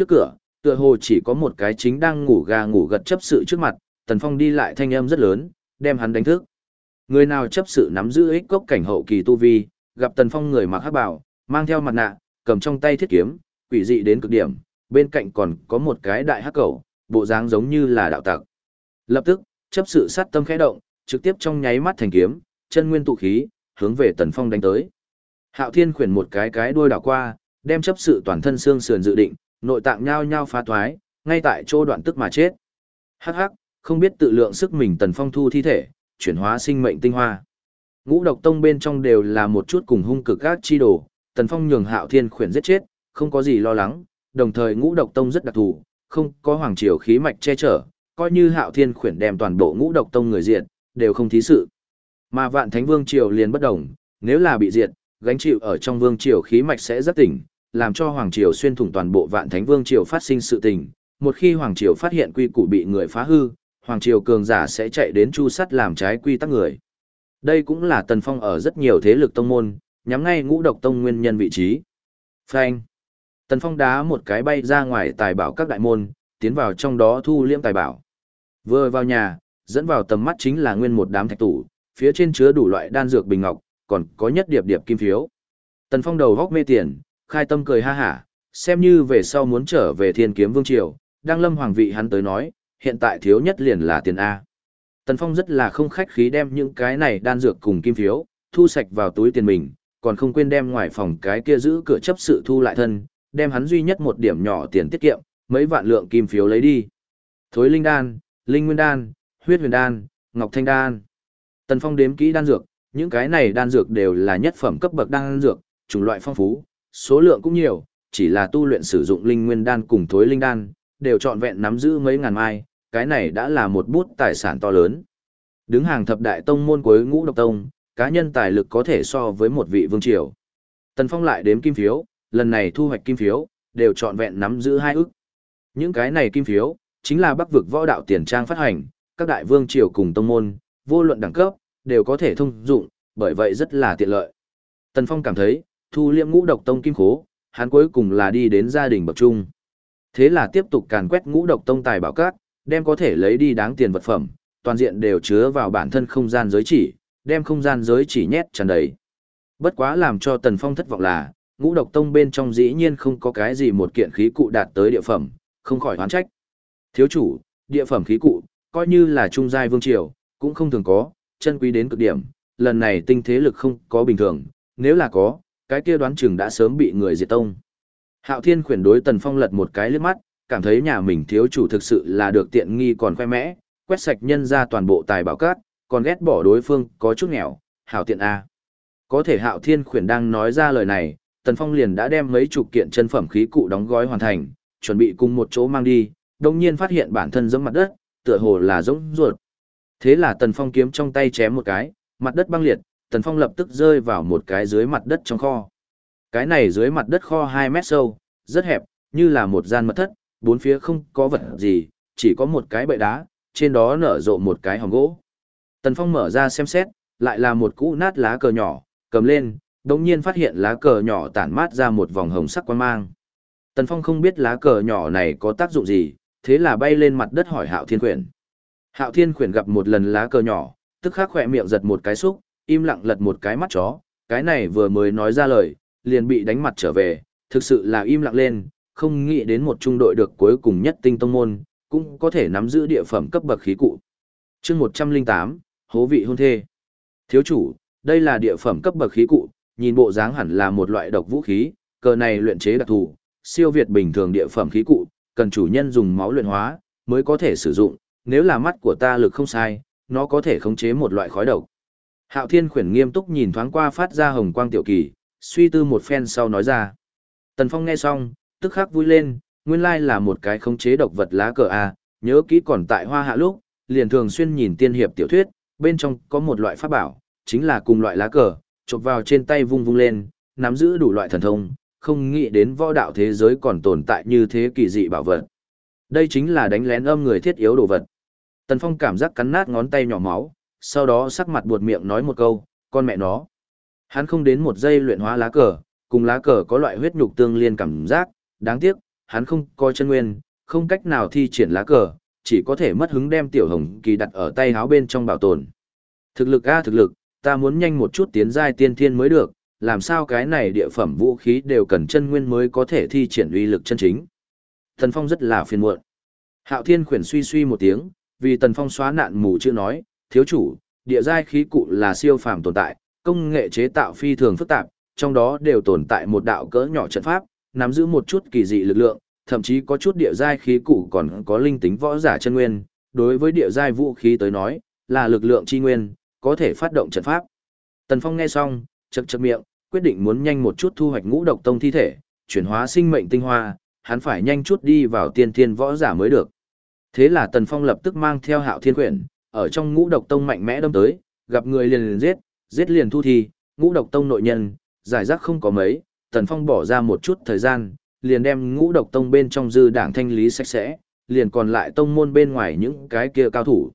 Trước cửa, tựa hồ chỉ có một cái chính đang ngủ gà ngủ gật chấp sự trước mặt, Tần Phong đi lại thanh âm rất lớn, đem hắn đánh thức. Người nào chấp sự nắm giữ ích cốc cảnh hậu kỳ tu vi, gặp Tần Phong người mặc hắc bảo, mang theo mặt nạ, cầm trong tay thiết kiếm, quỷ dị đến cực điểm, bên cạnh còn có một cái đại hắc cầu, bộ dáng giống như là đạo tặc. Lập tức, chấp sự sát tâm khẽ động, trực tiếp trong nháy mắt thành kiếm, chân nguyên tụ khí, hướng về Tần Phong đánh tới. Hạo Thiên khuyển một cái cái đuôi đảo qua, đem chấp sự toàn thân xương sườn dự định, nội tạng nhao nhao phá thoái, ngay tại chỗ đoạn tức mà chết. Hắc hắc, không biết tự lượng sức mình Tần Phong thu thi thể, chuyển hóa sinh mệnh tinh hoa. Ngũ độc tông bên trong đều là một chút cùng hung cực các chi đồ, Tần Phong nhường Hạo Thiên khuyển giết chết, không có gì lo lắng, đồng thời ngũ độc tông rất đặc thù, không có hoàng triều khí mạch che chở, coi như Hạo Thiên khuyển đem toàn bộ ngũ độc tông người diệt, đều không thí sự. Mà Vạn Thánh Vương triều liền bất động, nếu là bị diệt, gánh chịu ở trong vương triều khí mạch sẽ rất tỉnh, làm cho hoàng triều xuyên thủng toàn bộ Vạn Thánh Vương triều phát sinh sự tình. Một khi hoàng triều phát hiện quy củ bị người phá hư, hoàng triều cường giả sẽ chạy đến chu sắt làm trái quy tắc người. Đây cũng là Tần Phong ở rất nhiều thế lực tông môn, nhắm ngay ngũ độc tông nguyên nhân vị trí. Phanh. Tần Phong đá một cái bay ra ngoài tài bảo các đại môn, tiến vào trong đó thu liễm tài bảo. Vừa vào nhà, dẫn vào tầm mắt chính là nguyên một đám thạch tủ, phía trên chứa đủ loại đan dược bình ngọc, còn có nhất điệp điệp kim phiếu. Tần Phong đầu góc mê tiền, khai tâm cười ha hả, xem như về sau muốn trở về thiên kiếm vương triều, đang lâm hoàng vị hắn tới nói, hiện tại thiếu nhất liền là tiền A. Tần Phong rất là không khách khí đem những cái này đan dược cùng kim phiếu, thu sạch vào túi tiền mình, còn không quên đem ngoài phòng cái kia giữ cửa chấp sự thu lại thân, đem hắn duy nhất một điểm nhỏ tiền tiết kiệm, mấy vạn lượng kim phiếu lấy đi. Thối linh đan, linh nguyên đan, huyết huyền đan, ngọc thanh đan. Tần Phong đếm kỹ đan dược, những cái này đan dược đều là nhất phẩm cấp bậc đan dược, chủng loại phong phú, số lượng cũng nhiều, chỉ là tu luyện sử dụng linh nguyên đan cùng thối linh đan, đều trọn vẹn nắm giữ mấy ngàn mai, cái này đã là một bút tài sản to lớn. Đứng hàng thập đại tông môn cuối ngũ độc tông, cá nhân tài lực có thể so với một vị vương triều. Tần Phong lại đếm kim phiếu, lần này thu hoạch kim phiếu, đều trọn vẹn nắm giữ hai ức. Những cái này kim phiếu, chính là bắc vực võ đạo tiền trang phát hành, các đại vương triều cùng tông môn, vô luận đẳng cấp, đều có thể thông dụng, bởi vậy rất là tiện lợi. Tần Phong cảm thấy, thu liệm ngũ độc tông kim khố, hắn cuối cùng là đi đến gia đình bậc trung. Thế là tiếp tục càn quét ngũ độc tông tài bảo cát, đem có thể lấy đi đáng tiền vật phẩm, toàn diện đều chứa vào bản thân không gian giới chỉ, đem không gian giới chỉ nhét tràn đầy. Bất quá làm cho Tần Phong thất vọng là, ngũ độc tông bên trong dĩ nhiên không có cái gì một kiện khí cụ đạt tới địa phẩm, không khỏi hoán trách. Thiếu chủ, địa phẩm khí cụ, coi như là trung giai vương triều, cũng không thường có, chân quý đến cực điểm, lần này tinh thế lực không có bình thường, nếu là có, cái kia đoán chừng đã sớm bị người diệt tông. Hạo Thiên khuyển đối Tần Phong lật một cái liếc mắt, cảm thấy nhà mình thiếu chủ thực sự là được tiện nghi còn khoe mẽ, quét sạch nhân ra toàn bộ tài bảo cát, còn ghét bỏ đối phương có chút nghèo, hảo tiện A. Có thể Hạo Thiên khuyển đang nói ra lời này, Tần Phong liền đã đem mấy chục kiện chân phẩm khí cụ đóng gói hoàn thành, chuẩn bị cùng một chỗ mang đi, đồng nhiên phát hiện bản thân giống mặt đất, tựa hồ là giống ruột. Thế là Tần Phong kiếm trong tay chém một cái, mặt đất băng liệt, Tần Phong lập tức rơi vào một cái dưới mặt đất trong kho. Cái này dưới mặt đất kho 2 mét sâu, rất hẹp, như là một gian mật thất, bốn phía không có vật gì, chỉ có một cái bệ đá, trên đó nở rộ một cái hòm gỗ. Tần Phong mở ra xem xét, lại là một cũ nát lá cờ nhỏ, cầm lên, đồng nhiên phát hiện lá cờ nhỏ tản mát ra một vòng hồng sắc quan mang. Tần Phong không biết lá cờ nhỏ này có tác dụng gì, thế là bay lên mặt đất hỏi Hạo Thiên Quyển. Hạo Thiên Quyển gặp một lần lá cờ nhỏ, tức khắc khỏe miệng giật một cái xúc, im lặng lật một cái mắt chó, cái này vừa mới nói ra lời, liền bị đánh mặt trở về, thực sự là im lặng lên, không nghĩ đến một trung đội được cuối cùng nhất tinh tông môn, cũng có thể nắm giữ địa phẩm cấp bậc khí cụ. chương 108, hố vị hôn thê. Thiếu chủ, đây là địa phẩm cấp bậc khí cụ, nhìn bộ dáng hẳn là một loại độc vũ khí, cờ này luyện chế đặc thù, siêu việt bình thường địa phẩm khí cụ, cần chủ nhân dùng máu luyện hóa, mới có thể sử dụng, nếu là mắt của ta lực không sai, nó có thể khống chế một loại khói độc. Hạo Thiên khuyển nghiêm túc nhìn thoáng qua phát ra hồng quang tiểu kỳ, suy tư một phen sau nói ra. Tần Phong nghe xong, tức khắc vui lên, nguyên lai là một cái khống chế độc vật lá cờ a, nhớ kỹ còn tại Hoa Hạ lúc, liền thường xuyên nhìn tiên hiệp tiểu thuyết, bên trong có một loại pháp bảo, chính là cùng loại lá cờ, chụp vào trên tay vung vung lên, nắm giữ đủ loại thần thông, không nghĩ đến võ đạo thế giới còn tồn tại như thế kỳ dị bảo vật. Đây chính là đánh lén âm người thiết yếu đồ vật. Tần Phong cảm giác cắn nát ngón tay nhỏ máu, sau đó sắc mặt buột miệng nói một câu, con mẹ nó. Hắn không đến một giây luyện hóa lá cờ, cùng lá cờ có loại huyết nhục tương liên cảm giác, đáng tiếc, hắn không có chân nguyên, không cách nào thi triển lá cờ, chỉ có thể mất hứng đem tiểu hồng kỳ đặt ở tay háo bên trong bảo tồn. Thực lực a thực lực, ta muốn nhanh một chút tiến giai tiên thiên mới được, làm sao cái này địa phẩm vũ khí đều cần chân nguyên mới có thể thi triển uy lực chân chính. thần Phong rất là phiền muộn. Hạo Thiên khuyển suy suy một tiếng, vì Tần Phong xóa nạn mù chưa nói, thiếu chủ, địa giai khí cụ là siêu phàm tồn tại, công nghệ chế tạo phi thường phức tạp, trong đó đều tồn tại một đạo cỡ nhỏ trận pháp, nắm giữ một chút kỳ dị lực lượng, thậm chí có chút địa giai khí cụ còn có linh tính võ giả chân nguyên, đối với địa giai vũ khí tới nói, là lực lượng chi nguyên, có thể phát động trận pháp. Tần Phong nghe xong, chậc chậc miệng, quyết định muốn nhanh một chút thu hoạch ngũ độc tông thi thể, chuyển hóa sinh mệnh tinh hoa, hắn phải nhanh chút đi vào tiên thiên võ giả mới được. Thế là Tần Phong lập tức mang theo Hạo Thiên Quyển, ở trong ngũ độc tông mạnh mẽ đâm tới, gặp người liền liền giết, giết liền thu thi, ngũ độc tông nội nhân, giải rác không có mấy, Tần Phong bỏ ra một chút thời gian, liền đem ngũ độc tông bên trong dư đảng thanh lý sạch sẽ, liền còn lại tông môn bên ngoài những cái kia cao thủ.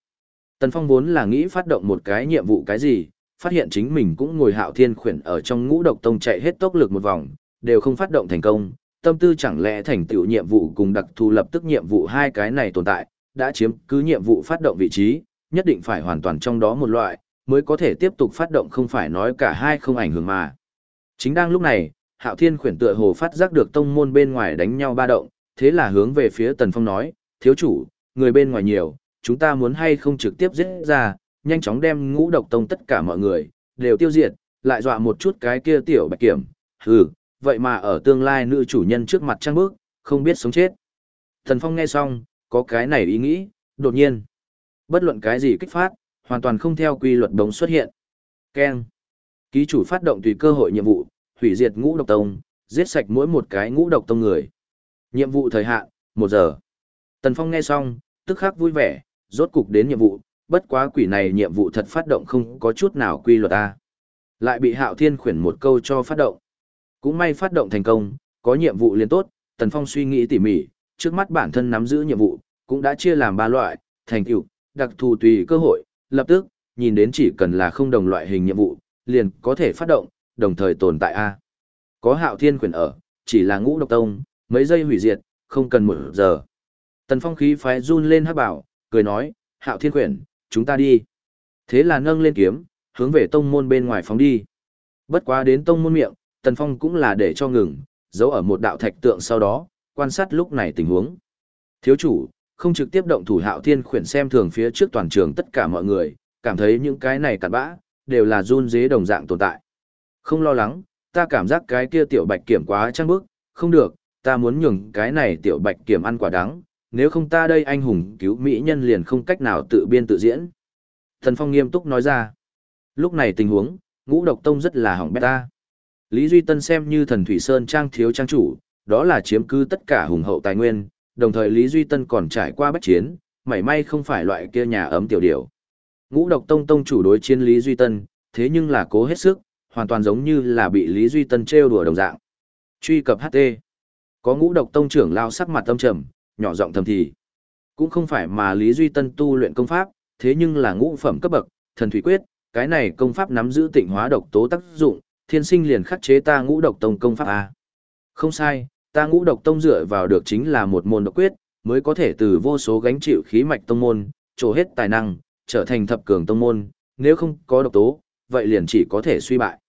Tần Phong vốn là nghĩ phát động một cái nhiệm vụ cái gì, phát hiện chính mình cũng ngồi hạo thiên khuyển ở trong ngũ độc tông chạy hết tốc lực một vòng, đều không phát động thành công, tâm tư chẳng lẽ thành tựu nhiệm vụ cùng đặc thù lập tức nhiệm vụ hai cái này tồn tại, đã chiếm cứ nhiệm vụ phát động vị trí, nhất định phải hoàn toàn trong đó một loại, mới có thể tiếp tục phát động không phải nói cả hai không ảnh hưởng mà. Chính đang lúc này, Hạo Thiên khuyển tựa hồ phát giác được tông môn bên ngoài đánh nhau ba động, thế là hướng về phía Tần Phong nói, thiếu chủ, người bên ngoài nhiều, chúng ta muốn hay không trực tiếp giết ra, nhanh chóng đem ngũ độc tông tất cả mọi người, đều tiêu diệt, lại dọa một chút cái kia tiểu bạch kiểm, hừ, vậy mà ở tương lai nữ chủ nhân trước mặt trăng bước, không biết sống chết. Tần Phong nghe xong, có cái này ý nghĩ, đột nhiên. Bất luận cái gì kích phát, hoàn toàn không theo quy luật đống xuất hiện. Ken. Ký chủ phát động tùy cơ hội nhiệm vụ, hủy diệt ngũ độc tông, giết sạch mỗi một cái ngũ độc tông người. Nhiệm vụ thời hạn, một giờ. Tần Phong nghe xong, tức khắc vui vẻ, rốt cục đến nhiệm vụ, bất quá quỷ này nhiệm vụ thật phát động không có chút nào quy luật a. Lại bị Hạo Thiên khuyển một câu cho phát động. Cũng may phát động thành công, có nhiệm vụ liên tốt, Tần Phong suy nghĩ tỉ mỉ, trước mắt bản thân nắm giữ nhiệm vụ, cũng đã chia làm ba loại, thành tựu, đặc thù tùy cơ hội, lập tức, nhìn đến chỉ cần là không đồng loại hình nhiệm vụ, liền có thể phát động, đồng thời tồn tại A. Có hạo thiên quyền ở, chỉ là ngũ độc tông, mấy giây hủy diệt, không cần một giờ. Tần phong khí phái run lên hát bảo, cười nói, hạo thiên quyền, chúng ta đi. Thế là nâng lên kiếm, hướng về tông môn bên ngoài phóng đi. Bất quá đến tông môn miệng, tần phong cũng là để cho ngừng, giấu ở một đạo thạch tượng sau đó, quan sát lúc này tình huống. Thiếu chủ, không trực tiếp động thủ hạo thiên khuyển xem thường phía trước toàn trường tất cả mọi người, cảm thấy những cái này cặn bã, đều là run dế đồng dạng tồn tại. Không lo lắng, ta cảm giác cái kia tiểu bạch kiểm quá trăng bức, không được, ta muốn nhường cái này tiểu bạch kiểm ăn quả đắng, nếu không ta đây anh hùng cứu mỹ nhân liền không cách nào tự biên tự diễn. Thần Phong nghiêm túc nói ra. Lúc này tình huống, ngũ độc tông rất là hỏng bét ta. Lý Duy Tân xem như thần Thủy Sơn trang thiếu trang chủ, đó là chiếm cứ tất cả hùng hậu tài nguyên, đồng thời Lý Duy Tân còn trải qua bách chiến, mảy may không phải loại kia nhà ấm tiểu điểu. Ngũ độc tông tông chủ đối chiến Lý Duy Tân, thế nhưng là cố hết sức, hoàn toàn giống như là bị Lý Duy Tân trêu đùa đồng dạng. Truy cập HT. Có ngũ độc tông trưởng lao sắc mặt tâm trầm, nhỏ giọng thầm thì. Cũng không phải mà Lý Duy Tân tu luyện công pháp, thế nhưng là ngũ phẩm cấp bậc, thần thủy quyết, cái này công pháp nắm giữ tịnh hóa độc tố tác dụng, thiên sinh liền khắc chế ta ngũ độc tông công pháp a. Không sai, ta ngũ độc tông dựa vào được chính là một môn độc quyết, mới có thể từ vô số gánh chịu khí mạch tông môn, trổ hết tài năng, trở thành thập cường tông môn, nếu không có độc tố, vậy liền chỉ có thể suy bại.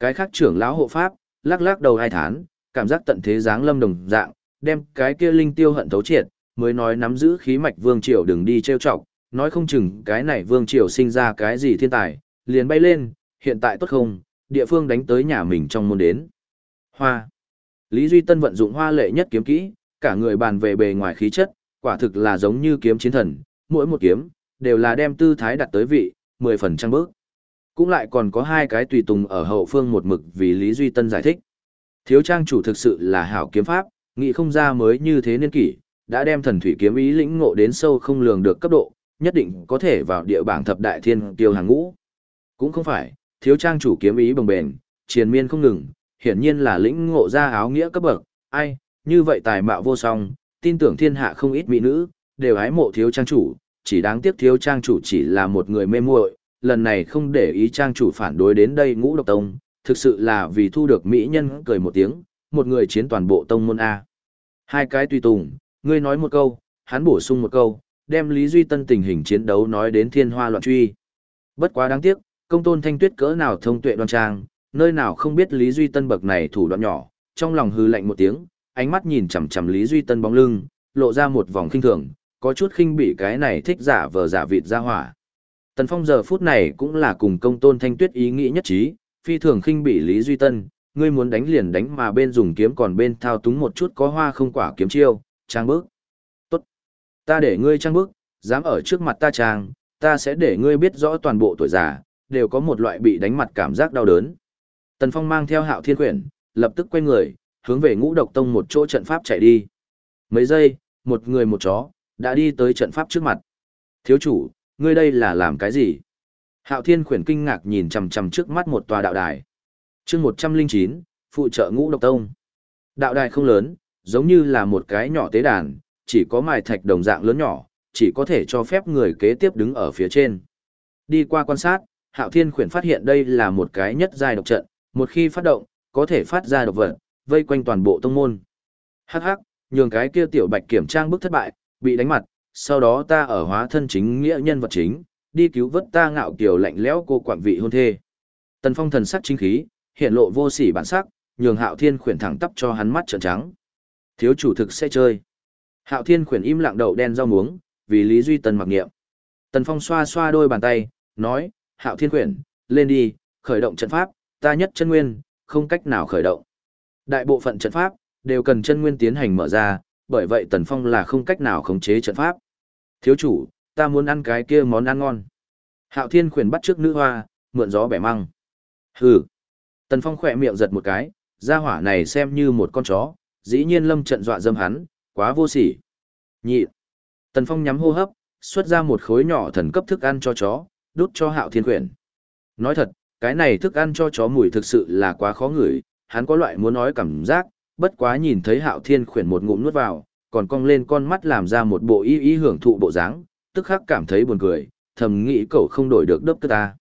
Cái khác trưởng lão hộ pháp, lắc lắc đầu hai thán, cảm giác tận thế dáng lâm đồng dạng, đem cái kia linh tiêu hận thấu triệt, mới nói nắm giữ khí mạch vương triều đừng đi trêu chọc, nói không chừng cái này vương triều sinh ra cái gì thiên tài, liền bay lên, hiện tại tốt không, địa phương đánh tới nhà mình trong môn đến. Hoa. Lý Duy Tân vận dụng hoa lệ nhất kiếm kỹ, cả người bàn về bề ngoài khí chất, quả thực là giống như kiếm chiến thần, mỗi một kiếm, đều là đem tư thái đặt tới vị, mười phần trang bước. Cũng lại còn có hai cái tùy tùng ở hậu phương một mực vì Lý Duy Tân giải thích. Thiếu trang chủ thực sự là hảo kiếm pháp, nghĩ không ra mới như thế niên kỷ, đã đem thần thủy kiếm ý lĩnh ngộ đến sâu không lường được cấp độ, nhất định có thể vào địa bảng thập đại thiên tiêu hàng ngũ. Cũng không phải, thiếu trang chủ kiếm ý bồng bền, triền miên không ngừng, hiển nhiên là lĩnh ngộ ra áo nghĩa cấp bậc, ai, như vậy tài mạo vô song, tin tưởng thiên hạ không ít mỹ nữ, đều hái mộ thiếu trang chủ, chỉ đáng tiếc thiếu trang chủ chỉ là một người mê muội, lần này không để ý trang chủ phản đối đến đây ngũ độc tông, thực sự là vì thu được mỹ nhân cười một tiếng, một người chiến toàn bộ tông môn A. Hai cái tùy tùng, ngươi nói một câu, hắn bổ sung một câu, đem Lý Duy Tân tình hình chiến đấu nói đến thiên hoa loạn truy. Bất quá đáng tiếc, công tôn thanh tuyết cỡ nào thông tuệ đoan trang, nơi nào không biết Lý Duy Tân bậc này thủ đoạn nhỏ, trong lòng hư lạnh một tiếng, ánh mắt nhìn chằm chằm Lý Duy Tân bóng lưng, lộ ra một vòng khinh thường, có chút khinh bị cái này thích giả vờ giả vịt ra hỏa. Tần Phong giờ phút này cũng là cùng công tôn thanh tuyết ý nghĩ nhất trí, phi thường khinh bị Lý Duy Tân, ngươi muốn đánh liền đánh mà bên dùng kiếm còn bên thao túng một chút có hoa không quả kiếm chiêu, trang bước. Tốt. Ta để ngươi trang bước, dám ở trước mặt ta trang, ta sẽ để ngươi biết rõ toàn bộ tuổi già, đều có một loại bị đánh mặt cảm giác đau đớn. Tần Phong mang theo hạo thiên quyển, lập tức quay người, hướng về ngũ độc tông một chỗ trận pháp chạy đi. Mấy giây, một người một chó, đã đi tới trận pháp trước mặt. Thiếu chủ, ngươi đây là làm cái gì? Hạo thiên Quyển kinh ngạc nhìn chằm chằm trước mắt một tòa đạo đài. chương 109, phụ trợ ngũ độc tông. Đạo đài không lớn, giống như là một cái nhỏ tế đàn, chỉ có mài thạch đồng dạng lớn nhỏ, chỉ có thể cho phép người kế tiếp đứng ở phía trên. Đi qua quan sát, Hạo Thiên khuyển phát hiện đây là một cái nhất giai độc trận, một khi phát động, có thể phát ra độc vật, vây quanh toàn bộ tông môn. Hắc hắc, nhường cái kia tiểu bạch kiểm trang bức thất bại, bị đánh mặt, sau đó ta ở hóa thân chính nghĩa nhân vật chính, đi cứu vớt ta ngạo kiều lạnh lẽo cô quản vị hôn thê. Tần Phong thần sắc chính khí, hiện lộ vô sỉ bản sắc, nhường Hạo Thiên khuyển thẳng tắp cho hắn mắt trợn trắng. Thiếu chủ thực sẽ chơi. Hạo Thiên khuyển im lặng đậu đen rau muống, vì Lý Duy Tần mặc niệm. Tần Phong xoa xoa đôi bàn tay, nói, Hạo Thiên khuyển, lên đi, khởi động trận pháp, ta nhất chân nguyên, không cách nào khởi động. Đại bộ phận trận pháp, đều cần chân nguyên tiến hành mở ra, bởi vậy Tần Phong là không cách nào khống chế trận pháp. Thiếu chủ, ta muốn ăn cái kia món ăn ngon. Hạo Thiên khuyển bắt trước nữ hoa, mượn gió bẻ măng. Hừ. Tần Phong khỏe miệng giật một cái, gia hỏa này xem như một con chó, dĩ nhiên lâm trận dọa dâm hắn, quá vô sỉ. Nhị. Tần Phong nhắm hô hấp, xuất ra một khối nhỏ thần cấp thức ăn cho chó, đút cho Hạo Thiên khuyển. Nói thật, cái này thức ăn cho chó mùi thực sự là quá khó ngửi, hắn có loại muốn nói cảm giác, bất quá nhìn thấy Hạo Thiên khuyển một ngụm nuốt vào, còn cong lên con mắt làm ra một bộ y y hưởng thụ bộ dáng, tức khắc cảm thấy buồn cười, thầm nghĩ cậu không đổi được đớp ta.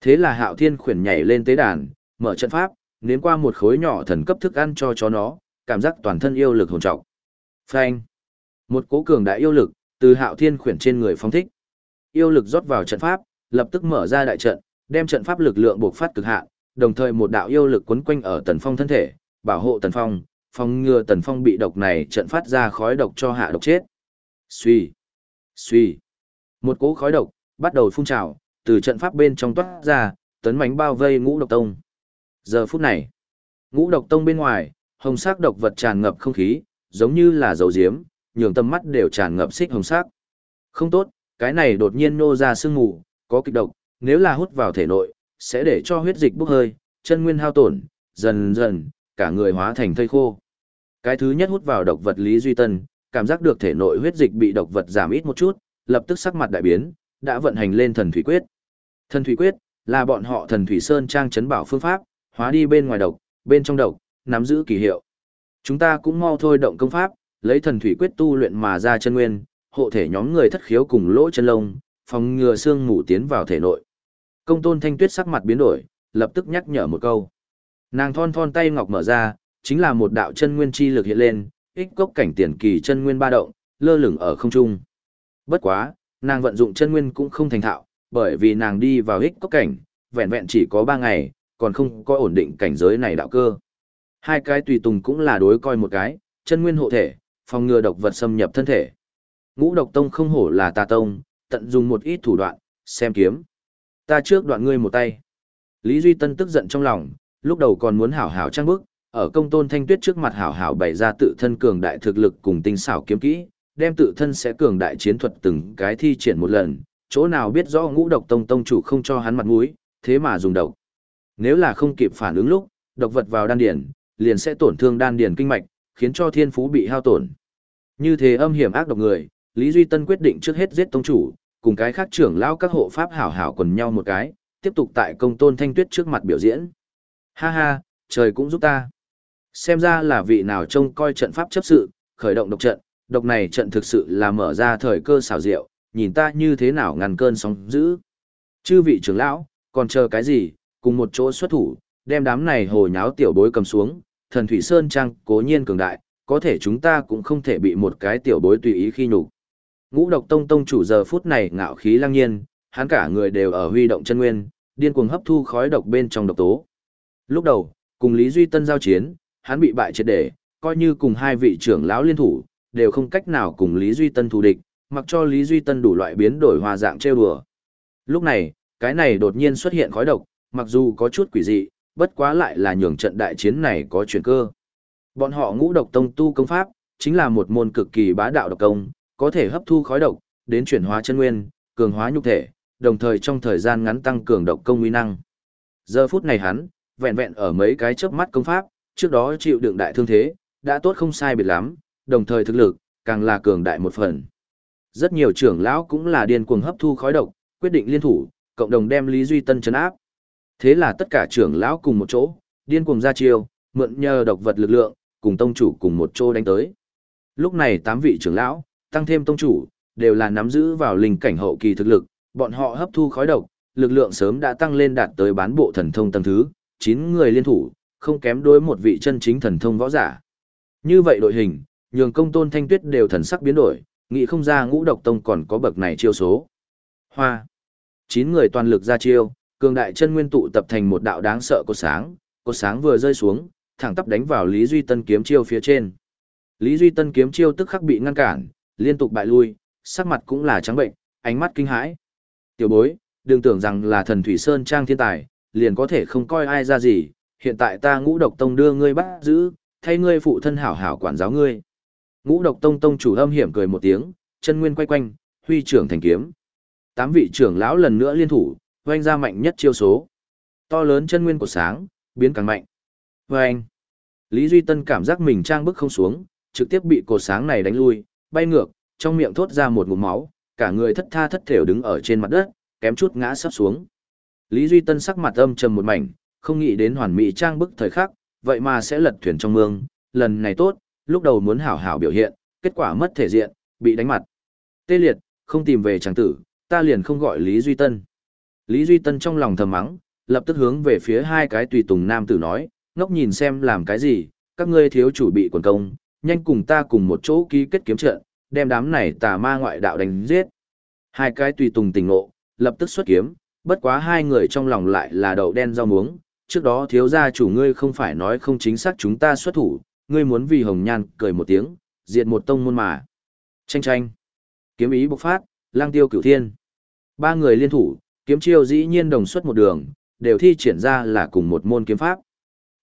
Thế là Hạo Thiên khuyển nhảy lên tế đàn, mở trận pháp, nếm qua một khối nhỏ thần cấp thức ăn cho chó nó, cảm giác toàn thân yêu lực hồn trọng. Phanh. Một cố cường đại yêu lực từ Hạo Thiên khuyển trên người phóng thích. Yêu lực rót vào trận pháp, lập tức mở ra đại trận, đem trận pháp lực lượng buộc phát cực hạn, đồng thời một đạo yêu lực quấn quanh ở Tần Phong thân thể, bảo hộ Tần Phong, phòng ngừa Tần Phong bị độc này trận phát ra khói độc cho hạ độc chết. Suy, suy. Một cỗ khói độc bắt đầu phun trào, từ trận pháp bên trong toát ra, tấn mãnh bao vây Ngũ Độc Tông. Giờ phút này, Ngũ Độc Tông bên ngoài, hồng sắc độc vật tràn ngập không khí, giống như là dầu diếm, nhường tâm mắt đều tràn ngập xích hồng sắc. Không tốt, cái này đột nhiên nô ra sương mù, có kịch độc, nếu là hút vào thể nội, sẽ để cho huyết dịch bốc hơi, chân nguyên hao tổn, dần dần, cả người hóa thành thây khô. Cái thứ nhất hút vào độc vật Lý Duy Tân, cảm giác được thể nội huyết dịch bị độc vật giảm ít một chút, lập tức sắc mặt đại biến, đã vận hành lên thần thủy quyết. Thần thủy quyết là bọn họ thần thủy sơn trang chấn bảo phương pháp, hóa đi bên ngoài độc, bên trong độc, nắm giữ kỳ hiệu. Chúng ta cũng mau thôi động công pháp, lấy thần thủy quyết tu luyện mà ra chân nguyên, hộ thể nhóm người thất khiếu cùng lỗ chân lông, phòng ngừa xương mù tiến vào thể nội. Công tôn thanh tuyết sắc mặt biến đổi, lập tức nhắc nhở một câu. Nàng thon thon tay ngọc mở ra, chính là một đạo chân nguyên chi lực hiện lên, ích cốc cảnh tiền kỳ chân nguyên ba động, lơ lửng ở không trung. Bất quá, nàng vận dụng chân nguyên cũng không thành thạo, bởi vì nàng đi vào ích cốc cảnh, vẹn vẹn chỉ có ba ngày, còn không có ổn định cảnh giới này đạo cơ. Hai cái tùy tùng cũng là đối coi một cái, chân nguyên hộ thể, phòng ngừa độc vật xâm nhập thân thể. Ngũ độc tông không hổ là tà tông, tận dùng một ít thủ đoạn, xem kiếm. Ta trước đoạn ngươi một tay. Lý Duy Tân tức giận trong lòng, lúc đầu còn muốn hảo hảo trang bức, ở công tôn thanh tuyết trước mặt hảo hảo bày ra tự thân cường đại thực lực cùng tinh xảo kiếm kỹ, đem tự thân sẽ cường đại chiến thuật từng cái thi triển một lần, chỗ nào biết rõ ngũ độc tông tông chủ không cho hắn mặt mũi, thế mà dùng độc. Nếu là không kịp phản ứng lúc, độc vật vào đan điền, liền sẽ tổn thương đan điền kinh mạch, khiến cho thiên phú bị hao tổn. Như thế âm hiểm ác độc người, Lý Duy Tân quyết định trước hết giết tông chủ, cùng cái khác trưởng lão các hộ pháp hảo hảo quần nhau một cái, tiếp tục tại công tôn thanh tuyết trước mặt biểu diễn. Ha ha, trời cũng giúp ta. Xem ra là vị nào trông coi trận pháp chấp sự, khởi động độc trận, độc này trận thực sự là mở ra thời cơ xảo diệu, nhìn ta như thế nào ngăn cơn sóng dữ. Chư vị trưởng lão, còn chờ cái gì, cùng một chỗ xuất thủ, đem đám này hồ nháo tiểu bối cầm xuống, thần thủy sơn trang cố nhiên cường đại, có thể chúng ta cũng không thể bị một cái tiểu bối tùy ý khi nhục. Ngũ độc tông tông chủ giờ phút này ngạo khí lang nhiên, hắn cả người đều ở huy động chân nguyên, điên cuồng hấp thu khói độc bên trong độc tố. Lúc đầu, cùng Lý Duy Tân giao chiến, hắn bị bại triệt để, coi như cùng hai vị trưởng lão liên thủ, đều không cách nào cùng Lý Duy Tân thù địch, mặc cho Lý Duy Tân đủ loại biến đổi hòa dạng trêu đùa. Lúc này, cái này đột nhiên xuất hiện khói độc, mặc dù có chút quỷ dị, bất quá lại là nhường trận đại chiến này có chuyển cơ. Bọn họ ngũ độc tông tu công pháp, chính là một môn cực kỳ bá đạo độc công, có thể hấp thu khói độc, đến chuyển hóa chân nguyên, cường hóa nhục thể, đồng thời trong thời gian ngắn tăng cường độc công uy năng. Giờ phút này hắn, vẹn vẹn ở mấy cái chớp mắt công pháp, trước đó chịu đựng đại thương thế, đã tốt không sai biệt lắm, đồng thời thực lực, càng là cường đại một phần. Rất nhiều trưởng lão cũng là điên cuồng hấp thu khói độc, quyết định liên thủ, cộng đồng đem Lý Duy Tân chấn áp. Thế là tất cả trưởng lão cùng một chỗ, điên cuồng ra chiêu, mượn nhờ độc vật lực lượng, cùng tông chủ cùng một chỗ đánh tới. Lúc này tám vị trưởng lão, tăng thêm tông chủ, đều là nắm giữ vào linh cảnh hậu kỳ thực lực, bọn họ hấp thu khói độc, lực lượng sớm đã tăng lên đạt tới bán bộ thần thông tầng thứ, 9 người liên thủ, không kém đối một vị chân chính thần thông võ giả. Như vậy đội hình, nhường công tôn thanh tuyết đều thần sắc biến đổi, nghĩ không ra ngũ độc tông còn có bậc này chiêu số. Hoa. 9 người toàn lực ra chiêu, cường đại chân nguyên tụ tập thành một đạo đáng sợ cột sáng, cột sáng vừa rơi xuống, thẳng tắp đánh vào Lý Duy Tân kiếm chiêu phía trên. Lý Duy Tân kiếm chiêu tức khắc bị ngăn cản, liên tục bại lui, sắc mặt cũng là trắng bệnh, ánh mắt kinh hãi. Tiểu bối, đừng tưởng rằng là thần Thủy Sơn trang thiên tài, liền có thể không coi ai ra gì, hiện tại ta ngũ độc tông đưa ngươi bắt giữ, thay ngươi phụ thân hảo hảo quản giáo ngươi. Ngũ độc tông tông chủ âm hiểm cười một tiếng, chân nguyên quay quanh, huy trưởng thành kiếm. Tám vị trưởng lão lần nữa liên thủ, oanh ra mạnh nhất chiêu số. To lớn chân nguyên của sáng, biến càng mạnh. Oanh. Lý Duy Tân cảm giác mình trang bức không xuống, trực tiếp bị cột sáng này đánh lui, bay ngược, trong miệng thốt ra một ngụm máu, cả người thất tha thất thểu đứng ở trên mặt đất, kém chút ngã sắp xuống. Lý Duy Tân sắc mặt âm trầm một mảnh, không nghĩ đến hoàn mỹ trang bức thời khắc, vậy mà sẽ lật thuyền trong mương, lần này tốt, lúc đầu muốn hảo hảo biểu hiện, kết quả mất thể diện, bị đánh mặt. Tê liệt, không tìm về chàng tử, ta liền không gọi Lý Duy Tân. Lý Duy Tân trong lòng thầm mắng, lập tức hướng về phía hai cái tùy tùng nam tử nói, ngốc nhìn xem làm cái gì, các ngươi thiếu chủ bị quần công, nhanh cùng ta cùng một chỗ ký kết kiếm trận, đem đám này tà ma ngoại đạo đánh giết. Hai cái tùy tùng tỉnh ngộ, lập tức xuất kiếm, bất quá hai người trong lòng lại là đậu đen rau muống, trước đó thiếu gia chủ ngươi không phải nói không chính xác chúng ta xuất thủ, ngươi muốn vì hồng nhan cười một tiếng, diệt một tông môn mà. Tranh tranh. Kiếm ý bộc phát, lang tiêu cửu thiên. Ba người liên thủ, kiếm chiêu dĩ nhiên đồng xuất một đường, đều thi triển ra là cùng một môn kiếm pháp.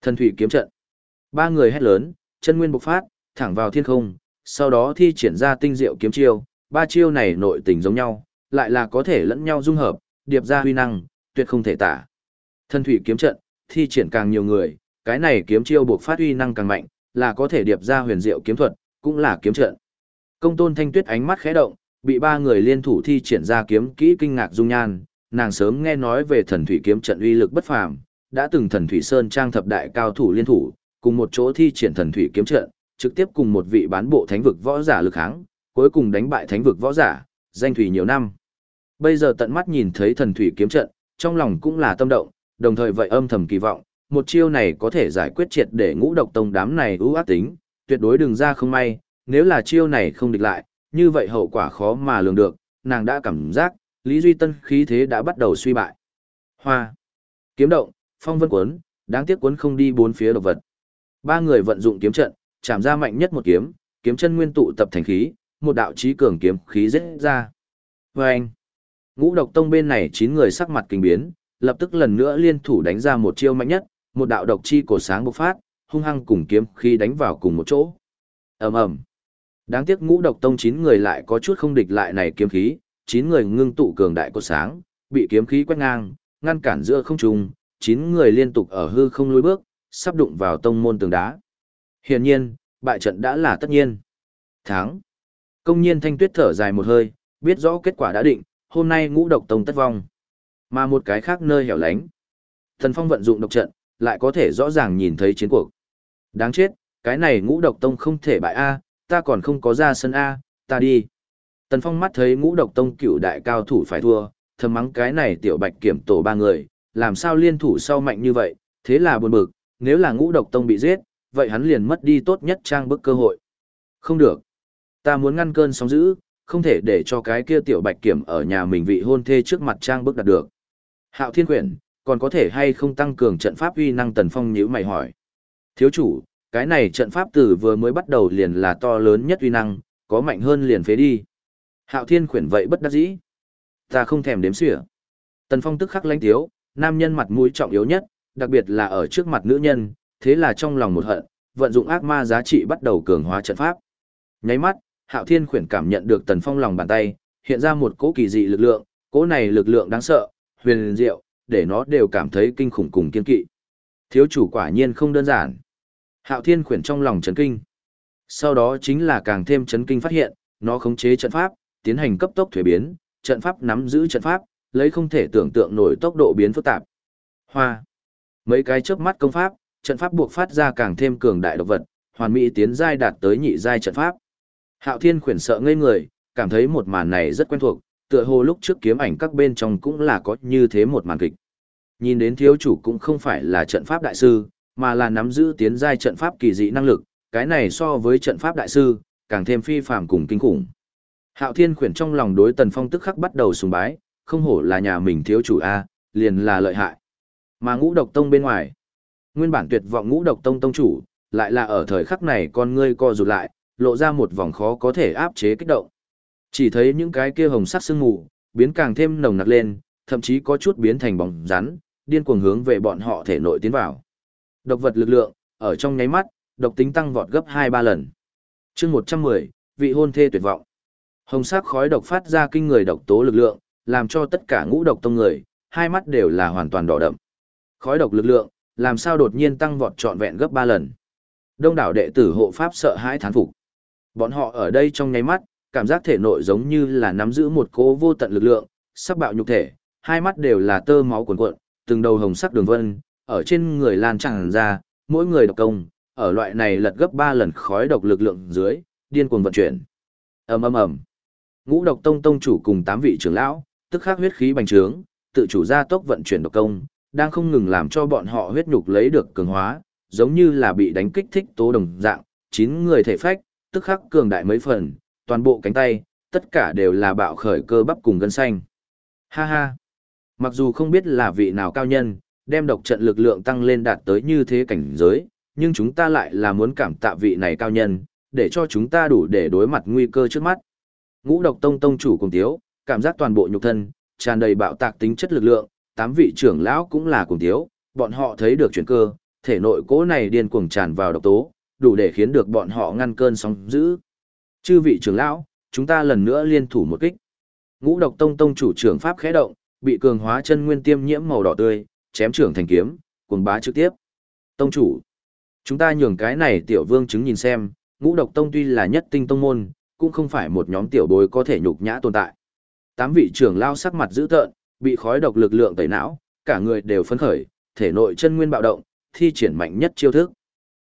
Thần thủy kiếm trận. Ba người hét lớn, chân nguyên bộc phát, thẳng vào thiên không, sau đó thi triển ra tinh diệu kiếm chiêu, ba chiêu này nội tình giống nhau, lại là có thể lẫn nhau dung hợp, điệp ra huy năng, tuyệt không thể tả. Thần thủy kiếm trận, thi triển càng nhiều người, cái này kiếm chiêu buộc phát huy năng càng mạnh, là có thể điệp ra huyền diệu kiếm thuật, cũng là kiếm trận. Công tôn thanh tuyết ánh mắt khẽ động, bị ba người liên thủ thi triển ra kiếm kỹ kinh ngạc dung nhan, nàng sớm nghe nói về thần thủy kiếm trận uy lực bất phàm, đã từng thần thủy sơn trang thập đại cao thủ liên thủ, cùng một chỗ thi triển thần thủy kiếm trận, trực tiếp cùng một vị bán bộ thánh vực võ giả lực kháng, cuối cùng đánh bại thánh vực võ giả, danh thủy nhiều năm. Bây giờ tận mắt nhìn thấy thần thủy kiếm trận, trong lòng cũng là tâm động, đồng thời vậy âm thầm kỳ vọng, một chiêu này có thể giải quyết triệt để ngũ độc tông đám này ưu ác tính, tuyệt đối đừng ra không may, nếu là chiêu này không địch lại, như vậy hậu quả khó mà lường được, nàng đã cảm giác, Lý Duy Tân khí thế đã bắt đầu suy bại. Hoa, kiếm động, phong vân cuốn, đáng tiếc cuốn không đi bốn phía độc vật. Ba người vận dụng kiếm trận, chạm ra mạnh nhất một kiếm, kiếm chân nguyên tụ tập thành khí, một đạo chí cường kiếm khí giết ra. Và anh, ngũ độc tông bên này chín người sắc mặt kinh biến, lập tức lần nữa liên thủ đánh ra một chiêu mạnh nhất, một đạo độc chi cổ sáng bộc phát, hung hăng cùng kiếm khí đánh vào cùng một chỗ. ầm ầm. Đáng tiếc ngũ độc tông chín người lại có chút không địch lại này kiếm khí, chín người ngưng tụ cường đại cổ sáng, bị kiếm khí quét ngang, ngăn cản giữa không trung, chín người liên tục ở hư không lùi bước, sắp đụng vào tông môn tường đá. Hiển nhiên, bại trận đã là tất nhiên. Thắng. Công nhiên thanh tuyết thở dài một hơi, biết rõ kết quả đã định, hôm nay ngũ độc tông tất vong. Mà một cái khác nơi hẻo lánh. Thần phong vận dụng độc trận, lại có thể rõ ràng nhìn thấy chiến cuộc. Đáng chết, cái này ngũ độc tông không thể bại A, ta còn không có ra sân A, ta đi. Tần phong mắt thấy ngũ độc tông cựu đại cao thủ phải thua, thầm mắng cái này tiểu bạch kiểm tổ ba người, làm sao liên thủ sau mạnh như vậy, thế là buồn bực, nếu là ngũ độc tông bị giết, vậy hắn liền mất đi tốt nhất trang bức cơ hội. Không được. Ta muốn ngăn cơn sóng dữ, không thể để cho cái kia tiểu bạch kiểm ở nhà mình vị hôn thê trước mặt trang bức đạt được. Hạo thiên quyển, còn có thể hay không tăng cường trận pháp uy năng tần phong nhữ mày hỏi. Thiếu chủ, cái này trận pháp từ vừa mới bắt đầu liền là to lớn nhất uy năng, có mạnh hơn liền phế đi. Hạo thiên quyển vậy bất đắc dĩ. Ta không thèm đếm xỉa. Tần phong tức khắc lánh tiếu, nam nhân mặt mũi trọng yếu nhất, đặc biệt là ở trước mặt nữ nhân, thế là trong lòng một hận, vận dụng ác ma giá trị bắt đầu cường hóa trận pháp. Nháy mắt, Hạo Thiên khuyển cảm nhận được Tần Phong lòng bàn tay, hiện ra một cỗ kỳ dị lực lượng, cỗ này lực lượng đáng sợ, huyền diệu, để nó đều cảm thấy kinh khủng cùng kiên kỵ. Thiếu chủ quả nhiên không đơn giản. Hạo Thiên khuyển trong lòng chấn kinh. Sau đó chính là càng thêm chấn kinh phát hiện, nó khống chế trận pháp, tiến hành cấp tốc thuế biến, trận pháp nắm giữ trận pháp, lấy không thể tưởng tượng nổi tốc độ biến phức tạp. Hoa. Mấy cái chớp mắt công pháp, trận pháp buộc phát ra càng thêm cường đại độc vật, hoàn mỹ tiến giai đạt tới nhị giai trận pháp. Hạo Thiên khuyển sợ ngây người, cảm thấy một màn này rất quen thuộc, tựa hồ lúc trước kiếm ảnh các bên trong cũng là có như thế một màn kịch. Nhìn đến thiếu chủ cũng không phải là trận pháp đại sư, mà là nắm giữ tiến giai trận pháp kỳ dị năng lực, cái này so với trận pháp đại sư, càng thêm phi phàm cùng kinh khủng. Hạo Thiên khuyển trong lòng đối Tần Phong tức khắc bắt đầu sùng bái, không hổ là nhà mình thiếu chủ a, liền là lợi hại. Mà Ngũ Độc Tông bên ngoài, nguyên bản tuyệt vọng Ngũ Độc Tông tông chủ, lại là ở thời khắc này con ngươi co rụt lại, lộ ra một vòng khó có thể áp chế kích động. Chỉ thấy những cái kia hồng sắc sương mù, biến càng thêm nồng nặc lên, thậm chí có chút biến thành bóng rắn, điên cuồng hướng về bọn họ thể nội tiến vào. Độc vật lực lượng, ở trong nháy mắt, độc tính tăng vọt gấp 2-3 lần. chương 110, vị hôn thê tuyệt vọng. Hồng sắc khói độc phát ra kinh người độc tố lực lượng, làm cho tất cả ngũ độc tông người, hai mắt đều là hoàn toàn đỏ đậm. Khói độc lực lượng, làm sao đột nhiên tăng vọt trọn vẹn gấp 3 lần. Đông đảo đệ tử hộ pháp sợ hãi thán phục. Bọn họ ở đây trong nháy mắt, cảm giác thể nội giống như là nắm giữ một cố vô tận lực lượng, sắp bạo nhục thể, hai mắt đều là tơ máu cuồn cuộn, từng đầu hồng sắc đường vân, ở trên người lan tràn ra, mỗi người độc công, ở loại này lật gấp 3 lần khói độc lực lượng dưới, điên cuồng vận chuyển. Ầm ầm ầm. Ngũ độc tông tông chủ cùng tám vị trưởng lão, tức khắc huyết khí bành trướng, tự chủ ra tốc vận chuyển độc công, đang không ngừng làm cho bọn họ huyết nhục lấy được cường hóa, giống như là bị đánh kích thích tố đồng dạng, chín người thể phách, tức khắc cường đại mấy phần, toàn bộ cánh tay, tất cả đều là bạo khởi cơ bắp cùng gân xanh. Ha ha! Mặc dù không biết là vị nào cao nhân, đem độc trận lực lượng tăng lên đạt tới như thế cảnh giới, nhưng chúng ta lại là muốn cảm tạ vị này cao nhân, để cho chúng ta đủ để đối mặt nguy cơ trước mắt. Ngũ độc tông tông chủ cùng tiếu, cảm giác toàn bộ nhục thân, tràn đầy bạo tạc tính chất lực lượng, tám vị trưởng lão cũng là cùng thiếu, bọn họ thấy được chuyển cơ, thể nội cố này điên cuồng tràn vào độc tố, đủ để khiến được bọn họ ngăn cơn sóng dữ. Chư vị trưởng lão, chúng ta lần nữa liên thủ một kích. Ngũ độc tông tông chủ trưởng pháp khẽ động, bị cường hóa chân nguyên tiêm nhiễm màu đỏ tươi, chém trưởng thành kiếm, cuồng bá trực tiếp. Tông chủ, chúng ta nhường cái này tiểu vương chứng nhìn xem, ngũ độc tông tuy là nhất tinh tông môn, cũng không phải một nhóm tiểu bối có thể nhục nhã tồn tại. Tám vị trưởng lao sắc mặt dữ tợn, bị khói độc lực lượng tẩy não, cả người đều phấn khởi, thể nội chân nguyên bạo động, thi triển mạnh nhất chiêu thức.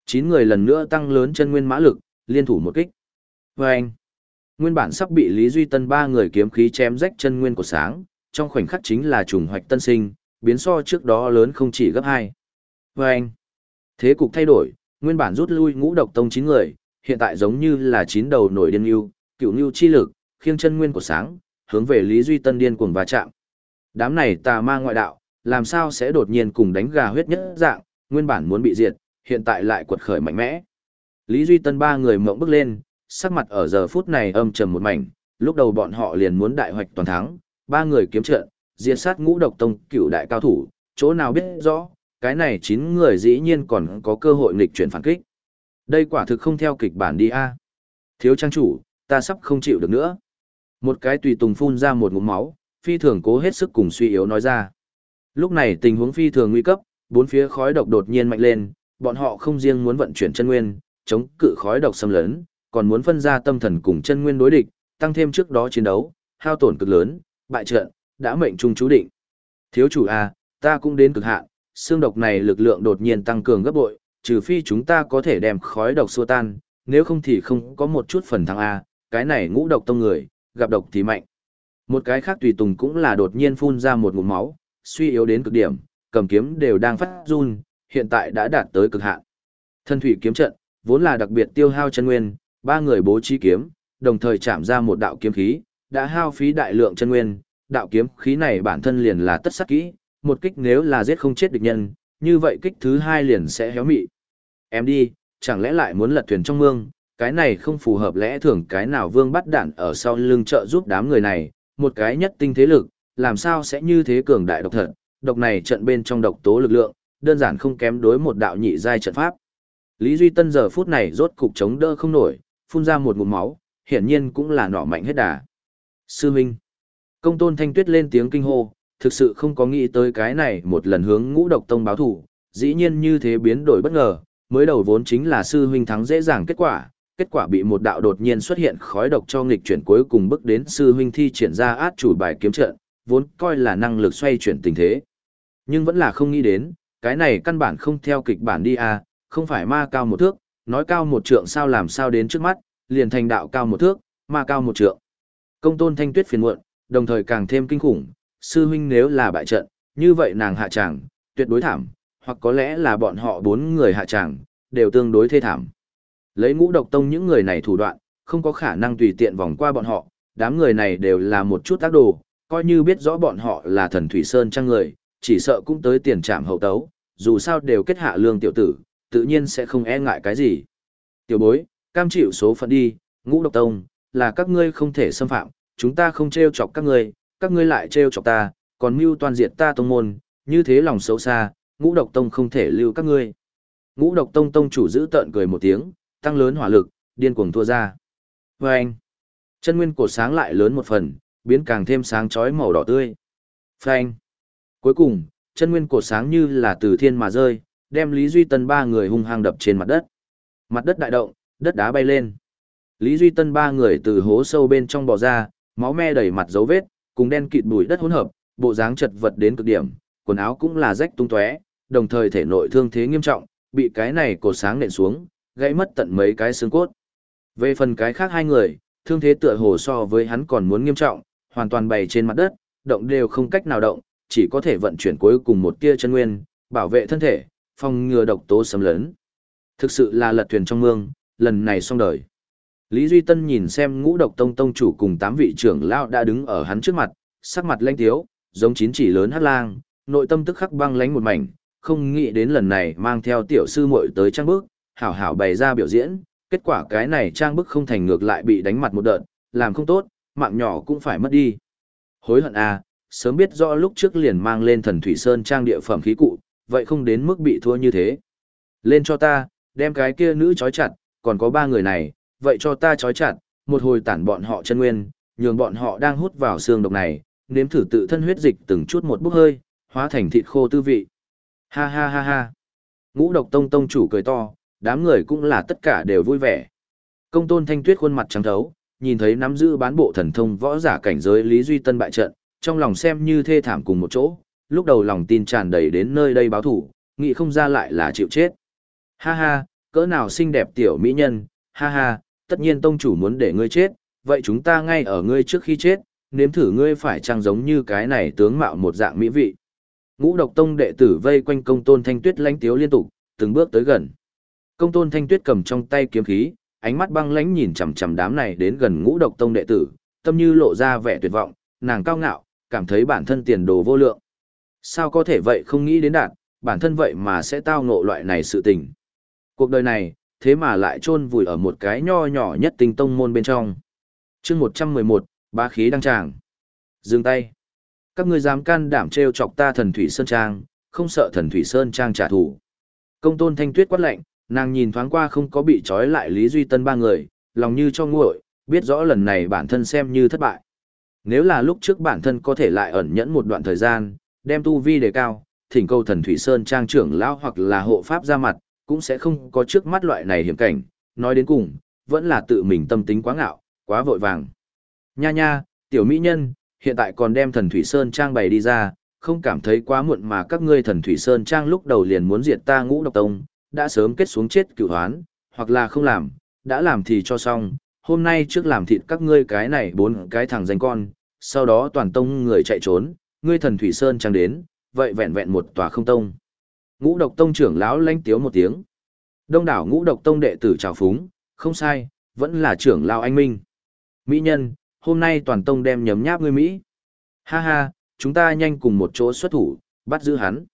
Chín người lần nữa tăng lớn chân nguyên mã lực, liên thủ một kích. Và anh, nguyên bản sắp bị Lý Duy Tân ba người kiếm khí chém rách chân nguyên của sáng, trong khoảnh khắc chính là trùng hoạch tân sinh, biến so trước đó lớn không chỉ gấp hai. Và anh, thế cục thay đổi, nguyên bản rút lui ngũ độc tông chín người, hiện tại giống như là chín đầu nổi điên yêu, cựu yêu chi lực, khiêng chân nguyên của sáng, hướng về Lý Duy Tân điên cuồng va chạm. Đám này tà ma ngoại đạo, làm sao sẽ đột nhiên cùng đánh gà huyết nhất dạng, nguyên bản muốn bị diệt, hiện tại lại quật khởi mạnh mẽ. Lý Duy Tân ba người mộng bước lên, sắc mặt ở giờ phút này âm trầm một mảnh, lúc đầu bọn họ liền muốn đại hoạch toàn thắng, ba người kiếm trận, diệt sát ngũ độc tông cựu đại cao thủ, chỗ nào biết rõ, cái này chín người dĩ nhiên còn có cơ hội nghịch chuyển phản kích. Đây quả thực không theo kịch bản đi a. Thiếu trang chủ, ta sắp không chịu được nữa. Một cái tùy tùng phun ra một ngụm máu, phi thường cố hết sức cùng suy yếu nói ra. Lúc này tình huống phi thường nguy cấp, bốn phía khói độc đột nhiên mạnh lên, bọn họ không riêng muốn vận chuyển chân nguyên, chống cự khói độc xâm lấn, còn muốn phân ra tâm thần cùng chân nguyên đối địch, tăng thêm trước đó chiến đấu, hao tổn cực lớn, bại trận, đã mệnh trung chú định. Thiếu chủ a, ta cũng đến cực hạn, xương độc này lực lượng đột nhiên tăng cường gấp bội, trừ phi chúng ta có thể đem khói độc xua tan, nếu không thì không có một chút phần thắng a, cái này ngũ độc tông người, gặp độc thì mạnh. Một cái khác tùy tùng cũng là đột nhiên phun ra một ngụm máu, suy yếu đến cực điểm, cầm kiếm đều đang phát run, hiện tại đã đạt tới cực hạn. thân thủy kiếm trận, vốn là đặc biệt tiêu hao chân nguyên, ba người bố trí kiếm, đồng thời chạm ra một đạo kiếm khí, đã hao phí đại lượng chân nguyên, đạo kiếm khí này bản thân liền là tất sát kỹ, một kích nếu là giết không chết địch nhân, như vậy kích thứ hai liền sẽ héo mị. Em đi, chẳng lẽ lại muốn lật thuyền trong mương, cái này không phù hợp lẽ thường cái nào vương bắt đạn ở sau lưng trợ giúp đám người này, một cái nhất tinh thế lực, làm sao sẽ như thế cường đại độc thật, độc này trận bên trong độc tố lực lượng, đơn giản không kém đối một đạo nhị giai trận pháp. Lý Duy Tân giờ phút này rốt cục chống đỡ không nổi, phun ra một ngụm máu, hiển nhiên cũng là nỏ mạnh hết đà. Sư Minh. Công tôn thanh tuyết lên tiếng kinh hô, thực sự không có nghĩ tới cái này một lần hướng ngũ độc tông báo thủ, dĩ nhiên như thế biến đổi bất ngờ, mới đầu vốn chính là sư huynh thắng dễ dàng kết quả, kết quả bị một đạo đột nhiên xuất hiện khói độc cho nghịch chuyển cuối cùng bước đến sư huynh thi triển ra át chủ bài kiếm trận, vốn coi là năng lực xoay chuyển tình thế. Nhưng vẫn là không nghĩ đến, cái này căn bản không theo kịch bản đi à, không phải ma cao một thước, nói cao một trượng sao làm sao đến trước mắt, liền thành đạo cao một thước, ma cao một trượng. Công tôn thanh tuyết phiền muộn, đồng thời càng thêm kinh khủng, sư huynh nếu là bại trận, như vậy nàng hạ tràng, tuyệt đối thảm, hoặc có lẽ là bọn họ bốn người hạ tràng, đều tương đối thê thảm. Lấy ngũ độc tông những người này thủ đoạn, không có khả năng tùy tiện vòng qua bọn họ, đám người này đều là một chút tác đồ, coi như biết rõ bọn họ là thần thủy sơn trang người, chỉ sợ cũng tới tiền trạm hậu tấu, dù sao đều kết hạ lương tiểu tử, tự nhiên sẽ không e ngại cái gì. Tiểu bối, cam chịu số phận đi, ngũ độc tông, là các ngươi không thể xâm phạm, chúng ta không trêu chọc các ngươi, các ngươi lại trêu chọc ta, còn mưu toàn diệt ta tông môn, như thế lòng xấu xa, ngũ độc tông không thể lưu các ngươi. Ngũ độc tông tông chủ giữ tợn cười một tiếng, tăng lớn hỏa lực, điên cuồng thua ra. Và anh, chân nguyên cổ sáng lại lớn một phần, biến càng thêm sáng chói màu đỏ tươi. Phanh. Cuối cùng, chân nguyên cổ sáng như là từ thiên mà rơi, đem Lý Duy Tân ba người hung hăng đập trên mặt đất. Mặt đất đại động, đất đá bay lên. Lý Duy Tân ba người từ hố sâu bên trong bò ra, máu me đầy mặt dấu vết, cùng đen kịt bụi đất hỗn hợp, bộ dáng chật vật đến cực điểm, quần áo cũng là rách tung tóe, đồng thời thể nội thương thế nghiêm trọng, bị cái này cổ sáng nện xuống, gãy mất tận mấy cái xương cốt. Về phần cái khác hai người, thương thế tựa hồ so với hắn còn muốn nghiêm trọng, hoàn toàn bày trên mặt đất, động đều không cách nào động, chỉ có thể vận chuyển cuối cùng một tia chân nguyên, bảo vệ thân thể, phòng ngừa độc tố xâm lấn. Thực sự là lật thuyền trong mương, lần này xong đời. Lý Duy Tân nhìn xem ngũ độc tông tông chủ cùng tám vị trưởng lão đã đứng ở hắn trước mặt, sắc mặt lanh tiếu, giống chín chỉ lớn hát lang, nội tâm tức khắc băng lánh một mảnh, không nghĩ đến lần này mang theo tiểu sư muội tới trang bước hảo hảo bày ra biểu diễn, kết quả cái này trang bức không thành ngược lại bị đánh mặt một đợt, làm không tốt, mạng nhỏ cũng phải mất đi. Hối hận à, sớm biết rõ lúc trước liền mang lên thần thủy sơn trang địa phẩm khí cụ, vậy không đến mức bị thua như thế. Lên cho ta, đem cái kia nữ trói chặt, còn có ba người này, vậy cho ta trói chặt, một hồi tản bọn họ chân nguyên, nhường bọn họ đang hút vào xương độc này, nếm thử tự thân huyết dịch từng chút một bốc hơi, hóa thành thịt khô tư vị. Ha ha ha ha. Ngũ độc tông tông chủ cười to, đám người cũng là tất cả đều vui vẻ. Công tôn thanh tuyết khuôn mặt trắng thấu, nhìn thấy nắm giữ bán bộ thần thông võ giả cảnh giới Lý Duy Tân bại trận, trong lòng xem như thê thảm cùng một chỗ, lúc đầu lòng tin tràn đầy đến nơi đây báo thủ, nghĩ không ra lại là chịu chết. Ha ha, cỡ nào xinh đẹp tiểu mỹ nhân, ha ha, tất nhiên tông chủ muốn để ngươi chết, vậy chúng ta ngay ở ngươi trước khi chết, nếm thử ngươi phải trang giống như cái này tướng mạo một dạng mỹ vị. Ngũ độc tông đệ tử vây quanh công tôn thanh tuyết lánh tiếu liên tục, từng bước tới gần. Công tôn thanh tuyết cầm trong tay kiếm khí, ánh mắt băng lãnh nhìn chằm chằm đám này đến gần ngũ độc tông đệ tử, tâm như lộ ra vẻ tuyệt vọng, nàng cao ngạo, cảm thấy bản thân tiền đồ vô lượng. Sao có thể vậy không nghĩ đến đạt, bản thân vậy mà sẽ tao ngộ loại này sự tình. Cuộc đời này, thế mà lại chôn vùi ở một cái nho nhỏ nhất tinh tông môn bên trong. chương 111, ba khí đăng tràng. Dừng tay. Các ngươi dám can đảm trêu chọc ta thần Thủy Sơn Trang, không sợ thần Thủy Sơn Trang trả thù. Công tôn thanh tuyết quát lạnh nàng nhìn thoáng qua không có bị trói lại Lý Duy Tân ba người, lòng như cho nguội, biết rõ lần này bản thân xem như thất bại. Nếu là lúc trước bản thân có thể lại ẩn nhẫn một đoạn thời gian, đem tu vi đề cao, thỉnh cầu thần Thủy Sơn Trang trưởng lão hoặc là hộ pháp ra mặt, cũng sẽ không có trước mắt loại này hiểm cảnh, nói đến cùng, vẫn là tự mình tâm tính quá ngạo, quá vội vàng. Nha nha, tiểu mỹ nhân, hiện tại còn đem thần Thủy Sơn Trang bày đi ra, không cảm thấy quá muộn mà các ngươi thần Thủy Sơn Trang lúc đầu liền muốn diệt ta ngũ độc tông, đã sớm kết xuống chết cửu hoán, hoặc là không làm, đã làm thì cho xong, hôm nay trước làm thịt các ngươi cái này bốn cái thằng danh con, sau đó toàn tông người chạy trốn, ngươi thần Thủy Sơn Trang đến, vậy vẹn vẹn một tòa không tông. Ngũ độc tông trưởng lão lanh tiếu một tiếng. Đông đảo ngũ độc tông đệ tử trào phúng, không sai, vẫn là trưởng lão anh Minh. Mỹ nhân, hôm nay toàn tông đem nhấm nháp ngươi Mỹ. Ha ha, chúng ta nhanh cùng một chỗ xuất thủ, bắt giữ hắn.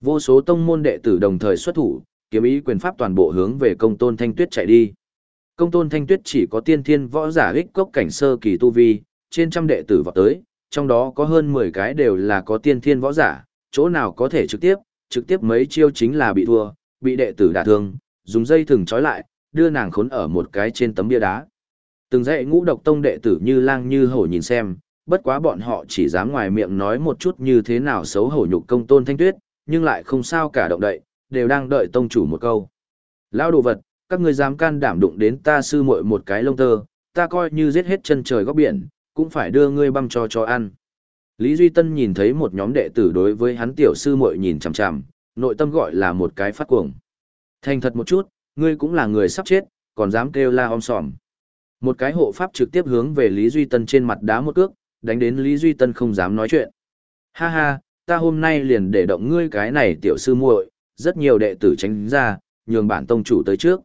Vô số tông môn đệ tử đồng thời xuất thủ, kiếm ý quyền pháp toàn bộ hướng về công tôn thanh tuyết chạy đi. Công tôn thanh tuyết chỉ có tiên thiên võ giả ích cốc cảnh sơ kỳ tu vi, trên trăm đệ tử vào tới, trong đó có hơn 10 cái đều là có tiên thiên võ giả, chỗ nào có thể trực tiếp, trực tiếp mấy chiêu chính là bị thua, bị đệ tử đả thương, dùng dây thừng trói lại, đưa nàng khốn ở một cái trên tấm bia đá. Từng dãy ngũ độc tông đệ tử như lang như hổ nhìn xem, bất quá bọn họ chỉ dám ngoài miệng nói một chút như thế nào xấu hổ nhục công tôn thanh tuyết, nhưng lại không sao cả động đậy, đều đang đợi tông chủ một câu. Lão đồ vật, các ngươi dám can đảm đụng đến ta sư muội một cái lông tơ, ta coi như giết hết chân trời góc biển, cũng phải đưa ngươi băm cho cho ăn. Lý Duy Tân nhìn thấy một nhóm đệ tử đối với hắn tiểu sư muội nhìn chằm chằm, nội tâm gọi là một cái phát cuồng. Thành thật một chút, ngươi cũng là người sắp chết, còn dám kêu la om sòm. Một cái hộ pháp trực tiếp hướng về Lý Duy Tân trên mặt đá một cước, đánh đến Lý Duy Tân không dám nói chuyện. Ha ha, ta hôm nay liền để động ngươi cái này tiểu sư muội, rất nhiều đệ tử tránh ra, nhường bản tông chủ tới trước.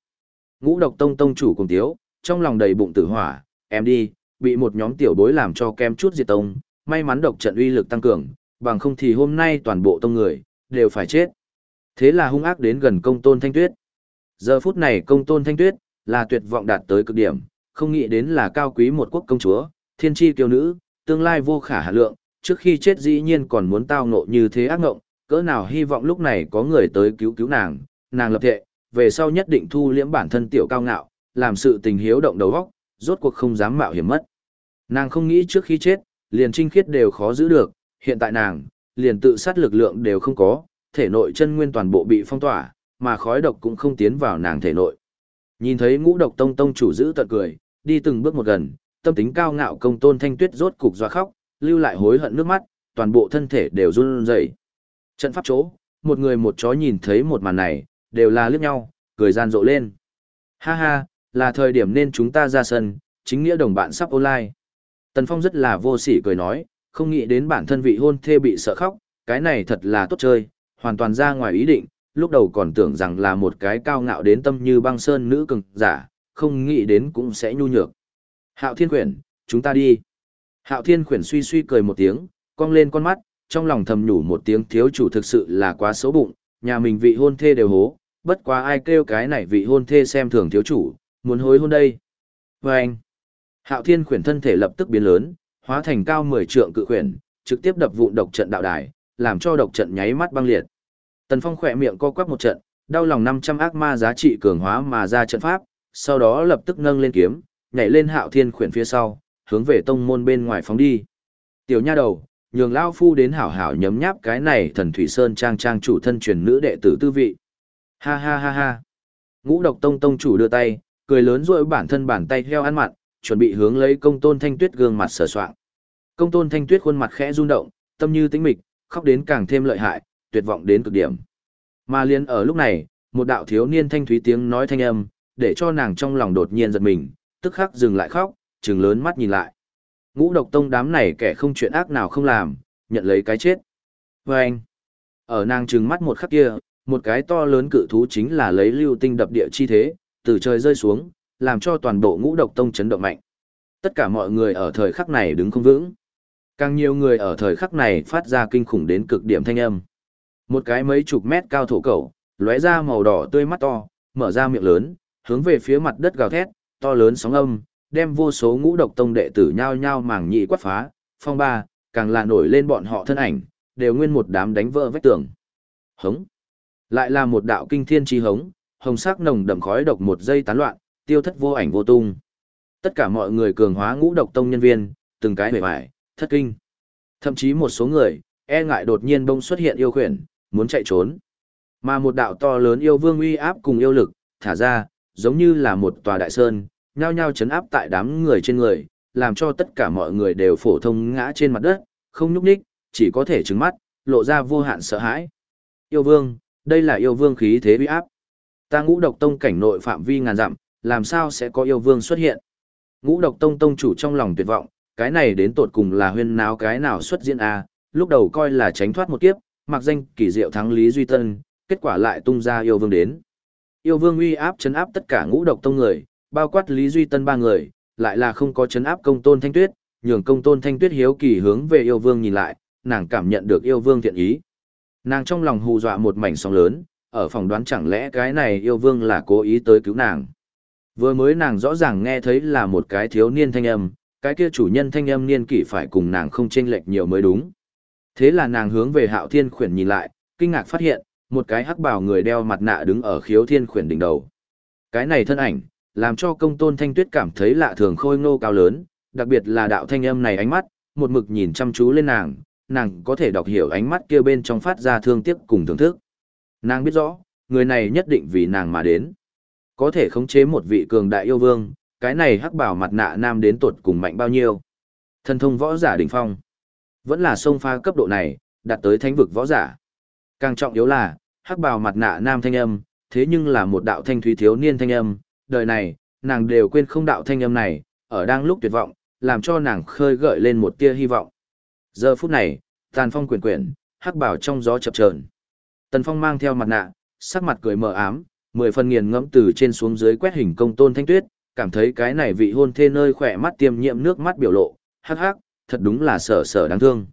Ngũ độc tông tông chủ cùng tiếu, trong lòng đầy bụng tử hỏa, em đi, bị một nhóm tiểu bối làm cho kem chút diệt tông, may mắn độc trận uy lực tăng cường, bằng không thì hôm nay toàn bộ tông người, đều phải chết. Thế là hung ác đến gần công tôn thanh tuyết. Giờ phút này công tôn thanh tuyết, là tuyệt vọng đạt tới cực điểm, không nghĩ đến là cao quý một quốc công chúa, thiên tri kiêu nữ, tương lai vô khả hạ lượng, trước khi chết dĩ nhiên còn muốn tao ngộ như thế ác ngộng, cỡ nào hy vọng lúc này có người tới cứu cứu nàng, nàng lập thệ, về sau nhất định thu liễm bản thân tiểu cao ngạo, làm sự tình hiếu động đầu óc, rốt cuộc không dám mạo hiểm mất. Nàng không nghĩ trước khi chết, liền trinh khiết đều khó giữ được, hiện tại nàng, liền tự sát lực lượng đều không có, thể nội chân nguyên toàn bộ bị phong tỏa, mà khói độc cũng không tiến vào nàng thể nội. Nhìn thấy ngũ độc tông tông chủ giữ tận cười, đi từng bước một gần, tâm tính cao ngạo công tôn thanh tuyết rốt cục doa khóc, lưu lại hối hận nước mắt, toàn bộ thân thể đều run rẩy. Trận pháp chỗ, một người một chó nhìn thấy một màn này, đều là liếc nhau, cười gian rộ lên. Ha ha, là thời điểm nên chúng ta ra sân, chính nghĩa đồng bạn sắp online. Tần Phong rất là vô sỉ cười nói, không nghĩ đến bản thân vị hôn thê bị sợ khóc, cái này thật là tốt chơi, hoàn toàn ra ngoài ý định, lúc đầu còn tưởng rằng là một cái cao ngạo đến tâm như băng sơn nữ cường giả, không nghĩ đến cũng sẽ nhu nhược. Hạo Thiên Quyển, chúng ta đi. Hạo Thiên Quyển suy suy cười một tiếng, cong lên con mắt, trong lòng thầm nhủ một tiếng thiếu chủ thực sự là quá xấu bụng, nhà mình vị hôn thê đều hố, bất quá ai kêu cái này vị hôn thê xem thường thiếu chủ, muốn hối hôn đây. Và anh, Hạo Thiên Quyển thân thể lập tức biến lớn, hóa thành cao 10 trượng cự quyển, trực tiếp đập vụn độc trận đạo đài, làm cho độc trận nháy mắt băng liệt. Tần Phong khỏe miệng co quắp một trận, đau lòng 500 ác ma giá trị cường hóa mà ra trận pháp, sau đó lập tức nâng lên kiếm, nhảy lên hạo thiên khuyển phía sau, hướng về tông môn bên ngoài phóng đi. Tiểu nha đầu, nhường lao phu đến hảo hảo nhấm nháp cái này thần thủy sơn trang trang chủ thân truyền nữ đệ tử tư vị. Ha ha ha ha. Ngũ độc tông tông chủ đưa tay, cười lớn rỗi bản thân bàn tay heo ăn mặn, chuẩn bị hướng lấy công tôn thanh tuyết gương mặt sờ soạng. Công tôn thanh tuyết khuôn mặt khẽ run động, tâm như tĩnh mịch, khóc đến càng thêm lợi hại, tuyệt vọng đến cực điểm. Mà liền ở lúc này, một đạo thiếu niên thanh thúy tiếng nói thanh âm, để cho nàng trong lòng đột nhiên giật mình, tức khắc dừng lại khóc, trừng lớn mắt nhìn lại. Ngũ độc tông đám này kẻ không chuyện ác nào không làm, nhận lấy cái chết. Và anh, ở nàng trừng mắt một khắc kia, một cái to lớn cự thú chính là lấy lưu tinh đập địa chi thế, từ trời rơi xuống, làm cho toàn bộ ngũ độc tông chấn động mạnh. Tất cả mọi người ở thời khắc này đứng không vững. Càng nhiều người ở thời khắc này phát ra kinh khủng đến cực điểm thanh âm. Một cái mấy chục mét cao thổ cầu, lóe ra màu đỏ tươi mắt to, mở ra miệng lớn, hướng về phía mặt đất gào thét, to lớn sóng âm, đem vô số ngũ độc tông đệ tử nhao nhao màng nhị quát phá, phong ba, càng là nổi lên bọn họ thân ảnh, đều nguyên một đám đánh vỡ vách tường. Hống. Lại là một đạo kinh thiên chi hống, hồng sắc nồng đậm khói độc một giây tán loạn, tiêu thất vô ảnh vô tung. Tất cả mọi người cường hóa ngũ độc tông nhân viên, từng cái hề bại, thất kinh. Thậm chí một số người, e ngại đột nhiên bông xuất hiện yêu khuyển, muốn chạy trốn. Mà một đạo to lớn yêu vương uy áp cùng yêu lực, thả ra, giống như là một tòa đại sơn, nhao nhao chấn áp tại đám người trên người, làm cho tất cả mọi người đều phổ thông ngã trên mặt đất, không nhúc nhích, chỉ có thể trừng mắt, lộ ra vô hạn sợ hãi. Yêu vương, đây là yêu vương khí thế uy áp. Ta ngũ độc tông cảnh nội phạm vi ngàn dặm, làm sao sẽ có yêu vương xuất hiện? Ngũ độc tông tông chủ trong lòng tuyệt vọng, cái này đến tột cùng là huyên náo cái nào xuất diễn a lúc đầu coi là tránh thoát một kiếp, mặc danh kỳ diệu thắng Lý Duy Tân, kết quả lại tung ra yêu vương đến. Yêu vương uy áp chấn áp tất cả ngũ độc tông người, bao quát Lý Duy Tân ba người, lại là không có chấn áp công tôn thanh tuyết, nhường công tôn thanh tuyết hiếu kỳ hướng về yêu vương nhìn lại, nàng cảm nhận được yêu vương thiện ý. Nàng trong lòng hù dọa một mảnh sóng lớn, ở phòng đoán chẳng lẽ cái này yêu vương là cố ý tới cứu nàng. Vừa mới nàng rõ ràng nghe thấy là một cái thiếu niên thanh âm, cái kia chủ nhân thanh âm niên kỷ phải cùng nàng không chênh lệch nhiều mới đúng. Thế là nàng hướng về hạo thiên khuyển nhìn lại, kinh ngạc phát hiện, một cái hắc bào người đeo mặt nạ đứng ở khiếu thiên khuyển đỉnh đầu. Cái này thân ảnh, làm cho công tôn thanh tuyết cảm thấy lạ thường khôi ngô cao lớn, đặc biệt là đạo thanh âm này ánh mắt, một mực nhìn chăm chú lên nàng, nàng có thể đọc hiểu ánh mắt kia bên trong phát ra thương tiếc cùng thưởng thức. Nàng biết rõ, người này nhất định vì nàng mà đến. Có thể khống chế một vị cường đại yêu vương, cái này hắc bảo mặt nạ nam đến tuột cùng mạnh bao nhiêu. Thần thông võ giả đỉnh phong. Vẫn là sông pha cấp độ này, đạt tới thánh vực võ giả. Càng trọng yếu là, hắc bào mặt nạ nam thanh âm, thế nhưng là một đạo thanh thúy thiếu niên thanh âm, đời này, nàng đều quên không đạo thanh âm này, ở đang lúc tuyệt vọng, làm cho nàng khơi gợi lên một tia hy vọng. Giờ phút này, tàn phong quyển quyển, hắc bảo trong gió chập chờn. Tần Phong mang theo mặt nạ, sắc mặt cười mờ ám, mười phần nghiền ngẫm từ trên xuống dưới quét hình công tôn thanh tuyết, cảm thấy cái này vị hôn thê nơi khỏe mắt tiêm nhiễm nước mắt biểu lộ, hắc hắc, thật đúng là sở sở đáng thương.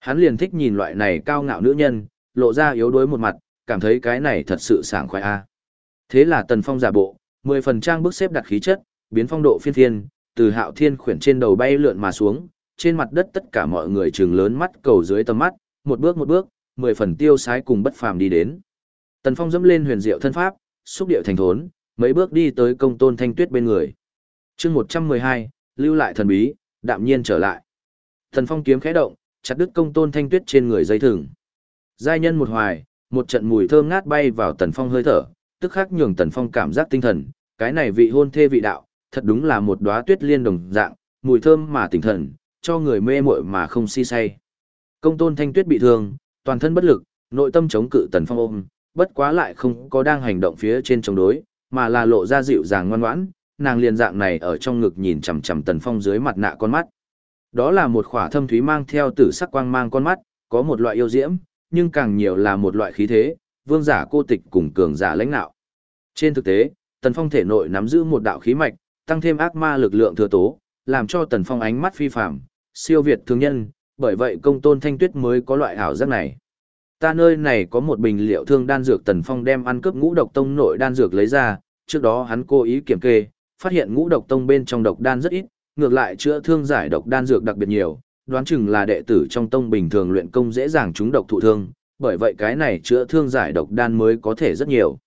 Hắn liền thích nhìn loại này cao ngạo nữ nhân, lộ ra yếu đuối một mặt, cảm thấy cái này thật sự sảng khoái a. Thế là Tần Phong giả bộ, mười phần trang bước xếp đặt khí chất, biến phong độ phiên thiên, từ Hạo Thiên khuyển trên đầu bay lượn mà xuống, trên mặt đất tất cả mọi người trừng lớn mắt cầu dưới tầm mắt, một bước một bước, mười phần tiêu sái cùng bất phàm đi đến. Tần Phong dẫm lên huyền diệu thân pháp, xúc điệu thành thốn, mấy bước đi tới công tôn thanh tuyết bên người. chương 112, lưu lại thần bí, đạm nhiên trở lại. Tần Phong kiếm khẽ động, chặt đứt công tôn thanh tuyết trên người dây thừng. Giai nhân một hoài, một trận mùi thơm ngát bay vào Tần Phong hơi thở, tức khắc nhường Tần Phong cảm giác tinh thần, cái này vị hôn thê vị đạo, thật đúng là một đóa tuyết liên đồng dạng, mùi thơm mà tỉnh thần, cho người mê muội mà không si say. Công tôn thanh tuyết bị thương, toàn thân bất lực, nội tâm chống cự Tần Phong ôm, bất quá lại không có đang hành động phía trên chống đối, mà là lộ ra dịu dàng ngoan ngoãn, nàng liền dạng này ở trong ngực nhìn chằm chằm Tần Phong dưới mặt nạ con mắt. Đó là một khỏa thâm thúy mang theo tử sắc quang mang con mắt, có một loại yêu diễm, nhưng càng nhiều là một loại khí thế, vương giả cô tịch cùng cường giả lãnh đạo. Trên thực tế, Tần Phong thể nội nắm giữ một đạo khí mạch, tăng thêm ác ma lực lượng thừa tố, làm cho Tần Phong ánh mắt phi phàm, siêu việt thường nhân, bởi vậy công tôn thanh tuyết mới có loại ảo giác này. Ta nơi này có một bình liệu thương đan dược Tần Phong đem ăn cướp ngũ độc tông nội đan dược lấy ra, trước đó hắn cố ý kiểm kê, phát hiện ngũ độc tông bên trong độc đan rất ít, ngược lại chữa thương giải độc đan dược đặc biệt nhiều, đoán chừng là đệ tử trong tông bình thường luyện công dễ dàng trúng độc thụ thương, bởi vậy cái này chữa thương giải độc đan mới có thể rất nhiều.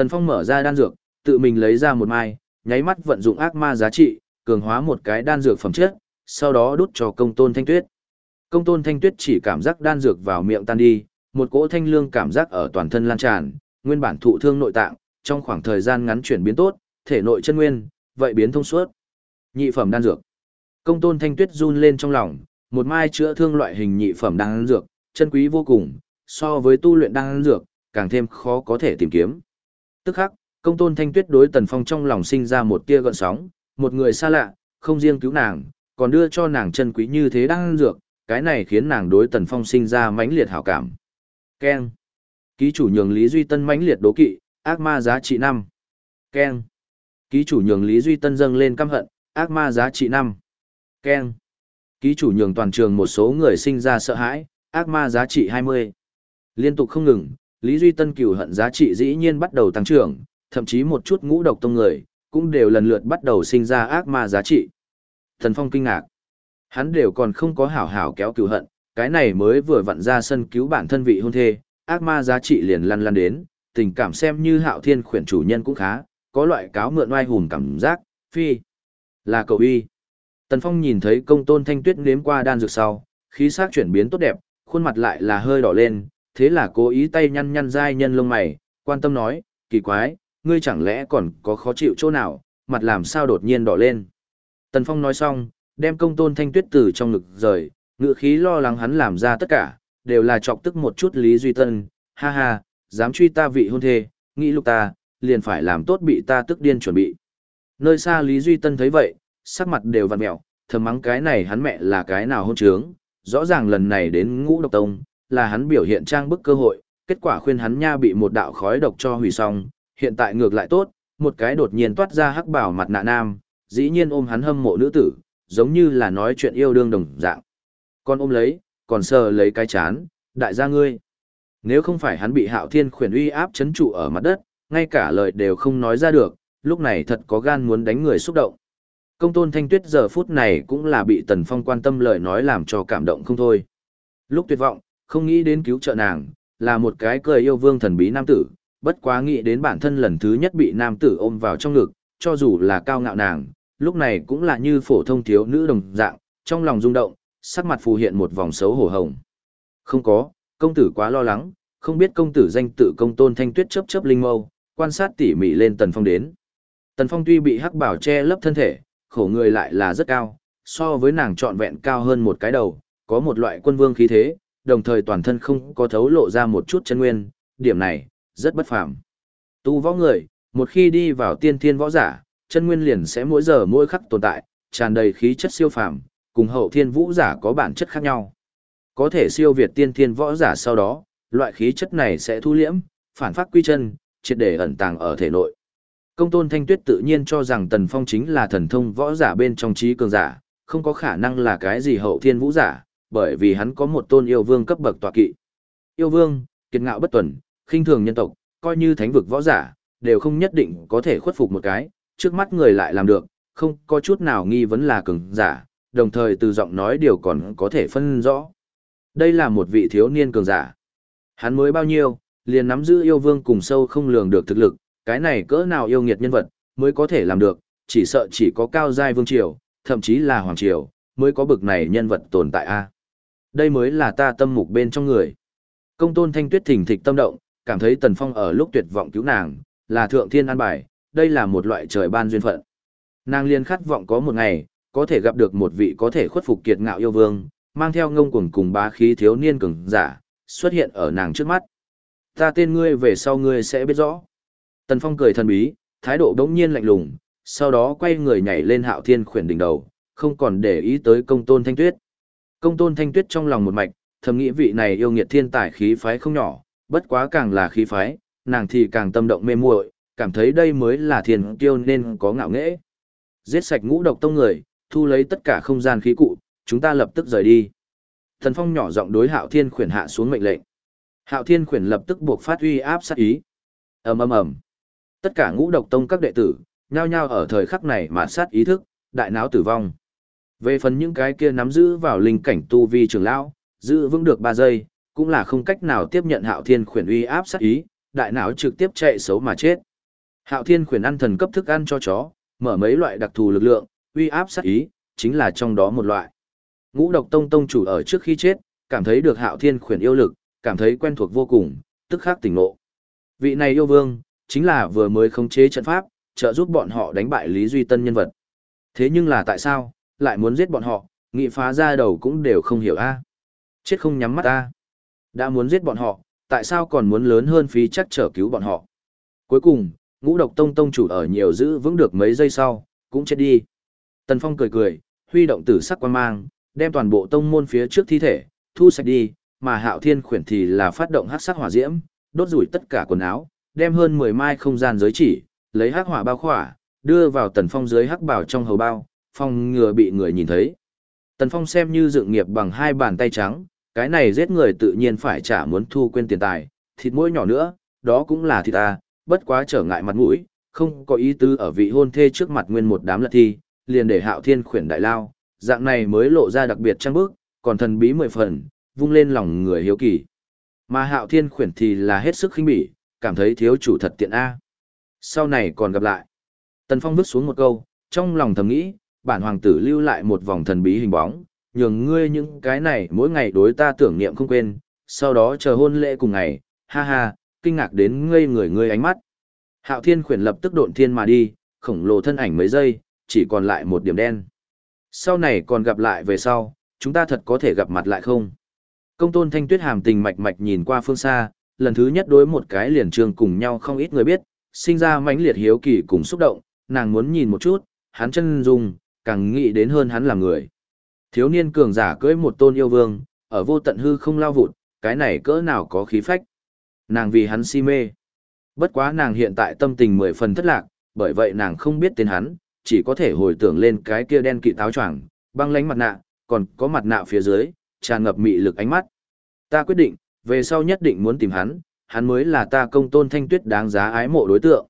Tần Phong mở ra đan dược, tự mình lấy ra một mai, nháy mắt vận dụng ác ma giá trị, cường hóa một cái đan dược phẩm chất, sau đó đút cho công tôn thanh tuyết. Công tôn thanh tuyết chỉ cảm giác đan dược vào miệng tan đi, một cỗ thanh lương cảm giác ở toàn thân lan tràn, nguyên bản thụ thương nội tạng, trong khoảng thời gian ngắn chuyển biến tốt, thể nội chân nguyên, vậy biến thông suốt. Nhị phẩm đan dược. Công tôn thanh tuyết run lên trong lòng, một mai chữa thương loại hình nhị phẩm đan dược, chân quý vô cùng, so với tu luyện đan dược, càng thêm khó có thể tìm kiếm. Tức khắc, công tôn thanh tuyết đối tần phong trong lòng sinh ra một tia gợn sóng, một người xa lạ, không riêng cứu nàng, còn đưa cho nàng chân quý như thế đang dược, cái này khiến nàng đối tần phong sinh ra mãnh liệt hảo cảm. Ken. Ký chủ nhường Lý Duy Tân mãnh liệt đố kỵ, ác ma giá trị 5. Ken. Ký chủ nhường Lý Duy Tân dâng lên căm hận, ác ma giá trị 5. Ken. Ký chủ nhường toàn trường một số người sinh ra sợ hãi, ác ma giá trị 20. Liên tục không ngừng, Lý Duy Tân cửu hận giá trị dĩ nhiên bắt đầu tăng trưởng, thậm chí một chút ngũ độc tông người, cũng đều lần lượt bắt đầu sinh ra ác ma giá trị. Thần Phong kinh ngạc. Hắn đều còn không có hảo hảo kéo cửu hận, cái này mới vừa vặn ra sân cứu bản thân vị hôn thê, ác ma giá trị liền lăn lăn đến, tình cảm xem như hạo thiên khuyển chủ nhân cũng khá, có loại cáo mượn oai hùng cảm giác, phi. Là cầu y. Tần Phong nhìn thấy công tôn thanh tuyết nếm qua đan dược sau, khí sắc chuyển biến tốt đẹp, khuôn mặt lại là hơi đỏ lên, thế là cố ý tay nhăn nhăn dai nhân lông mày, quan tâm nói, kỳ quái, ngươi chẳng lẽ còn có khó chịu chỗ nào, mặt làm sao đột nhiên đỏ lên. Tần Phong nói xong, đem công tôn thanh tuyết từ trong ngực rời, ngựa khí lo lắng hắn làm ra tất cả, đều là chọc tức một chút Lý Duy Tân, ha ha, dám truy ta vị hôn thê, nghĩ lúc ta, liền phải làm tốt bị ta tức điên chuẩn bị. Nơi xa Lý Duy Tân thấy vậy, sắc mặt đều vặn mẹo, thầm mắng cái này hắn mẹ là cái nào hôn trướng, rõ ràng lần này đến ngũ độc tông, là hắn biểu hiện trang bức cơ hội, kết quả khuyên hắn nha bị một đạo khói độc cho hủy xong, Hiện tại ngược lại tốt, một cái đột nhiên toát ra hắc bảo mặt nạ nam, dĩ nhiên ôm hắn hâm mộ nữ tử, giống như là nói chuyện yêu đương đồng dạng. Con ôm lấy, còn sờ lấy cái chán, đại gia ngươi. Nếu không phải hắn bị hạo thiên khuyển uy áp chấn trụ ở mặt đất, ngay cả lời đều không nói ra được, lúc này thật có gan muốn đánh người xúc động. Công tôn thanh tuyết giờ phút này cũng là bị tần phong quan tâm lời nói làm cho cảm động không thôi. Lúc tuyệt vọng, không nghĩ đến cứu trợ nàng, là một cái cười yêu vương thần bí nam tử, bất quá nghĩ đến bản thân lần thứ nhất bị nam tử ôm vào trong ngực, cho dù là cao ngạo nàng, lúc này cũng là như phổ thông thiếu nữ đồng dạng, trong lòng rung động, sắc mặt phù hiện một vòng xấu hổ hồng. Không có, công tử quá lo lắng, không biết công tử danh tự công tôn thanh tuyết chấp chấp linh mâu, quan sát tỉ mỉ lên tần phong đến. Tần phong tuy bị hắc bảo che lấp thân thể, khổ người lại là rất cao, so với nàng trọn vẹn cao hơn một cái đầu, có một loại quân vương khí thế, đồng thời toàn thân không có thấu lộ ra một chút chân nguyên, điểm này, rất bất phàm. Tu võ người, một khi đi vào tiên thiên võ giả, chân nguyên liền sẽ mỗi giờ mỗi khắc tồn tại, tràn đầy khí chất siêu phàm, cùng hậu thiên vũ giả có bản chất khác nhau. Có thể siêu việt tiên thiên võ giả sau đó, loại khí chất này sẽ thu liễm, phản phát quy chân, triệt để ẩn tàng ở thể nội. Công tôn thanh tuyết tự nhiên cho rằng Tần Phong chính là thần thông võ giả bên trong trí cường giả, không có khả năng là cái gì hậu thiên vũ giả, bởi vì hắn có một tôn yêu vương cấp bậc tọa kỵ. Yêu vương, kiệt ngạo bất tuần, khinh thường nhân tộc, coi như thánh vực võ giả, đều không nhất định có thể khuất phục một cái, trước mắt người lại làm được, không có chút nào nghi vấn là cường giả, đồng thời từ giọng nói điều còn có thể phân rõ. Đây là một vị thiếu niên cường giả. Hắn mới bao nhiêu, liền nắm giữ yêu vương cùng sâu không lường được thực lực, cái này cỡ nào yêu nghiệt nhân vật, mới có thể làm được, chỉ sợ chỉ có cao giai vương triều, thậm chí là hoàng triều, mới có bực này nhân vật tồn tại a. Đây mới là ta tâm mục bên trong người. Công tôn thanh tuyết thỉnh thịch tâm động, cảm thấy tần phong ở lúc tuyệt vọng cứu nàng, là thượng thiên an bài, đây là một loại trời ban duyên phận. Nàng liên khát vọng có một ngày, có thể gặp được một vị có thể khuất phục kiệt ngạo yêu vương, mang theo ngông cuồng cùng bá khí thiếu niên cường giả, xuất hiện ở nàng trước mắt. Ta tên ngươi về sau ngươi sẽ biết rõ. Tần Phong cười thần bí, thái độ đống nhiên lạnh lùng, sau đó quay người nhảy lên hạo thiên khuyển đỉnh đầu, không còn để ý tới công tôn thanh tuyết. Công tôn thanh tuyết trong lòng một mạch, thầm nghĩ vị này yêu nghiệt thiên tài khí phái không nhỏ, bất quá càng là khí phái, nàng thì càng tâm động mê muội, cảm thấy đây mới là thiên kiêu nên có ngạo nghễ. Giết sạch ngũ độc tông người, thu lấy tất cả không gian khí cụ, chúng ta lập tức rời đi. Thần Phong nhỏ giọng đối Hạo Thiên khuyển hạ xuống mệnh lệnh. Hạo Thiên khuyển lập tức buộc phát uy áp sát ý. Ầm ầm ầm. Tất cả ngũ độc tông các đệ tử, nhao nhao ở thời khắc này mà sát ý thức, đại não tử vong. Về phần những cái kia nắm giữ vào linh cảnh tu vi trưởng lão, giữ vững được 3 giây, cũng là không cách nào tiếp nhận Hạo Thiên khuyển uy áp sát ý, đại não trực tiếp chạy xấu mà chết. Hạo Thiên khuyển ăn thần cấp thức ăn cho chó, mở mấy loại đặc thù lực lượng, uy áp sát ý, chính là trong đó một loại. Ngũ độc tông tông chủ ở trước khi chết, cảm thấy được Hạo Thiên khuyển yêu lực, cảm thấy quen thuộc vô cùng, tức khắc tỉnh ngộ. Vị này yêu vương, chính là vừa mới khống chế trận pháp, trợ giúp bọn họ đánh bại Lý Duy Tân nhân vật. Thế nhưng là tại sao, lại muốn giết bọn họ, nghị phá ra đầu cũng đều không hiểu a. Chết không nhắm mắt a. Đã muốn giết bọn họ, tại sao còn muốn lớn hơn phí chắc trở cứu bọn họ. Cuối cùng, ngũ độc tông tông chủ ở nhiều giữ vững được mấy giây sau, cũng chết đi. Tần Phong cười cười, huy động tử sắc quan mang, đem toàn bộ tông môn phía trước thi thể, thu sạch đi, mà hạo thiên khuyển thì là phát động hắc sắc hỏa diễm, đốt rủi tất cả quần áo, đem hơn 10 mai không gian giới chỉ, lấy hắc hỏa bao khỏa, đưa vào tần phong dưới hắc bảo trong hầu bao, phong ngừa bị người nhìn thấy. Tần phong xem như dựng nghiệp bằng hai bàn tay trắng, cái này giết người tự nhiên phải trả muốn thu quên tiền tài, thịt mũi nhỏ nữa, đó cũng là thịt ta, bất quá trở ngại mặt mũi, không có ý tư ở vị hôn thê trước mặt nguyên một đám lật thi, liền để hạo thiên khuyển đại lao, dạng này mới lộ ra đặc biệt trăng bước, còn thần bí mười phần, vung lên lòng người hiếu kỳ. Mà hạo thiên khuyển thì là hết sức khinh bỉ, cảm thấy thiếu chủ thật tiện A. Sau này còn gặp lại. Tần Phong vứt xuống một câu, trong lòng thầm nghĩ, bản hoàng tử lưu lại một vòng thần bí hình bóng, nhường ngươi những cái này mỗi ngày đối ta tưởng niệm không quên, sau đó chờ hôn lễ cùng ngày, ha ha, kinh ngạc đến ngây người ngươi ánh mắt. Hạo thiên khuyển lập tức độn thiên mà đi, khổng lồ thân ảnh mấy giây, chỉ còn lại một điểm đen. Sau này còn gặp lại về sau, chúng ta thật có thể gặp mặt lại không? Công tôn thanh tuyết hàm tình mạch mạch nhìn qua phương xa, lần thứ nhất đối một cái liền trường cùng nhau không ít người biết, sinh ra mãnh liệt hiếu kỳ cùng xúc động, nàng muốn nhìn một chút, hắn chân dung, càng nghĩ đến hơn hắn là người. Thiếu niên cường giả cưỡi một tôn yêu vương, ở vô tận hư không lao vụt, cái này cỡ nào có khí phách. Nàng vì hắn si mê. Bất quá nàng hiện tại tâm tình mười phần thất lạc, bởi vậy nàng không biết tên hắn, chỉ có thể hồi tưởng lên cái kia đen kỵ táo choàng, băng lánh mặt nạ, còn có mặt nạ phía dưới, tràn ngập mị lực ánh mắt. Ta quyết định, về sau nhất định muốn tìm hắn, hắn mới là ta công tôn thanh tuyết đáng giá ái mộ đối tượng.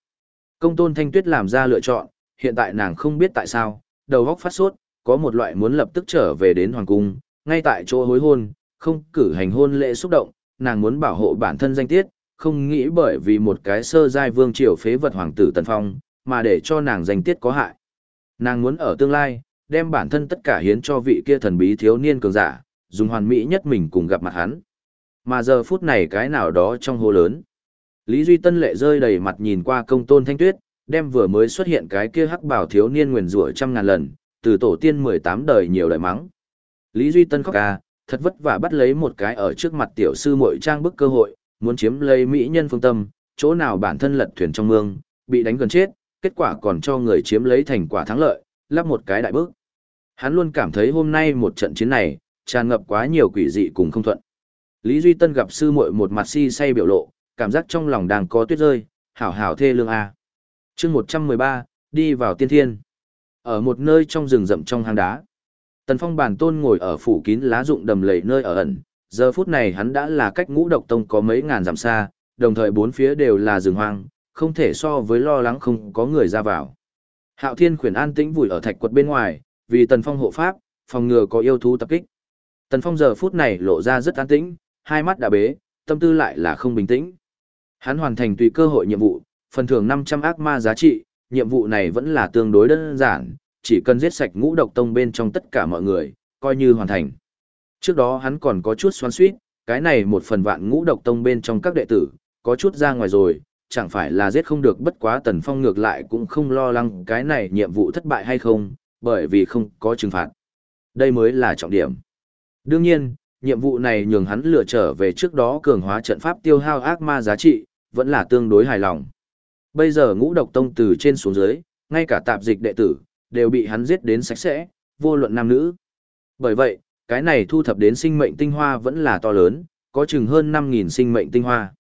Công tôn thanh tuyết làm ra lựa chọn, hiện tại nàng không biết tại sao, đầu óc phát sốt, có một loại muốn lập tức trở về đến hoàng cung, ngay tại chỗ hối hôn, không cử hành hôn lễ xúc động, nàng muốn bảo hộ bản thân danh tiết, không nghĩ bởi vì một cái sơ giai vương triều phế vật hoàng tử Tần Phong, mà để cho nàng danh tiết có hại. Nàng muốn ở tương lai, đem bản thân tất cả hiến cho vị kia thần bí thiếu niên cường giả, dùng hoàn mỹ nhất mình cùng gặp mặt hắn. Mà giờ phút này cái nào đó trong hồ lớn. Lý Duy Tân lệ rơi đầy mặt nhìn qua công tôn thanh tuyết, đem vừa mới xuất hiện cái kia hắc bảo thiếu niên nguyền rủa trăm ngàn lần, từ tổ tiên 18 đời nhiều đời mắng. Lý Duy Tân khóc ca, thật vất vả bắt lấy một cái ở trước mặt tiểu sư muội trang bức cơ hội, muốn chiếm lấy mỹ nhân phương tâm, chỗ nào bản thân lật thuyền trong mương, bị đánh gần chết, kết quả còn cho người chiếm lấy thành quả thắng lợi, lắp một cái đại bước. Hắn luôn cảm thấy hôm nay một trận chiến này, tràn ngập quá nhiều quỷ dị cùng không thuận. Lý Duy Tân gặp sư muội một mặt si say biểu lộ, cảm giác trong lòng đang có tuyết rơi, hảo hảo thê lương a. Chương 113, đi vào tiên thiên. Ở một nơi trong rừng rậm trong hang đá, Tần Phong bản tôn ngồi ở phủ kín lá rụng đầm lầy nơi ở ẩn, giờ phút này hắn đã là cách ngũ độc tông có mấy ngàn dặm xa, đồng thời bốn phía đều là rừng hoang, không thể so với lo lắng không có người ra vào. Hạo Thiên khuyển an tĩnh vùi ở thạch quật bên ngoài, vì Tần Phong hộ pháp, phòng ngừa có yêu thú tập kích. Tần Phong giờ phút này lộ ra rất an tĩnh, hai mắt đã bế, tâm tư lại là không bình tĩnh. Hắn hoàn thành tùy cơ hội nhiệm vụ, phần thưởng 500 ác ma giá trị, nhiệm vụ này vẫn là tương đối đơn giản, chỉ cần giết sạch ngũ độc tông bên trong tất cả mọi người, coi như hoàn thành. Trước đó hắn còn có chút xoắn suýt, cái này một phần vạn ngũ độc tông bên trong các đệ tử, có chút ra ngoài rồi, chẳng phải là giết không được bất quá tần phong ngược lại cũng không lo lắng cái này nhiệm vụ thất bại hay không, bởi vì không có trừng phạt. Đây mới là trọng điểm. Đương nhiên, nhiệm vụ này nhường hắn lựa trở về trước đó cường hóa trận pháp tiêu hao ác ma giá trị, vẫn là tương đối hài lòng. Bây giờ ngũ độc tông từ trên xuống dưới, ngay cả tạp dịch đệ tử, đều bị hắn giết đến sạch sẽ, vô luận nam nữ. Bởi vậy, cái này thu thập đến sinh mệnh tinh hoa vẫn là to lớn, có chừng hơn 5.000 sinh mệnh tinh hoa.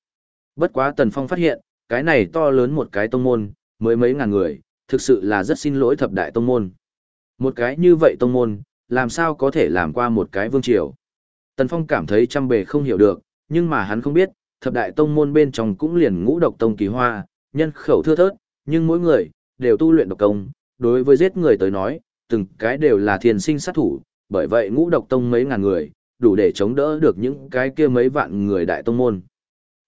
Bất quá Tần Phong phát hiện, cái này to lớn một cái tông môn, mới mấy ngàn người, thực sự là rất xin lỗi thập đại tông môn. Một cái như vậy tông môn, làm sao có thể làm qua một cái vương triều. Tần Phong cảm thấy trăm bề không hiểu được, nhưng mà hắn không biết, thập đại tông môn bên trong cũng liền ngũ độc tông kỳ hoa, nhân khẩu thưa thớt, nhưng mỗi người, đều tu luyện độc công, đối với giết người tới nói, từng cái đều là thiên sinh sát thủ, bởi vậy ngũ độc tông mấy ngàn người, đủ để chống đỡ được những cái kia mấy vạn người đại tông môn.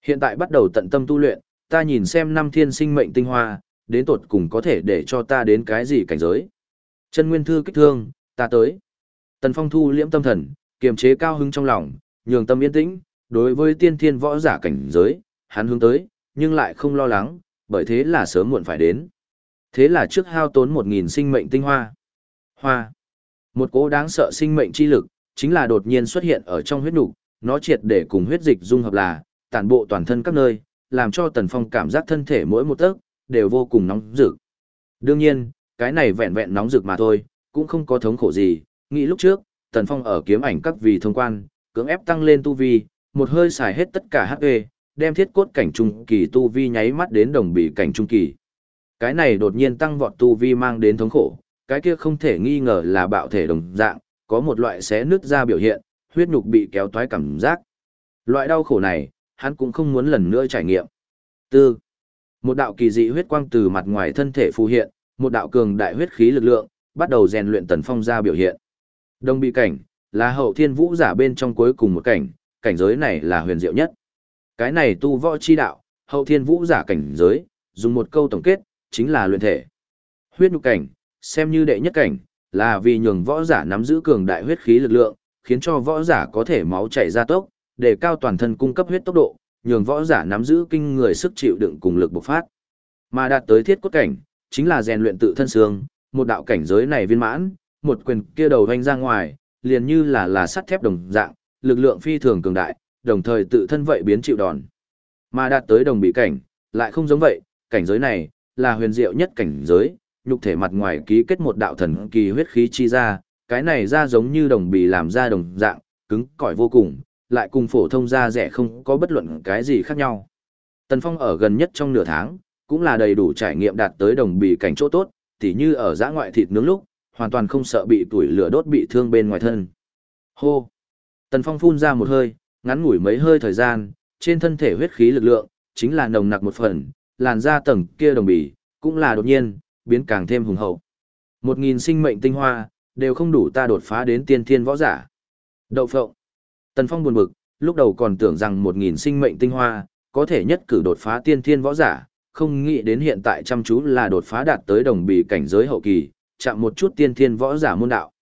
Hiện tại bắt đầu tận tâm tu luyện, ta nhìn xem năm thiên sinh mệnh tinh hoa, đến tột cùng có thể để cho ta đến cái gì cảnh giới. Chân nguyên thư kích thương, ta tới. Tần Phong thu liễm tâm thần, kiềm chế cao hứng trong lòng, nhường tâm yên tĩnh, đối với tiên thiên võ giả cảnh giới, hắn hướng tới, nhưng lại không lo lắng, bởi thế là sớm muộn phải đến. Thế là trước hao tốn một nghìn sinh mệnh tinh hoa. Hoa. Một cố đáng sợ sinh mệnh chi lực, chính là đột nhiên xuất hiện ở trong huyết nục, nó triệt để cùng huyết dịch dung hợp là, tản bộ toàn thân các nơi, làm cho Tần Phong cảm giác thân thể mỗi một tấc đều vô cùng nóng rực. Đương nhiên, cái này vẹn vẹn nóng rực mà thôi, cũng không có thống khổ gì, nghĩ lúc trước, Tần Phong ở kiếm ảnh các vì thông quan, cưỡng ép tăng lên tu vi, một hơi xài hết tất cả HP, đem thiết cốt cảnh trung kỳ tu vi nháy mắt đến đồng bị cảnh trung kỳ. Cái này đột nhiên tăng vọt tu vi mang đến thống khổ, cái kia không thể nghi ngờ là bạo thể đồng dạng, có một loại xé nứt ra biểu hiện, huyết nhục bị kéo toái cảm giác. Loại đau khổ này, hắn cũng không muốn lần nữa trải nghiệm. Tư. Một đạo kỳ dị huyết quang từ mặt ngoài thân thể phù hiện, một đạo cường đại huyết khí lực lượng, bắt đầu rèn luyện tần phong ra biểu hiện. đồng bị cảnh, là hậu thiên vũ giả bên trong cuối cùng một cảnh, cảnh giới này là huyền diệu nhất. Cái này tu võ chi đạo, hậu thiên vũ giả cảnh giới, dùng một câu tổng kết, chính là luyện thể. Huyết nhục cảnh, xem như đệ nhất cảnh, là vì nhường võ giả nắm giữ cường đại huyết khí lực lượng, khiến cho võ giả có thể máu chảy ra tốc, để cao toàn thân cung cấp huyết tốc độ, nhường võ giả nắm giữ kinh người sức chịu đựng cùng lực bộc phát. Mà đạt tới thiết cốt cảnh, chính là rèn luyện tự thân xương, một đạo cảnh giới này viên mãn, một quyền kia đầu vành ra ngoài, liền như là là sắt thép đồng dạng, lực lượng phi thường cường đại, đồng thời tự thân vậy biến chịu đòn. Mà đạt tới đồng bị cảnh, lại không giống vậy, cảnh giới này là huyền diệu nhất cảnh giới, nhục thể mặt ngoài ký kết một đạo thần kỳ huyết khí chi ra, cái này ra giống như đồng bì làm ra đồng dạng, cứng cỏi vô cùng, lại cùng phổ thông da rẻ không có bất luận cái gì khác nhau. Tần Phong ở gần nhất trong nửa tháng, cũng là đầy đủ trải nghiệm đạt tới đồng bì cảnh chỗ tốt, tỉ như ở giã ngoại thịt nướng lúc, hoàn toàn không sợ bị tuổi lửa đốt bị thương bên ngoài thân. Hô! Tần Phong phun ra một hơi, ngắn ngủi mấy hơi thời gian, trên thân thể huyết khí lực lượng, chính là nồng nặc một phần, làn da tầng kia đồng bì, cũng là đột nhiên, biến càng thêm hùng hậu. Một nghìn sinh mệnh tinh hoa, đều không đủ ta đột phá đến tiên thiên võ giả. Đậu phộng. Tần Phong buồn bực, lúc đầu còn tưởng rằng một nghìn sinh mệnh tinh hoa, có thể nhất cử đột phá tiên thiên võ giả, không nghĩ đến hiện tại chăm chú là đột phá đạt tới đồng bì cảnh giới hậu kỳ, chạm một chút tiên thiên võ giả môn đạo.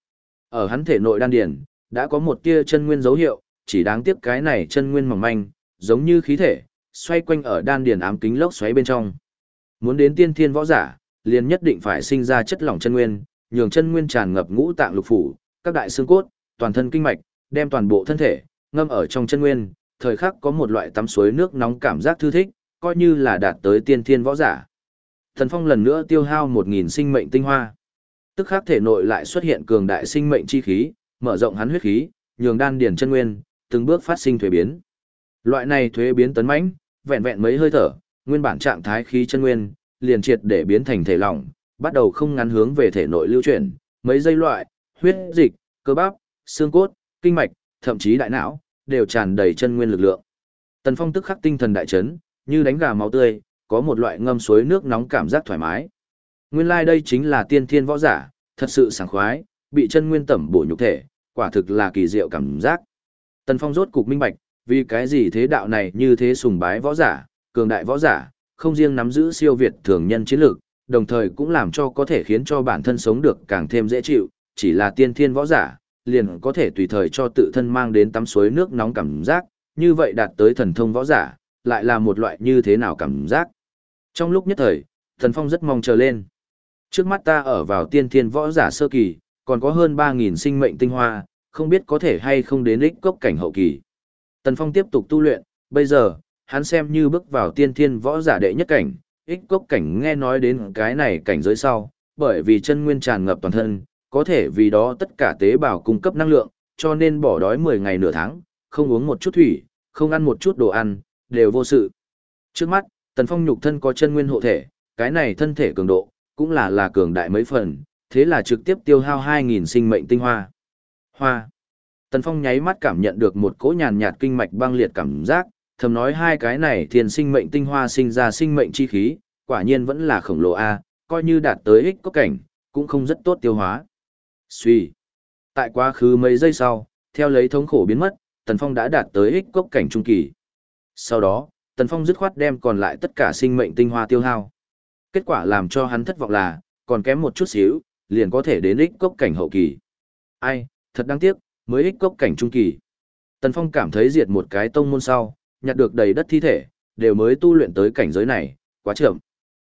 Ở hắn thể nội đan điển, đã có một tia chân nguyên dấu hiệu, chỉ đáng tiếc cái này chân nguyên mỏng manh, giống như khí thể, xoay quanh ở đan điền ám kính lốc xoáy bên trong. Muốn đến tiên thiên võ giả, liền nhất định phải sinh ra chất lỏng chân nguyên, nhường chân nguyên tràn ngập ngũ tạng lục phủ, các đại xương cốt, toàn thân kinh mạch, đem toàn bộ thân thể ngâm ở trong chân nguyên, thời khắc có một loại tắm suối nước nóng cảm giác thư thích, coi như là đạt tới tiên thiên võ giả. Thần Phong lần nữa tiêu hao 1000 sinh mệnh tinh hoa. Tức khắc thể nội lại xuất hiện cường đại sinh mệnh chi khí, mở rộng hắn huyết khí, nhường đan điền chân nguyên, từng bước phát sinh thuế biến. Loại này thuế biến tấn mãnh, vẹn vẹn mấy hơi thở, nguyên bản trạng thái khí chân nguyên, liền triệt để biến thành thể lỏng, bắt đầu không ngắn hướng về thể nội lưu chuyển, mấy giây loại, huyết dịch, cơ bắp, xương cốt, kinh mạch, thậm chí đại não, đều tràn đầy chân nguyên lực lượng. Tần Phong tức khắc tinh thần đại chấn, như đánh gà máu tươi, có một loại ngâm suối nước nóng cảm giác thoải mái. Nguyên lai like đây chính là tiên thiên võ giả, thật sự sảng khoái, bị chân nguyên tẩm bổ nhục thể, quả thực là kỳ diệu cảm giác. Tần Phong rốt cục minh bạch, vì cái gì thế đạo này như thế sùng bái võ giả, cường đại võ giả, không riêng nắm giữ siêu việt thường nhân chiến lược, đồng thời cũng làm cho có thể khiến cho bản thân sống được càng thêm dễ chịu, chỉ là tiên thiên võ giả, liền có thể tùy thời cho tự thân mang đến tắm suối nước nóng cảm giác, như vậy đạt tới thần thông võ giả, lại là một loại như thế nào cảm giác. Trong lúc nhất thời, thần phong rất mong chờ lên. Trước mắt ta ở vào tiên thiên võ giả sơ kỳ, còn có hơn 3.000 sinh mệnh tinh hoa, không biết có thể hay không đến ích cốc cảnh hậu kỳ. Tần Phong tiếp tục tu luyện, bây giờ, hắn xem như bước vào tiên thiên võ giả đệ nhất cảnh, ích cốc cảnh nghe nói đến cái này cảnh giới sau, bởi vì chân nguyên tràn ngập toàn thân, có thể vì đó tất cả tế bào cung cấp năng lượng, cho nên bỏ đói 10 ngày nửa tháng, không uống một chút thủy, không ăn một chút đồ ăn, đều vô sự. Trước mắt, Tần Phong nhục thân có chân nguyên hộ thể, cái này thân thể cường độ, cũng là là cường đại mấy phần, thế là trực tiếp tiêu hao 2.000 sinh mệnh tinh hoa. Hoa. Tần Phong nháy mắt cảm nhận được một cỗ nhàn nhạt kinh mạch băng liệt cảm giác, thầm nói hai cái này thiền sinh mệnh tinh hoa sinh ra sinh mệnh chi khí, quả nhiên vẫn là khổng lồ A, coi như đạt tới ích có cảnh, cũng không rất tốt tiêu hóa. Suy. Tại quá khứ mấy giây sau, theo lấy thống khổ biến mất, Tần Phong đã đạt tới ích cốc cảnh trung kỳ. Sau đó, Tần Phong dứt khoát đem còn lại tất cả sinh mệnh tinh hoa tiêu hao. Kết quả làm cho hắn thất vọng là, còn kém một chút xíu, liền có thể đến ích cốc cảnh hậu kỳ. Ai, thật đáng tiếc, mới ích cốc cảnh trung kỳ. Tần Phong cảm thấy diệt một cái tông môn sau, nhặt được đầy đất thi thể, đều mới tu luyện tới cảnh giới này, quá chậm.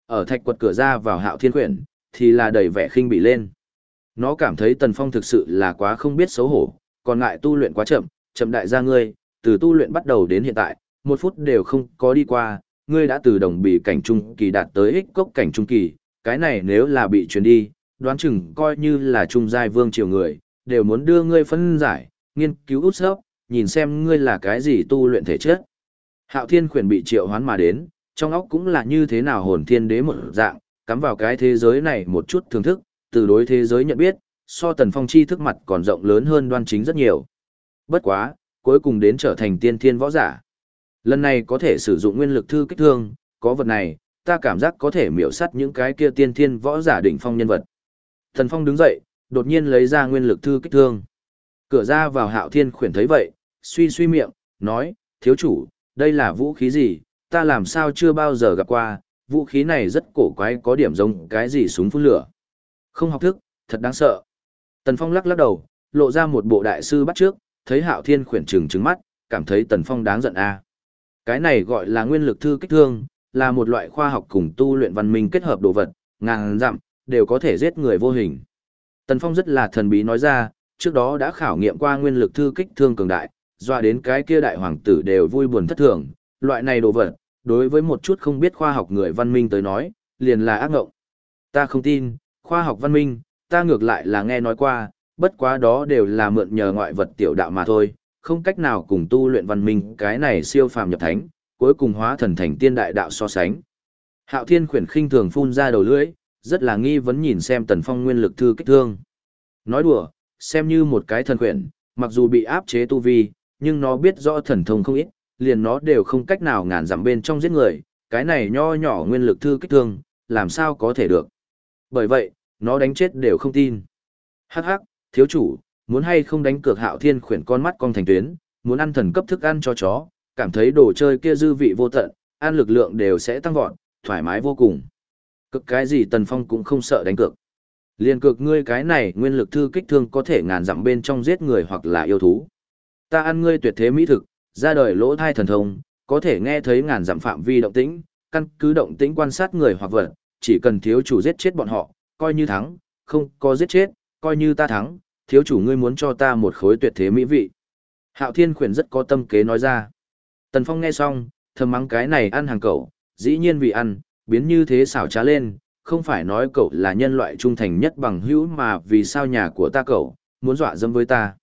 Ở thạch quật cửa ra vào hạo thiên quyển, thì là đầy vẻ khinh bị lên. Nó cảm thấy Tần Phong thực sự là quá không biết xấu hổ, còn ngại tu luyện quá chậm, chậm đại gia ngươi, từ tu luyện bắt đầu đến hiện tại, một phút đều không có đi qua, ngươi đã từ đồng bị cảnh trung kỳ đạt tới ích cốc cảnh trung kỳ, cái này nếu là bị truyền đi, đoán chừng coi như là trung giai vương triều người, đều muốn đưa ngươi phân giải, nghiên cứu út sớp, nhìn xem ngươi là cái gì tu luyện thể chất. Hạo thiên khuyển bị triệu hoán mà đến, trong óc cũng là như thế nào hồn thiên đế một dạng, cắm vào cái thế giới này một chút thưởng thức, từ đối thế giới nhận biết, so tần phong chi thức mặt còn rộng lớn hơn đoan chính rất nhiều. Bất quá, cuối cùng đến trở thành tiên thiên võ giả. Lần này có thể sử dụng nguyên lực thư kích thương, có vật này, ta cảm giác có thể miểu sắt những cái kia tiên thiên võ giả đỉnh phong nhân vật. Thần phong đứng dậy, đột nhiên lấy ra nguyên lực thư kích thương. Cửa ra vào hạo thiên khuyển thấy vậy, suy suy miệng, nói, thiếu chủ, đây là vũ khí gì, ta làm sao chưa bao giờ gặp qua, vũ khí này rất cổ quái có điểm giống cái gì súng phun lửa. Không học thức, thật đáng sợ. Tần Phong lắc lắc đầu, lộ ra một bộ đại sư bắt trước, thấy hạo thiên khuyển trừng trừng mắt, cảm thấy Tần Phong đáng giận a. Cái này gọi là nguyên lực thư kích thương, là một loại khoa học cùng tu luyện văn minh kết hợp đồ vật, ngàn dặm, đều có thể giết người vô hình. Tần Phong rất là thần bí nói ra, trước đó đã khảo nghiệm qua nguyên lực thư kích thương cường đại, dọa đến cái kia đại hoàng tử đều vui buồn thất thường, loại này đồ vật, đối với một chút không biết khoa học người văn minh tới nói, liền là ác ngộng. Ta không tin, khoa học văn minh, ta ngược lại là nghe nói qua, bất quá đó đều là mượn nhờ ngoại vật tiểu đạo mà thôi, không cách nào cùng tu luyện văn minh cái này siêu phàm nhập thánh, cuối cùng hóa thần thành tiên đại đạo so sánh. Hạo Thiên khuyển khinh thường phun ra đầu lưỡi, rất là nghi vấn nhìn xem Tần Phong nguyên lực thư kích thương. Nói đùa, xem như một cái thần quyển mặc dù bị áp chế tu vi, nhưng nó biết rõ thần thông không ít, liền nó đều không cách nào ngàn dặm bên trong giết người, cái này nho nhỏ nguyên lực thư kích thương, làm sao có thể được. Bởi vậy, nó đánh chết đều không tin. Hắc hắc, thiếu chủ, muốn hay không đánh cược hạo thiên khuyển con mắt con thành tuyến, muốn ăn thần cấp thức ăn cho chó, cảm thấy đồ chơi kia dư vị vô tận, ăn lực lượng đều sẽ tăng vọt, thoải mái vô cùng. Cực cái gì Tần Phong cũng không sợ đánh cược. Liên cực ngươi cái này nguyên lực thư kích thương có thể ngàn dặm bên trong giết người hoặc là yêu thú. Ta ăn ngươi tuyệt thế mỹ thực, ra đời lỗ thai thần thông, có thể nghe thấy ngàn dặm phạm vi động tĩnh, căn cứ động tĩnh quan sát người hoặc vật, chỉ cần thiếu chủ giết chết bọn họ, coi như thắng, không có giết chết, coi như ta thắng, thiếu chủ ngươi muốn cho ta một khối tuyệt thế mỹ vị. Hạo Thiên khuyển rất có tâm kế nói ra. Tần Phong nghe xong, thầm mắng cái này ăn hàng cậu, dĩ nhiên vì ăn, biến như thế xảo trá lên, không phải nói cậu là nhân loại trung thành nhất bằng hữu mà vì sao nhà của ta cậu, muốn dọa dâm với ta.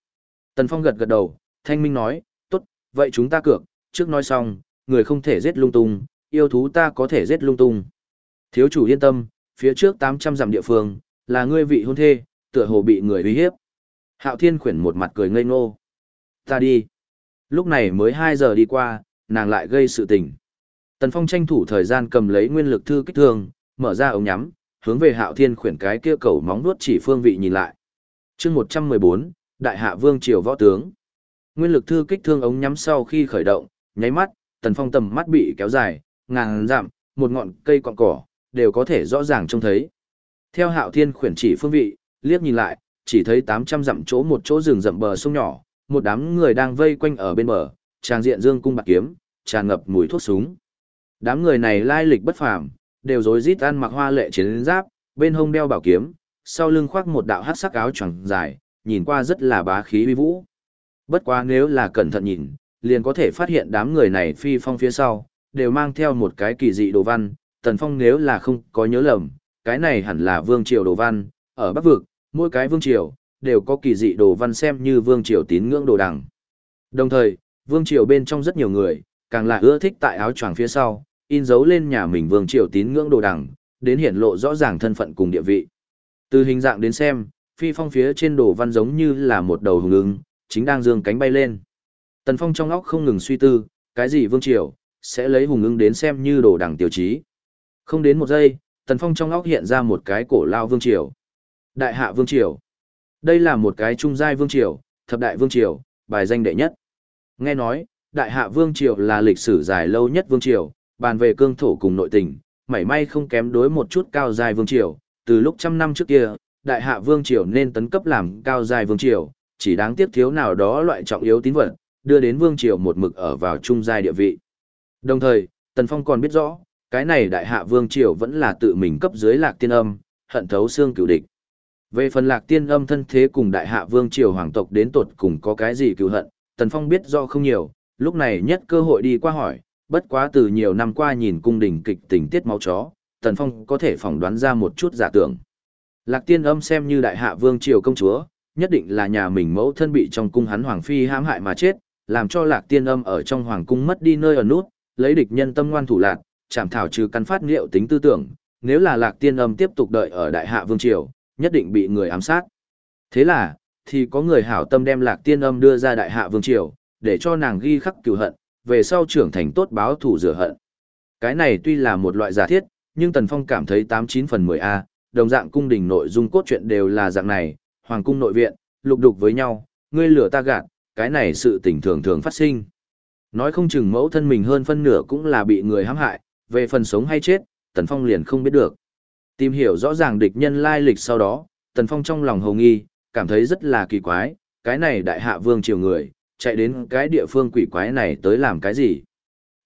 Tần Phong gật gật đầu, thanh minh nói, tốt, vậy chúng ta cược, trước nói xong, người không thể giết lung tung, yêu thú ta có thể giết lung tung. Thiếu chủ yên tâm, phía trước 800 dặm địa phương, là ngươi vị hôn thê, tựa hồ bị người uy hiếp. Hạo Thiên khuyển một mặt cười ngây ngô. Ta đi. Lúc này mới 2 giờ đi qua, nàng lại gây sự tình. Tần Phong tranh thủ thời gian cầm lấy nguyên lực thư kích thương, mở ra ống nhắm, hướng về Hạo Thiên khuyển cái kia cầu móng nuốt chỉ phương vị nhìn lại. Chương 114, Đại Hạ Vương triều võ tướng. Nguyên lực thư kích thương ống nhắm sau khi khởi động, nháy mắt, Tần Phong tầm mắt bị kéo dài, ngàn dặm, một ngọn cây cọn cỏ đều có thể rõ ràng trông thấy. Theo Hạo Thiên khuyển chỉ phương vị, liếc nhìn lại, chỉ thấy 800 dặm chỗ một chỗ rừng rậm bờ sông nhỏ, một đám người đang vây quanh ở bên bờ, tràng diện dương cung bạc kiếm, tràn ngập mùi thuốc súng. Đám người này lai lịch bất phàm, đều rối rít ăn mặc hoa lệ chiến giáp, bên hông đeo bảo kiếm, sau lưng khoác một đạo hắc sắc áo choàng dài, nhìn qua rất là bá khí uy vũ. Bất quá nếu là cẩn thận nhìn, liền có thể phát hiện đám người này phi phong phía sau, đều mang theo một cái kỳ dị đồ văn, Tần Phong nếu là không có nhớ lầm, cái này hẳn là vương triều đồ văn, ở Bắc Vực, mỗi cái vương triều, đều có kỳ dị đồ văn xem như vương triều tín ngưỡng đồ đằng. Đồng thời, vương triều bên trong rất nhiều người, càng là ưa thích tại áo choàng phía sau, in dấu lên nhà mình vương triều tín ngưỡng đồ đằng, đến hiển lộ rõ ràng thân phận cùng địa vị. Từ hình dạng đến xem, phi phong phía trên đồ văn giống như là một đầu hùng ưng, chính đang dương cánh bay lên. Tần Phong trong óc không ngừng suy tư, cái gì vương triều, sẽ lấy hùng ưng đến xem như đồ đằng tiêu chí. Không đến một giây, Tần Phong trong óc hiện ra một cái cổ lao vương triều. Đại hạ vương triều. Đây là một cái trung giai vương triều, thập đại vương triều, bài danh đệ nhất. Nghe nói, đại hạ vương triều là lịch sử dài lâu nhất vương triều, bàn về cương thổ cùng nội tình, mảy may không kém đối một chút cao dài vương triều, từ lúc trăm năm trước kia, đại hạ vương triều nên tấn cấp làm cao dài vương triều, chỉ đáng tiếc thiếu nào đó loại trọng yếu tín vật, đưa đến vương triều một mực ở vào trung giai địa vị. Đồng thời, Tần Phong còn biết rõ, cái này đại hạ vương triều vẫn là tự mình cấp dưới lạc tiên âm, hận thấu xương cửu địch. Về phần lạc tiên âm thân thế cùng đại hạ vương triều hoàng tộc đến tột cùng có cái gì cựu hận, Tần Phong biết rõ không nhiều, lúc này nhất cơ hội đi qua hỏi, bất quá từ nhiều năm qua nhìn cung đình kịch tình tiết máu chó, Tần Phong có thể phỏng đoán ra một chút giả tưởng. Lạc tiên âm xem như đại hạ vương triều công chúa, nhất định là nhà mình mẫu thân bị trong cung hắn hoàng phi hãm hại mà chết, làm cho lạc tiên âm ở trong hoàng cung mất đi nơi ở nút, lấy địch nhân tâm ngoan thủ lạc, chảm thảo trừ căn phát liệu tính tư tưởng, nếu là lạc tiên âm tiếp tục đợi ở đại hạ vương triều, nhất định bị người ám sát. Thế là, thì có người hảo tâm đem lạc tiên âm đưa ra đại hạ vương triều, để cho nàng ghi khắc cửu hận, về sau trưởng thành tốt báo thủ rửa hận. Cái này tuy là một loại giả thiết, nhưng Tần Phong cảm thấy 89 phần 10A, đồng dạng cung đình nội dung cốt truyện đều là dạng này, hoàng cung nội viện, lục đục với nhau, ngươi lửa ta gạt, cái này sự tình thường thường phát sinh. Nói không chừng mẫu thân mình hơn phân nửa cũng là bị người hãm hại, về phần sống hay chết, Tần Phong liền không biết được. Tìm hiểu rõ ràng địch nhân lai lịch sau đó, Tần Phong trong lòng hồng nghi, cảm thấy rất là kỳ quái, cái này đại hạ vương triều người, chạy đến cái địa phương quỷ quái này tới làm cái gì.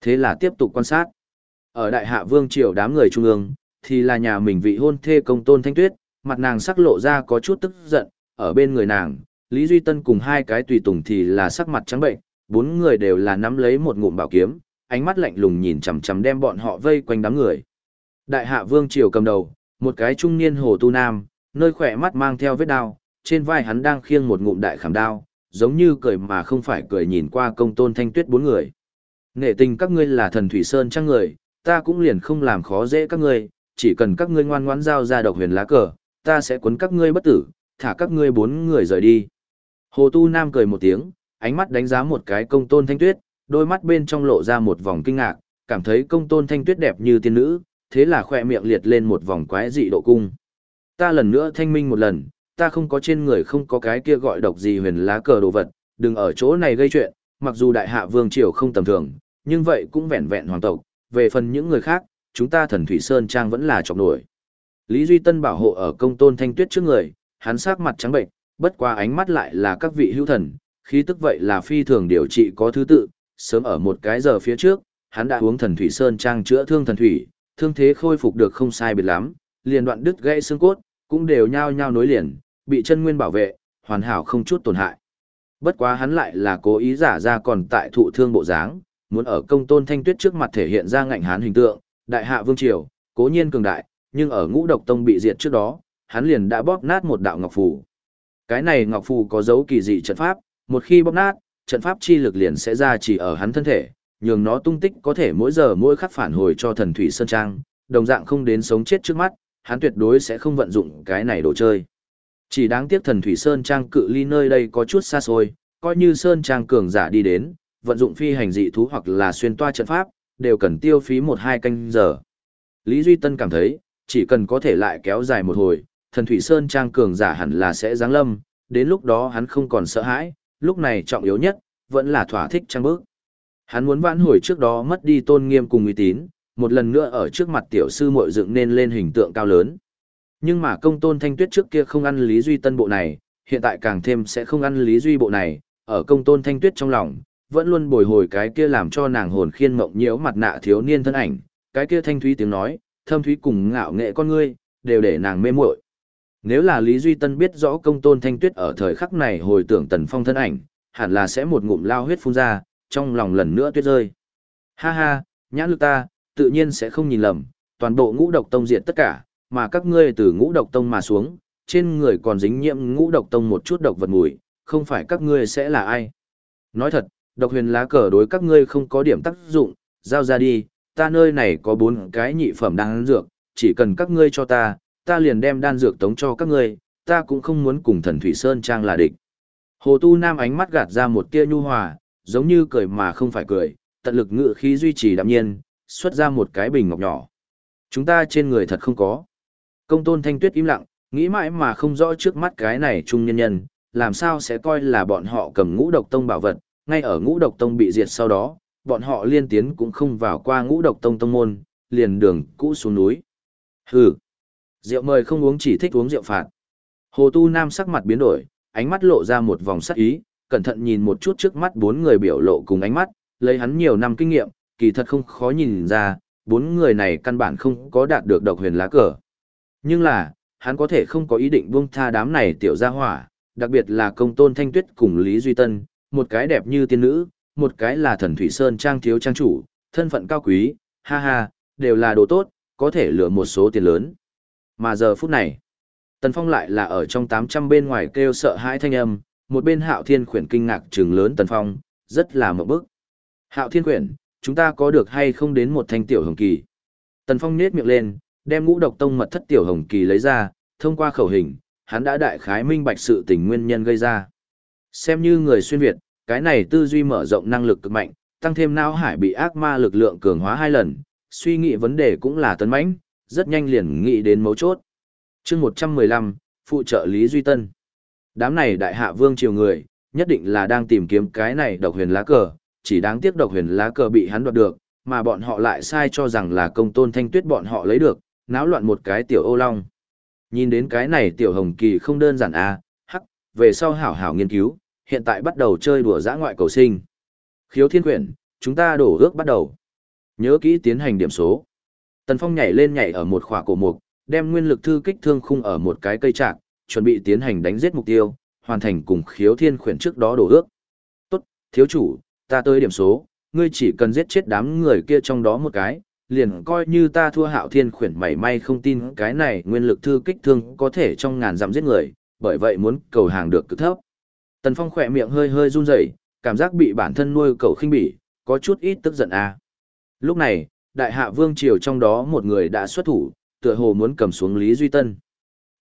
Thế là tiếp tục quan sát. Ở đại hạ vương triều đám người trung ương, thì là nhà mình vị hôn thê công tôn thanh tuyết, mặt nàng sắc lộ ra có chút tức giận, ở bên người nàng, Lý Duy Tân cùng hai cái tùy tùng thì là sắc mặt trắng bệnh, bốn người đều là nắm lấy một ngụm bảo kiếm, ánh mắt lạnh lùng nhìn chằm chằm đem bọn họ vây quanh đám người. Đại hạ vương triều cầm đầu, một cái trung niên hồ tu nam, nơi khỏe mắt mang theo vết đao, trên vai hắn đang khiêng một ngụm đại khảm đao, giống như cười mà không phải cười nhìn qua công tôn thanh tuyết bốn người. Nể tình các ngươi là thần thủy sơn trang người, ta cũng liền không làm khó dễ các ngươi, chỉ cần các ngươi ngoan ngoãn giao ra độc huyền lá cờ, ta sẽ cuốn các ngươi bất tử, thả các ngươi bốn người rời đi. Hồ Tu Nam cười một tiếng, ánh mắt đánh giá một cái công tôn thanh tuyết, đôi mắt bên trong lộ ra một vòng kinh ngạc, cảm thấy công tôn thanh tuyết đẹp như tiên nữ, thế là khỏe miệng liệt lên một vòng quái dị độ cung. Ta lần nữa thanh minh một lần, ta không có trên người không có cái kia gọi độc gì huyền lá cờ đồ vật, đừng ở chỗ này gây chuyện, mặc dù đại hạ vương triều không tầm thường, nhưng vậy cũng vẹn vẹn hoàng tộc, về phần những người khác, chúng ta thần thủy sơn trang vẫn là chọc nổi. Lý Duy Tân bảo hộ ở công tôn thanh tuyết trước người, hắn sắc mặt trắng bệnh, bất qua ánh mắt lại là các vị hữu thần, khí tức vậy là phi thường điều trị có thứ tự, sớm ở một cái giờ phía trước, hắn đã uống thần thủy sơn trang chữa thương thần thủy, thương thế khôi phục được không sai biệt lắm, liền đoạn đứt gãy xương cốt, cũng đều nhao nhao nối liền, bị chân nguyên bảo vệ, hoàn hảo không chút tổn hại. Bất quá hắn lại là cố ý giả ra còn tại thụ thương bộ dáng, muốn ở công tôn thanh tuyết trước mặt thể hiện ra ngạnh hán hình tượng, đại hạ vương triều, cố nhiên cường đại, nhưng ở ngũ độc tông bị diệt trước đó, hắn liền đã bóp nát một đạo ngọc phù. Cái này ngọc phù có dấu kỳ dị trận pháp, một khi bóp nát, trận pháp chi lực liền sẽ ra chỉ ở hắn thân thể, nhường nó tung tích có thể mỗi giờ mỗi khắc phản hồi cho thần thủy sơn trang, đồng dạng không đến sống chết trước mắt, hắn tuyệt đối sẽ không vận dụng cái này đồ chơi. Chỉ đáng tiếc thần thủy sơn trang cự ly nơi đây có chút xa xôi, coi như sơn trang cường giả đi đến, vận dụng phi hành dị thú hoặc là xuyên toa trận pháp, đều cần tiêu phí một hai canh giờ. Lý Duy Tân cảm thấy, chỉ cần có thể lại kéo dài một hồi, thần thủy sơn trang cường giả hẳn là sẽ giáng lâm, đến lúc đó hắn không còn sợ hãi, lúc này trọng yếu nhất, vẫn là thỏa thích trang bước. Hắn muốn vãn hồi trước đó mất đi tôn nghiêm cùng uy tín, một lần nữa ở trước mặt tiểu sư muội dựng nên lên hình tượng cao lớn. Nhưng mà công tôn thanh tuyết trước kia không ăn Lý Duy Tân bộ này, hiện tại càng thêm sẽ không ăn Lý Duy bộ này, ở công tôn thanh tuyết trong lòng, vẫn luôn bồi hồi cái kia làm cho nàng hồn khiên mộng nhiễu mặt nạ thiếu niên thân ảnh, cái kia thanh thúy tiếng nói, thâm thúy cùng ngạo nghệ con ngươi, đều để nàng mê muội. Nếu là Lý Duy Tân biết rõ công tôn thanh tuyết ở thời khắc này hồi tưởng tần phong thân ảnh, hẳn là sẽ một ngụm lao huyết phun ra, trong lòng lần nữa tuyết rơi. Ha ha, nhãn lực ta, tự nhiên sẽ không nhìn lầm, toàn bộ ngũ độc tông diệt tất cả, mà các ngươi từ ngũ độc tông mà xuống, trên người còn dính nhiễm ngũ độc tông một chút độc vật mùi, không phải các ngươi sẽ là ai. Nói thật, độc huyền lá cờ đối các ngươi không có điểm tác dụng, giao ra đi, ta nơi này có bốn cái nhị phẩm đan dược, chỉ cần các ngươi cho ta, ta liền đem đan dược tống cho các ngươi, ta cũng không muốn cùng thần Thủy Sơn Trang là địch. Hồ Tu Nam ánh mắt gạt ra một tia nhu hòa, giống như cười mà không phải cười, tận lực ngự khí duy trì đạm nhiên, xuất ra một cái bình ngọc nhỏ. Chúng ta trên người thật không có. Công tôn thanh tuyết im lặng, nghĩ mãi mà không rõ trước mắt cái này trung nhân nhân, làm sao sẽ coi là bọn họ cầm ngũ độc tông bảo vật, ngay ở ngũ độc tông bị diệt sau đó, bọn họ liên tiến cũng không vào qua ngũ độc tông tông môn, liền đường cũ xuống núi. Hừ, rượu mời không uống chỉ thích uống rượu phạt. Hồ Tu Nam sắc mặt biến đổi, ánh mắt lộ ra một vòng sắc ý, cẩn thận nhìn một chút trước mắt bốn người biểu lộ cùng ánh mắt, lấy hắn nhiều năm kinh nghiệm, kỳ thật không khó nhìn ra, bốn người này căn bản không có đạt được độc huyền lá cờ. Nhưng là, hắn có thể không có ý định buông tha đám này tiểu gia hỏa, đặc biệt là công tôn thanh tuyết cùng Lý Duy Tân, một cái đẹp như tiên nữ, một cái là thần thủy sơn trang thiếu trang chủ, thân phận cao quý, ha ha, đều là đồ tốt, có thể lừa một số tiền lớn. Mà giờ phút này, Tần Phong lại là ở trong 800 bên ngoài kêu sợ hãi thanh âm, một bên Hạo Thiên Khuyển kinh ngạc trừng lớn Tần Phong, rất là một bức. Hạo Thiên Khuyển, chúng ta có được hay không đến một thanh tiểu hồng kỳ? Tần Phong nết miệng lên, đem ngũ độc tông mật thất tiểu hồng kỳ lấy ra, thông qua khẩu hình, hắn đã đại khái minh bạch sự tình nguyên nhân gây ra. Xem như người xuyên Việt, cái này tư duy mở rộng năng lực cực mạnh, tăng thêm não hải bị ác ma lực lượng cường hóa hai lần, suy nghĩ vấn đề cũng là tấn mãnh, rất nhanh liền nghĩ đến mấu chốt. chương 115, phụ trợ Lý Duy Tân. Đám này đại hạ vương triều người, nhất định là đang tìm kiếm cái này độc huyền lá cờ, chỉ đáng tiếc độc huyền lá cờ bị hắn đoạt được, mà bọn họ lại sai cho rằng là công tôn thanh tuyết bọn họ lấy được, náo loạn một cái tiểu ô long. Nhìn đến cái này tiểu hồng kỳ không đơn giản à, hắc, về sau hảo hảo nghiên cứu, hiện tại bắt đầu chơi đùa giã ngoại cầu sinh. Khiếu thiên quyển, chúng ta đổ ước bắt đầu. Nhớ kỹ tiến hành điểm số. Tần Phong nhảy lên nhảy ở một khỏa cổ mục, đem nguyên lực thư kích thương khung ở một cái cây trạc, chuẩn bị tiến hành đánh giết mục tiêu, hoàn thành cùng khiếu thiên Quyển trước đó đổ ước. Tốt, thiếu chủ, ta tới điểm số, ngươi chỉ cần giết chết đám người kia trong đó một cái, liền coi như ta thua hạo thiên khuyển mảy may không tin cái này nguyên lực thư kích thương có thể trong ngàn dặm giết người, bởi vậy muốn cầu hàng được cực thấp. Tần Phong khỏe miệng hơi hơi run rẩy, cảm giác bị bản thân nuôi cầu khinh bỉ, có chút ít tức giận à. Lúc này, đại hạ vương triều trong đó một người đã xuất thủ, tựa hồ muốn cầm xuống Lý Duy Tân.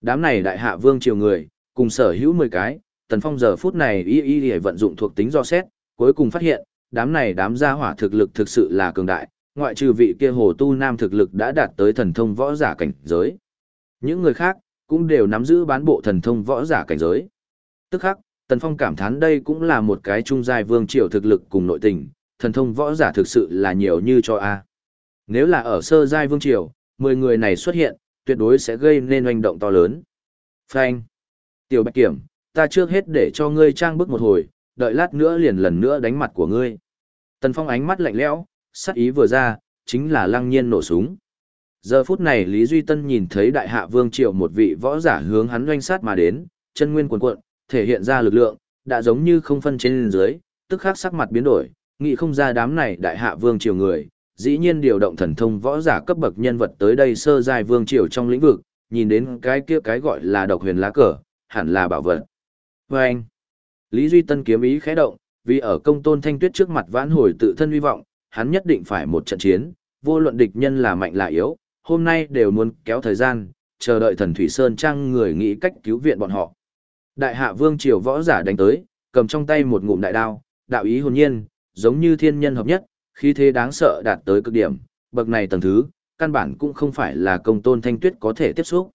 Đám này đại hạ vương triều người, cùng sở hữu 10 cái, Tần Phong giờ phút này y y y vận dụng thuộc tính do xét, cuối cùng phát hiện, đám này đám gia hỏa thực lực thực sự là cường đại, ngoại trừ vị kia hồ tu nam thực lực đã đạt tới thần thông võ giả cảnh giới. Những người khác, cũng đều nắm giữ bán bộ thần thông võ giả cảnh giới. Tức khắc, Tần Phong cảm thán đây cũng là một cái trung giai vương triều thực lực cùng nội tình, thần thông võ giả thực sự là nhiều như cho A. Nếu là ở sơ giai vương triều, 10 người này xuất hiện, tuyệt đối sẽ gây nên hành động to lớn. Frank, Tiểu Bạch Kiểm, ta trước hết để cho ngươi trang bức một hồi, đợi lát nữa liền lần nữa đánh mặt của ngươi. Tần Phong ánh mắt lạnh lẽo, sát ý vừa ra, chính là lăng nhiên nổ súng. Giờ phút này Lý Duy Tân nhìn thấy đại hạ vương triều một vị võ giả hướng hắn doanh sát mà đến, chân nguyên cuồn cuộn, thể hiện ra lực lượng, đã giống như không phân trên dưới, tức khắc sắc mặt biến đổi, nghĩ không ra đám này đại hạ vương triều người, dĩ nhiên điều động thần thông võ giả cấp bậc nhân vật tới đây sơ giai vương triều trong lĩnh vực, nhìn đến cái kia cái gọi là độc huyền lá cờ, hẳn là bảo vật. Và anh, Lý Duy Tân kiếm ý khẽ động, vì ở công tôn thanh tuyết trước mặt vãn hồi tự thân hy vọng, hắn nhất định phải một trận chiến, vô luận địch nhân là mạnh là yếu, hôm nay đều muốn kéo thời gian, chờ đợi thần Thủy Sơn Trang người nghĩ cách cứu viện bọn họ. Đại hạ vương triều võ giả đánh tới, cầm trong tay một ngụm đại đao, đạo ý hồn nhiên, giống như thiên nhân hợp nhất, khí thế đáng sợ đạt tới cực điểm, bậc này tầng thứ, căn bản cũng không phải là công tôn thanh tuyết có thể tiếp xúc.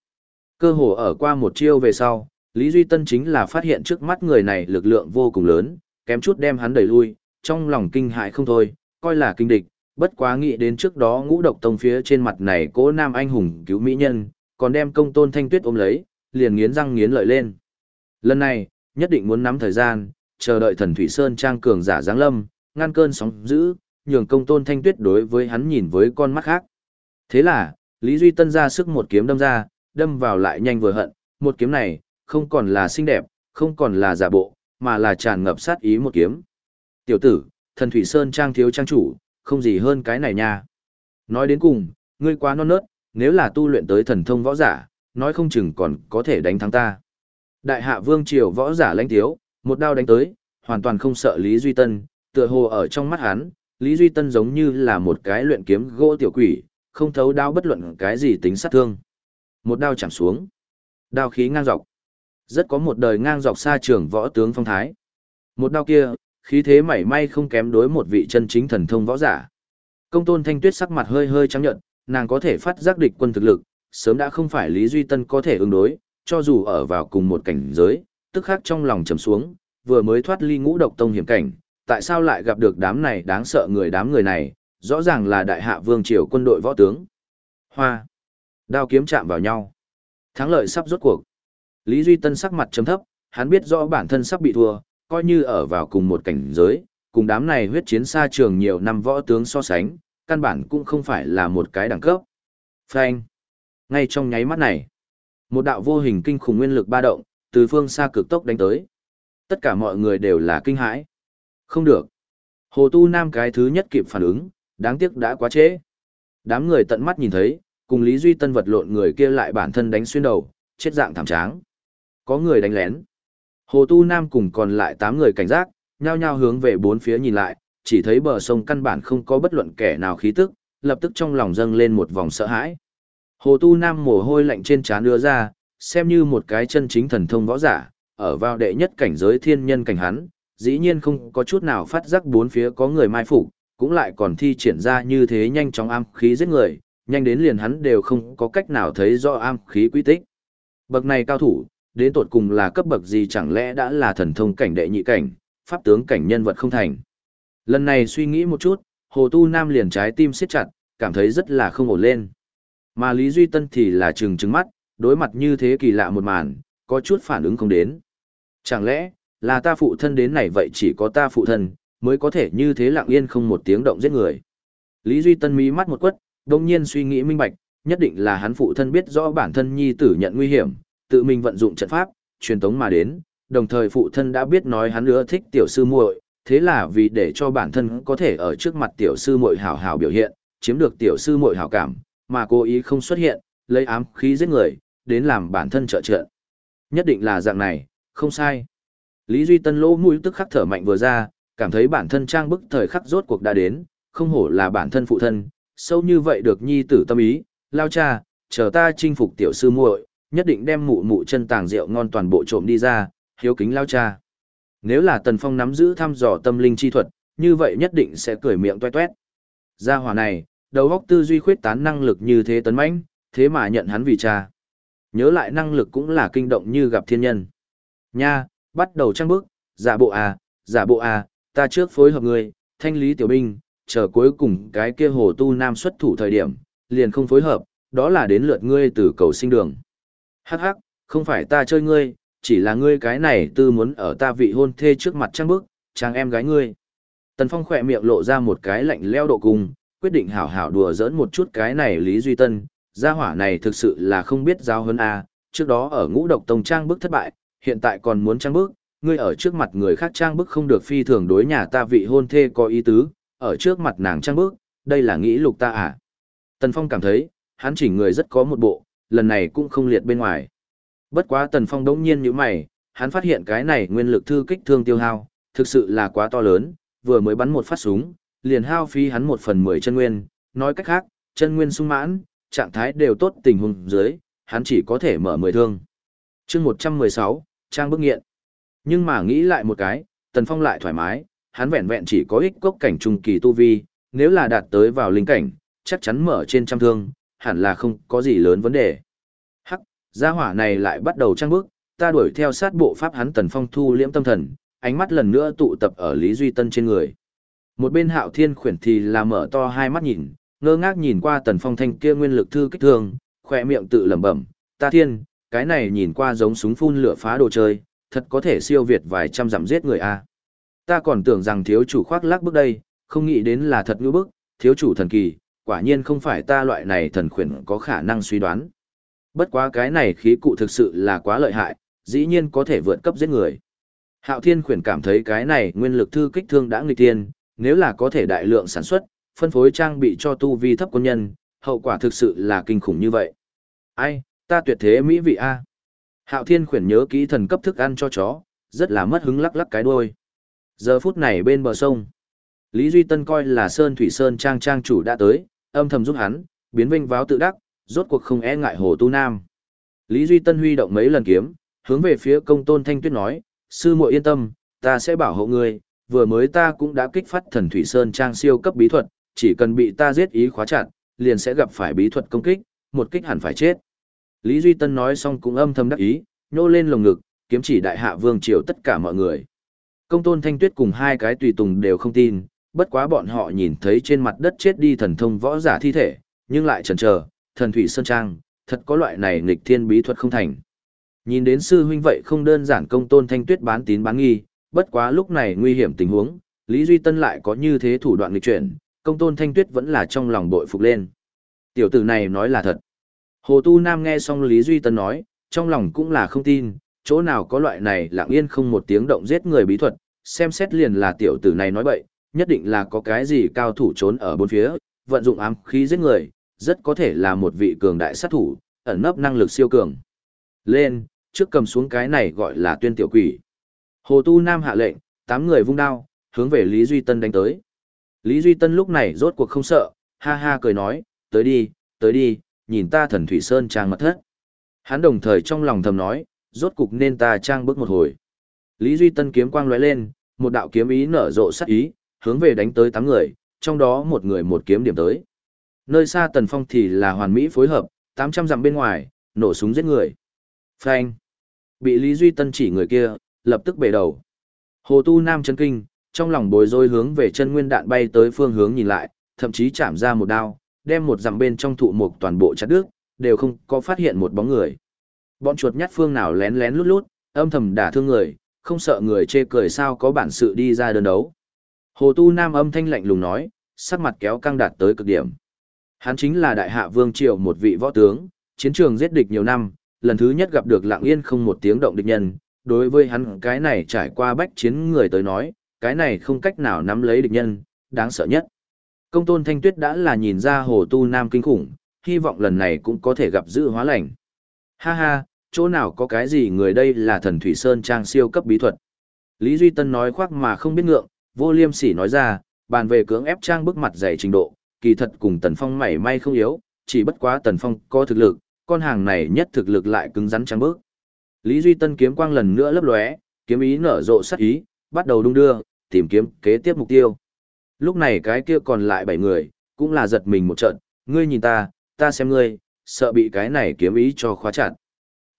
Cơ hồ ở qua một chiêu về sau, Lý Duy Tân chính là phát hiện trước mắt người này lực lượng vô cùng lớn, kém chút đem hắn đẩy lui, trong lòng kinh hại không thôi, coi là kinh địch, bất quá nghĩ đến trước đó ngũ độc tông phía trên mặt này cố nam anh hùng cứu mỹ nhân, còn đem công tôn thanh tuyết ôm lấy, liền nghiến răng nghiến lợi lên. Lần này, nhất định muốn nắm thời gian, chờ đợi thần Thủy Sơn trang cường giả giáng lâm, ngăn cơn sóng dữ, nhường công tôn thanh tuyết đối với hắn nhìn với con mắt khác. Thế là, Lý Duy Tân ra sức một kiếm đâm ra, đâm vào lại nhanh vừa hận, một kiếm này, không còn là xinh đẹp, không còn là giả bộ, mà là tràn ngập sát ý một kiếm. Tiểu tử, thần Thủy Sơn trang thiếu trang chủ, không gì hơn cái này nha. Nói đến cùng, ngươi quá non nớt, nếu là tu luyện tới thần thông võ giả, nói không chừng còn có thể đánh thắng ta. Đại hạ vương triều võ giả lãnh thiếu, một đao đánh tới, hoàn toàn không sợ Lý Duy Tân, tựa hồ ở trong mắt hắn, Lý Duy Tân giống như là một cái luyện kiếm gỗ tiểu quỷ, không thấu đao bất luận cái gì tính sát thương. Một đao chạm xuống, đao khí ngang dọc. Rất có một đời ngang dọc xa trường võ tướng phong thái. Một đao kia, khí thế mảy may không kém đối một vị chân chính thần thông võ giả. Công tôn thanh tuyết sắc mặt hơi hơi trắng nhận, nàng có thể phát giác địch quân thực lực, sớm đã không phải Lý Duy Tân có thể ứng đối, cho dù ở vào cùng một cảnh giới, tức khắc trong lòng trầm xuống, vừa mới thoát ly ngũ độc tông hiểm cảnh, tại sao lại gặp được đám này đáng sợ người đám người này, rõ ràng là đại hạ vương triều quân đội võ tướng. Hoa. Đao kiếm chạm vào nhau. Thắng lợi sắp rốt cuộc. Lý Duy Tân sắc mặt trầm thấp, hắn biết rõ bản thân sắp bị thua, coi như ở vào cùng một cảnh giới, cùng đám này huyết chiến xa trường nhiều năm võ tướng so sánh, căn bản cũng không phải là một cái đẳng cấp. Phanh. Ngay trong nháy mắt này, một đạo vô hình kinh khủng nguyên lực ba động, từ phương xa cực tốc đánh tới. Tất cả mọi người đều là kinh hãi. Không được. Hồ Tu Nam cái thứ nhất kịp phản ứng, đáng tiếc đã quá trễ. Đám người tận mắt nhìn thấy, cùng Lý Duy Tân vật lộn người kia lại bản thân đánh xuyên đầu, chết dạng thảm tráng. Có người đánh lén. Hồ Tu Nam cùng còn lại 8 người cảnh giác, nhao nhao hướng về bốn phía nhìn lại, chỉ thấy bờ sông căn bản không có bất luận kẻ nào khí tức, lập tức trong lòng dâng lên một vòng sợ hãi. Hồ Tu Nam mồ hôi lạnh trên trán đưa ra, xem như một cái chân chính thần thông võ giả, ở vào đệ nhất cảnh giới thiên nhân cảnh hắn, dĩ nhiên không có chút nào phát giác bốn phía có người mai phục, cũng lại còn thi triển ra như thế nhanh chóng am khí giết người, nhanh đến liền hắn đều không có cách nào thấy rõ am khí quy tích. Bậc này cao thủ, đến tột cùng là cấp bậc gì chẳng lẽ đã là thần thông cảnh đệ nhị cảnh, pháp tướng cảnh nhân vật không thành. Lần này suy nghĩ một chút, Hồ Tu Nam liền trái tim siết chặt, cảm thấy rất là không ổn lên. Mà Lý Duy Tân thì là trừng trừng mắt, đối mặt như thế kỳ lạ một màn, có chút phản ứng không đến. Chẳng lẽ, là ta phụ thân đến này vậy chỉ có ta phụ thân, mới có thể như thế lặng yên không một tiếng động giết người. Lý Duy Tân mí mắt một quất, đồng nhiên suy nghĩ minh bạch, nhất định là hắn phụ thân biết rõ bản thân nhi tử nhận nguy hiểm, tự mình vận dụng trận pháp, truyền tống mà đến, đồng thời phụ thân đã biết nói hắn ưa thích tiểu sư muội, thế là vì để cho bản thân có thể ở trước mặt tiểu sư muội hảo hảo biểu hiện, chiếm được tiểu sư muội hảo cảm, mà cố ý không xuất hiện, lấy ám khí giết người, đến làm bản thân trợ trợ. Nhất định là dạng này, không sai. Lý Duy Tân lỗ mũi tức khắc thở mạnh vừa ra, cảm thấy bản thân trang bức thời khắc rốt cuộc đã đến, không hổ là bản thân phụ thân, sâu như vậy được nhi tử tâm ý, lao cha, chờ ta chinh phục tiểu sư muội, nhất định đem mụ mụ chân tàng rượu ngon toàn bộ trộm đi ra, hiếu kính lao cha. Nếu là Tần Phong nắm giữ thăm dò tâm linh chi thuật, như vậy nhất định sẽ cười miệng toe toét. Gia hỏa này, đầu óc tư duy khuyết tán năng lực như thế tấn mãnh, thế mà nhận hắn vì cha. Nhớ lại năng lực cũng là kinh động như gặp thiên nhân. Nha, bắt đầu trang bước, giả bộ à, giả bộ à, ta trước phối hợp người, thanh lý tiểu binh, chờ cuối cùng cái kia hồ tu nam xuất thủ thời điểm, liền không phối hợp, đó là đến lượt ngươi từ cầu sinh đường. Hắc hắc, không phải ta chơi ngươi, chỉ là ngươi cái này tư muốn ở ta vị hôn thê trước mặt trang bước, trang em gái ngươi. Tần Phong khỏe miệng lộ ra một cái lạnh leo độ cùng, quyết định hảo hảo đùa giỡn một chút cái này Lý Duy Tân, gia hỏa này thực sự là không biết giao hơn a trước đó ở ngũ độc tông trang bức thất bại, hiện tại còn muốn trang bức, ngươi ở trước mặt người khác trang bức không được phi thường đối nhà ta vị hôn thê có ý tứ, ở trước mặt nàng trang bức, đây là nghĩ lục ta à. Tần Phong cảm thấy, hắn chỉnh người rất có một bộ, lần này cũng không liệt bên ngoài. Bất quá Tần Phong đống nhiên như mày, hắn phát hiện cái này nguyên lực thư kích thương tiêu hao, thực sự là quá to lớn, vừa mới bắn một phát súng, liền hao phí hắn một phần mười chân nguyên, nói cách khác, chân nguyên sung mãn, trạng thái đều tốt tình huống dưới, hắn chỉ có thể mở mười thương. chương 116, trang bức nghiện. Nhưng mà nghĩ lại một cái, Tần Phong lại thoải mái, hắn vẹn vẹn chỉ có ích cốc cảnh trung kỳ tu vi, nếu là đạt tới vào linh cảnh, chắc chắn mở trên trăm thương, hẳn là không có gì lớn vấn đề. Hắc, gia hỏa này lại bắt đầu trang bước, ta đuổi theo sát bộ pháp hắn Tần Phong thu liễm tâm thần, ánh mắt lần nữa tụ tập ở Lý Duy Tân trên người. Một bên Hạo Thiên khuyển thì là mở to hai mắt nhìn, ngơ ngác nhìn qua Tần Phong thanh kia nguyên lực thư kích thương, khỏe miệng tự lẩm bẩm, "Ta thiên, cái này nhìn qua giống súng phun lửa phá đồ chơi, thật có thể siêu việt vài trăm dặm giết người a." Ta còn tưởng rằng thiếu chủ khoác lác bước đây, không nghĩ đến là thật ngữ bức, thiếu chủ thần kỳ, quả nhiên không phải ta loại này thần khuyển có khả năng suy đoán. Bất quá cái này khí cụ thực sự là quá lợi hại, dĩ nhiên có thể vượt cấp giết người. Hạo Thiên khuyển cảm thấy cái này nguyên lực thư kích thương đã nghịch tiên, nếu là có thể đại lượng sản xuất, phân phối trang bị cho tu vi thấp quân nhân, hậu quả thực sự là kinh khủng như vậy. Ai, ta tuyệt thế mỹ vị a. Hạo Thiên khuyển nhớ kỹ thần cấp thức ăn cho chó, rất là mất hứng lắc lắc cái đuôi. Giờ phút này bên bờ sông, Lý Duy Tân coi là Sơn Thủy Sơn trang trang chủ đã tới, âm thầm giúp hắn, biến vinh váo tự đắc, rốt cuộc không e ngại Hồ Tu Nam. Lý Duy Tân huy động mấy lần kiếm, hướng về phía công tôn Thanh Tuyết nói, sư muội yên tâm, ta sẽ bảo hộ ngươi, vừa mới ta cũng đã kích phát thần Thủy Sơn trang siêu cấp bí thuật, chỉ cần bị ta giết ý khóa chặt, liền sẽ gặp phải bí thuật công kích, một kích hẳn phải chết. Lý Duy Tân nói xong cũng âm thầm đắc ý, nhô lên lồng ngực, kiếm chỉ đại hạ vương triều tất cả mọi người. Công tôn thanh tuyết cùng hai cái tùy tùng đều không tin, bất quá bọn họ nhìn thấy trên mặt đất chết đi thần thông võ giả thi thể, nhưng lại chần chờ, thần thủy sơn trang, thật có loại này nghịch thiên bí thuật không thành. Nhìn đến sư huynh vậy không đơn giản công tôn thanh tuyết bán tín bán nghi, bất quá lúc này nguy hiểm tình huống, Lý Duy Tân lại có như thế thủ đoạn nghịch chuyển, công tôn thanh tuyết vẫn là trong lòng bội phục lên. Tiểu tử này nói là thật. Hồ Tu Nam nghe xong Lý Duy Tân nói, trong lòng cũng là không tin, chỗ nào có loại này lặng yên không một tiếng động giết người bí thuật, xem xét liền là tiểu tử này nói bậy, nhất định là có cái gì cao thủ trốn ở bốn phía, vận dụng ám khí giết người, rất có thể là một vị cường đại sát thủ, ẩn nấp năng lực siêu cường. Lên, trước cầm xuống cái này gọi là tuyên tiểu quỷ. Hồ Tu Nam hạ lệnh, tám người vung đao, hướng về Lý Duy Tân đánh tới. Lý Duy Tân lúc này rốt cuộc không sợ, ha ha cười nói, tới đi, tới đi, nhìn ta thần thủy sơn trang mật thất. Hắn đồng thời trong lòng thầm nói, rốt cục nên ta trang bước một hồi. Lý Duy Tân kiếm quang lóe lên, một đạo kiếm ý nở rộ sát ý, hướng về đánh tới tám người, trong đó một người một kiếm điểm tới. Nơi xa Tần Phong thì là hoàn mỹ phối hợp, 800 dặm bên ngoài, nổ súng giết người. Phanh. Bị Lý Duy Tân chỉ người kia, lập tức bể đầu. Hồ Tu Nam chân kinh, trong lòng bối rối hướng về chân nguyên đạn bay tới phương hướng nhìn lại, thậm chí chạm ra một đao, đem một dặm bên trong thụ mục toàn bộ chặt đứt, đều không có phát hiện một bóng người. Bọn chuột nhắt phương nào lén lén lút lút, âm thầm đả thương người, không sợ người chê cười sao có bản sự đi ra đơn đấu. Hồ Tu Nam âm thanh lạnh lùng nói, sắc mặt kéo căng đạt tới cực điểm. Hắn chính là đại hạ vương triều một vị võ tướng, chiến trường giết địch nhiều năm, lần thứ nhất gặp được Lạng yên không một tiếng động địch nhân. Đối với hắn cái này trải qua bách chiến người tới nói, cái này không cách nào nắm lấy địch nhân, đáng sợ nhất. Công tôn Thanh Tuyết đã là nhìn ra hồ tu nam kinh khủng, hy vọng lần này cũng có thể gặp dự hóa lành. Ha ha, chỗ nào có cái gì người đây là thần Thủy Sơn Trang siêu cấp bí thuật. Lý Duy Tân nói khoác mà không biết ngượng, vô liêm sỉ nói ra, bàn về cưỡng ép trang bức mặt dày trình độ, kỳ thật cùng Tần Phong mảy may không yếu, chỉ bất quá Tần Phong có thực lực, con hàng này nhất thực lực lại cứng rắn trang bức. Lý Duy Tân kiếm quang lần nữa lấp lóe, kiếm ý nở rộ sát ý, bắt đầu đung đưa, tìm kiếm kế tiếp mục tiêu. Lúc này cái kia còn lại bảy người, cũng là giật mình một trận, ngươi nhìn ta, ta xem ngươi, sợ bị cái này kiếm ý cho khóa chặt.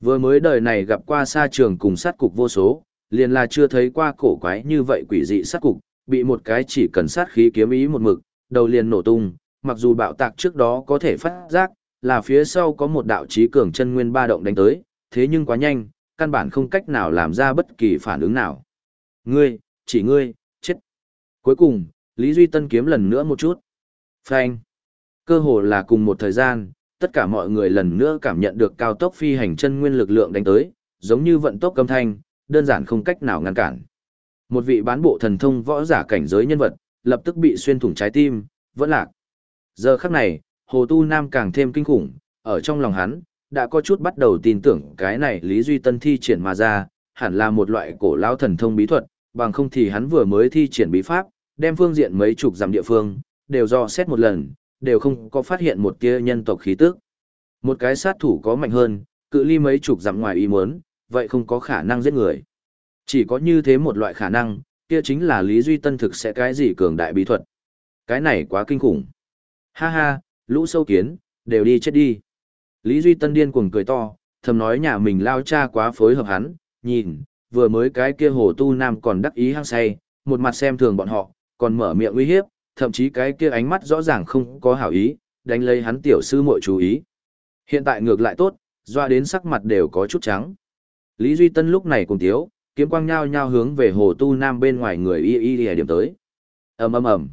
Vừa mới đời này gặp qua sa trường cùng sát cục vô số, liền là chưa thấy qua cổ quái như vậy quỷ dị sát cục, bị một cái chỉ cần sát khí kiếm ý một mực, đầu liền nổ tung, mặc dù bạo tạc trước đó có thể phát giác, là phía sau có một đạo chí cường chân nguyên ba động đánh tới, thế nhưng quá nhanh, căn bản không cách nào làm ra bất kỳ phản ứng nào. Ngươi, chỉ ngươi, chết. Cuối cùng, Lý Duy Tân kiếm lần nữa một chút. Phanh. Cơ hồ là cùng một thời gian, tất cả mọi người lần nữa cảm nhận được cao tốc phi hành chân nguyên lực lượng đánh tới, giống như vận tốc âm thanh, đơn giản không cách nào ngăn cản. Một vị bán bộ thần thông võ giả cảnh giới nhân vật, lập tức bị xuyên thủng trái tim, vẫn lạc. Giờ khắc này, Hồ Tu Nam càng thêm kinh khủng, ở trong lòng hắn, đã có chút bắt đầu tin tưởng cái này Lý Duy Tân thi triển mà ra, hẳn là một loại cổ lao thần thông bí thuật, bằng không thì hắn vừa mới thi triển bí pháp, đem phương diện mấy chục dặm địa phương, đều do xét một lần, đều không có phát hiện một tia nhân tộc khí tức. Một cái sát thủ có mạnh hơn, cự ly mấy chục dặm ngoài ý muốn, vậy không có khả năng giết người. Chỉ có như thế một loại khả năng, kia chính là Lý Duy Tân thực sẽ cái gì cường đại bí thuật. Cái này quá kinh khủng. Ha ha, lũ sâu kiến, đều đi chết đi. Lý Duy Tân điên cuồng cười to, thầm nói nhà mình lao cha quá phối hợp hắn, nhìn, vừa mới cái kia hồ tu nam còn đắc ý hăng say, một mặt xem thường bọn họ, còn mở miệng uy hiếp, thậm chí cái kia ánh mắt rõ ràng không có hảo ý, đánh lấy hắn tiểu sư muội chú ý. Hiện tại ngược lại tốt, doa đến sắc mặt đều có chút trắng. Lý Duy Tân lúc này cùng thiếu kiếm quang nhao nhao hướng về hồ tu nam bên ngoài người y y y điểm tới. ầm ầm ầm.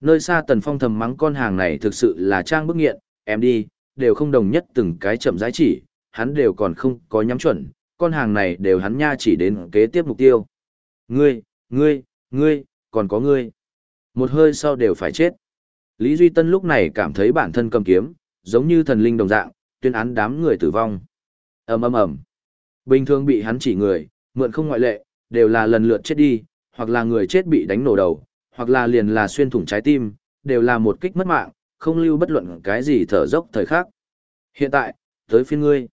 Nơi xa Tần Phong thầm mắng con hàng này thực sự là trang bức nghiện, em đi, đều không đồng nhất từng cái chậm rãi chỉ, hắn đều còn không có nhắm chuẩn, con hàng này đều hắn nha chỉ đến kế tiếp mục tiêu. Ngươi, ngươi, ngươi, còn có ngươi. Một hơi sau đều phải chết. Lý Duy Tân lúc này cảm thấy bản thân cầm kiếm, giống như thần linh đồng dạng, tuyên án đám người tử vong. ầm ầm ầm. Bình thường bị hắn chỉ người, mượn không ngoại lệ, đều là lần lượt chết đi, hoặc là người chết bị đánh nổ đầu, hoặc là liền là xuyên thủng trái tim, đều là một kích mất mạng, không lưu bất luận cái gì thở dốc thời khắc. Hiện tại, tới phiên ngươi.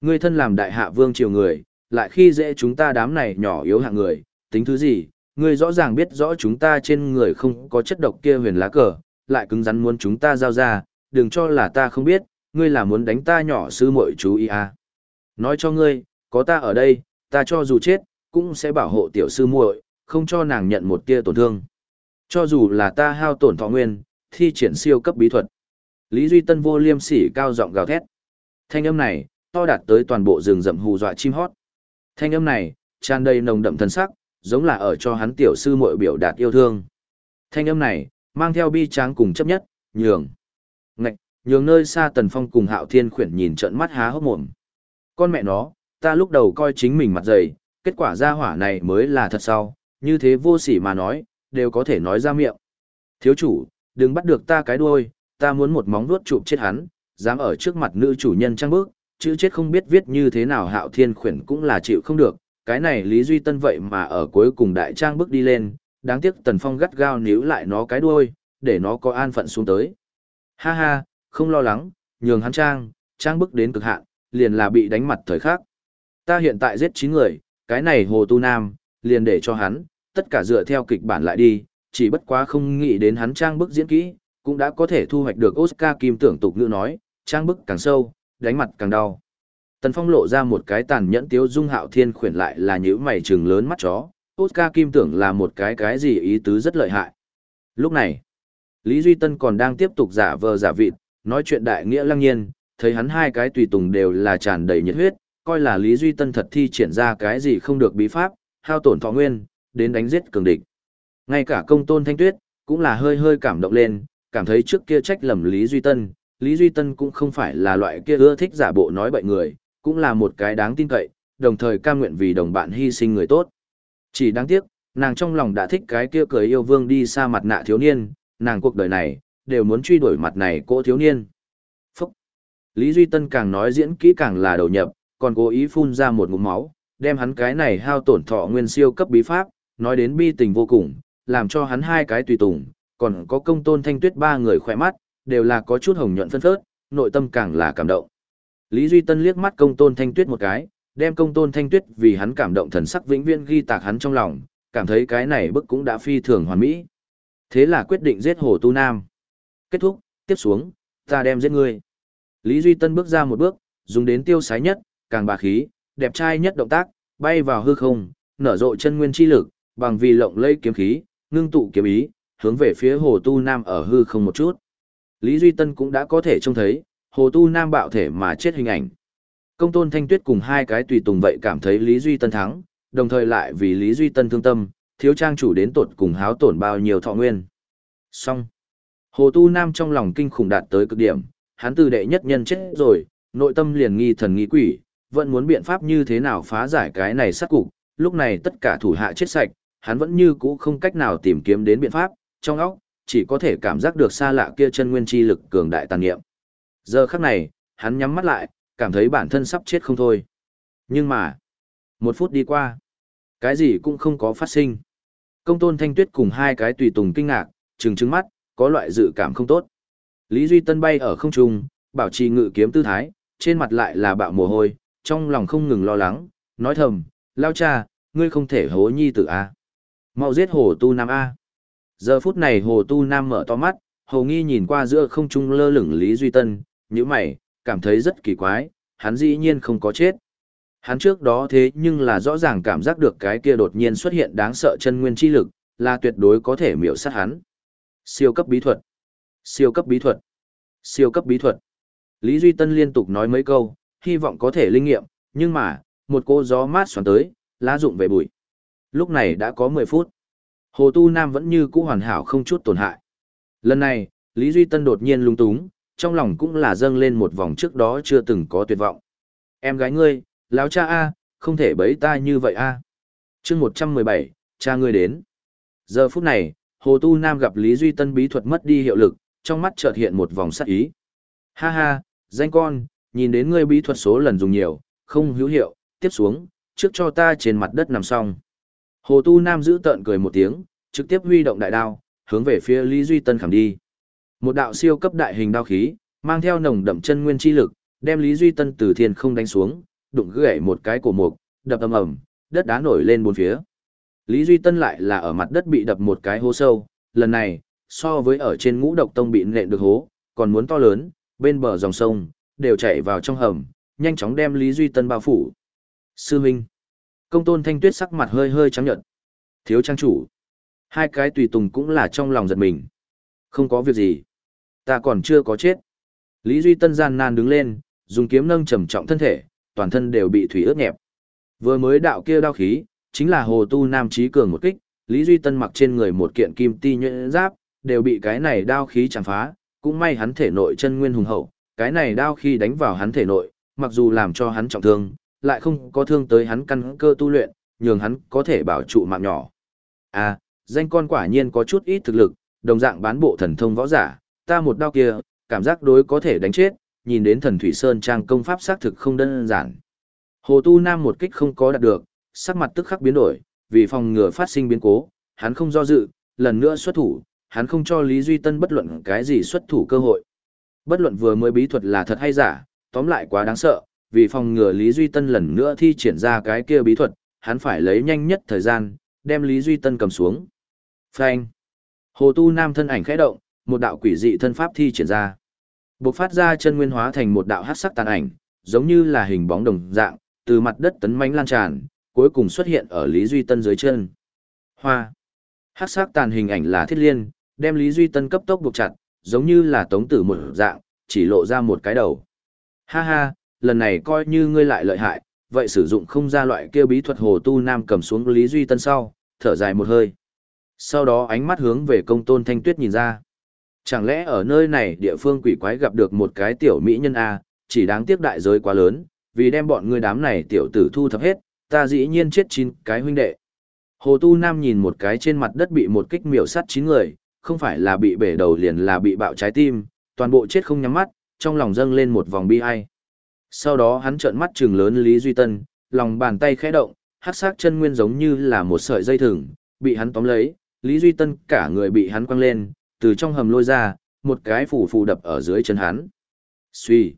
Ngươi thân làm đại hạ vương triều người, lại khi dễ chúng ta đám này nhỏ yếu hạng người, tính thứ gì, ngươi rõ ràng biết rõ chúng ta trên người không có chất độc kia huyền lá cờ, lại cứng rắn muốn chúng ta giao ra, đừng cho là ta không biết, ngươi là muốn đánh ta nhỏ sư muội chú ý à. Nói cho ngươi, có ta ở đây, ta cho dù chết, cũng sẽ bảo hộ tiểu sư muội, không cho nàng nhận một tia tổn thương. Cho dù là ta hao tổn thọ nguyên, thi triển siêu cấp bí thuật. Lý Duy Tân vô liêm sỉ cao giọng gào thét. Thanh âm này, to đạt tới toàn bộ rừng rậm hù dọa chim hót. Thanh âm này, tràn đầy nồng đậm thần sắc, giống là ở cho hắn tiểu sư muội biểu đạt yêu thương. Thanh âm này, mang theo bi tráng cùng chấp nhất, nhường. Ngạch, nhường nơi xa Tần Phong cùng Hạo Thiên khuyển nhìn trận mắt há hốc mồm. Con mẹ nó, ta lúc đầu coi chính mình mặt dày, kết quả ra hỏa này mới là thật sau, như thế vô sỉ mà nói, đều có thể nói ra miệng. Thiếu chủ, đừng bắt được ta cái đuôi, ta muốn một móng vuốt chụp chết hắn, dám ở trước mặt nữ chủ nhân trang bước, chữ chết không biết viết như thế nào hạo thiên khuyển cũng là chịu không được, cái này Lý Duy Tân vậy mà ở cuối cùng đại trang bước đi lên, đáng tiếc Tần Phong gắt gao níu lại nó cái đuôi, để nó có an phận xuống tới. Ha ha, không lo lắng, nhường hắn trang, trang bước đến cực hạn, liền là bị đánh mặt thời khắc. Ta hiện tại giết 9 người, cái này Hồ Tu Nam, liền để cho hắn, tất cả dựa theo kịch bản lại đi, chỉ bất quá không nghĩ đến hắn trang bức diễn kỹ, cũng đã có thể thu hoạch được Oscar kim tưởng tục ngữ nói, trang bức càng sâu, đánh mặt càng đau. Tần Phong lộ ra một cái tàn nhẫn tiếu dung hạo thiên khuyển lại là nhíu mày trừng lớn mắt chó, Oscar kim tưởng là một cái cái gì ý tứ rất lợi hại. Lúc này, Lý Duy Tân còn đang tiếp tục giả vờ giả vịt, nói chuyện đại nghĩa lăng nhiên, thấy hắn hai cái tùy tùng đều là tràn đầy nhiệt huyết, coi là Lý Duy Tân thật thi triển ra cái gì không được bí pháp, hao tổn thọ nguyên, đến đánh giết cường địch. Ngay cả công tôn thanh tuyết, cũng là hơi hơi cảm động lên, cảm thấy trước kia trách lầm Lý Duy Tân, Lý Duy Tân cũng không phải là loại kia ưa thích giả bộ nói bậy người, cũng là một cái đáng tin cậy, đồng thời cam nguyện vì đồng bạn hy sinh người tốt. Chỉ đáng tiếc, nàng trong lòng đã thích cái kia cười yêu vương đi xa mặt nạ thiếu niên, nàng cuộc đời này, đều muốn truy đuổi mặt này cô thiếu niên. Phúc! Lý Duy Tân càng nói diễn kỹ càng là đầu nhập, còn cố ý phun ra một ngụm máu, đem hắn cái này hao tổn thọ nguyên siêu cấp bí pháp, nói đến bi tình vô cùng, làm cho hắn hai cái tùy tùng, còn có công tôn thanh tuyết ba người khỏe mắt, đều là có chút hồng nhuận phân phớt, nội tâm càng là cảm động. Lý Duy Tân liếc mắt công tôn thanh tuyết một cái, đem công tôn thanh tuyết vì hắn cảm động thần sắc vĩnh viễn ghi tạc hắn trong lòng, cảm thấy cái này bức cũng đã phi thường hoàn mỹ. Thế là quyết định giết Hồ Tu Nam. Kết thúc, tiếp xuống, ta đem giết ngươi. Lý Duy Tân bước ra một bước, dùng đến tiêu sái nhất, càng bà khí, đẹp trai nhất động tác, bay vào hư không, nở rộ chân nguyên chi lực, bằng vì lộng lây kiếm khí, ngưng tụ kiếm ý, hướng về phía Hồ Tu Nam ở hư không một chút. Lý Duy Tân cũng đã có thể trông thấy, Hồ Tu Nam bạo thể mà chết hình ảnh. Công tôn Thanh Tuyết cùng hai cái tùy tùng vậy cảm thấy Lý Duy Tân thắng, đồng thời lại vì Lý Duy Tân thương tâm, thiếu trang chủ đến tột cùng háo tổn bao nhiêu thọ nguyên. Xong. Hồ Tu Nam trong lòng kinh khủng đạt tới cực điểm, hắn từ đệ nhất nhân chết rồi, nội tâm liền nghi thần nghi quỷ, vẫn muốn biện pháp như thế nào phá giải cái này sát cục, lúc này tất cả thủ hạ chết sạch, hắn vẫn như cũ không cách nào tìm kiếm đến biện pháp, trong óc, chỉ có thể cảm giác được xa lạ kia chân nguyên chi lực cường đại tàn niệm. Giờ khắc này, hắn nhắm mắt lại, cảm thấy bản thân sắp chết không thôi. Nhưng mà, một phút đi qua, cái gì cũng không có phát sinh. Công tôn thanh tuyết cùng hai cái tùy tùng kinh ngạc, trừng trừng mắt, có loại dự cảm không tốt. Lý Duy Tân bay ở không trung, bảo trì ngự kiếm tư thái, trên mặt lại là bạo mồ hôi, trong lòng không ngừng lo lắng, nói thầm, lao cha, ngươi không thể hố nhi tử A. mau giết hồ tu nam A. Giờ phút này hồ tu nam mở to mắt, hồ nghi nhìn qua giữa không trung lơ lửng Lý Duy Tân, như mày, cảm thấy rất kỳ quái, hắn dĩ nhiên không có chết. Hắn trước đó thế nhưng là rõ ràng cảm giác được cái kia đột nhiên xuất hiện đáng sợ chân nguyên chi lực, là tuyệt đối có thể miểu sát hắn. Siêu cấp bí thuật. Siêu cấp bí thuật. Siêu cấp bí thuật. Lý Duy Tân liên tục nói mấy câu, hy vọng có thể linh nghiệm, nhưng mà, một cô gió mát xoắn tới, lá rụng về bụi. Lúc này đã có 10 phút. Hồ Tu Nam vẫn như cũ hoàn hảo không chút tổn hại. Lần này, Lý Duy Tân đột nhiên lung túng, trong lòng cũng là dâng lên một vòng trước đó chưa từng có tuyệt vọng. Em gái ngươi, lão cha A, không thể bấy ta như vậy A. chương 117, cha ngươi đến. Giờ phút này, Hồ Tu Nam gặp Lý Duy Tân bí thuật mất đi hiệu lực, trong mắt chợt hiện một vòng sắc ý. Ha ha, danh con, nhìn đến ngươi bí thuật số lần dùng nhiều, không hữu hiệu, tiếp xuống, trước cho ta trên mặt đất nằm xong. Hồ Tu Nam giữ tợn cười một tiếng, trực tiếp huy động đại đao, hướng về phía Lý Duy Tân khảm đi. Một đạo siêu cấp đại hình đao khí, mang theo nồng đậm chân nguyên chi lực, đem Lý Duy Tân từ thiên không đánh xuống, đụng gãy một cái cổ mục, đập ầm ầm, đất đá nổi lên bốn phía. Lý Duy Tân lại là ở mặt đất bị đập một cái hố sâu, lần này, so với ở trên ngũ độc tông bị nện được hố, còn muốn to lớn, bên bờ dòng sông, đều chạy vào trong hầm, nhanh chóng đem Lý Duy Tân bao phủ. Sư Minh. Công tôn thanh tuyết sắc mặt hơi hơi trắng nhợt. Thiếu trang chủ. Hai cái tùy tùng cũng là trong lòng giật mình. Không có việc gì. Ta còn chưa có chết. Lý Duy Tân gian nan đứng lên, dùng kiếm nâng trầm trọng thân thể, toàn thân đều bị thủy ướt nhẹp. Vừa mới đạo kia đao khí, chính là hồ tu nam trí cường một kích, Lý Duy Tân mặc trên người một kiện kim ti nhuyễn giáp, đều bị cái này đao khí chẳng phá, cũng may hắn thể nội chân nguyên hùng hậu, cái này đao khi đánh vào hắn thể nội, mặc dù làm cho hắn trọng thương, lại không có thương tới hắn căn cơ tu luyện, nhường hắn có thể bảo trụ mạng nhỏ. À, danh con quả nhiên có chút ít thực lực, đồng dạng bán bộ thần thông võ giả, ta một đao kia, cảm giác đối có thể đánh chết, nhìn đến thần thủy sơn trang công pháp xác thực không đơn giản. Hồ Tu Nam một kích không có đạt được, sắc mặt tức khắc biến đổi, vì phòng ngừa phát sinh biến cố, hắn không do dự, lần nữa xuất thủ, hắn không cho Lý Duy Tân bất luận cái gì xuất thủ cơ hội. Bất luận vừa mới bí thuật là thật hay giả, tóm lại quá đáng sợ, vì phòng ngừa Lý Duy Tân lần nữa thi triển ra cái kia bí thuật, hắn phải lấy nhanh nhất thời gian, đem Lý Duy Tân cầm xuống. Phanh. Hồ Tu Nam thân ảnh khẽ động, một đạo quỷ dị thân pháp thi triển ra. Bộc phát ra chân nguyên hóa thành một đạo hắc sắc tàn ảnh, giống như là hình bóng đồng dạng, từ mặt đất tấn mãnh lan tràn, cuối cùng xuất hiện ở Lý Duy Tân dưới chân. Hoa. Hắc sắc tàn hình ảnh là thiết liên, đem Lý Duy Tân cấp tốc buộc chặt, giống như là tống tử một dạng, chỉ lộ ra một cái đầu. Ha ha, lần này coi như ngươi lại lợi hại, vậy sử dụng không ra loại kia bí thuật hồ tu nam cầm xuống Lý Duy Tân sau, thở dài một hơi. Sau đó ánh mắt hướng về công tôn thanh tuyết nhìn ra. Chẳng lẽ ở nơi này địa phương quỷ quái gặp được một cái tiểu mỹ nhân A, chỉ đáng tiếc đại giới quá lớn, vì đem bọn ngươi đám này tiểu tử thu thập hết, ta dĩ nhiên chết chín cái huynh đệ. Hồ Tu Nam nhìn một cái trên mặt đất bị một kích miểu sát chín người, không phải là bị bể đầu liền là bị bạo trái tim, toàn bộ chết không nhắm mắt, trong lòng dâng lên một vòng bi ai. Sau đó hắn trợn mắt trừng lớn Lý Duy Tân, lòng bàn tay khẽ động, hắc sắc chân nguyên giống như là một sợi dây thừng, bị hắn tóm lấy, Lý Duy Tân cả người bị hắn quăng lên, từ trong hầm lôi ra, một cái phủ phù đập ở dưới chân hắn. Suy.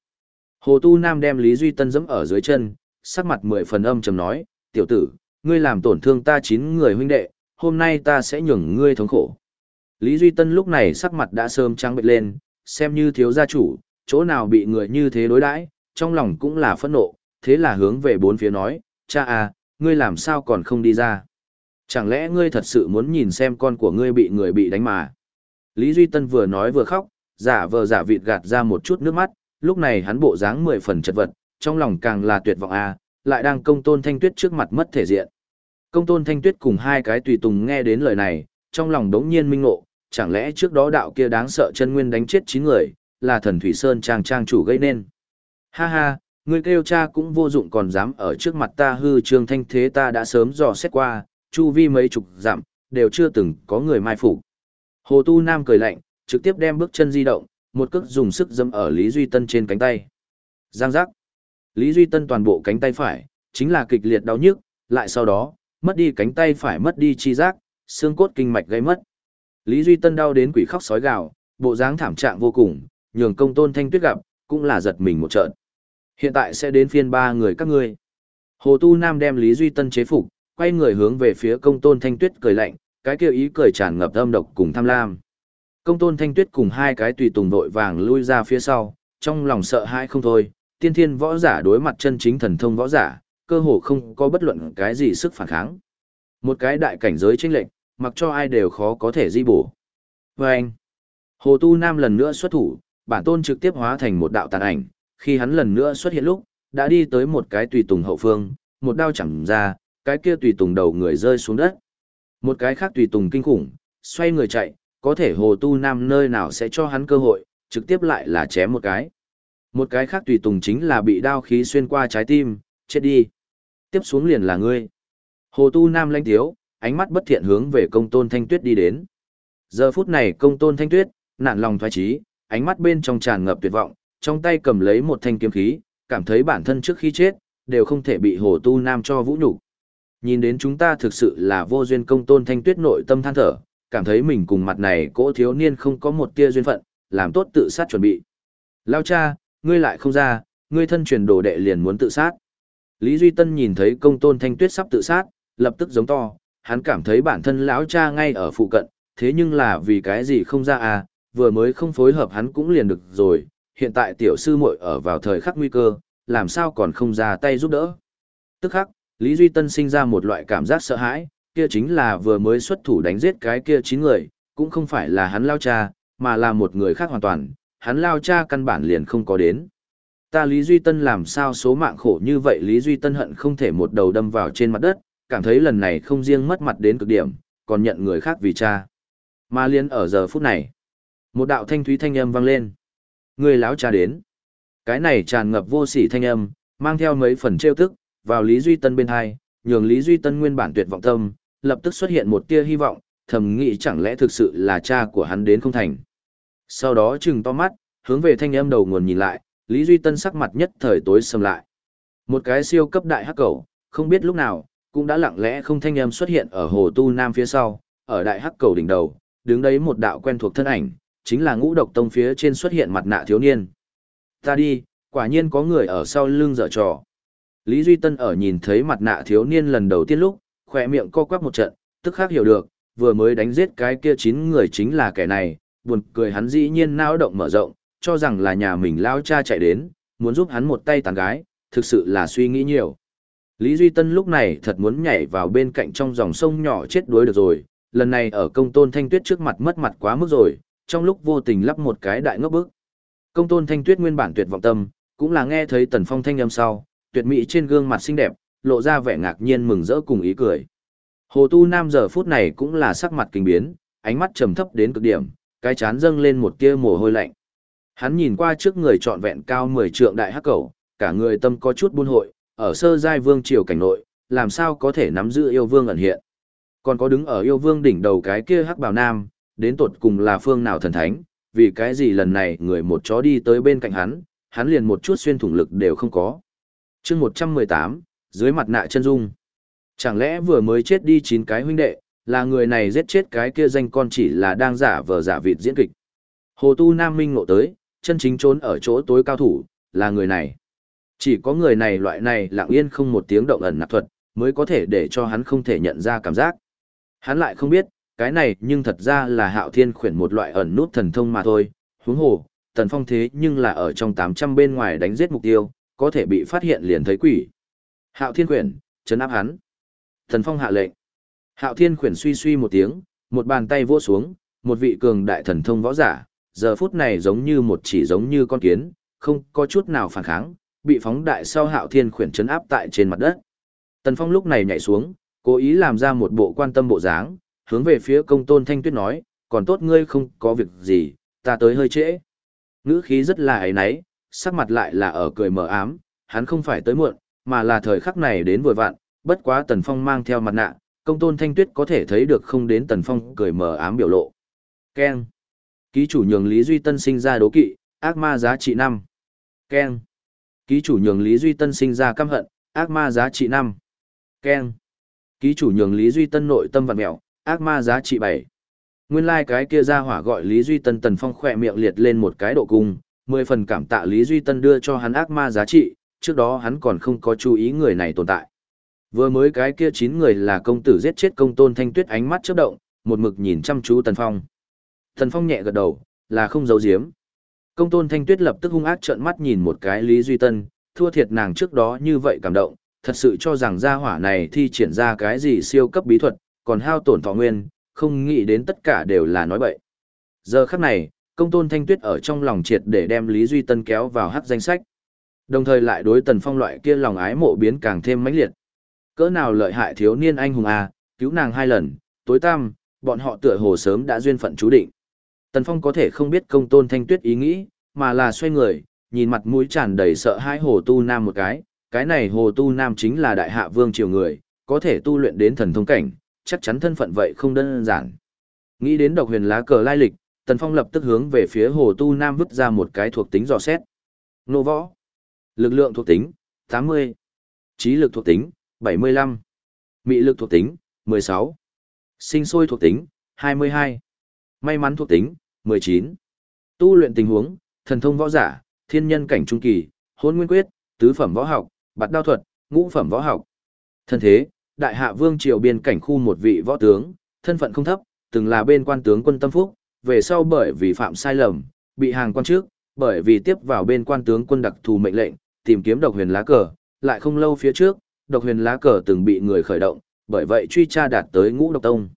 Hồ Tu Nam đem Lý Duy Tân giẫm ở dưới chân, sắc mặt mười phần âm trầm nói, tiểu tử, ngươi làm tổn thương ta chín người huynh đệ, hôm nay ta sẽ nhường ngươi thống khổ. Lý Duy Tân lúc này sắc mặt đã sơm trắng bệch lên, xem như thiếu gia chủ, chỗ nào bị người như thế đối đãi, trong lòng cũng là phẫn nộ, thế là hướng về bốn phía nói, cha à, ngươi làm sao còn không đi ra? Chẳng lẽ ngươi thật sự muốn nhìn xem con của ngươi bị người bị đánh mà? Lý Duy Tân vừa nói vừa khóc, giả vờ giả vịt gạt ra một chút nước mắt, lúc này hắn bộ dáng mười phần chật vật, trong lòng càng là tuyệt vọng à, lại đang công tôn thanh tuyết trước mặt mất thể diện. Công tôn thanh tuyết cùng hai cái tùy tùng nghe đến lời này, trong lòng đống nhiên minh ngộ, chẳng lẽ trước đó đạo kia đáng sợ chân nguyên đánh chết chín người, là thần Thủy Sơn trang trang chủ gây nên. Ha ha, người kêu cha cũng vô dụng còn dám ở trước mặt ta hư trương thanh thế ta đã sớm dò xét qua, chu vi mấy chục dặm, đều chưa từng có người mai phục. Hồ Tu Nam cười lạnh, trực tiếp đem bước chân di động, một cước dùng sức dâm ở Lý Duy Tân trên cánh tay. Giang giác. Lý Duy Tân toàn bộ cánh tay phải, chính là kịch liệt đau nhức, lại sau đó, mất đi cánh tay phải mất đi chi giác, xương cốt kinh mạch gây mất. Lý Duy Tân đau đến quỷ khóc sói gào, bộ dáng thảm trạng vô cùng, nhường công tôn thanh tuyết gặp, cũng là giật mình một trận. Hiện tại sẽ đến phiên ba người các ngươi. Hồ Tu Nam đem Lý Duy Tân chế phục, quay người hướng về phía công tôn thanh tuyết cười lạnh, cái kia ý cười tràn ngập âm độc cùng tham lam. Công tôn thanh tuyết cùng hai cái tùy tùng vội vàng lui ra phía sau, trong lòng sợ hãi không thôi, tiên thiên võ giả đối mặt chân chính thần thông võ giả, cơ hồ không có bất luận cái gì sức phản kháng. Một cái đại cảnh giới chênh lệnh, mặc cho ai đều khó có thể di bổ. Và anh, Hồ Tu Nam lần nữa xuất thủ, bản tôn trực tiếp hóa thành một đạo tàn ảnh, khi hắn lần nữa xuất hiện lúc, đã đi tới một cái tùy tùng hậu phương, một đao chẳng ra, cái kia tùy tùng đầu người rơi xuống đất. Một cái khác tùy tùng kinh khủng, xoay người chạy, có thể Hồ Tu Nam nơi nào sẽ cho hắn cơ hội, trực tiếp lại là chém một cái. Một cái khác tùy tùng chính là bị đao khí xuyên qua trái tim, chết đi. Tiếp xuống liền là ngươi. Hồ Tu Nam lanh thiếu ánh mắt bất thiện hướng về công tôn thanh tuyết đi đến. Giờ phút này công tôn thanh tuyết, nạn lòng thoái trí, ánh mắt bên trong tràn ngập tuyệt vọng, trong tay cầm lấy một thanh kiếm khí, cảm thấy bản thân trước khi chết, đều không thể bị hồ tu nam cho vũ nhục Nhìn đến chúng ta thực sự là vô duyên công tôn thanh tuyết nội tâm than thở, cảm thấy mình cùng mặt này cỗ thiếu niên không có một tia duyên phận, làm tốt tự sát chuẩn bị. Lao cha, ngươi lại không ra, ngươi thân truyền đồ đệ liền muốn tự sát. Lý Duy Tân nhìn thấy công tôn thanh tuyết sắp tự sát, lập tức giống to, hắn cảm thấy bản thân lão cha ngay ở phụ cận, thế nhưng là vì cái gì không ra à, vừa mới không phối hợp hắn cũng liền được rồi, hiện tại tiểu sư muội ở vào thời khắc nguy cơ, làm sao còn không ra tay giúp đỡ. Tức khắc, Lý Duy Tân sinh ra một loại cảm giác sợ hãi, kia chính là vừa mới xuất thủ đánh giết cái kia chín người, cũng không phải là hắn lao cha, mà là một người khác hoàn toàn, hắn lao cha căn bản liền không có đến. Ta Lý Duy Tân làm sao số mạng khổ như vậy Lý Duy Tân hận không thể một đầu đâm vào trên mặt đất, cảm thấy lần này không riêng mất mặt đến cực điểm, còn nhận người khác vì cha. Mà liên ở giờ phút này, một đạo thanh thúy thanh âm vang lên. Người láo cha đến. Cái này tràn ngập vô sỉ thanh âm, mang theo mấy phần trêu tức, vào Lý Duy Tân bên hai, nhường Lý Duy Tân nguyên bản tuyệt vọng tâm, lập tức xuất hiện một tia hy vọng, thầm nghĩ chẳng lẽ thực sự là cha của hắn đến không thành. Sau đó chừng to mắt, hướng về thanh âm đầu nguồn nhìn lại, Lý Duy Tân sắc mặt nhất thời tối sầm lại. Một cái siêu cấp đại hắc cầu, không biết lúc nào, cũng đã lặng lẽ không thanh âm xuất hiện ở hồ tu nam phía sau, ở đại hắc cầu đỉnh đầu, đứng đấy một đạo quen thuộc thân ảnh, chính là ngũ độc tông phía trên xuất hiện mặt nạ thiếu niên. Ta đi, quả nhiên có người ở sau lưng dở trò. Lý Duy Tân ở nhìn thấy mặt nạ thiếu niên lần đầu tiên lúc, khỏe miệng co quắp một trận, tức khác hiểu được, vừa mới đánh giết cái kia chín người chính là kẻ này, buồn cười hắn dĩ nhiên nao động mở rộng, cho rằng là nhà mình lao cha chạy đến, muốn giúp hắn một tay tàn gái, thực sự là suy nghĩ nhiều. Lý Duy Tân lúc này thật muốn nhảy vào bên cạnh trong dòng sông nhỏ chết đuối được rồi, lần này ở công tôn thanh tuyết trước mặt mất mặt quá mức rồi, trong lúc vô tình lắp một cái đại ngốc bức. Công tôn thanh tuyết nguyên bản tuyệt vọng tâm, cũng là nghe thấy tần phong thanh âm sau, tuyệt mỹ trên gương mặt xinh đẹp, lộ ra vẻ ngạc nhiên mừng rỡ cùng ý cười. Hồ Tu Nam giờ phút này cũng là sắc mặt kinh biến, ánh mắt trầm thấp đến cực điểm, cái chán dâng lên một tia mồ hôi lạnh. Hắn nhìn qua trước người trọn vẹn cao 10 trượng đại hắc cầu, cả người tâm có chút buôn hội, ở sơ giai vương triều cảnh nội, làm sao có thể nắm giữ yêu vương ẩn hiện. Còn có đứng ở yêu vương đỉnh đầu cái kia hắc bào nam, đến tột cùng là phương nào thần thánh, vì cái gì lần này người một chó đi tới bên cạnh hắn, hắn liền một chút xuyên thủng lực đều không có. chương 118, dưới mặt nạ chân dung. Chẳng lẽ vừa mới chết đi chín cái huynh đệ, Là người này giết chết cái kia danh con chỉ là đang giả vờ giả vịt diễn kịch. Hồ Tu Nam Minh ngộ tới, chân chính trốn ở chỗ tối cao thủ, là người này. Chỉ có người này loại này lặng yên không một tiếng động ẩn nạp thuật, mới có thể để cho hắn không thể nhận ra cảm giác. Hắn lại không biết, cái này nhưng thật ra là hạo thiên khuyển một loại ẩn nút thần thông mà thôi, huống hồ, tần phong thế nhưng là ở trong 800 bên ngoài đánh giết mục tiêu, có thể bị phát hiện liền thấy quỷ. Hạo thiên khuyển, chấn áp hắn. thần phong hạ lệnh. Hạo thiên khuyển suy suy một tiếng, một bàn tay vỗ xuống, một vị cường đại thần thông võ giả, giờ phút này giống như một chỉ giống như con kiến, không có chút nào phản kháng, bị phóng đại sau hạo thiên khuyển chấn áp tại trên mặt đất. Tần Phong lúc này nhảy xuống, cố ý làm ra một bộ quan tâm bộ dáng, hướng về phía công tôn thanh tuyết nói, còn tốt ngươi không có việc gì, ta tới hơi trễ. Ngữ khí rất là ấy náy, sắc mặt lại là ở cười mờ ám, hắn không phải tới muộn, mà là thời khắc này đến vội vặn, bất quá Tần Phong mang theo mặt nạ, công tôn thanh tuyết có thể thấy được không đến Tần Phong cười mờ ám biểu lộ. Ken. Ký chủ nhường Lý Duy Tân sinh ra đố kỵ, ác ma giá trị 5. Ken. Ký chủ nhường Lý Duy Tân sinh ra căm hận, ác ma giá trị 5. Ken. Ký chủ nhường Lý Duy Tân nội tâm vặn mẹo, ác ma giá trị 7. Nguyên lai like cái kia ra hỏa gọi Lý Duy Tân Tần Phong khỏe miệng liệt lên một cái độ cung, 10 phần cảm tạ Lý Duy Tân đưa cho hắn ác ma giá trị, trước đó hắn còn không có chú ý người này tồn tại. Vừa mới cái kia 9 người là công tử giết chết công tôn thanh tuyết ánh mắt chớp động, một mực nhìn chăm chú Tần Phong. Tần Phong nhẹ gật đầu, là không giấu giếm. Công tôn thanh tuyết lập tức hung ác trợn mắt nhìn một cái Lý Duy Tân, thua thiệt nàng trước đó như vậy cảm động, thật sự cho rằng gia hỏa này thi triển ra cái gì siêu cấp bí thuật, còn hao tổn thọ nguyên, không nghĩ đến tất cả đều là nói bậy. Giờ khắc này, công tôn thanh tuyết ở trong lòng triệt để đem Lý Duy Tân kéo vào hắc danh sách. Đồng thời lại đối tần phong loại kia lòng ái mộ biến càng thêm mãnh liệt. Cỡ nào lợi hại thiếu niên anh hùng à, cứu nàng hai lần, tối tăm, bọn họ tựa hồ sớm đã duyên phận chú định. Tần phong có thể không biết công tôn thanh tuyết ý nghĩ, mà là xoay người, nhìn mặt mũi tràn đầy sợ hãi hồ tu nam một cái, cái này hồ tu nam chính là đại hạ vương triều người, có thể tu luyện đến thần thông cảnh, chắc chắn thân phận vậy không đơn giản. Nghĩ đến độc huyền lá cờ lai lịch, Tần Phong lập tức hướng về phía hồ tu nam vứt ra một cái thuộc tính dò xét. Nô võ. Lực lượng thuộc tính, 80. Trí lực thuộc tính, 75. Mị lực thuộc tính, 16. Sinh sôi thuộc tính, 22. May mắn thuộc tính, 19. Tu luyện tình huống, thần thông võ giả, thiên nhân cảnh trung kỳ, hôn nguyên quyết, tứ phẩm võ học, bạt đao thuật, ngũ phẩm võ học. Thân thế, đại hạ vương triều biên cảnh khu một vị võ tướng, thân phận không thấp, từng là bên quan tướng quân tâm phúc, về sau bởi vì phạm sai lầm, bị hàng quan trước, bởi vì tiếp vào bên quan tướng quân đặc thù mệnh lệnh, tìm kiếm độc huyền lá cờ, lại không lâu phía trước, độc huyền lá cờ từng bị người khởi động, bởi vậy truy tra đạt tới ngũ độc tông.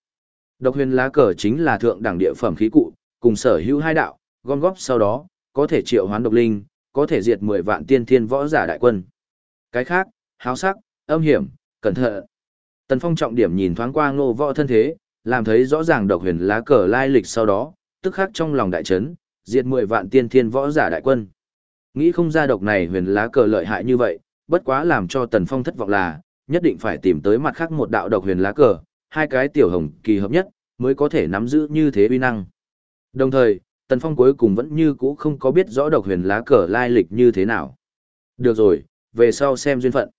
Độc huyền lá cờ chính là thượng đẳng địa phẩm khí cụ, cùng sở hữu hai đạo, gom góp sau đó, có thể triệu hoán độc linh, có thể diệt 10 vạn tiên thiên võ giả đại quân. Cái khác, háo sắc, âm hiểm, cẩn thận. Tần Phong trọng điểm nhìn thoáng qua ngô võ thân thế, làm thấy rõ ràng độc huyền lá cờ lai lịch sau đó, tức khắc trong lòng đại chấn, diệt 10 vạn tiên thiên võ giả đại quân. Nghĩ không ra độc này huyền lá cờ lợi hại như vậy, bất quá làm cho Tần Phong thất vọng là, nhất định phải tìm tới mặt khác một đạo độc huyền lá cờ, hai cái tiểu hồng kỳ hợp nhất, mới có thể nắm giữ như thế uy năng. Đồng thời, Tần Phong cuối cùng vẫn như cũ không có biết rõ độc huyền lá cờ lai lịch như thế nào. Được rồi, về sau xem duyên phận.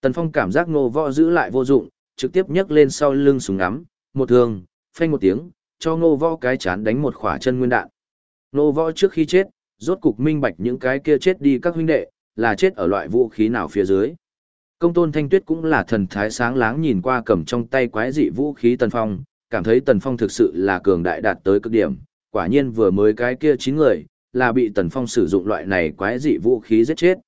Tần Phong cảm giác ngô võ giữ lại vô dụng, trực tiếp nhấc lên sau lưng súng ngắm, một thương, phanh một tiếng, cho ngô võ cái chán đánh một khỏa chân nguyên đạn. Ngô võ trước khi chết, rốt cục minh bạch những cái kia chết đi các huynh đệ, là chết ở loại vũ khí nào phía dưới. Công tôn thanh tuyết cũng là thần thái sáng láng nhìn qua cầm trong tay quái dị vũ khí Tần Phong, cảm thấy Tần Phong thực sự là cường đại đạt tới cực điểm, quả nhiên vừa mới cái kia chín người, là bị Tần Phong sử dụng loại này quái dị vũ khí giết chết.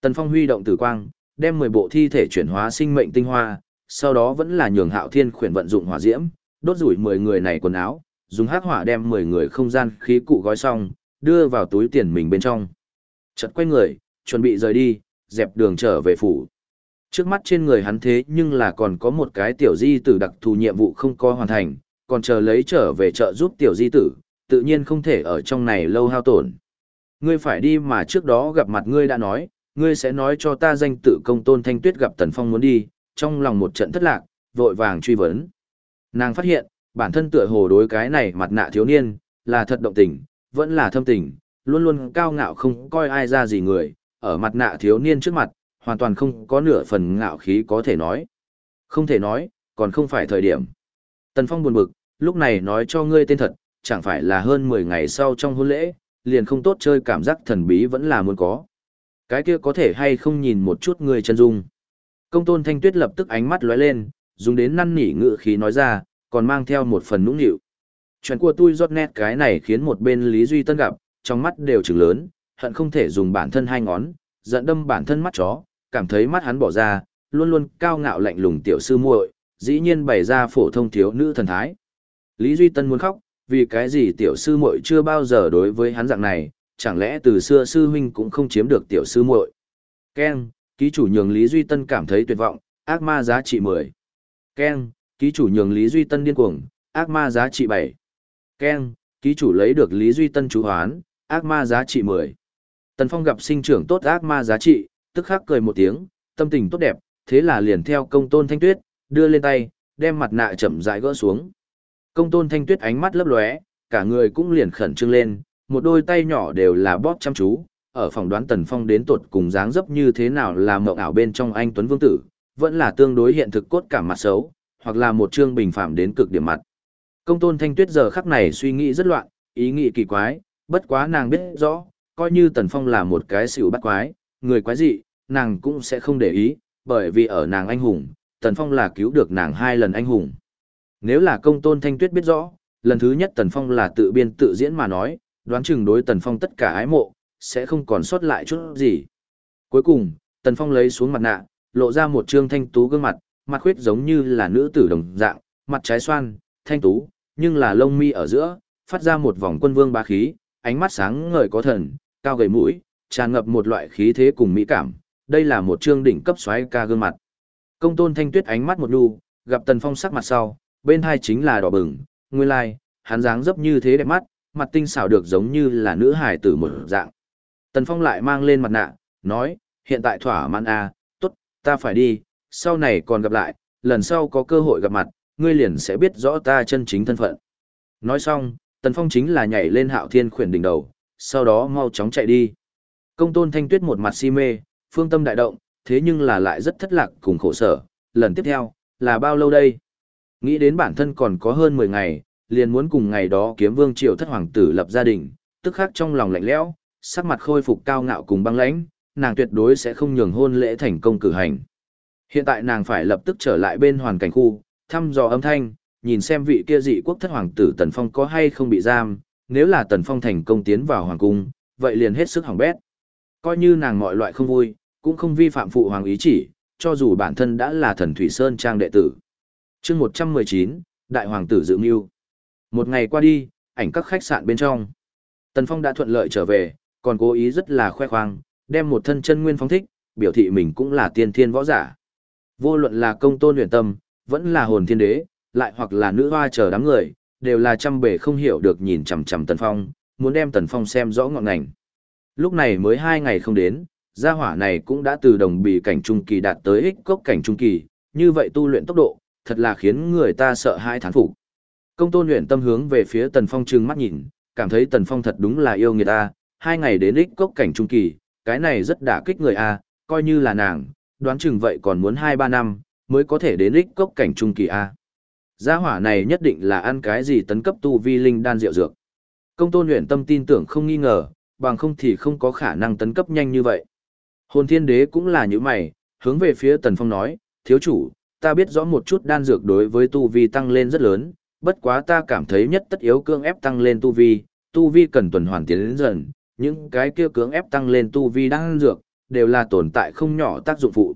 Tần Phong huy động tử quang, đem 10 bộ thi thể chuyển hóa sinh mệnh tinh hoa, sau đó vẫn là nhường Hạo Thiên khuyển vận dụng hỏa diễm, đốt rủi 10 người này quần áo, dùng hắc hỏa đem 10 người không gian khí cụ gói xong, đưa vào túi tiền mình bên trong. Chợt quay người, chuẩn bị rời đi, dẹp đường trở về phủ. Trước mắt trên người hắn thế nhưng là còn có một cái tiểu di tử đặc thù nhiệm vụ không có hoàn thành, còn chờ lấy trở về trợ giúp tiểu di tử, tự nhiên không thể ở trong này lâu hao tổn. Ngươi phải đi mà trước đó gặp mặt ngươi đã nói, ngươi sẽ nói cho ta danh tự công tôn thanh tuyết gặp Tần Phong muốn đi, trong lòng một trận thất lạc, vội vàng truy vấn. Nàng phát hiện, bản thân tựa hồ đối cái này mặt nạ thiếu niên, là thật động tình, vẫn là thâm tình, luôn luôn cao ngạo không coi ai ra gì người, ở mặt nạ thiếu niên trước mặt, hoàn toàn không có nửa phần ngạo khí có thể nói. Không thể nói, còn không phải thời điểm. Tần Phong buồn bực, lúc này nói cho ngươi tên thật, chẳng phải là hơn 10 ngày sau trong hôn lễ, liền không tốt chơi cảm giác thần bí vẫn là muốn có. Cái kia có thể hay không nhìn một chút ngươi chân dung. Công tôn thanh tuyết lập tức ánh mắt lóe lên, dùng đến năn nỉ ngự khí nói ra, còn mang theo một phần nũng nịu. Chuyện của tôi rót nét cái này khiến một bên Lý Duy Tân gặp, trong mắt đều trừng lớn, hận không thể dùng bản thân hai ngón, giận đâm bản thân mắt chó, cảm thấy mắt hắn bỏ ra, luôn luôn cao ngạo lạnh lùng tiểu sư muội, dĩ nhiên bày ra phổ thông thiếu nữ thần thái. Lý Duy Tân muốn khóc, vì cái gì tiểu sư muội chưa bao giờ đối với hắn dạng này, chẳng lẽ từ xưa sư huynh cũng không chiếm được tiểu sư muội. Ken, ký chủ nhường Lý Duy Tân cảm thấy tuyệt vọng, ác ma giá trị 10. Ken, ký chủ nhường Lý Duy Tân điên cuồng, ác ma giá trị 7. Ken, ký chủ lấy được Lý Duy Tân chú hoán, ác ma giá trị 10. Tần Phong gặp sinh trưởng tốt ác ma giá trị, tức khắc cười một tiếng, tâm tình tốt đẹp, thế là liền theo công tôn thanh tuyết, đưa lên tay, đem mặt nạ chậm rãi gỡ xuống. Công tôn thanh tuyết ánh mắt lấp lóe, cả người cũng liền khẩn trương lên, một đôi tay nhỏ đều là bóp chăm chú, ở phòng đoán Tần Phong đến tuột cùng dáng dấp như thế nào là mộng ảo bên trong anh Tuấn Vương Tử, vẫn là tương đối hiện thực cốt cả mặt xấu, hoặc là một chương bình phạm đến cực điểm mặt. Công tôn thanh tuyết giờ khắc này suy nghĩ rất loạn, ý nghĩ kỳ quái, bất quá nàng biết rõ, coi như Tần Phong là một cái xỉu bắt quái, người quái dị, nàng cũng sẽ không để ý, bởi vì ở nàng anh hùng, Tần Phong là cứu được nàng hai lần anh hùng. Nếu là công tôn thanh tuyết biết rõ, lần thứ nhất Tần Phong là tự biên tự diễn mà nói, đoán chừng đối Tần Phong tất cả ái mộ, sẽ không còn sót lại chút gì. Cuối cùng, Tần Phong lấy xuống mặt nạ, lộ ra một trương thanh tú gương mặt, mặt khuyết giống như là nữ tử đồng dạng, mặt trái xoan, thanh tú, nhưng là lông mi ở giữa, phát ra một vòng quân vương bá khí, ánh mắt sáng ngời có thần, cao gầy mũi, tràn ngập một loại khí thế cùng mỹ cảm. Đây là một chương đỉnh cấp xoáy ca gương mặt. Công tôn thanh tuyết ánh mắt một nhu, gặp Tần Phong sắc mặt sau, bên hai chính là đỏ bừng, nguyên lai, like, hắn dáng dấp như thế đẹp mắt, mặt tinh xảo được giống như là nữ hài tử một dạng. Tần Phong lại mang lên mặt nạ, nói, hiện tại thỏa mãn à, tốt, ta phải đi, sau này còn gặp lại, lần sau có cơ hội gặp mặt, ngươi liền sẽ biết rõ ta chân chính thân phận. Nói xong, Tần Phong chính là nhảy lên hạo thiên khuyển đỉnh đầu, sau đó mau chóng chạy đi. Công tôn thanh tuyết một mặt si mê, phương tâm đại động, thế nhưng là lại rất thất lạc cùng khổ sở, lần tiếp theo, là bao lâu đây? Nghĩ đến bản thân còn có hơn 10 ngày, liền muốn cùng ngày đó kiếm vương triều thất hoàng tử lập gia đình, tức khắc trong lòng lạnh lẽo, sắc mặt khôi phục cao ngạo cùng băng lãnh, nàng tuyệt đối sẽ không nhường hôn lễ thành công cử hành. Hiện tại nàng phải lập tức trở lại bên hoàn cảnh khu, thăm dò âm thanh, nhìn xem vị kia dị quốc thất hoàng tử Tần Phong có hay không bị giam, nếu là Tần Phong thành công tiến vào hoàng cung, vậy liền hết sức hỏng bét. Coi như nàng mọi loại không vui, cũng không vi phạm phụ hoàng ý chỉ, cho dù bản thân đã là thần Thủy Sơn trang đệ tử. chương 119, Đại Hoàng tử dự mưu. Một ngày qua đi, ảnh các khách sạn bên trong. Tần Phong đã thuận lợi trở về, còn cố ý rất là khoe khoang, đem một thân chân nguyên phóng thích, biểu thị mình cũng là tiên thiên võ giả. Vô luận là công tôn luyện tâm, vẫn là hồn thiên đế, lại hoặc là nữ hoa chờ đám người, đều là trăm bể không hiểu được nhìn chằm chằm Tần Phong, muốn đem Tần Phong xem rõ ngọn ngành. Lúc này mới hai ngày không đến, gia hỏa này cũng đã từ đồng bì cảnh trung kỳ đạt tới ích cốc cảnh trung kỳ, như vậy tu luyện tốc độ, thật là khiến người ta sợ hãi thán phục. Công tôn luyện tâm hướng về phía Tần Phong trừng mắt nhìn, cảm thấy Tần Phong thật đúng là yêu người ta, hai ngày đến ích cốc cảnh trung kỳ, cái này rất đả kích người a, coi như là nàng, đoán chừng vậy còn muốn hai ba năm, mới có thể đến ích cốc cảnh trung kỳ a. Gia hỏa này nhất định là ăn cái gì tấn cấp tu vi linh đan rượu dược. Công tôn luyện tâm tin tưởng không nghi ngờ, bằng không thì không có khả năng tấn cấp nhanh như vậy. Hồn thiên đế cũng là như mày, hướng về phía tần phong nói, thiếu chủ, ta biết rõ một chút đan dược đối với tu vi tăng lên rất lớn, bất quá ta cảm thấy nhất tất yếu cương ép tăng lên tu vi, tu vi cần tuần hoàn tiến đến dần, những cái kia cưỡng ép tăng lên tu vi đan dược, đều là tồn tại không nhỏ tác dụng phụ.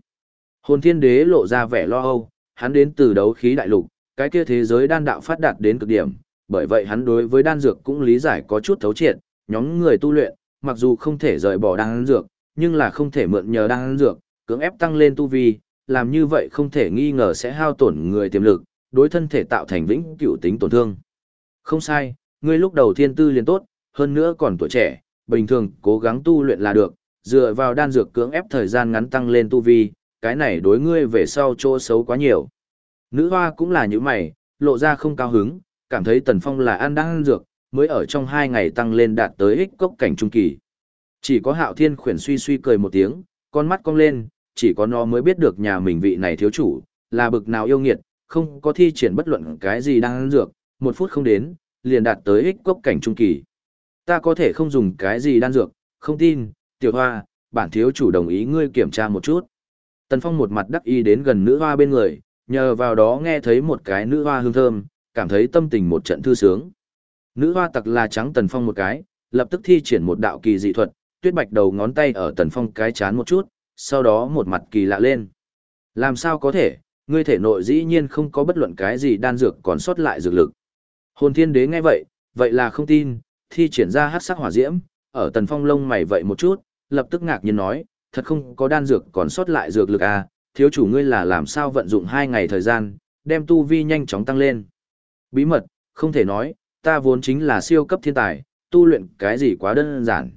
Hồn thiên đế lộ ra vẻ lo âu, hắn đến từ đấu khí đại lục, cái kia thế giới đan đạo phát đạt đến cực điểm, bởi vậy hắn đối với đan dược cũng lý giải có chút thấu triệt, nhóm người tu luyện, mặc dù không thể rời bỏ đan dược, nhưng là không thể mượn nhờ đan dược, cưỡng ép tăng lên tu vi, làm như vậy không thể nghi ngờ sẽ hao tổn người tiềm lực, đối thân thể tạo thành vĩnh cửu tính tổn thương. Không sai, ngươi lúc đầu thiên tư liền tốt, hơn nữa còn tuổi trẻ, bình thường cố gắng tu luyện là được, dựa vào đan dược cưỡng ép thời gian ngắn tăng lên tu vi, cái này đối ngươi về sau chỗ xấu quá nhiều. Nữ hoa cũng là như mày, lộ ra không cao hứng, cảm thấy Tần Phong là ăn đan dược, mới ở trong hai ngày tăng lên đạt tới ích cốc cảnh trung kỳ. Chỉ có hạo thiên khuyển suy suy cười một tiếng, con mắt cong lên, chỉ có nó mới biết được nhà mình vị này thiếu chủ, là bực nào yêu nghiệt, không có thi triển bất luận cái gì đang dược, một phút không đến, liền đạt tới ích cốc cảnh trung kỳ. Ta có thể không dùng cái gì đan dược, không tin, tiểu hoa, bản thiếu chủ đồng ý ngươi kiểm tra một chút. Tần Phong một mặt đắc ý đến gần nữ hoa bên người, nhờ vào đó nghe thấy một cái nữ hoa hương thơm, cảm thấy tâm tình một trận thư sướng. Nữ hoa tặc là trắng Tần Phong một cái, lập tức thi triển một đạo kỳ dị thuật, tuyết bạch đầu ngón tay ở Tần Phong cái chán một chút, sau đó một mặt kỳ lạ lên. Làm sao có thể, ngươi thể nội dĩ nhiên không có bất luận cái gì đan dược còn sót lại dược lực. Hồn thiên đế nghe vậy, vậy là không tin, thi triển ra hát sắc hỏa diễm, ở Tần Phong lông mày vậy một chút, lập tức ngạc nhiên nói, thật không có đan dược còn sót lại dược lực à, thiếu chủ ngươi là làm sao vận dụng hai ngày thời gian, đem tu vi nhanh chóng tăng lên. Bí mật, không thể nói, ta vốn chính là siêu cấp thiên tài, tu luyện cái gì quá đơn giản.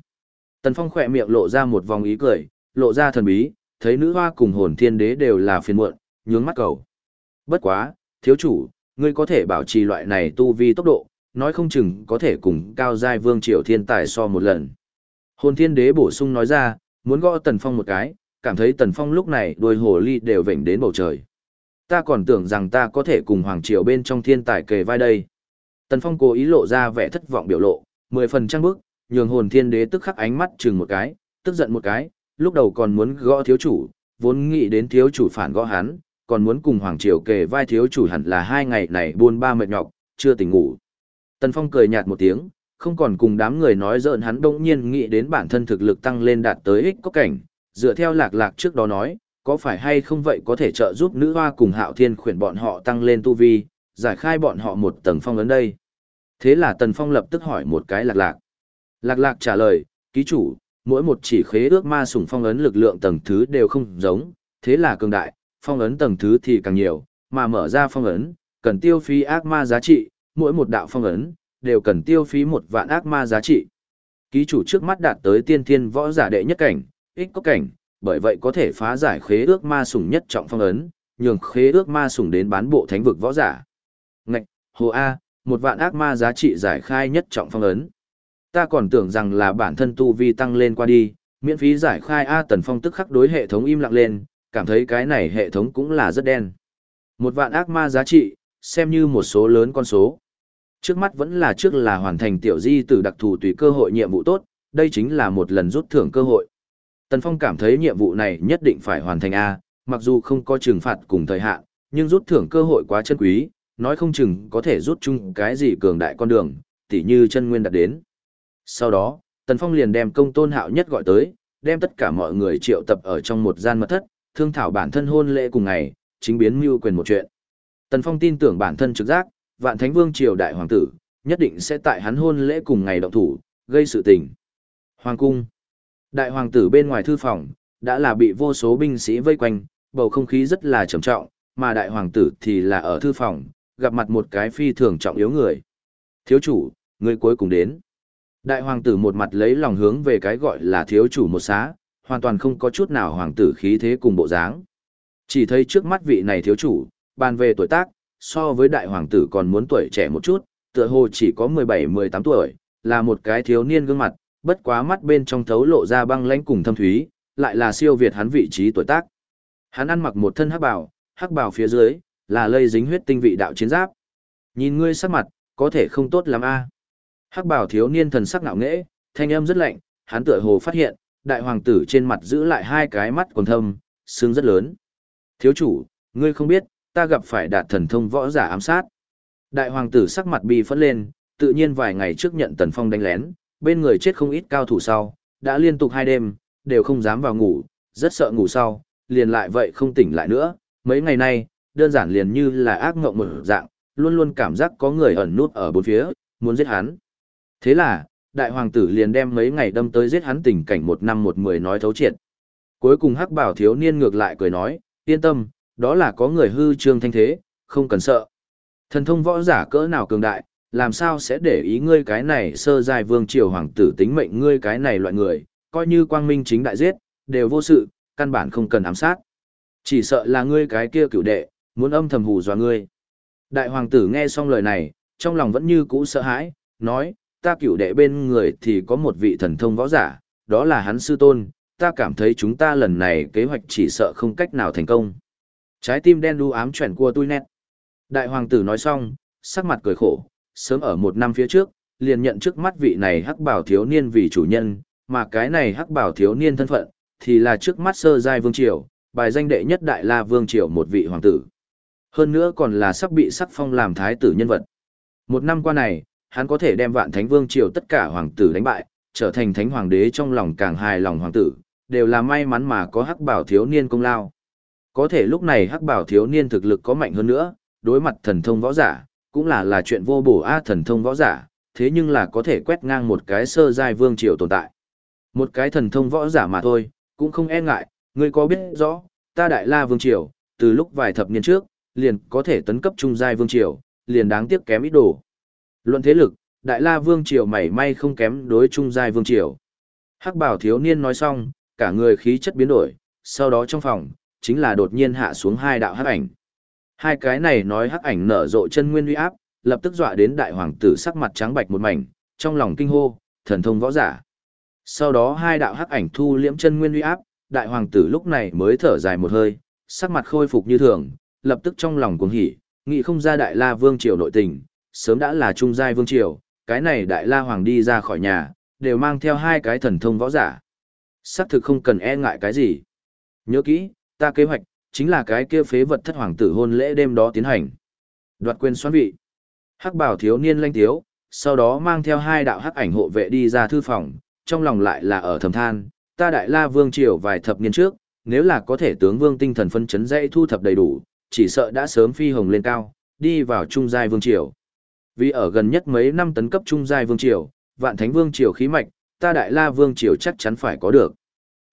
Tần Phong khỏe miệng lộ ra một vòng ý cười, lộ ra thần bí, thấy nữ hoa cùng hồn thiên đế đều là phiền muộn, nhướng mắt cầu. Bất quá, thiếu chủ, ngươi có thể bảo trì loại này tu vi tốc độ, nói không chừng có thể cùng cao giai vương triều thiên tài so một lần. Hồn thiên đế bổ sung nói ra, muốn gõ tần phong một cái, cảm thấy tần phong lúc này đôi hồ ly đều vểnh đến bầu trời. Ta còn tưởng rằng ta có thể cùng hoàng triều bên trong thiên tài kề vai đây. Tần phong cố ý lộ ra vẻ thất vọng biểu lộ, mười phần trăng bức, nhường hồn thiên đế tức khắc ánh mắt chừng một cái, tức giận một cái, lúc đầu còn muốn gõ thiếu chủ, vốn nghĩ đến thiếu chủ phản gõ hắn, còn muốn cùng Hoàng Triều kề vai thiếu chủ hẳn là hai ngày này buôn ba mệt nhọc, chưa tỉnh ngủ. Tần Phong cười nhạt một tiếng, không còn cùng đám người nói giỡn hắn đông nhiên nghĩ đến bản thân thực lực tăng lên đạt tới ích có cảnh, dựa theo lạc lạc trước đó nói, có phải hay không vậy có thể trợ giúp nữ hoa cùng hạo thiên khuyển bọn họ tăng lên tu vi, giải khai bọn họ một tầng phong ấn đây. Thế là Tần Phong lập tức hỏi một cái lạc lạc. Lạc lạc trả lời, ký chủ, mỗi một chỉ khế ước ma sủng phong ấn lực lượng tầng thứ đều không giống, thế là cường đại, phong ấn tầng thứ thì càng nhiều, mà mở ra phong ấn, cần tiêu phí ác ma giá trị, mỗi một đạo phong ấn, đều cần tiêu phí một vạn ác ma giá trị. Ký chủ trước mắt đạt tới tiên thiên võ giả đệ nhất cảnh, ích có cảnh, bởi vậy có thể phá giải khế ước ma sủng nhất trọng phong ấn, nhường khế ước ma sủng đến bán bộ thánh vực võ giả. Ngạch, hồ A, một vạn ác ma giá trị giải khai nhất trọng phong ấn. Ta còn tưởng rằng là bản thân tu vi tăng lên qua đi, miễn phí giải khai A tần phong tức khắc đối hệ thống im lặng lên, cảm thấy cái này hệ thống cũng là rất đen. Một vạn ác ma giá trị, xem như một số lớn con số. Trước mắt vẫn là trước là hoàn thành tiểu di từ đặc thù tùy cơ hội nhiệm vụ tốt, đây chính là một lần rút thưởng cơ hội. Tần Phong cảm thấy nhiệm vụ này nhất định phải hoàn thành A, mặc dù không có trừng phạt cùng thời hạn, nhưng rút thưởng cơ hội quá chân quý, nói không chừng có thể rút chung cái gì cường đại con đường, tỉ như chân nguyên đạt đến. Sau đó, Tần Phong liền đem công tôn hạo nhất gọi tới, đem tất cả mọi người triệu tập ở trong một gian mật thất, thương thảo bản thân hôn lễ cùng ngày, chính biến mưu quyền một chuyện. Tần Phong tin tưởng bản thân trực giác, vạn thánh vương triều đại hoàng tử, nhất định sẽ tại hắn hôn lễ cùng ngày động thủ, gây sự tình. Hoàng cung. Đại hoàng tử bên ngoài thư phòng, đã là bị vô số binh sĩ vây quanh, bầu không khí rất là trầm trọng, mà đại hoàng tử thì là ở thư phòng, gặp mặt một cái phi thường trọng yếu người. Thiếu chủ, người cuối cùng đến. Đại hoàng tử một mặt lấy lòng hướng về cái gọi là thiếu chủ một xá, hoàn toàn không có chút nào hoàng tử khí thế cùng bộ dáng. Chỉ thấy trước mắt vị này thiếu chủ, bàn về tuổi tác, so với đại hoàng tử còn muốn tuổi trẻ một chút, tựa hồ chỉ có 17-18 tuổi, là một cái thiếu niên gương mặt, bất quá mắt bên trong thấu lộ ra băng lãnh cùng thâm thúy, lại là siêu việt hắn vị trí tuổi tác. Hắn ăn mặc một thân hắc bào, hắc bào phía dưới là lây dính huyết tinh vị đạo chiến giáp. Nhìn ngươi sắc mặt, có thể không tốt lắm a. Hắc bảo thiếu niên thần sắc ngạo nghễ, thanh âm rất lạnh, hắn tựa hồ phát hiện, đại hoàng tử trên mặt giữ lại hai cái mắt còn thâm, xương rất lớn. Thiếu chủ, ngươi không biết, ta gặp phải đạt thần thông võ giả ám sát. Đại hoàng tử sắc mặt bi phẫn lên, tự nhiên vài ngày trước nhận tần phong đánh lén, bên người chết không ít cao thủ sau, đã liên tục hai đêm, đều không dám vào ngủ, rất sợ ngủ sau, liền lại vậy không tỉnh lại nữa. Mấy ngày nay, đơn giản liền như là ác ngộng một dạng, luôn luôn cảm giác có người ẩn nút ở bốn phía, muốn giết hắn. Thế là, đại hoàng tử liền đem mấy ngày đâm tới giết hắn tình cảnh một năm một mười nói thấu triệt. Cuối cùng hắc bảo thiếu niên ngược lại cười nói, yên tâm, đó là có người hư trương thanh thế, không cần sợ. Thần thông võ giả cỡ nào cường đại, làm sao sẽ để ý ngươi cái này sơ giai vương triều hoàng tử tính mệnh ngươi cái này loại người, coi như quang minh chính đại giết, đều vô sự, căn bản không cần ám sát. Chỉ sợ là ngươi cái kia cửu đệ, muốn âm thầm hù dọa ngươi. Đại hoàng tử nghe xong lời này, trong lòng vẫn như cũ sợ hãi, nói, ta cửu đệ bên người thì có một vị thần thông võ giả, đó là hắn sư tôn, ta cảm thấy chúng ta lần này kế hoạch chỉ sợ không cách nào thành công. Trái tim đen đu ám chuyển qua tôi nét. Đại hoàng tử nói xong, sắc mặt cười khổ, sớm ở một năm phía trước, liền nhận trước mắt vị này hắc bảo thiếu niên vì chủ nhân, mà cái này hắc bảo thiếu niên thân phận, thì là trước mắt sơ giai vương triều, bài danh đệ nhất đại la vương triều một vị hoàng tử. Hơn nữa còn là sắp bị sắc phong làm thái tử nhân vật. Một năm qua này, hắn có thể đem vạn thánh vương triều tất cả hoàng tử đánh bại, trở thành thánh hoàng đế trong lòng càng hài lòng hoàng tử, đều là may mắn mà có hắc bảo thiếu niên công lao. Có thể lúc này hắc bảo thiếu niên thực lực có mạnh hơn nữa, đối mặt thần thông võ giả, cũng là là chuyện vô bổ a thần thông võ giả, thế nhưng là có thể quét ngang một cái sơ giai vương triều tồn tại. Một cái thần thông võ giả mà thôi, cũng không e ngại, ngươi có biết rõ, ta đại la vương triều, từ lúc vài thập niên trước, liền có thể tấn cấp trung giai vương triều, liền đáng tiếc kém ít đồ. Luận thế lực, đại la vương triều mảy may không kém đối trung giai vương triều. Hắc bảo thiếu niên nói xong, cả người khí chất biến đổi, sau đó trong phòng, chính là đột nhiên hạ xuống hai đạo hắc ảnh. Hai cái này nói hắc ảnh nở rộ chân nguyên uy áp, lập tức dọa đến đại hoàng tử sắc mặt trắng bạch một mảnh, trong lòng kinh hô, thần thông võ giả. Sau đó hai đạo hắc ảnh thu liễm chân nguyên uy áp, đại hoàng tử lúc này mới thở dài một hơi, sắc mặt khôi phục như thường, lập tức trong lòng cuồng hỉ, nghĩ không ra đại la vương triều nội tình, sớm đã là trung giai vương triều, cái này đại la hoàng đi ra khỏi nhà, đều mang theo hai cái thần thông võ giả. Sắc thực không cần e ngại cái gì. Nhớ kỹ, ta kế hoạch, chính là cái kia phế vật thất hoàng tử hôn lễ đêm đó tiến hành. Đoạt quyền xoán vị. Hắc bảo thiếu niên lanh thiếu sau đó mang theo hai đạo hắc ảnh hộ vệ đi ra thư phòng, trong lòng lại là ở thầm than, ta đại la vương triều vài thập niên trước, nếu là có thể tướng vương tinh thần phân chấn dãy thu thập đầy đủ, chỉ sợ đã sớm phi hồng lên cao, đi vào trung giai vương triều. Vì ở gần nhất mấy năm tấn cấp trung giai vương triều, vạn thánh vương triều khí mạch, ta đại la vương triều chắc chắn phải có được.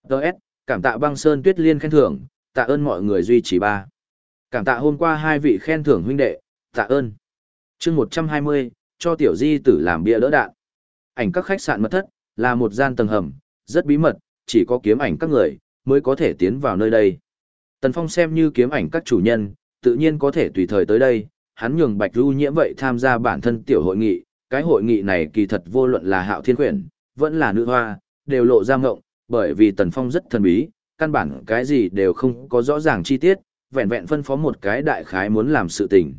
Đợt, cảm tạ băng sơn tuyết liên khen thưởng, tạ ơn mọi người duy trì ba. Cảm tạ hôm qua hai vị khen thưởng huynh đệ, tạ ơn. chương 120, cho tiểu di tử làm bia đỡ đạn. Ảnh các khách sạn mật thất, là một gian tầng hầm, rất bí mật, chỉ có kiếm ảnh các người, mới có thể tiến vào nơi đây. Tần Phong xem như kiếm ảnh các chủ nhân, tự nhiên có thể tùy thời tới đây, hắn nhường Bạch Du nhiễm vậy tham gia bản thân tiểu hội nghị, cái hội nghị này kỳ thật vô luận là Hạo Thiên Quyển, vẫn là nữ hoa, đều lộ ra ngộng, bởi vì Tần Phong rất thần bí, căn bản cái gì đều không có rõ ràng chi tiết, vẹn vẹn phân phó một cái đại khái muốn làm sự tình.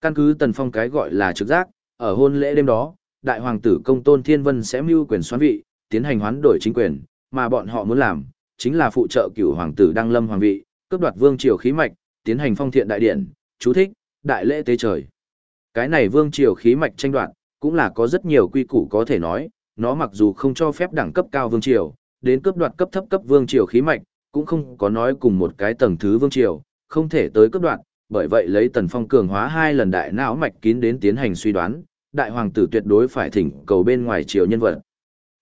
Căn cứ Tần Phong cái gọi là trực giác, ở hôn lễ đêm đó, đại hoàng tử công tôn thiên vân sẽ mưu quyền xoán vị, tiến hành hoán đổi chính quyền, mà bọn họ muốn làm, chính là phụ trợ cửu hoàng tử đăng lâm hoàng vị, cướp đoạt vương triều khí mạch, tiến hành phong thiện đại điển, chú thích, đại lễ tế trời. Cái này vương triều khí mạch tranh đoạt, cũng là có rất nhiều quy củ có thể nói, nó mặc dù không cho phép đẳng cấp cao vương triều, đến cướp đoạt cấp thấp cấp vương triều khí mạch, cũng không có nói cùng một cái tầng thứ vương triều, không thể tới cướp đoạt, bởi vậy lấy tần phong cường hóa hai lần đại não mạch kín đến tiến hành suy đoán, đại hoàng tử tuyệt đối phải thỉnh cầu bên ngoài triều nhân vật.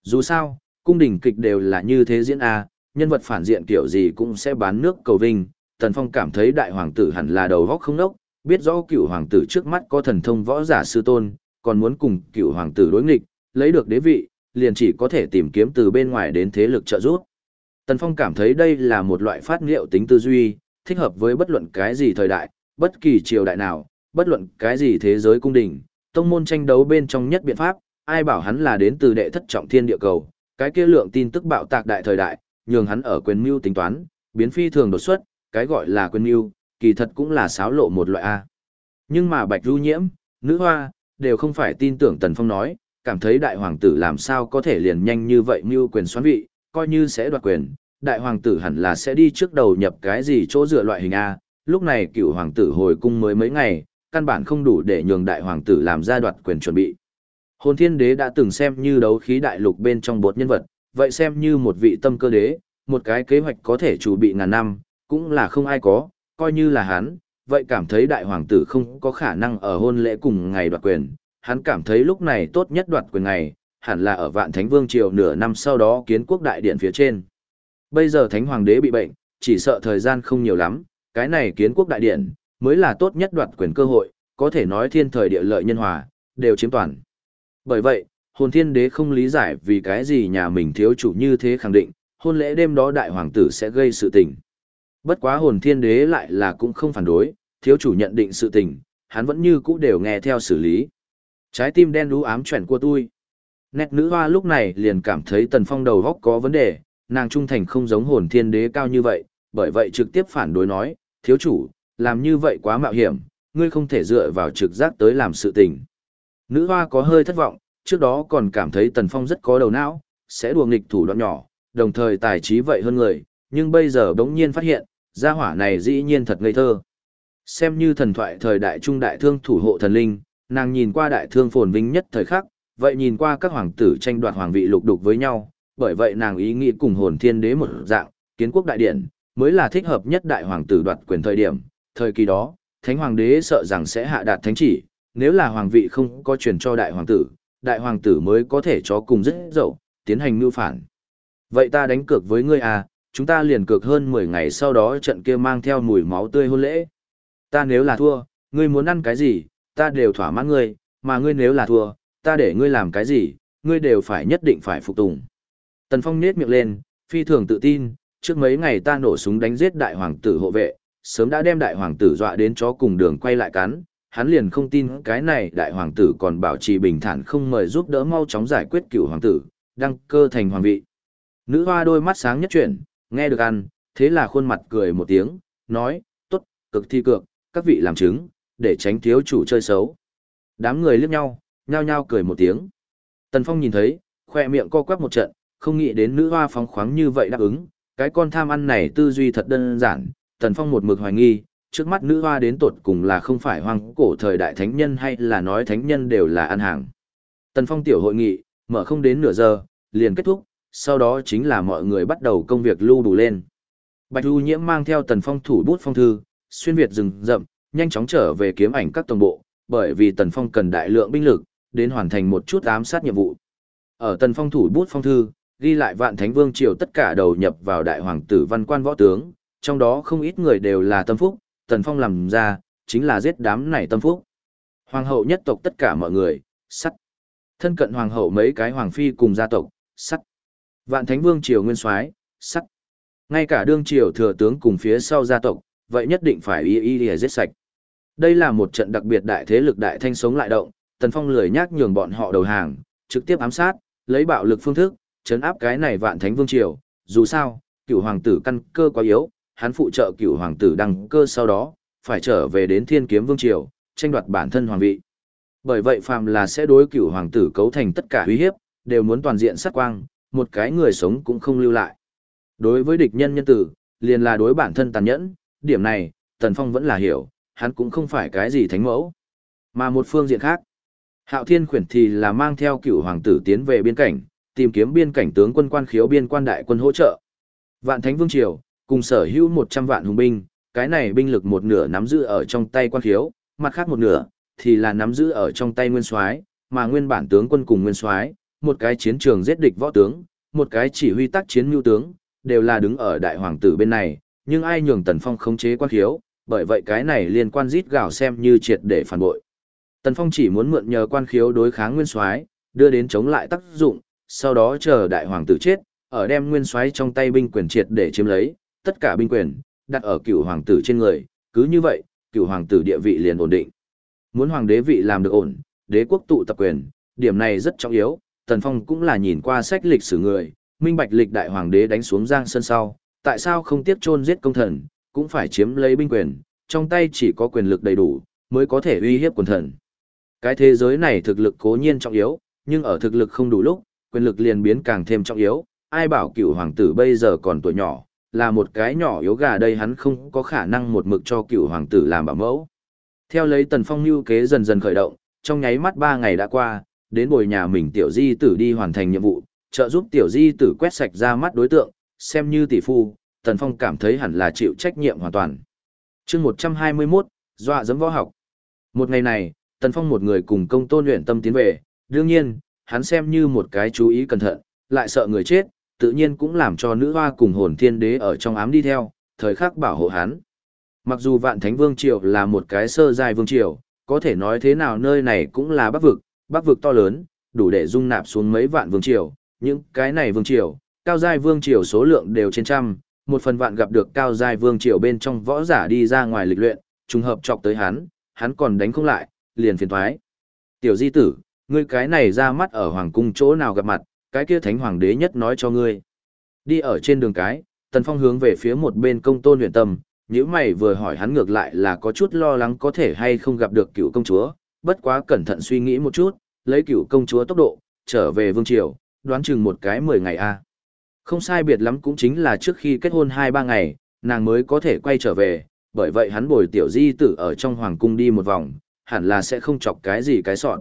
Dù sao, cung đình kịch đều là như thế diễn A, nhân vật phản diện kiểu gì cũng sẽ bán nước cầu vinh. Tần Phong cảm thấy đại hoàng tử hẳn là đầu góc không nốc, biết rõ cựu hoàng tử trước mắt có thần thông võ giả sư tôn, còn muốn cùng cựu hoàng tử đối nghịch, lấy được đế vị, liền chỉ có thể tìm kiếm từ bên ngoài đến thế lực trợ giúp. Tần Phong cảm thấy đây là một loại phát liệu tính tư duy, thích hợp với bất luận cái gì thời đại, bất kỳ triều đại nào, bất luận cái gì thế giới cung đình, tông môn tranh đấu bên trong nhất biện pháp, ai bảo hắn là đến từ đệ thất trọng thiên địa cầu, cái kia lượng tin tức bạo tạc đại thời đại, nhường hắn ở quyền mưu tính toán, biến phi thường đột xuất, cái gọi là quyền mưu, kỳ thật cũng là xáo lộ một loại A. Nhưng mà Bạch Du Nhiễm, nữ hoa, đều không phải tin tưởng Tần Phong nói, cảm thấy đại hoàng tử làm sao có thể liền nhanh như vậy mưu quyền xoán vị, coi như sẽ đoạt quyền, đại hoàng tử hẳn là sẽ đi trước đầu nhập cái gì chỗ dựa loại hình A, lúc này cựu hoàng tử hồi cung mới mấy ngày, căn bản không đủ để nhường đại hoàng tử làm ra đoạt quyền chuẩn bị. Hồn thiên đế đã từng xem như đấu khí đại lục bên trong bột nhân vật, vậy xem như một vị tâm cơ đế, một cái kế hoạch có thể chủ bị ngàn năm, cũng là không ai có, coi như là hắn, vậy cảm thấy đại hoàng tử không có khả năng ở hôn lễ cùng ngày đoạt quyền, hắn cảm thấy lúc này tốt nhất đoạt quyền ngày, hẳn là ở vạn thánh vương triều nửa năm sau đó kiến quốc đại điện phía trên. Bây giờ thánh hoàng đế bị bệnh, chỉ sợ thời gian không nhiều lắm, cái này kiến quốc đại điện, mới là tốt nhất đoạt quyền cơ hội, có thể nói thiên thời địa lợi nhân hòa, đều chiếm toàn. Bởi vậy, hồn thiên đế không lý giải vì cái gì nhà mình thiếu chủ như thế khẳng định, hôn lễ đêm đó đại hoàng tử sẽ gây sự tình. Bất quá hồn thiên đế lại là cũng không phản đối, thiếu chủ nhận định sự tình, hắn vẫn như cũ đều nghe theo xử lý. Trái tim đen đú ám chuẩn của tôi. Nét nữ hoa lúc này liền cảm thấy tần phong đầu góc có vấn đề, nàng trung thành không giống hồn thiên đế cao như vậy, bởi vậy trực tiếp phản đối nói, thiếu chủ, làm như vậy quá mạo hiểm, ngươi không thể dựa vào trực giác tới làm sự tình. Nữ hoa có hơi thất vọng, trước đó còn cảm thấy Tần Phong rất có đầu não, sẽ đùa nghịch thủ đoạn nhỏ, đồng thời tài trí vậy hơn người, nhưng bây giờ đống nhiên phát hiện, gia hỏa này dĩ nhiên thật ngây thơ. Xem như thần thoại thời đại trung đại thương thủ hộ thần linh, nàng nhìn qua đại thương phồn vinh nhất thời khắc, vậy nhìn qua các hoàng tử tranh đoạt hoàng vị lục đục với nhau, bởi vậy nàng ý nghĩ cùng hồn thiên đế một dạng, kiến quốc đại điển, mới là thích hợp nhất đại hoàng tử đoạt quyền thời điểm, thời kỳ đó, thánh hoàng đế sợ rằng sẽ hạ đạt thánh chỉ, nếu là hoàng vị không có truyền cho đại hoàng tử, đại hoàng tử mới có thể cho cùng rất dậu, tiến hành mưu phản. Vậy ta đánh cược với ngươi à, chúng ta liền cược hơn 10 ngày sau đó trận kia mang theo mùi máu tươi hôn lễ. Ta nếu là thua, ngươi muốn ăn cái gì, ta đều thỏa mãn ngươi, mà ngươi nếu là thua, ta để ngươi làm cái gì, ngươi đều phải nhất định phải phục tùng. Tần Phong nết miệng lên, phi thường tự tin, trước mấy ngày ta nổ súng đánh giết đại hoàng tử hộ vệ, sớm đã đem đại hoàng tử dọa đến chó cùng đường quay lại cắn, hắn liền không tin cái này đại hoàng tử còn bảo trì bình thản không mời giúp đỡ mau chóng giải quyết cửu hoàng tử, đăng cơ thành hoàng vị. Nữ hoa đôi mắt sáng nhất chuyển, nghe được ăn, thế là khuôn mặt cười một tiếng, nói, tốt, cực thi cược, các vị làm chứng, để tránh thiếu chủ chơi xấu. Đám người liếc nhau, nhao nhao cười một tiếng. Tần Phong nhìn thấy, khoe miệng co quắp một trận, không nghĩ đến nữ hoa phóng khoáng như vậy đáp ứng, cái con tham ăn này tư duy thật đơn giản, Tần Phong một mực hoài nghi, trước mắt nữ hoa đến tột cùng là không phải hoang cổ thời đại thánh nhân hay là nói thánh nhân đều là ăn hàng. Tần Phong tiểu hội nghị, mở không đến nửa giờ, liền kết thúc, sau đó chính là mọi người bắt đầu công việc lưu đủ lên. Bạch Du Nhiễm mang theo Tần Phong thủ bút phong thư, xuyên việt rừng rậm, nhanh chóng trở về kiếm ảnh các tổng bộ, bởi vì Tần Phong cần đại lượng binh lực, đến hoàn thành một chút ám sát nhiệm vụ. Ở Tần Phong thủ bút phong thư, ghi lại vạn thánh vương triều tất cả đầu nhập vào đại hoàng tử văn quan võ tướng, trong đó không ít người đều là tâm phúc, Tần Phong làm ra, chính là giết đám này tâm phúc. Hoàng hậu nhất tộc tất cả mọi người, sắt. Thân cận hoàng hậu mấy cái hoàng phi cùng gia tộc, sắt. Vạn thánh vương triều nguyên soái, sắt. Ngay cả đương triều thừa tướng cùng phía sau gia tộc, vậy nhất định phải y y lìa giết sạch. Đây là một trận đặc biệt đại thế lực đại thanh sống lại động, Tần Phong lười nhác nhường bọn họ đầu hàng, trực tiếp ám sát, lấy bạo lực phương thức, chấn áp cái này vạn thánh vương triều. Dù sao, cửu hoàng tử căn cơ quá yếu, hắn phụ trợ cửu hoàng tử đăng cơ sau đó, phải trở về đến thiên kiếm vương triều, tranh đoạt bản thân hoàng vị. Bởi vậy phàm là sẽ đối cửu hoàng tử cấu thành tất cả uy hiếp, đều muốn toàn diện sát quang, một cái người sống cũng không lưu lại. Đối với địch nhân nhân tử, liền là đối bản thân tàn nhẫn, điểm này, Tần Phong vẫn là hiểu, hắn cũng không phải cái gì thánh mẫu. Mà một phương diện khác, Hạo Thiên khuyển thì là mang theo cửu hoàng tử tiến về biên cảnh, tìm kiếm biên cảnh tướng quân quan khiếu biên quan đại quân hỗ trợ. Vạn Thánh Vương Triều, cùng sở hữu 100 vạn hùng binh, cái này binh lực một nửa nắm giữ ở trong tay quan khiếu, mặt khác một nửa thì là nắm giữ ở trong tay nguyên soái, mà nguyên bản tướng quân cùng nguyên soái, một cái chiến trường giết địch võ tướng, một cái chỉ huy tác chiến nhu tướng, đều là đứng ở đại hoàng tử bên này, nhưng ai nhường Tần Phong khống chế quan khiếu, bởi vậy cái này liên quan rít gào xem như triệt để phản bội. Tần Phong chỉ muốn mượn nhờ quan khiếu đối kháng nguyên soái, đưa đến chống lại tác dụng, sau đó chờ đại hoàng tử chết, ở đem nguyên soái trong tay binh quyền triệt để chiếm lấy, tất cả binh quyền đặt ở cựu hoàng tử trên người, cứ như vậy, cựu hoàng tử địa vị liền ổn định. Muốn hoàng đế vị làm được ổn, đế quốc tụ tập quyền, điểm này rất trọng yếu, Tần Phong cũng là nhìn qua sách lịch sử người, minh bạch lịch đại hoàng đế đánh xuống giang sơn sau, tại sao không tiếp chôn giết công thần, cũng phải chiếm lấy binh quyền, trong tay chỉ có quyền lực đầy đủ, mới có thể uy hiếp quần thần. Cái thế giới này thực lực cố nhiên trọng yếu, nhưng ở thực lực không đủ lúc, quyền lực liền biến càng thêm trọng yếu, ai bảo cựu hoàng tử bây giờ còn tuổi nhỏ, là một cái nhỏ yếu gà đây hắn không có khả năng một mực cho cựu hoàng tử làm bảo mẫu. Theo lấy tần phong lưu kế dần dần khởi động, trong nháy mắt ba ngày đã qua, đến bồi nhà mình tiểu di tử đi hoàn thành nhiệm vụ, trợ giúp tiểu di tử quét sạch ra mắt đối tượng, xem như tỷ phu, tần phong cảm thấy hẳn là chịu trách nhiệm hoàn toàn. chương 121, dọa dẫm võ học. Một ngày này, tần phong một người cùng công tôn luyện tâm tiến về, đương nhiên, hắn xem như một cái chú ý cẩn thận, lại sợ người chết, tự nhiên cũng làm cho nữ hoa cùng hồn thiên đế ở trong ám đi theo, thời khắc bảo hộ hắn. Mặc dù vạn thánh vương triều là một cái sơ dài vương triều, có thể nói thế nào nơi này cũng là bắc vực, bắc vực to lớn, đủ để dung nạp xuống mấy vạn vương triều, những cái này vương triều, cao giai vương triều số lượng đều trên trăm, một phần vạn gặp được cao giai vương triều bên trong võ giả đi ra ngoài lịch luyện, trùng hợp chọc tới hắn, hắn còn đánh không lại, liền phiền thoái. Tiểu di tử, ngươi cái này ra mắt ở hoàng cung chỗ nào gặp mặt, cái kia thánh hoàng đế nhất nói cho ngươi. Đi ở trên đường cái, Tần Phong hướng về phía một bên công tôn luyện tâm, Nếu mày vừa hỏi hắn ngược lại là có chút lo lắng có thể hay không gặp được cựu công chúa, bất quá cẩn thận suy nghĩ một chút, lấy cựu công chúa tốc độ, trở về vương triều, đoán chừng một cái 10 ngày a. À. Không sai biệt lắm cũng chính là trước khi kết hôn 2-3 ngày, nàng mới có thể quay trở về, bởi vậy hắn bồi tiểu di tử ở trong hoàng cung đi một vòng, hẳn là sẽ không chọc cái gì cái sọn.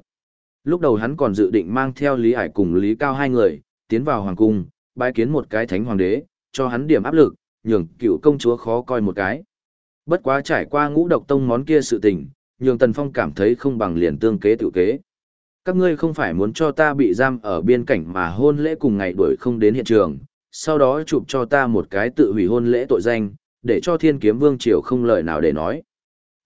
Lúc đầu hắn còn dự định mang theo Lý Ải cùng Lý Cao hai người, tiến vào hoàng cung, bái kiến một cái thánh hoàng đế, cho hắn điểm áp lực, nhường cựu công chúa khó coi một cái. Bất quá trải qua ngũ độc tông món kia sự tình, nhường Tần Phong cảm thấy không bằng liền tương kế tự kế. Các ngươi không phải muốn cho ta bị giam ở biên cảnh mà hôn lễ cùng ngày đuổi không đến hiện trường, sau đó chụp cho ta một cái tự hủy hôn lễ tội danh, để cho thiên kiếm vương triều không lời nào để nói.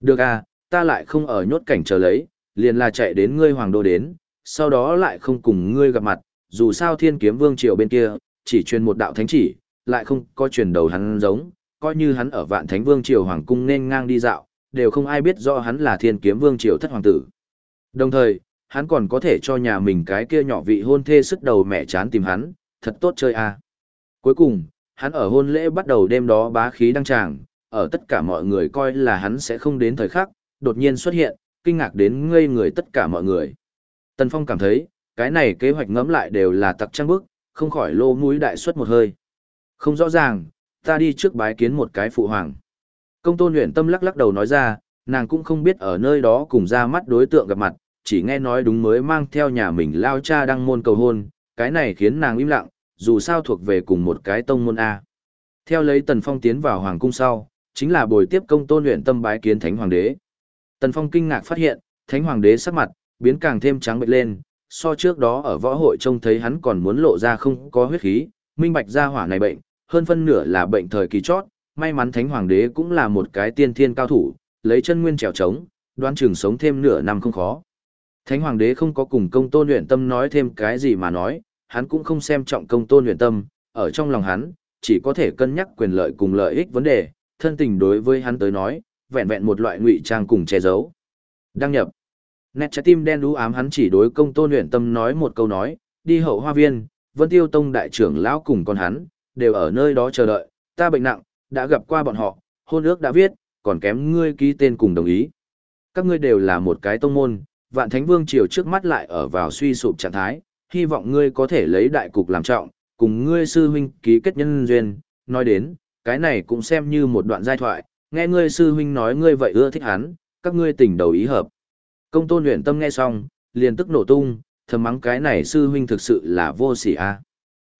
Được à, ta lại không ở nhốt cảnh chờ lấy, liền là chạy đến ngươi hoàng đô đến, sau đó lại không cùng ngươi gặp mặt, dù sao thiên kiếm vương triều bên kia, chỉ truyền một đạo thánh chỉ, lại không có truyền đầu hắn giống, coi như hắn ở vạn thánh vương triều hoàng cung nên ngang đi dạo, đều không ai biết rõ hắn là thiên kiếm vương triều thất hoàng tử. Đồng thời, hắn còn có thể cho nhà mình cái kia nhỏ vị hôn thê sức đầu mẹ chán tìm hắn, thật tốt chơi à. Cuối cùng, hắn ở hôn lễ bắt đầu đêm đó bá khí đăng tràng, ở tất cả mọi người coi là hắn sẽ không đến thời khắc, đột nhiên xuất hiện, kinh ngạc đến ngây người tất cả mọi người. Tần Phong cảm thấy, cái này kế hoạch ngẫm lại đều là tặc trăng bức, không khỏi lô mũi đại suất một hơi. Không rõ ràng, ta đi trước bái kiến một cái phụ hoàng. Công tôn luyện tâm lắc lắc đầu nói ra, nàng cũng không biết ở nơi đó cùng ra mắt đối tượng gặp mặt, chỉ nghe nói đúng mới mang theo nhà mình lao cha đăng môn cầu hôn, cái này khiến nàng im lặng, dù sao thuộc về cùng một cái tông môn A. Theo lấy Tần Phong tiến vào hoàng cung sau, chính là buổi tiếp công tôn luyện tâm bái kiến thánh hoàng đế. Tần Phong kinh ngạc phát hiện, thánh hoàng đế sắc mặt, biến càng thêm trắng bệch lên, so trước đó ở võ hội trông thấy hắn còn muốn lộ ra không có huyết khí, minh bạch ra hỏa này bệnh, hơn phân nửa là bệnh thời kỳ chót, may mắn thánh hoàng đế cũng là một cái tiên thiên cao thủ, lấy chân nguyên trèo trống, đoán chừng sống thêm nửa năm không khó. Thánh hoàng đế không có cùng công tôn luyện tâm nói thêm cái gì mà nói, hắn cũng không xem trọng công tôn luyện tâm, ở trong lòng hắn, chỉ có thể cân nhắc quyền lợi cùng lợi ích vấn đề, thân tình đối với hắn tới nói, vẹn vẹn một loại ngụy trang cùng che giấu. Đăng nhập. Nét trái tim đen đú ám hắn chỉ đối công tôn luyện tâm nói một câu nói, đi hậu hoa viên, vân tiêu tông đại trưởng lão cùng con hắn, đều ở nơi đó chờ đợi, ta bệnh nặng, đã gặp qua bọn họ, hôn ước đã viết, còn kém ngươi ký tên cùng đồng ý. Các ngươi đều là một cái tông môn, vạn thánh vương triều trước mắt lại ở vào suy sụp trạng thái, hy vọng ngươi có thể lấy đại cục làm trọng, cùng ngươi sư huynh ký kết nhân duyên, nói đến, cái này cũng xem như một đoạn giai thoại, nghe ngươi sư huynh nói ngươi vậy ưa thích hắn, các ngươi tình đầu ý hợp. Công tôn luyện tâm nghe xong, liền tức nổ tung, thầm mắng cái này sư huynh thực sự là vô sỉ a.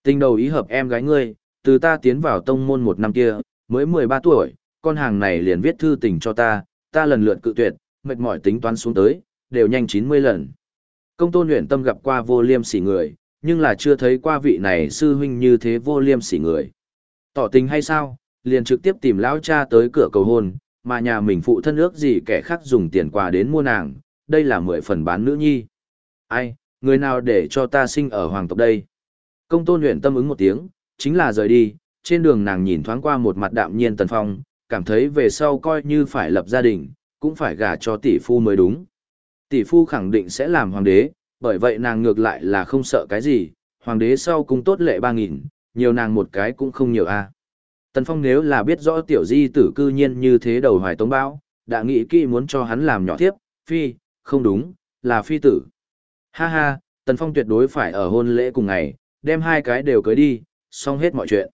Tình đầu ý hợp em gái ngươi, từ ta tiến vào tông môn một năm kia, mới 13 tuổi, con hàng này liền viết thư tình cho ta, ta lần lượt cự tuyệt, mệt mỏi tính toán xuống tới, đều nhanh 90 lần. Công tôn luyện tâm gặp qua vô liêm sỉ người, nhưng là chưa thấy qua vị này sư huynh như thế vô liêm sỉ người. Tỏ tình hay sao, liền trực tiếp tìm lão cha tới cửa cầu hôn, mà nhà mình phụ thân ước gì kẻ khác dùng tiền quà đến mua nàng, đây là mười phần bán nữ nhi. Ai, người nào để cho ta sinh ở hoàng tộc đây? Công tôn luyện tâm ứng một tiếng, chính là rời đi, trên đường nàng nhìn thoáng qua một mặt đạm nhiên tần phong, cảm thấy về sau coi như phải lập gia đình, cũng phải gả cho tỷ phu mới đúng. Tỷ phu khẳng định sẽ làm hoàng đế, bởi vậy nàng ngược lại là không sợ cái gì, hoàng đế sau cung tốt lệ ba nghìn, nhiều nàng một cái cũng không nhiều a. Tần Phong nếu là biết rõ tiểu di tử cư nhiên như thế đầu hoài tống bão, đã nghĩ kỹ muốn cho hắn làm nhỏ tiếp, phi, không đúng, là phi tử. Ha ha, Tần Phong tuyệt đối phải ở hôn lễ cùng ngày, đem hai cái đều cưới đi, xong hết mọi chuyện.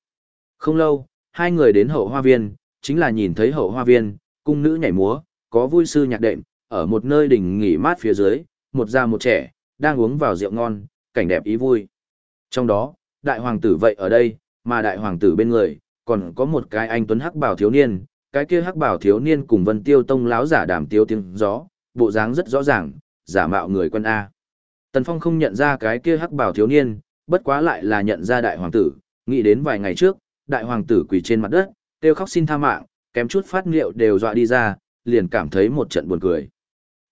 Không lâu, hai người đến hậu hoa viên, chính là nhìn thấy hậu hoa viên, cung nữ nhảy múa, có vui sư nhạc đệm, ở một nơi đỉnh nghỉ mát phía dưới, một già một trẻ, đang uống vào rượu ngon, cảnh đẹp ý vui. Trong đó, đại hoàng tử vậy ở đây, mà đại hoàng tử bên người, còn có một cái anh tuấn hắc bảo thiếu niên, cái kia hắc bảo thiếu niên cùng Vân Tiêu Tông láo giả đàm tiêu tiếng gió, bộ dáng rất rõ ràng, giả mạo người quân A. Tần Phong không nhận ra cái kia hắc bảo thiếu niên, bất quá lại là nhận ra đại hoàng tử, nghĩ đến vài ngày trước, đại hoàng tử quỳ trên mặt đất, kêu khóc xin tha mạng, kém chút phát liệu đều dọa đi ra, liền cảm thấy một trận buồn cười.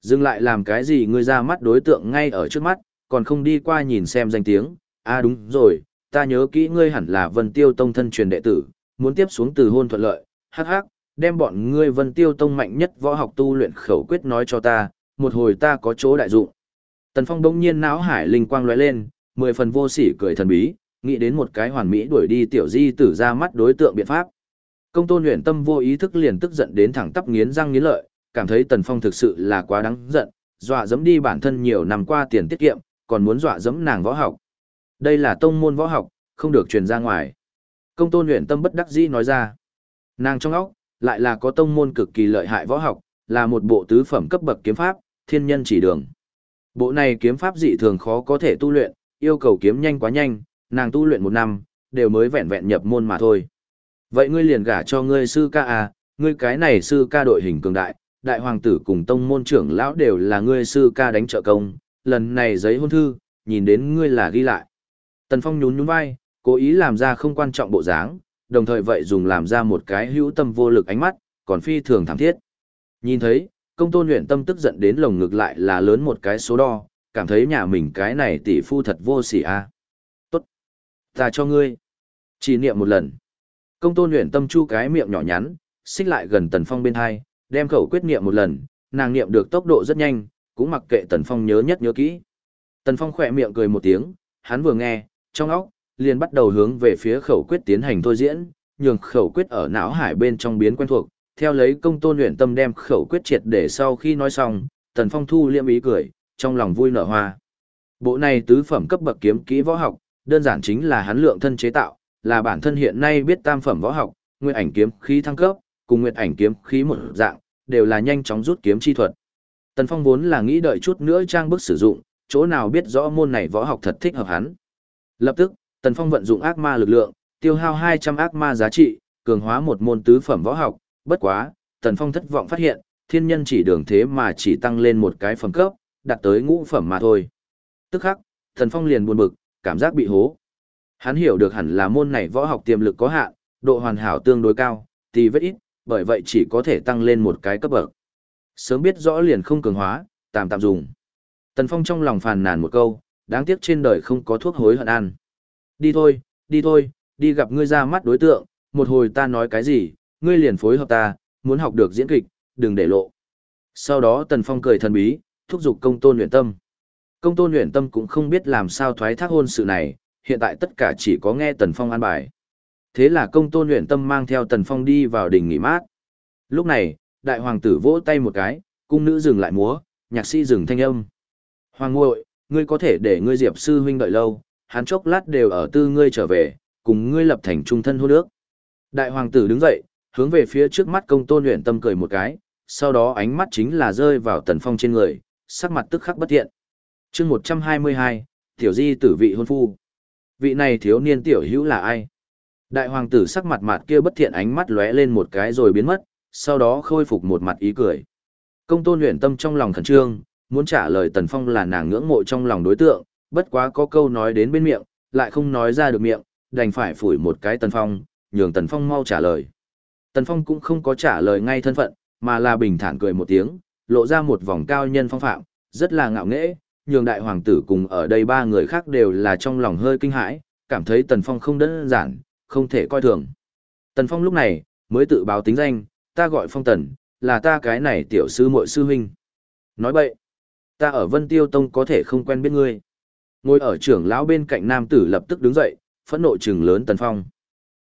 Dừng lại làm cái gì ngươi ra mắt đối tượng ngay ở trước mắt, còn không đi qua nhìn xem danh tiếng, à đúng rồi, ta nhớ kỹ ngươi hẳn là Vân Tiêu Tông thân truyền đệ tử, muốn tiếp xuống từ hôn thuận lợi, hắc hắc, đem bọn ngươi Vân Tiêu Tông mạnh nhất võ học tu luyện khẩu quyết nói cho ta, một hồi ta có chỗ đại dụng. Tần Phong đống nhiên não hải linh quang lóe lên, mười phần vô sỉ cười thần bí, nghĩ đến một cái hoàn mỹ đuổi đi tiểu di tử ra mắt đối tượng biện pháp. Công tôn luyện tâm vô ý thức liền tức giận đến thẳng tắp nghiến răng nghiến lợi, cảm thấy Tần Phong thực sự là quá đáng giận, dọa dẫm đi bản thân nhiều năm qua tiền tiết kiệm, còn muốn dọa dẫm nàng võ học. Đây là tông môn võ học, không được truyền ra ngoài. Công tôn luyện tâm bất đắc dĩ nói ra. Nàng trong óc, lại là có tông môn cực kỳ lợi hại võ học, là một bộ tứ phẩm cấp bậc kiếm pháp, thiên nhân chỉ đường. Bộ này kiếm pháp dị thường khó có thể tu luyện, yêu cầu kiếm nhanh quá nhanh, nàng tu luyện một năm, đều mới vẹn vẹn nhập môn mà thôi. Vậy ngươi liền gả cho ngươi sư ca à, ngươi cái này sư ca đội hình cường đại, đại hoàng tử cùng tông môn trưởng lão đều là ngươi sư ca đánh trợ công, lần này giấy hôn thư, nhìn đến ngươi là ghi lại. Tần Phong nhún nhún vai, cố ý làm ra không quan trọng bộ dáng, đồng thời vậy dùng làm ra một cái hữu tâm vô lực ánh mắt, còn phi thường thảm thiết. Nhìn thấy, công tôn luyện tâm tức giận đến lồng ngực lại là lớn một cái số đo, cảm thấy nhà mình cái này tỷ phu thật vô sỉ a. À. Tốt. Ta cho ngươi. Chỉ niệm một lần. Công tôn luyện tâm chu cái miệng nhỏ nhắn, xích lại gần tần phong bên hai, đem khẩu quyết niệm một lần, nàng niệm được tốc độ rất nhanh, cũng mặc kệ tần phong nhớ nhất nhớ kỹ. Tần phong khỏe miệng cười một tiếng, hắn vừa nghe, trong óc, liền bắt đầu hướng về phía khẩu quyết tiến hành thôi diễn, nhường khẩu quyết ở não hải bên trong biến quen thuộc, theo lấy công tôn luyện tâm đem khẩu quyết triệt để sau khi nói xong, tần phong thu liêm ý cười, trong lòng vui nở hoa. Bộ này tứ phẩm cấp bậc kiếm kỹ võ học, đơn giản chính là hắn lượng thân chế tạo, là bản thân hiện nay biết tam phẩm võ học, nguyên ảnh kiếm khí thăng cấp, cùng nguyệt ảnh kiếm khí một dạng, đều là nhanh chóng rút kiếm chi thuật. Tần Phong vốn là nghĩ đợi chút nữa trang bức sử dụng, chỗ nào biết rõ môn này võ học thật thích hợp hắn. Lập tức, Tần Phong vận dụng ác ma lực lượng, tiêu hao 200 ác ma giá trị, cường hóa một môn tứ phẩm võ học, bất quá, Tần Phong thất vọng phát hiện, thiên nhân chỉ đường thế mà chỉ tăng lên một cái phẩm cấp, đạt tới ngũ phẩm mà thôi. Tức khắc, Tần Phong liền buồn bực, cảm giác bị hố. Hắn hiểu được hẳn là môn này võ học tiềm lực có hạn, độ hoàn hảo tương đối cao, thì vết ít, bởi vậy chỉ có thể tăng lên một cái cấp bậc. Sớm biết rõ liền không cường hóa, tạm tạm dùng. Tần Phong trong lòng phàn nàn một câu, đáng tiếc trên đời không có thuốc hối hận ăn. Đi thôi, đi thôi, đi gặp ngươi ra mắt đối tượng, một hồi ta nói cái gì, ngươi liền phối hợp ta, muốn học được diễn kịch, đừng để lộ. Sau đó Tần Phong cười thần bí, thúc giục công tôn luyện tâm. Công tôn luyện tâm cũng không biết làm sao thoái thác hôn sự này, hiện tại tất cả chỉ có nghe Tần Phong an bài. Thế là công tôn luyện tâm mang theo Tần Phong đi vào đỉnh nghỉ mát. Lúc này, đại hoàng tử vỗ tay một cái, cung nữ dừng lại múa, nhạc sĩ dừng thanh âm. Hoàng ngội, ngươi có thể để ngươi diệp sư huynh đợi lâu, hắn chốc lát đều ở tư ngươi trở về, cùng ngươi lập thành trung thân hôn nước. Đại hoàng tử đứng dậy, hướng về phía trước mắt công tôn luyện tâm cười một cái, sau đó ánh mắt chính là rơi vào tần phong trên người, sắc mặt tức khắc bất thiện. chương 122, tiểu di tử vị hôn phu. Vị này thiếu niên tiểu hữu là ai? Đại hoàng tử sắc mặt mặt kia bất thiện ánh mắt lóe lên một cái rồi biến mất, sau đó khôi phục một mặt ý cười. Công tôn luyện tâm trong lòng khẩn trương, muốn trả lời Tần Phong là nàng ngưỡng mộ trong lòng đối tượng, bất quá có câu nói đến bên miệng, lại không nói ra được miệng, đành phải phủi một cái Tần Phong, nhường Tần Phong mau trả lời. Tần Phong cũng không có trả lời ngay thân phận, mà là bình thản cười một tiếng, lộ ra một vòng cao nhân phong phạm, rất là ngạo nghễ, nhường đại hoàng tử cùng ở đây ba người khác đều là trong lòng hơi kinh hãi, cảm thấy Tần Phong không đơn giản, không thể coi thường. Tần Phong lúc này, mới tự báo tính danh, ta gọi Phong Tần, là ta cái này tiểu sư muội sư huynh. Nói vậy ta ở Vân Tiêu Tông có thể không quen biết ngươi. Ngồi ở trưởng lão bên cạnh nam tử lập tức đứng dậy, phẫn nộ trừng lớn Tần Phong.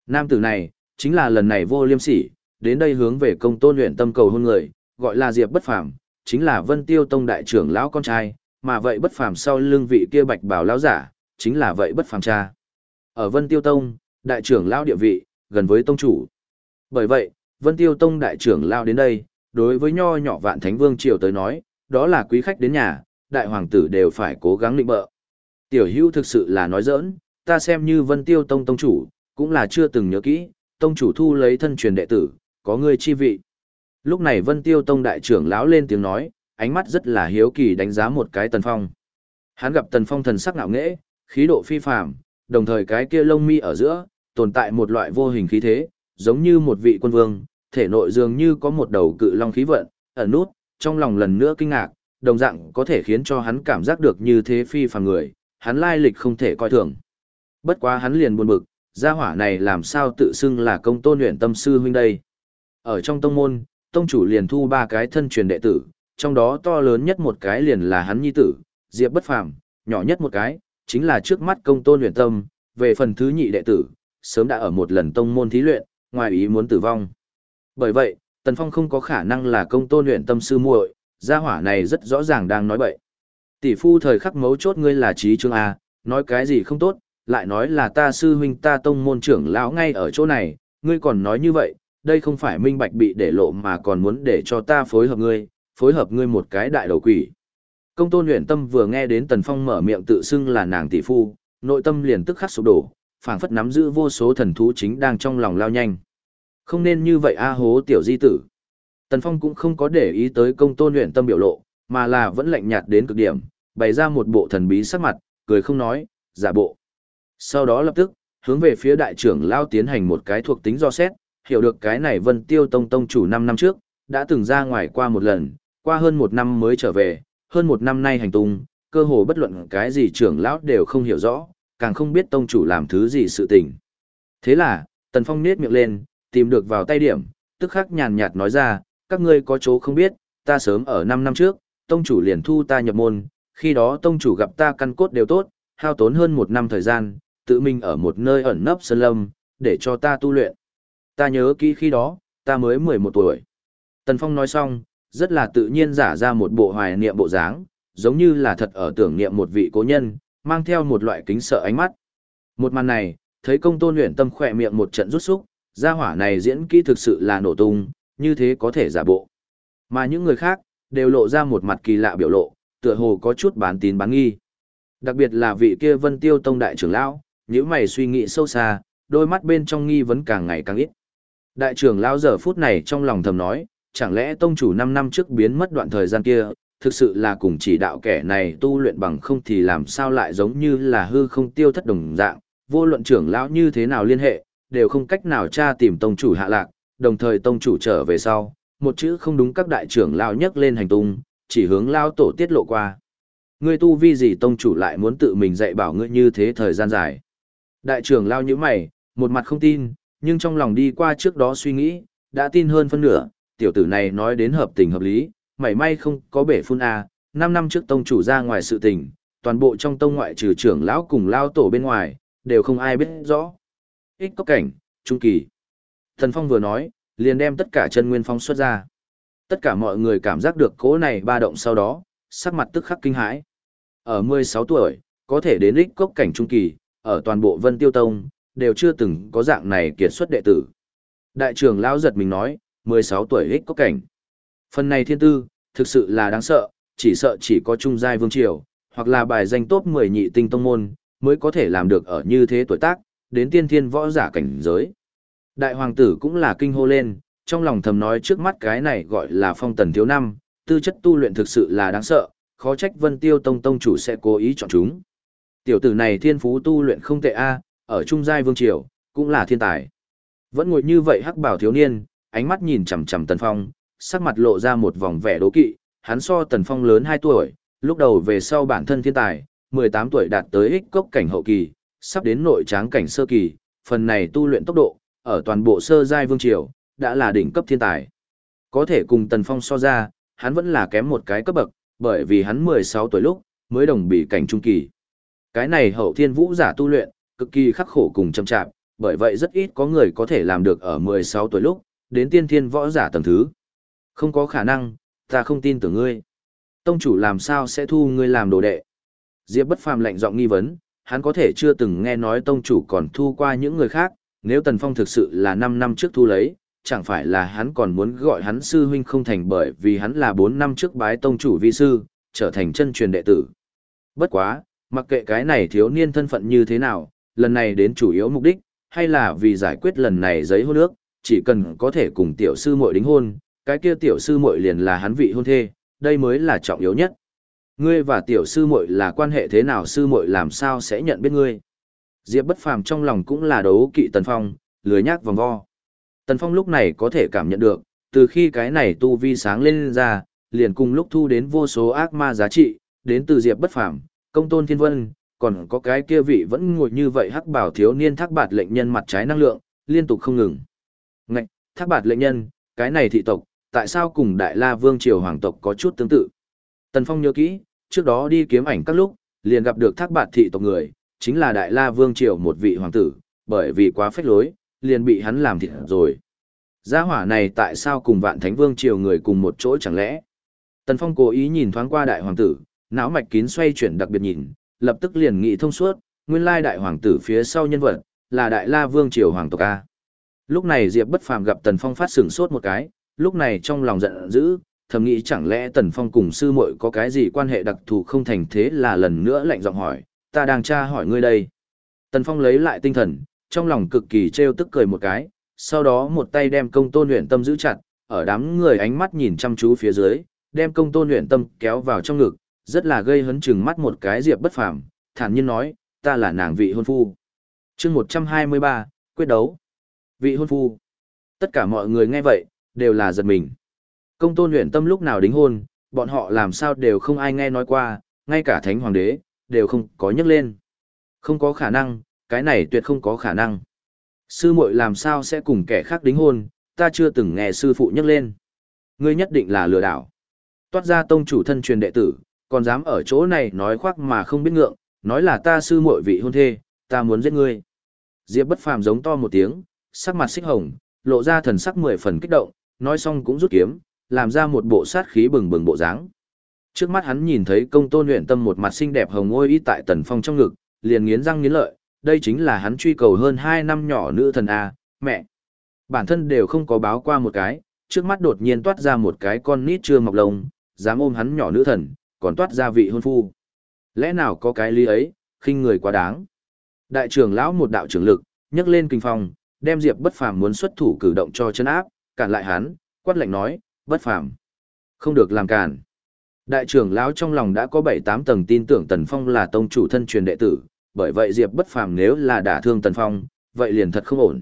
Nam tử này, chính là lần này vô liêm sỉ, đến đây hướng về công tôn luyện tâm cầu hôn người, gọi là Diệp Bất Phàm, chính là Vân Tiêu Tông đại trưởng lão con trai, mà vậy Bất Phàm sau lưng vị kia bạch bảo lão giả, chính là vậy Bất Phàm cha. Ở Vân Tiêu Tông, đại trưởng lão địa vị, gần với tông chủ. Bởi vậy, Vân Tiêu Tông đại trưởng lão đến đây, đối với nho nhỏ vạn thánh vương triều tới nói, đó là quý khách đến nhà, đại hoàng tử đều phải cố gắng định bợ. Tiểu hữu thực sự là nói giỡn, ta xem như Vân Tiêu Tông tông chủ, cũng là chưa từng nhớ kỹ, tông chủ thu lấy thân truyền đệ tử, có người chi vị. Lúc này Vân Tiêu Tông đại trưởng lão lên tiếng nói, ánh mắt rất là hiếu kỳ đánh giá một cái Tần Phong. Hắn gặp Tần Phong thần sắc ngạo nghễ, khí độ phi phàm, đồng thời cái kia lông mi ở giữa, tồn tại một loại vô hình khí thế, giống như một vị quân vương, thể nội dường như có một đầu cự long khí vận, ẩn nút, trong lòng lần nữa kinh ngạc, đồng dạng có thể khiến cho hắn cảm giác được như thế phi phàm người, hắn lai lịch không thể coi thường. Bất quá hắn liền buồn bực, gia hỏa này làm sao tự xưng là công tôn luyện tâm sư huynh đây. Ở trong tông môn, tông chủ liền thu ba cái thân truyền đệ tử, trong đó to lớn nhất một cái liền là hắn nhi tử, Diệp Bất Phàm, nhỏ nhất một cái, chính là trước mắt công tôn luyện tâm, về phần thứ nhị đệ tử, sớm đã ở một lần tông môn thí luyện, ngoài ý muốn tử vong. Bởi vậy, Tần Phong không có khả năng là công tôn luyện tâm sư muội, gia hỏa này rất rõ ràng đang nói bậy. Tỷ phu thời khắc mấu chốt ngươi là trí trương A, nói cái gì không tốt, lại nói là ta sư huynh ta tông môn trưởng lão ngay ở chỗ này, ngươi còn nói như vậy, đây không phải minh bạch bị để lộ mà còn muốn để cho ta phối hợp ngươi, phối hợp ngươi một cái đại đầu quỷ. Công tôn luyện tâm vừa nghe đến Tần Phong mở miệng tự xưng là nàng tỷ phu, nội tâm liền tức khắc sụp đổ, phảng phất nắm giữ vô số thần thú chính đang trong lòng lao nhanh. Không nên như vậy a hố tiểu di tử. Tần Phong cũng không có để ý tới công tôn luyện tâm biểu lộ, mà là vẫn lạnh nhạt đến cực điểm, bày ra một bộ thần bí sắc mặt, cười không nói, giả bộ. Sau đó lập tức, hướng về phía đại trưởng lao tiến hành một cái thuộc tính do xét, hiểu được cái này Vân Tiêu Tông Tông chủ 5 năm trước, đã từng ra ngoài qua một lần, qua hơn một năm mới trở về, hơn một năm nay hành tung, cơ hồ bất luận cái gì trưởng lão đều không hiểu rõ, càng không biết Tông chủ làm thứ gì sự tình. Thế là, Tần Phong nết miệng lên, tìm được vào tay điểm, tức khắc nhàn nhạt nói ra, các ngươi có chỗ không biết, ta sớm ở 5 năm trước, Tông chủ liền thu ta nhập môn, khi đó Tông chủ gặp ta căn cốt đều tốt, hao tốn hơn một năm thời gian, tự mình ở một nơi ẩn nấp sơn lâm, để cho ta tu luyện. Ta nhớ kỹ khi đó, ta mới 11 tuổi. Tần Phong nói xong, rất là tự nhiên giả ra một bộ hoài niệm bộ dáng, giống như là thật ở tưởng niệm một vị cố nhân, mang theo một loại kính sợ ánh mắt. Một màn này, thấy công tôn luyện tâm khỏe miệng một trận rút xúc, gia hỏa này diễn kỹ thực sự là nổ tung, như thế có thể giả bộ. Mà những người khác, đều lộ ra một mặt kỳ lạ biểu lộ, tựa hồ có chút bán tín bán nghi. Đặc biệt là vị kia vân tiêu tông đại trưởng lão, nếu mày suy nghĩ sâu xa, đôi mắt bên trong nghi vấn càng ngày càng ít. Đại trưởng lão giờ phút này trong lòng thầm nói, chẳng lẽ tông chủ 5 năm trước biến mất đoạn thời gian kia, thực sự là cùng chỉ đạo kẻ này tu luyện bằng không thì làm sao lại giống như là hư không tiêu thất đồng dạng, vô luận trưởng lão như thế nào liên hệ, đều không cách nào tra tìm tông chủ hạ lạc, đồng thời tông chủ trở về sau, một chữ không đúng các đại trưởng lao nhắc lên hành tung, chỉ hướng lao tổ tiết lộ qua. Ngươi tu vi gì tông chủ lại muốn tự mình dạy bảo ngươi như thế thời gian dài. Đại trưởng lao như mày, một mặt không tin, nhưng trong lòng đi qua trước đó suy nghĩ, đã tin hơn phân nửa, tiểu tử này nói đến hợp tình hợp lý, mảy may không có bể phun A, 5 năm trước tông chủ ra ngoài sự tình, toàn bộ trong tông ngoại trừ trưởng lão cùng lao tổ bên ngoài, đều không ai biết rõ. Ích có cảnh, trung kỳ. Thần Phong vừa nói, liền đem tất cả chân nguyên phong xuất ra. Tất cả mọi người cảm giác được cố này ba động sau đó, sắc mặt tức khắc kinh hãi. Ở 16 tuổi, có thể đến đích cốc cảnh trung kỳ, ở toàn bộ Vân Tiêu Tông, đều chưa từng có dạng này kiệt xuất đệ tử. Đại trưởng lão giật mình nói, 16 tuổi ích cốc cảnh. Phần này thiên tư, thực sự là đáng sợ, chỉ sợ chỉ có trung giai vương triều, hoặc là bài danh top 10 nhị tinh tông môn, mới có thể làm được ở như thế tuổi tác, đến tiên thiên võ giả cảnh giới. Đại hoàng tử cũng là kinh hô lên, trong lòng thầm nói trước mắt cái này gọi là phong tần thiếu năm, tư chất tu luyện thực sự là đáng sợ, khó trách vân tiêu tông tông chủ sẽ cố ý chọn chúng. Tiểu tử này thiên phú tu luyện không tệ a, ở trung giai vương triều, cũng là thiên tài. Vẫn ngồi như vậy hắc bảo thiếu niên, ánh mắt nhìn chằm chằm Tần Phong, sắc mặt lộ ra một vòng vẻ đố kỵ, hắn so Tần Phong lớn 2 tuổi, lúc đầu về sau bản thân thiên tài, 18 tuổi đạt tới ích cốc cảnh hậu kỳ, sắp đến nội tráng cảnh sơ kỳ, phần này tu luyện tốc độ, ở toàn bộ sơ giai vương triều, đã là đỉnh cấp thiên tài. Có thể cùng Tần Phong so ra, hắn vẫn là kém một cái cấp bậc, bởi vì hắn 16 tuổi lúc, mới đồng bị cảnh trung kỳ. Cái này hậu thiên vũ giả tu luyện, cực kỳ khắc khổ cùng chậm chạp, bởi vậy rất ít có người có thể làm được ở 16 tuổi lúc, đến tiên thiên võ giả tầng thứ. Không có khả năng, ta không tin tưởng ngươi. Tông chủ làm sao sẽ thu ngươi làm đồ đệ? Diệp bất phàm lạnh giọng nghi vấn, hắn có thể chưa từng nghe nói tông chủ còn thu qua những người khác, nếu Tần Phong thực sự là 5 năm trước thu lấy, chẳng phải là hắn còn muốn gọi hắn sư huynh không thành bởi vì hắn là 4 năm trước bái tông chủ vi sư, trở thành chân truyền đệ tử. Bất quá, mặc kệ cái này thiếu niên thân phận như thế nào, lần này đến chủ yếu mục đích, hay là vì giải quyết lần này giấy hôn ước, chỉ cần có thể cùng tiểu sư muội đính hôn, cái kia tiểu sư muội liền là hắn vị hôn thê, đây mới là trọng yếu nhất. Ngươi và tiểu sư muội là quan hệ thế nào sư muội làm sao sẽ nhận biết ngươi? Diệp bất phàm trong lòng cũng là đấu kỵ Tần Phong, lười nhác vòng vo. Tần Phong lúc này có thể cảm nhận được, từ khi cái này tu vi sáng lên ra, liền cùng lúc thu đến vô số ác ma giá trị, đến từ Diệp bất phàm, công tôn thiên vân, còn có cái kia vị vẫn ngồi như vậy hắc bảo thiếu niên thác bạt lệnh nhân mặt trái năng lượng, liên tục không ngừng. Ngạch, thác bạt lệnh nhân, cái này thị tộc, tại sao cùng đại la vương triều hoàng tộc có chút tương tự? Tần Phong nhớ kỹ, trước đó đi kiếm ảnh các lúc, liền gặp được thác bạt thị tộc người, chính là đại la vương triều một vị hoàng tử, bởi vì quá phách lối, liền bị hắn làm thịt rồi. Gia hỏa này tại sao cùng vạn thánh vương triều người cùng một chỗ chẳng lẽ? Tần Phong cố ý nhìn thoáng qua đại hoàng tử, não mạch kín xoay chuyển đặc biệt nhìn, lập tức liền nghĩ thông suốt, nguyên lai đại hoàng tử phía sau nhân vật, là đại la vương triều hoàng tộc A. Lúc này Diệp bất phàm gặp Tần Phong phát sửng sốt một cái, lúc này trong lòng giận dữ, thầm nghĩ chẳng lẽ Tần Phong cùng sư muội có cái gì quan hệ đặc thù không thành thế là lần nữa lạnh giọng hỏi, ta đang tra hỏi ngươi đây. Tần Phong lấy lại tinh thần, trong lòng cực kỳ trêu tức cười một cái, sau đó một tay đem công tôn luyện tâm giữ chặt, ở đám người ánh mắt nhìn chăm chú phía dưới, đem công tôn luyện tâm kéo vào trong ngực, rất là gây hấn chừng mắt một cái diệp bất phàm, thản nhiên nói, ta là nàng vị hôn phu. chương 123, quyết đấu. Vị hôn phu. Tất cả mọi người nghe vậy, đều là giật mình. Công tôn luyện tâm lúc nào đính hôn, bọn họ làm sao đều không ai nghe nói qua, ngay cả thánh hoàng đế, đều không có nhấc lên. Không có khả năng, cái này tuyệt không có khả năng. Sư muội làm sao sẽ cùng kẻ khác đính hôn, ta chưa từng nghe sư phụ nhắc lên. Ngươi nhất định là lừa đảo. Toát ra tông chủ thân truyền đệ tử, còn dám ở chỗ này nói khoác mà không biết ngượng, nói là ta sư muội vị hôn thê, ta muốn giết ngươi. Diệp bất phàm giống to một tiếng, sắc mặt xích hồng, lộ ra thần sắc mười phần kích động, nói xong cũng rút kiếm, làm ra một bộ sát khí bừng bừng bộ dáng. Trước mắt hắn nhìn thấy công tôn luyện tâm một mặt xinh đẹp hồng ngôi y tại tần phong trong ngực, liền nghiến răng nghiến lợi, đây chính là hắn truy cầu hơn 2 năm nhỏ nữ thần A, mẹ. Bản thân đều không có báo qua một cái, trước mắt đột nhiên toát ra một cái con nít chưa mọc lông, dám ôm hắn nhỏ nữ thần, còn toát ra vị hôn phu. Lẽ nào có cái lý ấy, khinh người quá đáng. Đại trưởng lão một đạo trưởng lực, nhấc lên kinh phong, đem Diệp Bất Phàm muốn xuất thủ cử động cho chân áp, cản lại hắn, quát lạnh nói, "Bất Phàm, không được làm cản." Đại trưởng lão trong lòng đã có 7-8 tầng tin tưởng Tần Phong là tông chủ thân truyền đệ tử, bởi vậy Diệp Bất Phàm nếu là đả thương Tần Phong, vậy liền thật không ổn.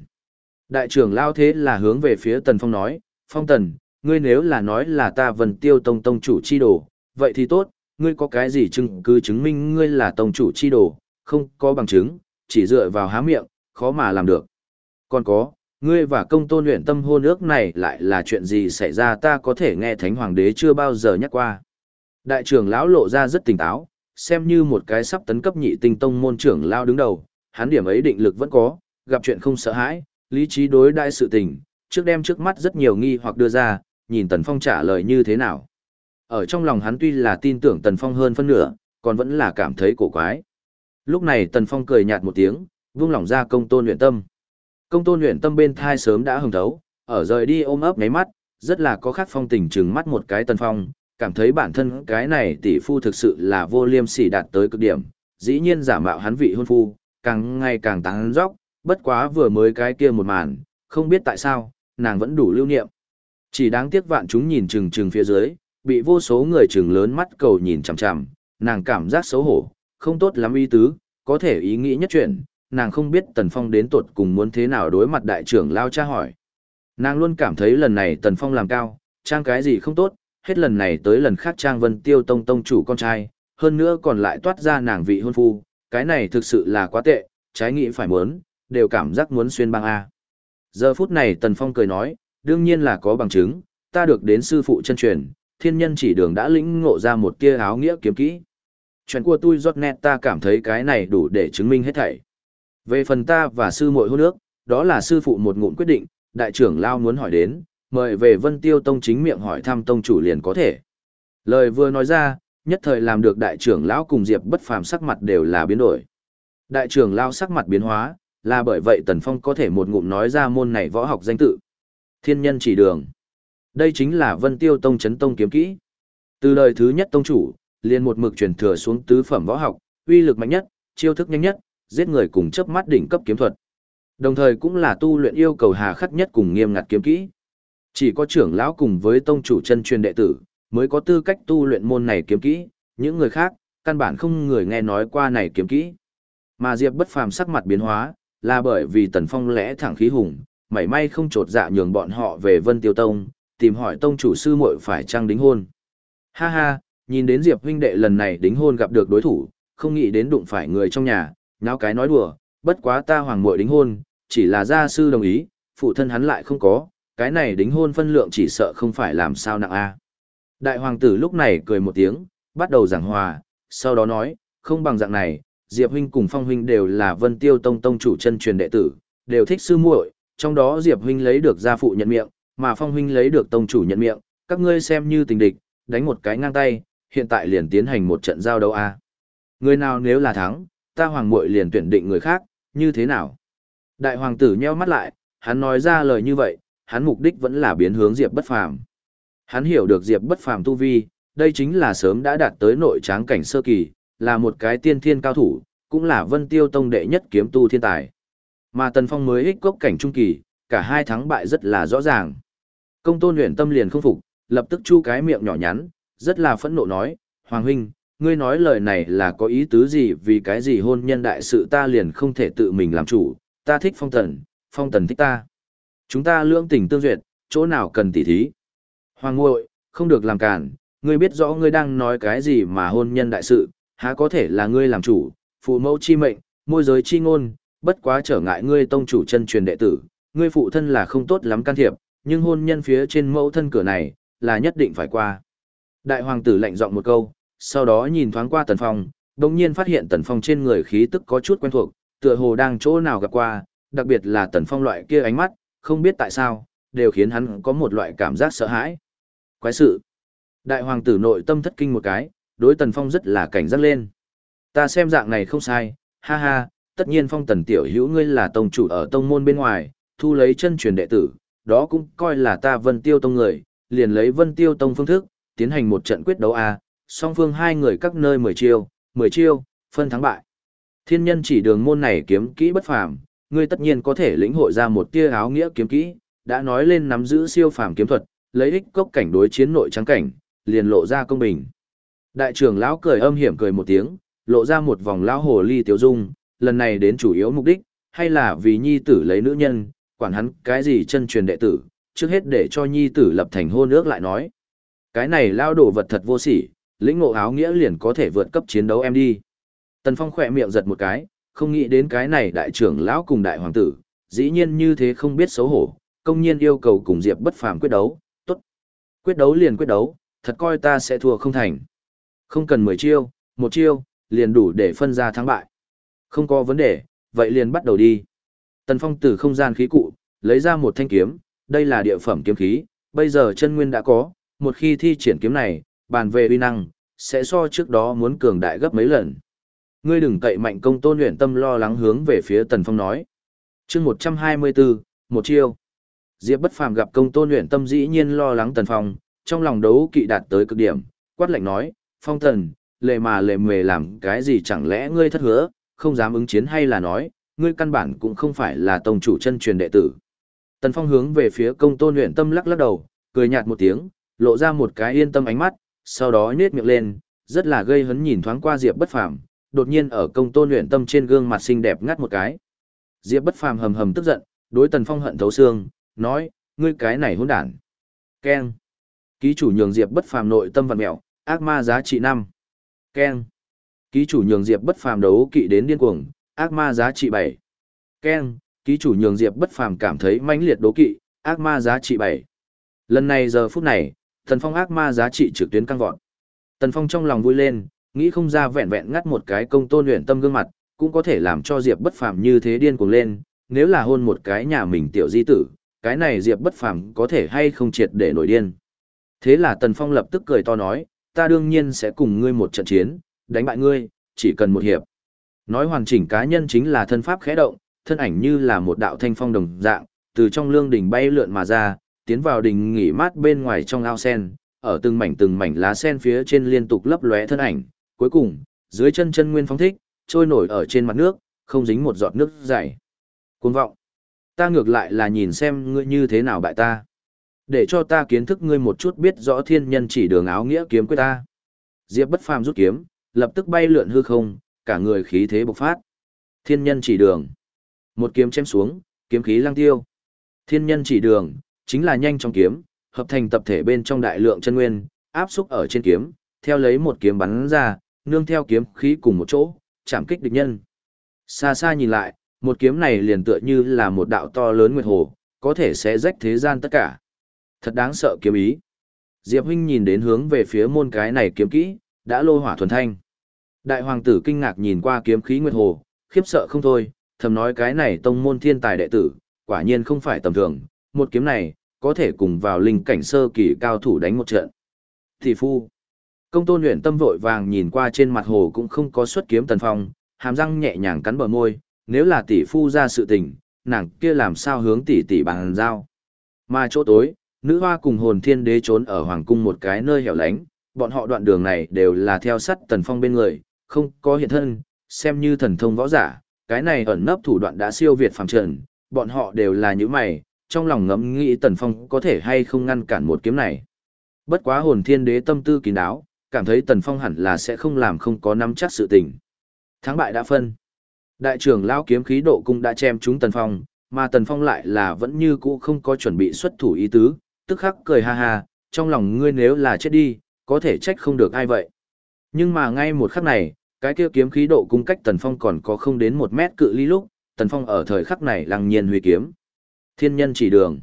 Đại trưởng lão thế là hướng về phía Tần Phong nói, "Phong Tần, ngươi nếu là nói là ta vần Tiêu Tông tông chủ chi đồ, vậy thì tốt, ngươi có cái gì chứng cứ chứng minh ngươi là tông chủ chi đồ, không có bằng chứng, chỉ dựa vào há miệng, khó mà làm được. Còn có, ngươi và công tôn luyện tâm hôn ước này lại là chuyện gì xảy ra ta có thể nghe thánh hoàng đế chưa bao giờ nhắc qua. Đại trưởng lão lộ ra rất tỉnh táo, xem như một cái sắp tấn cấp nhị tinh tông môn trưởng lao đứng đầu, hắn điểm ấy định lực vẫn có, gặp chuyện không sợ hãi, lý trí đối đại sự tình, trước đem trước mắt rất nhiều nghi hoặc đưa ra, nhìn Tần Phong trả lời như thế nào. Ở trong lòng hắn tuy là tin tưởng Tần Phong hơn phân nửa, còn vẫn là cảm thấy cổ quái. Lúc này Tần Phong cười nhạt một tiếng, vung lòng ra công tôn luyện tâm. Công tôn luyện tâm bên thai sớm đã hừng thấu, ở rời đi ôm ấp ngáy mắt, rất là có khác phong tình trừng mắt một cái Tần Phong, cảm thấy bản thân cái này tỷ phu thực sự là vô liêm sỉ đạt tới cực điểm, dĩ nhiên giả mạo hắn vị hôn phu, càng ngày càng tán dốc, bất quá vừa mới cái kia một màn, không biết tại sao, nàng vẫn đủ lưu niệm. Chỉ đáng tiếc vạn chúng nhìn chừng chừng phía dưới, bị vô số người chừng lớn mắt cầu nhìn chằm chằm, nàng cảm giác xấu hổ, không tốt lắm ý tứ, có thể ý nghĩ nhất chuyện, nàng không biết Tần Phong đến tuột cùng muốn thế nào đối mặt đại trưởng lao cha hỏi. Nàng luôn cảm thấy lần này Tần Phong làm cao, trang cái gì không tốt, hết lần này tới lần khác trang vân tiêu tông tông chủ con trai, hơn nữa còn lại toát ra nàng vị hôn phu, cái này thực sự là quá tệ, trái nghĩ phải muốn, đều cảm giác muốn xuyên băng A. Giờ phút này Tần Phong cười nói, đương nhiên là có bằng chứng, ta được đến sư phụ chân truyền, thiên nhân chỉ đường đã lĩnh ngộ ra một tia áo nghĩa kiếm kỹ. Chuyện của tôi giọt nét ta cảm thấy cái này đủ để chứng minh hết thảy. Về phần ta và sư muội hôn nước, đó là sư phụ một ngụm quyết định, đại trưởng lao muốn hỏi đến, mời về Vân Tiêu Tông chính miệng hỏi thăm tông chủ liền có thể. Lời vừa nói ra, nhất thời làm được đại trưởng lão cùng Diệp Bất Phàm sắc mặt đều là biến đổi. Đại trưởng lão sắc mặt biến hóa, là bởi vậy Tần Phong có thể một ngụm nói ra môn này võ học danh tự. Thiên nhân chỉ đường. Đây chính là Vân Tiêu Tông chấn tông kiếm kỹ. Từ lời thứ nhất tông chủ, liền một mực truyền thừa xuống tứ phẩm võ học, uy lực mạnh nhất, chiêu thức nhanh nhất, giết người cùng chớp mắt đỉnh cấp kiếm thuật. Đồng thời cũng là tu luyện yêu cầu hà khắc nhất cùng nghiêm ngặt kiếm kỹ. Chỉ có trưởng lão cùng với tông chủ chân truyền đệ tử mới có tư cách tu luyện môn này kiếm kỹ, những người khác căn bản không người nghe nói qua này kiếm kỹ. Mà Diệp Bất Phàm sắc mặt biến hóa, là bởi vì Tần Phong lẽ thẳng khí hùng, mảy may không trột dạ nhường bọn họ về Vân Tiêu Tông, tìm hỏi tông chủ sư muội phải trang đính hôn. Ha ha, nhìn đến Diệp huynh đệ lần này đính hôn gặp được đối thủ, không nghĩ đến đụng phải người trong nhà, nháo cái nói đùa, bất quá ta hoàng muội đính hôn, chỉ là gia sư đồng ý, phụ thân hắn lại không có, cái này đính hôn phân lượng chỉ sợ không phải làm sao nặng a. Đại hoàng tử lúc này cười một tiếng, bắt đầu giảng hòa, sau đó nói, không bằng dạng này, Diệp huynh cùng Phong huynh đều là Vân Tiêu Tông tông chủ chân truyền đệ tử, đều thích sư muội, trong đó Diệp huynh lấy được gia phụ nhận miệng, mà Phong huynh lấy được tông chủ nhận miệng, các ngươi xem như tình địch, đánh một cái ngang tay, hiện tại liền tiến hành một trận giao đấu a. Người nào nếu là thắng, ta hoàng muội liền tuyển định người khác, như thế nào? Đại hoàng tử nheo mắt lại, hắn nói ra lời như vậy, hắn mục đích vẫn là biến hướng Diệp bất phàm. Hắn hiểu được Diệp bất phàm tu vi, đây chính là sớm đã đạt tới nội tráng cảnh sơ kỳ, là một cái tiên thiên cao thủ, cũng là vân tiêu tông đệ nhất kiếm tu thiên tài. Mà Tần Phong mới ích cốc cảnh trung kỳ, cả hai thắng bại rất là rõ ràng. Công tôn luyện tâm liền không phục, lập tức chu cái miệng nhỏ nhắn, rất là phẫn nộ nói, Hoàng huynh, ngươi nói lời này là có ý tứ gì vì cái gì hôn nhân đại sự ta liền không thể tự mình làm chủ, ta thích phong tần, phong tần thích ta. Chúng ta lưỡng tình tương duyệt, chỗ nào cần tỉ thí. Hoàng ngội, không được làm cản, ngươi biết rõ ngươi đang nói cái gì mà hôn nhân đại sự, há có thể là ngươi làm chủ, phụ mẫu chi mệnh, môi giới chi ngôn, bất quá trở ngại ngươi tông chủ chân truyền đệ tử, ngươi phụ thân là không tốt lắm can thiệp, nhưng hôn nhân phía trên mẫu thân cửa này, là nhất định phải qua. Đại hoàng tử lạnh giọng một câu, sau đó nhìn thoáng qua Tần Phong, đồng nhiên phát hiện Tần Phong trên người khí tức có chút quen thuộc, tựa hồ đang chỗ nào gặp qua, đặc biệt là Tần Phong loại kia ánh mắt, không biết tại sao, đều khiến hắn có một loại cảm giác sợ hãi. Quái sự. Đại hoàng tử nội tâm thất kinh một cái, đối Tần Phong rất là cảnh giác lên. Ta xem dạng này không sai, ha ha, tất nhiên Phong Tần tiểu hữu ngươi là tông chủ ở tông môn bên ngoài, thu lấy chân truyền đệ tử, đó cũng coi là ta Vân Tiêu tông người, liền lấy Vân Tiêu tông phương thức, tiến hành một trận quyết đấu a, song phương hai người các nơi 10 chiêu, 10 chiêu, phân thắng bại. Thiên nhân chỉ đường môn này kiếm kỹ bất phàm, ngươi tất nhiên có thể lĩnh hội ra một tia áo nghĩa kiếm kỹ, đã nói lên nắm giữ siêu phàm kiếm thuật, lấy ích cốc cảnh đối chiến nội trắng cảnh, liền lộ ra công bình. Đại trưởng lão cười âm hiểm cười một tiếng, lộ ra một vòng lão hồ ly tiểu dung, lần này đến chủ yếu mục đích, hay là vì nhi tử lấy nữ nhân, quản hắn cái gì chân truyền đệ tử, trước hết để cho nhi tử lập thành hôn ước lại nói. Cái này lao đổ vật thật vô sỉ, lĩnh ngộ áo nghĩa liền có thể vượt cấp chiến đấu em đi. Tần Phong khỏe miệng giật một cái, không nghĩ đến cái này đại trưởng lão cùng đại hoàng tử, dĩ nhiên như thế không biết xấu hổ, công nhiên yêu cầu cùng Diệp bất phàm quyết đấu, tốt. Quyết đấu liền quyết đấu, thật coi ta sẽ thua không thành. Không cần 10 chiêu, một chiêu, liền đủ để phân ra thắng bại. Không có vấn đề, vậy liền bắt đầu đi. Tần Phong từ không gian khí cụ, lấy ra một thanh kiếm, đây là địa phẩm kiếm khí, bây giờ chân nguyên đã có, một khi thi triển kiếm này, bàn về uy năng, sẽ so trước đó muốn cường đại gấp mấy lần. Ngươi đừng cậy mạnh công tôn luyện tâm lo lắng hướng về phía Tần Phong nói. chương 124, một chiêu. Diệp bất phàm gặp công tôn luyện tâm dĩ nhiên lo lắng Tần Phong, trong lòng đấu kỵ đạt tới cực điểm, quát lạnh nói, Phong Tần, lệ mà lệ mề làm cái gì chẳng lẽ ngươi thất hứa, không dám ứng chiến hay là nói, ngươi căn bản cũng không phải là tông chủ chân truyền đệ tử. Tần Phong hướng về phía công tôn luyện tâm lắc lắc đầu, cười nhạt một tiếng, lộ ra một cái yên tâm ánh mắt, sau đó nhếch miệng lên, rất là gây hấn nhìn thoáng qua Diệp Bất Phàm, đột nhiên ở công tôn luyện tâm trên gương mặt xinh đẹp ngắt một cái. Diệp Bất Phàm hầm hầm tức giận, đối Tần Phong hận thấu xương, nói, ngươi cái này hỗn đản. Keng. Ký chủ nhường Diệp Bất Phàm nội tâm vật mèo, ác ma giá trị 5. Keng. Ký chủ nhường Diệp Bất Phàm đấu kỵ đến điên cuồng, ác ma giá trị 7. Keng. Ký chủ nhường Diệp Bất Phàm cảm thấy mãnh liệt đấu kỵ, ác ma giá trị 7. Lần này giờ phút này, Tần Phong ác ma giá trị trực tuyến căng vọt. Tần Phong trong lòng vui lên, nghĩ không ra vẹn vẹn ngắt một cái công tôn luyện tâm gương mặt, cũng có thể làm cho Diệp bất phàm như thế điên cuồng lên, nếu là hôn một cái nhà mình tiểu di tử, cái này Diệp bất phàm có thể hay không triệt để nổi điên. Thế là Tần Phong lập tức cười to nói, ta đương nhiên sẽ cùng ngươi một trận chiến, đánh bại ngươi, chỉ cần một hiệp. Nói hoàn chỉnh cá nhân chính là thân pháp khẽ động, thân ảnh như là một đạo thanh phong đồng dạng, từ trong lương đỉnh bay lượn mà ra, tiến vào đỉnh nghỉ mát bên ngoài trong ao sen, ở từng mảnh từng mảnh lá sen phía trên liên tục lấp lóe thân ảnh, cuối cùng, dưới chân chân nguyên phóng thích, trôi nổi ở trên mặt nước, không dính một giọt nước dày. Cuồng vọng. Ta ngược lại là nhìn xem ngươi như thế nào bại ta. Để cho ta kiến thức ngươi một chút biết rõ thiên nhân chỉ đường áo nghĩa kiếm quyết ta. Diệp bất phàm rút kiếm, lập tức bay lượn hư không, cả người khí thế bộc phát. Thiên nhân chỉ đường. Một kiếm chém xuống, kiếm khí lăng tiêu. Thiên nhân chỉ đường, chính là nhanh trong kiếm, hợp thành tập thể bên trong đại lượng chân nguyên, áp xúc ở trên kiếm, theo lấy một kiếm bắn ra, nương theo kiếm khí cùng một chỗ, chạm kích địch nhân. Xa xa nhìn lại, một kiếm này liền tựa như là một đạo to lớn nguyệt hồ, có thể sẽ rách thế gian tất cả. Thật đáng sợ kiếm ý. Diệp huynh nhìn đến hướng về phía môn cái này kiếm kỹ, đã lô hỏa thuần thanh. Đại hoàng tử kinh ngạc nhìn qua kiếm khí nguyệt hồ, khiếp sợ không thôi, thầm nói cái này tông môn thiên tài đệ tử, quả nhiên không phải tầm thường, một kiếm này, có thể cùng vào linh cảnh sơ kỳ cao thủ đánh một trận. Thị phu. Công tôn luyện tâm vội vàng nhìn qua trên mặt hồ cũng không có xuất kiếm tần phong, hàm răng nhẹ nhàng cắn bờ môi, nếu là tỷ phu ra sự tình, nàng kia làm sao hướng tỷ tỷ bằng giao. Mà chỗ tối, nữ hoa cùng hồn thiên đế trốn ở hoàng cung một cái nơi hẻo lánh, bọn họ đoạn đường này đều là theo sắt tần phong bên người, không có hiện thân, xem như thần thông võ giả, cái này ẩn nấp thủ đoạn đã siêu việt phàm trần, bọn họ đều là những mày, trong lòng ngẫm nghĩ tần phong có thể hay không ngăn cản một kiếm này. Bất quá hồn thiên đế tâm tư kín đáo, cảm thấy tần phong hẳn là sẽ không làm không có nắm chắc sự tình. Thắng bại đã phân. Đại trưởng lão kiếm khí độ cung đã chém chúng tần phong, mà tần phong lại là vẫn như cũ không có chuẩn bị xuất thủ ý tứ, tức khắc cười ha ha, trong lòng ngươi nếu là chết đi, có thể trách không được ai vậy. Nhưng mà ngay một khắc này, cái kia kiếm khí độ cung cách tần phong còn có không đến một mét cự ly lúc, tần phong ở thời khắc này lăng nhiên huy kiếm. Thiên nhân chỉ đường.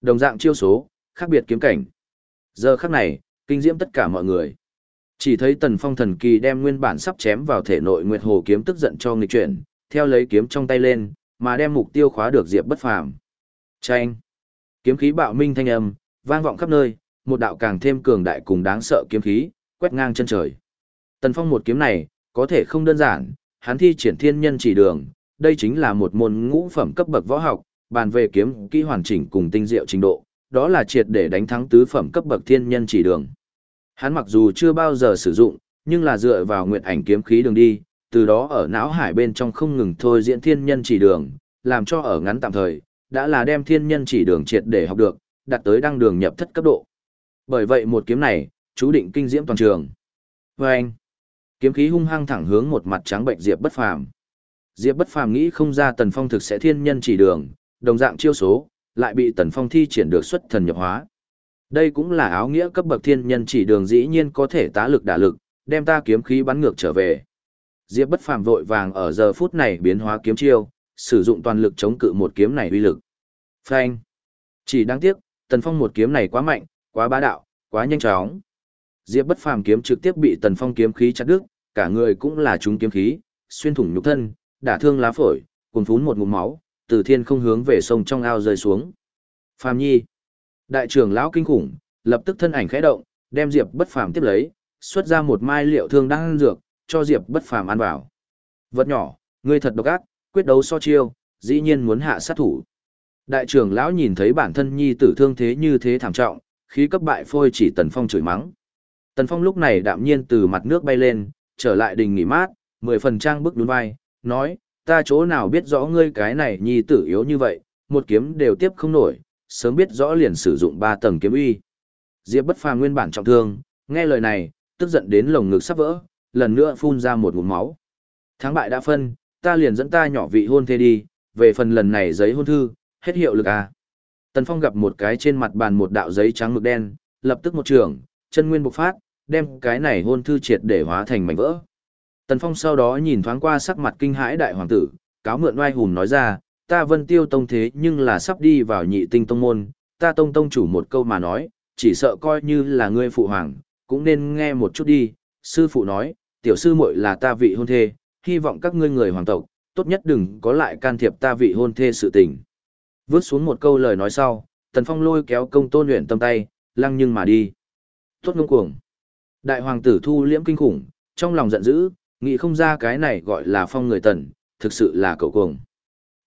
Đồng dạng chiêu số, khác biệt kiếm cảnh. Giờ khắc này, kinh diễm tất cả mọi người. Chỉ thấy tần phong thần kỳ đem nguyên bản sắp chém vào thể nội Nguyệt Hồ kiếm tức giận cho nghịch chuyển, theo lấy kiếm trong tay lên, mà đem mục tiêu khóa được diệp bất phàm. Chanh! Kiếm khí bạo minh thanh âm, vang vọng khắp nơi, một đạo càng thêm cường đại cùng đáng sợ kiếm khí, quét ngang chân trời. Tần Phong một kiếm này, có thể không đơn giản, hắn thi triển thiên nhân chỉ đường, đây chính là một môn ngũ phẩm cấp bậc võ học, bàn về kiếm kỹ hoàn chỉnh cùng tinh diệu trình độ, đó là triệt để đánh thắng tứ phẩm cấp bậc thiên nhân chỉ đường. Hắn mặc dù chưa bao giờ sử dụng, nhưng là dựa vào nguyện ảnh kiếm khí đường đi, từ đó ở não hải bên trong không ngừng thôi diễn thiên nhân chỉ đường, làm cho ở ngắn tạm thời, đã là đem thiên nhân chỉ đường triệt để học được, đạt tới đăng đường nhập thất cấp độ. Bởi vậy một kiếm này, chú định kinh diễm toàn trường. Và anh, kiếm khí hung hăng thẳng hướng một mặt trắng bệnh Diệp Bất Phàm. Diệp Bất Phàm nghĩ không ra Tần Phong thực sẽ thiên nhân chỉ đường, đồng dạng chiêu số, lại bị Tần Phong thi triển được xuất thần nhập hóa. Đây cũng là áo nghĩa cấp bậc thiên nhân chỉ đường dĩ nhiên có thể tá lực đả lực, đem ta kiếm khí bắn ngược trở về. Diệp Bất Phàm vội vàng ở giờ phút này biến hóa kiếm chiêu, sử dụng toàn lực chống cự một kiếm này uy lực. Phanh. Chỉ đáng tiếc, Tần Phong một kiếm này quá mạnh, quá bá đạo, quá nhanh chóng. Diệp Bất Phàm kiếm trực tiếp bị Tần Phong kiếm khí chặt đứt, cả người cũng là trúng kiếm khí, xuyên thủng nhục thân, đả thương lá phổi, cuồn phún một ngụm máu, từ thiên không hướng về sông trong ao rơi xuống. Phàm Nhi, đại trưởng lão kinh khủng, lập tức thân ảnh khẽ động, đem Diệp Bất Phàm tiếp lấy, xuất ra một mai liệu thương đang ăn dược, cho Diệp Bất Phàm ăn vào. Vật nhỏ, ngươi thật độc ác, quyết đấu so chiêu, dĩ nhiên muốn hạ sát thủ. Đại trưởng lão nhìn thấy bản thân nhi tử thương thế như thế thảm trọng, khí cấp bại phôi chỉ Tần Phong chửi mắng. Tần Phong lúc này đạm nhiên từ mặt nước bay lên, trở lại đình nghỉ mát, mười phần trang bước nhún vai, nói, ta chỗ nào biết rõ ngươi cái này nhi tử yếu như vậy, một kiếm đều tiếp không nổi, sớm biết rõ liền sử dụng ba tầng kiếm uy. Diệp bất phàm nguyên bản trọng thương, nghe lời này, tức giận đến lồng ngực sắp vỡ, lần nữa phun ra một ngụm máu. Thắng bại đã phân, ta liền dẫn ta nhỏ vị hôn thê đi, về phần lần này giấy hôn thư, hết hiệu lực à. Tần Phong gặp một cái trên mặt bàn một đạo giấy trắng mực đen, lập tức một trường, chân nguyên bộc phát, đem cái này hôn thư triệt để hóa thành mảnh vỡ. Tần Phong sau đó nhìn thoáng qua sắc mặt kinh hãi đại hoàng tử, cáo mượn oai hùng nói ra, ta vân tiêu tông thế nhưng là sắp đi vào nhị tinh tông môn, ta tông tông chủ một câu mà nói, chỉ sợ coi như là ngươi phụ hoàng, cũng nên nghe một chút đi. Sư phụ nói, tiểu sư muội là ta vị hôn thê, hy vọng các ngươi người hoàng tộc, tốt nhất đừng có lại can thiệp ta vị hôn thê sự tình. Vướt xuống một câu lời nói sau, Tần Phong lôi kéo công tôn luyện tâm tay, lăng nhưng mà đi. Tốt ngông cuồng. Đại hoàng tử thu liễm kinh khủng, trong lòng giận dữ, nghĩ không ra cái này gọi là phong người tần, thực sự là cậu cuồng.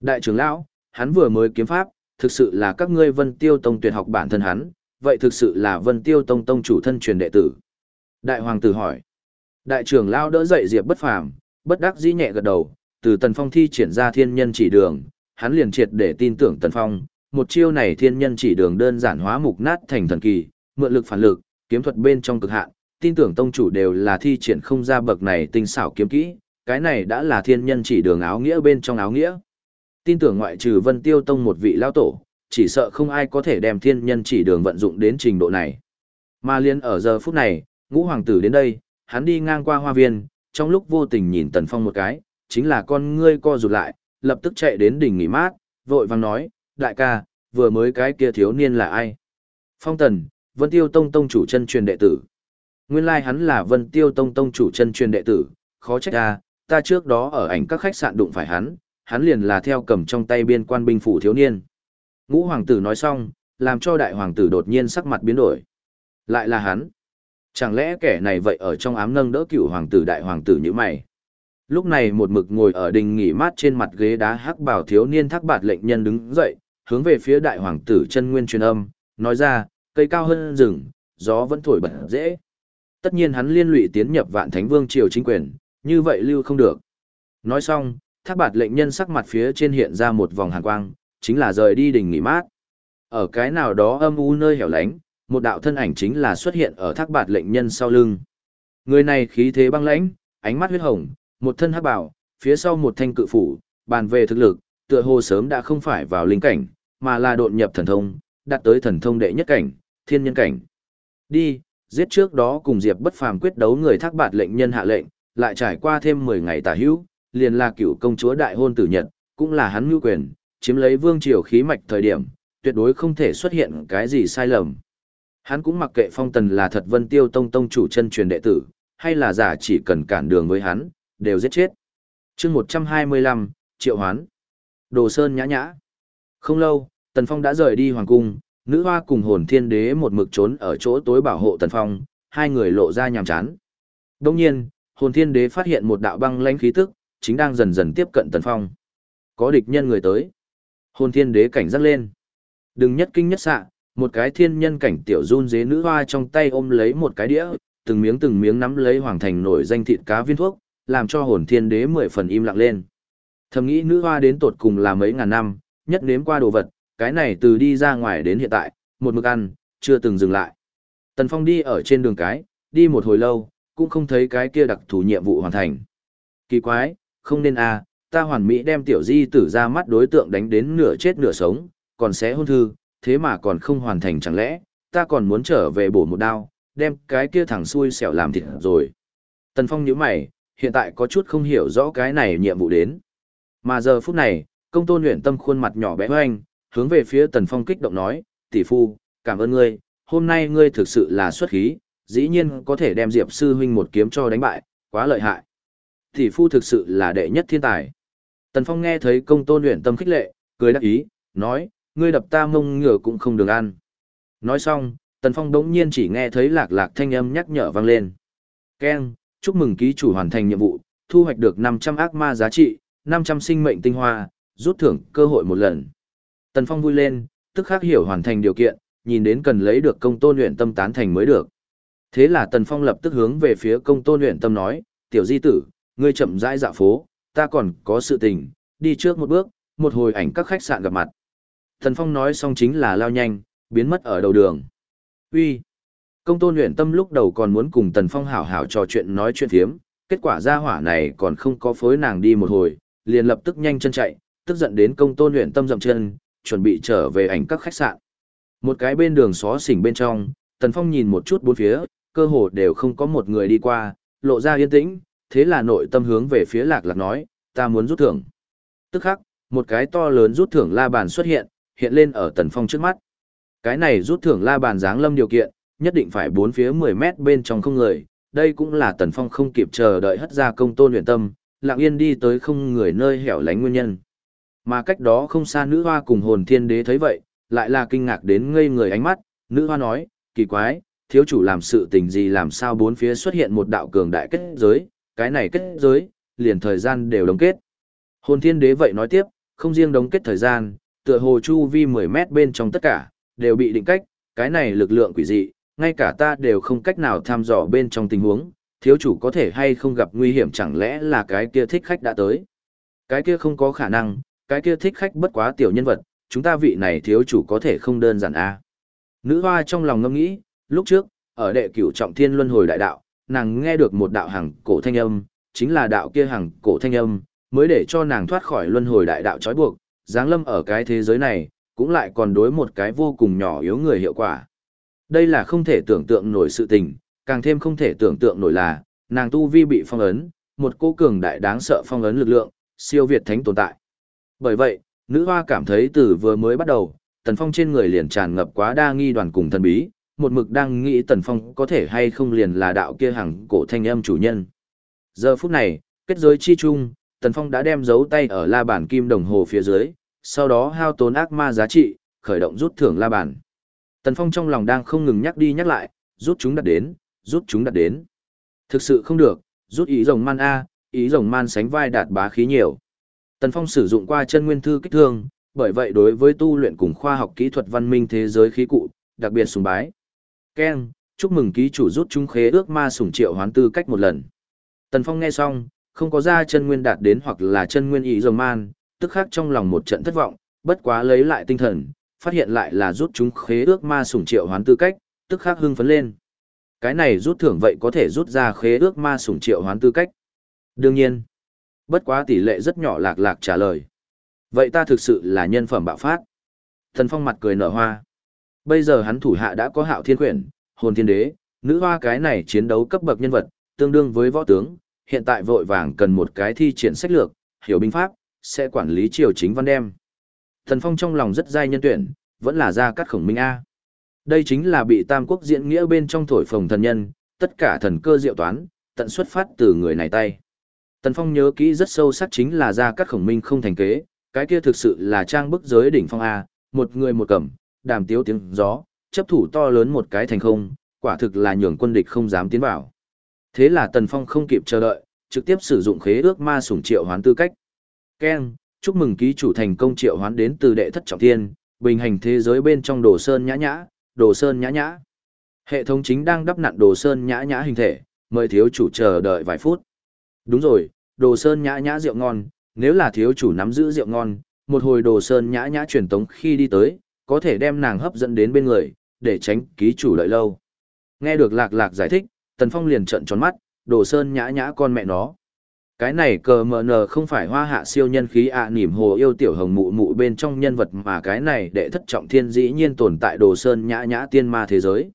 Đại trưởng lão, hắn vừa mới kiếm pháp, thực sự là các ngươi vân tiêu tông tuyệt học bản thân hắn, vậy thực sự là vân tiêu tông tông chủ thân truyền đệ tử. Đại hoàng tử hỏi. Đại trưởng lão đỡ dậy diệp bất phàm, bất đắc dĩ nhẹ gật đầu, từ tần phong thi triển ra thiên nhân chỉ đường, hắn liền triệt để tin tưởng Tần Phong, một chiêu này thiên nhân chỉ đường đơn giản hóa mục nát thành thần kỳ, mượn lực phản lực, kiếm thuật bên trong cực hạn, tin tưởng tông chủ đều là thi triển không ra bậc này tinh xảo kiếm kỹ, cái này đã là thiên nhân chỉ đường áo nghĩa bên trong áo nghĩa. Tin tưởng ngoại trừ Vân Tiêu tông một vị lão tổ, chỉ sợ không ai có thể đem thiên nhân chỉ đường vận dụng đến trình độ này. Mà liên ở giờ phút này, ngũ hoàng tử đến đây, hắn đi ngang qua hoa viên, trong lúc vô tình nhìn Tần Phong một cái, chính là con ngươi co rụt lại, lập tức chạy đến đỉnh nghỉ mát, vội vàng nói, đại ca, vừa mới cái kia thiếu niên là ai? Phong Tần, Vân Tiêu Tông Tông chủ chân truyền đệ tử. Nguyên lai like hắn là Vân Tiêu Tông Tông chủ chân truyền đệ tử, khó trách ta, ta trước đó ở ảnh các khách sạn đụng phải hắn, hắn liền là theo cầm trong tay biên quan binh phủ thiếu niên. Ngũ hoàng tử nói xong, làm cho đại hoàng tử đột nhiên sắc mặt biến đổi. Lại là hắn. Chẳng lẽ kẻ này vậy ở trong ám nâng đỡ cửu hoàng tử đại hoàng tử như mày? Lúc này một mực ngồi ở đình nghỉ mát trên mặt ghế đá hắc bảo thiếu niên thác bạt lệnh nhân đứng dậy, hướng về phía đại hoàng tử chân nguyên truyền âm, nói ra, cây cao hơn rừng, gió vẫn thổi bật dễ. Tất nhiên hắn liên lụy tiến nhập vạn thánh vương triều chính quyền, như vậy lưu không được. Nói xong, thác bạt lệnh nhân sắc mặt phía trên hiện ra một vòng hàn quang, chính là rời đi đỉnh nghỉ mát. Ở cái nào đó âm u nơi hẻo lánh, một đạo thân ảnh chính là xuất hiện ở thác bạt lệnh nhân sau lưng. Người này khí thế băng lãnh, ánh mắt huyết hồng, một thân hắc bảo, phía sau một thanh cự phủ, bàn về thực lực, tựa hồ sớm đã không phải vào linh cảnh, mà là đột nhập thần thông, đạt tới thần thông đệ nhất cảnh, thiên nhân cảnh. Đi, giết trước đó cùng Diệp bất phàm quyết đấu người thác bạt lệnh nhân hạ lệnh, lại trải qua thêm 10 ngày tà hữu, liền là cựu công chúa đại hôn tử nhật, cũng là hắn ngưu quyền, chiếm lấy vương triều khí mạch thời điểm, tuyệt đối không thể xuất hiện cái gì sai lầm. Hắn cũng mặc kệ phong tần là thật vân tiêu tông tông chủ chân truyền đệ tử, hay là giả chỉ cần cản đường với hắn, đều giết chết. chương 125, triệu hoán. Đồ sơn nhã nhã. Không lâu, Tần Phong đã rời đi hoàng cung, nữ hoa cùng hồn thiên đế một mực trốn ở chỗ tối bảo hộ Tần Phong, hai người lộ ra nhàm chán. Đồng nhiên, hồn thiên đế phát hiện một đạo băng lãnh khí tức, chính đang dần dần tiếp cận Tần Phong. Có địch nhân người tới. Hồn thiên đế cảnh giác lên. Đừng nhất kinh nhất xạ, một cái thiên nhân cảnh tiểu run dế nữ hoa trong tay ôm lấy một cái đĩa, từng miếng từng miếng nắm lấy hoàng thành nổi danh thịt cá viên thuốc, làm cho hồn thiên đế mười phần im lặng lên. Thầm nghĩ nữ hoa đến tột cùng là mấy ngàn năm, nhất nếm qua đồ vật, cái này từ đi ra ngoài đến hiện tại, một mực ăn, chưa từng dừng lại. Tần Phong đi ở trên đường cái, đi một hồi lâu, cũng không thấy cái kia đặc thù nhiệm vụ hoàn thành. Kỳ quái, không nên à, ta hoàn mỹ đem tiểu di tử ra mắt đối tượng đánh đến nửa chết nửa sống, còn sẽ hôn thư, thế mà còn không hoàn thành chẳng lẽ, ta còn muốn trở về bổ một đao, đem cái kia thẳng xui xẻo làm thịt rồi. Tần Phong nhíu mày, hiện tại có chút không hiểu rõ cái này nhiệm vụ đến. Mà giờ phút này, công tôn luyện tâm khuôn mặt nhỏ bé hoanh, hướng về phía Tần Phong kích động nói, tỷ phu, cảm ơn ngươi, hôm nay ngươi thực sự là xuất khí, dĩ nhiên có thể đem Diệp sư huynh một kiếm cho đánh bại, quá lợi hại. Tỷ phu thực sự là đệ nhất thiên tài. Tần Phong nghe thấy công tôn luyện tâm khích lệ, cười đắc ý, nói, ngươi đập ta mông ngựa cũng không được ăn. Nói xong, Tần Phong đống nhiên chỉ nghe thấy lạc lạc thanh âm nhắc nhở vang lên. Ken, chúc mừng ký chủ hoàn thành nhiệm vụ, thu hoạch được 500 ác ma giá trị, 500 sinh mệnh tinh hoa, rút thưởng cơ hội một lần. Tần Phong vui lên, tức khắc hiểu hoàn thành điều kiện, nhìn đến cần lấy được công tôn luyện tâm tán thành mới được. Thế là Tần Phong lập tức hướng về phía công tôn luyện tâm nói, tiểu di tử, ngươi chậm rãi dạo phố, ta còn có sự tình, đi trước một bước, một hồi ảnh các khách sạn gặp mặt. Tần Phong nói xong chính là lao nhanh, biến mất ở đầu đường. Uy, Công tôn luyện tâm lúc đầu còn muốn cùng Tần Phong hảo hảo trò chuyện nói chuyện thiếm, kết quả ra hỏa này còn không có phối nàng đi một hồi, liền lập tức nhanh chân chạy, tức giận đến công tôn luyện tâm dậm chân, chuẩn bị trở về ảnh các khách sạn. Một cái bên đường xó xỉnh bên trong, Tần Phong nhìn một chút bốn phía, cơ hồ đều không có một người đi qua, lộ ra yên tĩnh, thế là nội tâm hướng về phía lạc lạc nói, ta muốn rút thưởng. Tức khắc, một cái to lớn rút thưởng la bàn xuất hiện, hiện lên ở Tần Phong trước mắt. Cái này rút thưởng la bàn dáng lâm điều kiện, nhất định phải bốn phía 10 mét bên trong không người, đây cũng là Tần Phong không kịp chờ đợi hất ra công tôn luyện tâm, lặng yên đi tới không người nơi hẻo lánh nguyên nhân. Mà cách đó không xa nữ hoa cùng hồn thiên đế thấy vậy, lại là kinh ngạc đến ngây người ánh mắt, nữ hoa nói, kỳ quái, thiếu chủ làm sự tình gì làm sao bốn phía xuất hiện một đạo cường đại kết giới, cái này kết giới, liền thời gian đều đóng kết. Hồn thiên đế vậy nói tiếp, không riêng đóng kết thời gian, tựa hồ chu vi 10 mét bên trong tất cả, đều bị định cách, cái này lực lượng quỷ dị, ngay cả ta đều không cách nào tham dò bên trong tình huống, thiếu chủ có thể hay không gặp nguy hiểm chẳng lẽ là cái kia thích khách đã tới. Cái kia không có khả năng, cái kia thích khách bất quá tiểu nhân vật, chúng ta vị này thiếu chủ có thể không đơn giản a. À. Nữ hoa trong lòng ngâm nghĩ, lúc trước, ở đệ cửu trọng thiên luân hồi đại đạo, nàng nghe được một đạo hằng cổ thanh âm, chính là đạo kia hằng cổ thanh âm, mới để cho nàng thoát khỏi luân hồi đại đạo trói buộc, giáng lâm ở cái thế giới này, cũng lại còn đối một cái vô cùng nhỏ yếu người hiệu quả. Đây là không thể tưởng tượng nổi sự tình, càng thêm không thể tưởng tượng nổi là, nàng tu vi bị phong ấn, một cô cường đại đáng sợ phong ấn lực lượng, siêu việt thánh tồn tại. Bởi vậy, nữ hoa cảm thấy từ vừa mới bắt đầu, tần phong trên người liền tràn ngập quá đa nghi đoàn cùng thần bí, một mực đang nghĩ tần phong có thể hay không liền là đạo kia hằng cổ thanh âm chủ nhân. Giờ phút này, kết giới chi chung, Tần Phong đã đem dấu tay ở la bàn kim đồng hồ phía dưới, sau đó hao tốn ác ma giá trị, khởi động rút thưởng la bàn. Tần Phong trong lòng đang không ngừng nhắc đi nhắc lại, rút chúng đặt đến, rút chúng đặt đến. Thực sự không được, rút ý rồng man A, ý rồng man sánh vai đạt bá khí nhiều. Tần Phong sử dụng qua chân nguyên thư kích thương, bởi vậy đối với tu luyện cùng khoa học kỹ thuật văn minh thế giới khí cụ, đặc biệt sùng bái keng chúc mừng ký chủ rút chúng khế ước ma sủng triệu hoán tư cách một lần. Tần Phong nghe xong, không có ra chân nguyên đạt đến hoặc là chân nguyên ý rồng man, tức khắc trong lòng một trận thất vọng, bất quá lấy lại tinh thần, phát hiện lại là rút chúng khế ước ma sủng triệu hoán tư cách, tức khắc hưng phấn lên. Cái này rút thưởng vậy có thể rút ra khế ước ma sủng triệu hoán tư cách. Đương nhiên, bất quá tỷ lệ rất nhỏ lạc lạc trả lời. Vậy ta thực sự là nhân phẩm bạo phát. Thần Phong mặt cười nở hoa. Bây giờ hắn thủ hạ đã có hạo thiên quyển, hồn thiên đế, nữ hoa cái này chiến đấu cấp bậc nhân vật, tương đương với võ tướng, hiện tại vội vàng cần một cái thi triển sách lược, hiểu binh pháp, sẽ quản lý triều chính văn đem. Thần Phong trong lòng rất dai nhân tuyển, vẫn là ra cắt khổng minh A. Đây chính là bị Tam Quốc diễn nghĩa bên trong thổi phồng thần nhân, tất cả thần cơ diệu toán, tận xuất phát từ người này tay. Tần Phong nhớ kỹ rất sâu sắc chính là ra cắt khổng minh không thành kế, cái kia thực sự là trang bức giới đỉnh phong A, một người một cẩm, đàm tiếu tiếng gió, chấp thủ to lớn một cái thành không, quả thực là nhường quân địch không dám tiến vào. Thế là Tần Phong không kịp chờ đợi, trực tiếp sử dụng khế ước ma sủng triệu hoán tư cách. Ken, chúc mừng ký chủ thành công triệu hoán đến từ đệ thất trọng thiên, bình hành thế giới bên trong đồ sơn nhã nhã, đồ sơn nhã nhã. Hệ thống chính đang đắp nặn đồ sơn nhã nhã hình thể, mời thiếu chủ chờ đợi vài phút. Đúng rồi, đồ sơn nhã nhã rượu ngon, nếu là thiếu chủ nắm giữ rượu ngon, một hồi đồ sơn nhã nhã truyền tống khi đi tới, có thể đem nàng hấp dẫn đến bên người, để tránh ký chủ lợi lâu. Nghe được lạc lạc giải thích, Tần Phong liền trợn tròn mắt, đồ sơn nhã nhã con mẹ nó. Cái này cờ mờ nờ không phải hoa hạ siêu nhân khí ạ à, nỉm hồ yêu tiểu hồng mụ mụ bên trong nhân vật mà cái này đệ thất trọng thiên dĩ nhiên tồn tại đồ sơn nhã nhã tiên ma thế giới.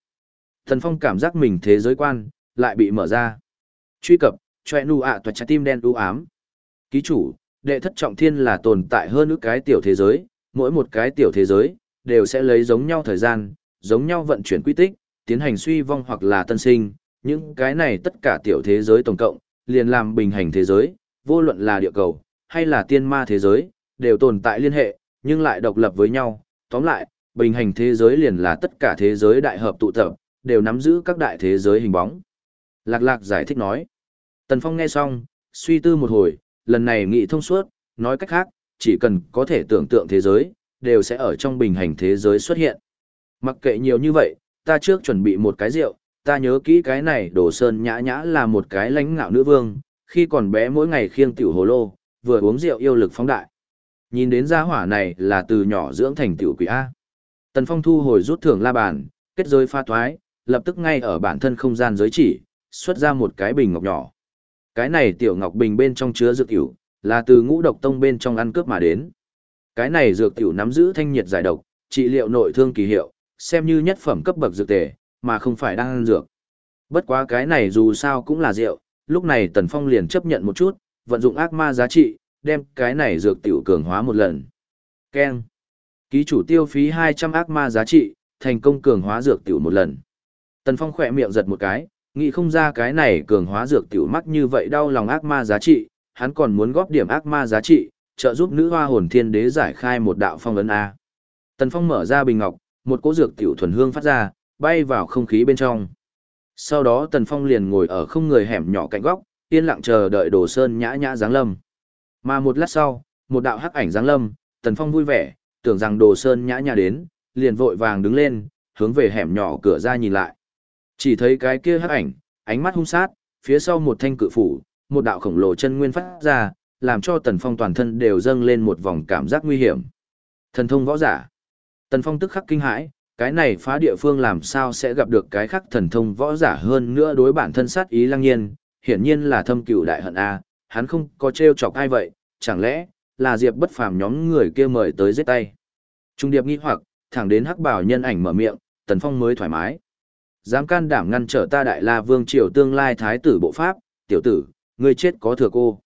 Tần Phong cảm giác mình thế giới quan, lại bị mở ra. Truy cập, choe nu ạ toà trái tim đen u ám. Ký chủ, đệ thất trọng thiên là tồn tại hơn ước cái tiểu thế giới, mỗi một cái tiểu thế giới, đều sẽ lấy giống nhau thời gian, giống nhau vận chuyển quy tích, tiến hành suy vong hoặc là tân sinh, những cái này tất cả tiểu thế giới tổng cộng, liền làm bình hành thế giới, vô luận là địa cầu, hay là tiên ma thế giới, đều tồn tại liên hệ, nhưng lại độc lập với nhau. Tóm lại, bình hành thế giới liền là tất cả thế giới đại hợp tụ tập, đều nắm giữ các đại thế giới hình bóng. Lạc lạc giải thích nói. Tần Phong nghe xong, suy tư một hồi, lần này nghĩ thông suốt, nói cách khác, chỉ cần có thể tưởng tượng thế giới, đều sẽ ở trong bình hành thế giới xuất hiện. Mặc kệ nhiều như vậy, ta trước chuẩn bị một cái rượu, ta nhớ kỹ cái này đồ sơn nhã nhã là một cái lãnh ngạo nữ vương, khi còn bé mỗi ngày khiêng tiểu hồ lô, vừa uống rượu yêu lực phóng đại. Nhìn đến gia hỏa này là từ nhỏ dưỡng thành tiểu quỷ A. Tần Phong thu hồi rút thưởng la bàn, kết giới pha thoái, lập tức ngay ở bản thân không gian giới chỉ, xuất ra một cái bình ngọc nhỏ. Cái này tiểu ngọc bình bên trong chứa dược tiểu, là từ ngũ độc tông bên trong ăn cướp mà đến. Cái này dược tiểu nắm giữ thanh nhiệt giải độc, trị liệu nội thương kỳ hiệu, xem như nhất phẩm cấp bậc dược tề, mà không phải đang ăn dược. Bất quá cái này dù sao cũng là rượu, lúc này Tần Phong liền chấp nhận một chút, vận dụng ác ma giá trị, đem cái này dược tiểu cường hóa một lần. Keng. Ký chủ tiêu phí 200 ác ma giá trị, thành công cường hóa dược tiểu một lần. Tần Phong khỏe miệng giật một cái, nghĩ không ra cái này cường hóa dược tiểu mắc như vậy đau lòng ác ma giá trị, hắn còn muốn góp điểm ác ma giá trị, trợ giúp nữ hoa hồn thiên đế giải khai một đạo phong ấn A. Tần Phong mở ra bình ngọc, một cỗ dược tiểu thuần hương phát ra, bay vào không khí bên trong. Sau đó Tần Phong liền ngồi ở không người hẻm nhỏ cạnh góc, yên lặng chờ đợi Đồ Sơn nhã nhã giáng lâm. Mà một lát sau, một đạo hắc ảnh giáng lâm, Tần Phong vui vẻ, tưởng rằng Đồ Sơn nhã nhã đến, liền vội vàng đứng lên, hướng về hẻm nhỏ cửa ra nhìn lại. Chỉ thấy cái kia hắc ảnh, ánh mắt hung sát, phía sau một thanh cự phủ, một đạo khổng lồ chân nguyên phát ra, làm cho Tần Phong toàn thân đều dâng lên một vòng cảm giác nguy hiểm. Thần thông võ giả. Tần Phong tức khắc kinh hãi, cái này phá địa phương làm sao sẽ gặp được cái khắc thần thông võ giả hơn nữa đối bản thân sát ý lăng nhiên, hiển nhiên là thâm cửu đại hận A, hắn không có trêu chọc ai vậy, chẳng lẽ là Diệp bất phàm nhóm người kia mời tới giết tay. Trung điệp nghi hoặc, thẳng đến hắc bảo nhân ảnh mở miệng, Tần Phong mới thoải mái. Dám can đảm ngăn trở ta đại la vương triều tương lai thái tử bộ pháp, tiểu tử, ngươi chết có thừa cô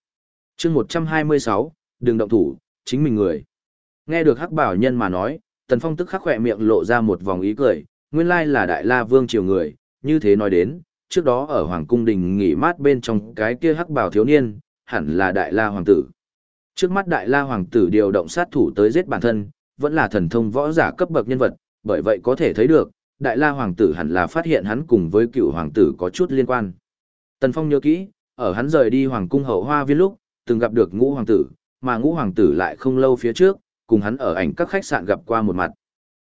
chương 126, đừng động thủ, chính mình người. Nghe được hắc bảo nhân mà nói, Tần Phong tức khắc khỏe miệng lộ ra một vòng ý cười, nguyên lai là đại la vương triều người, như thế nói đến, trước đó ở Hoàng Cung Đình nghỉ mát bên trong cái kia hắc bảo thiếu niên, hẳn là Đại La Hoàng tử. Trước mắt Đại La Hoàng tử điều động sát thủ tới giết bản thân, vẫn là thần thông võ giả cấp bậc nhân vật, bởi vậy có thể thấy được, Đại La Hoàng tử hẳn là phát hiện hắn cùng với cựu hoàng tử có chút liên quan. Tần Phong nhớ kỹ, ở hắn rời đi Hoàng cung hậu hoa viên lúc, từng gặp được ngũ hoàng tử, mà ngũ hoàng tử lại không lâu phía trước, cùng hắn ở ảnh các khách sạn gặp qua một mặt.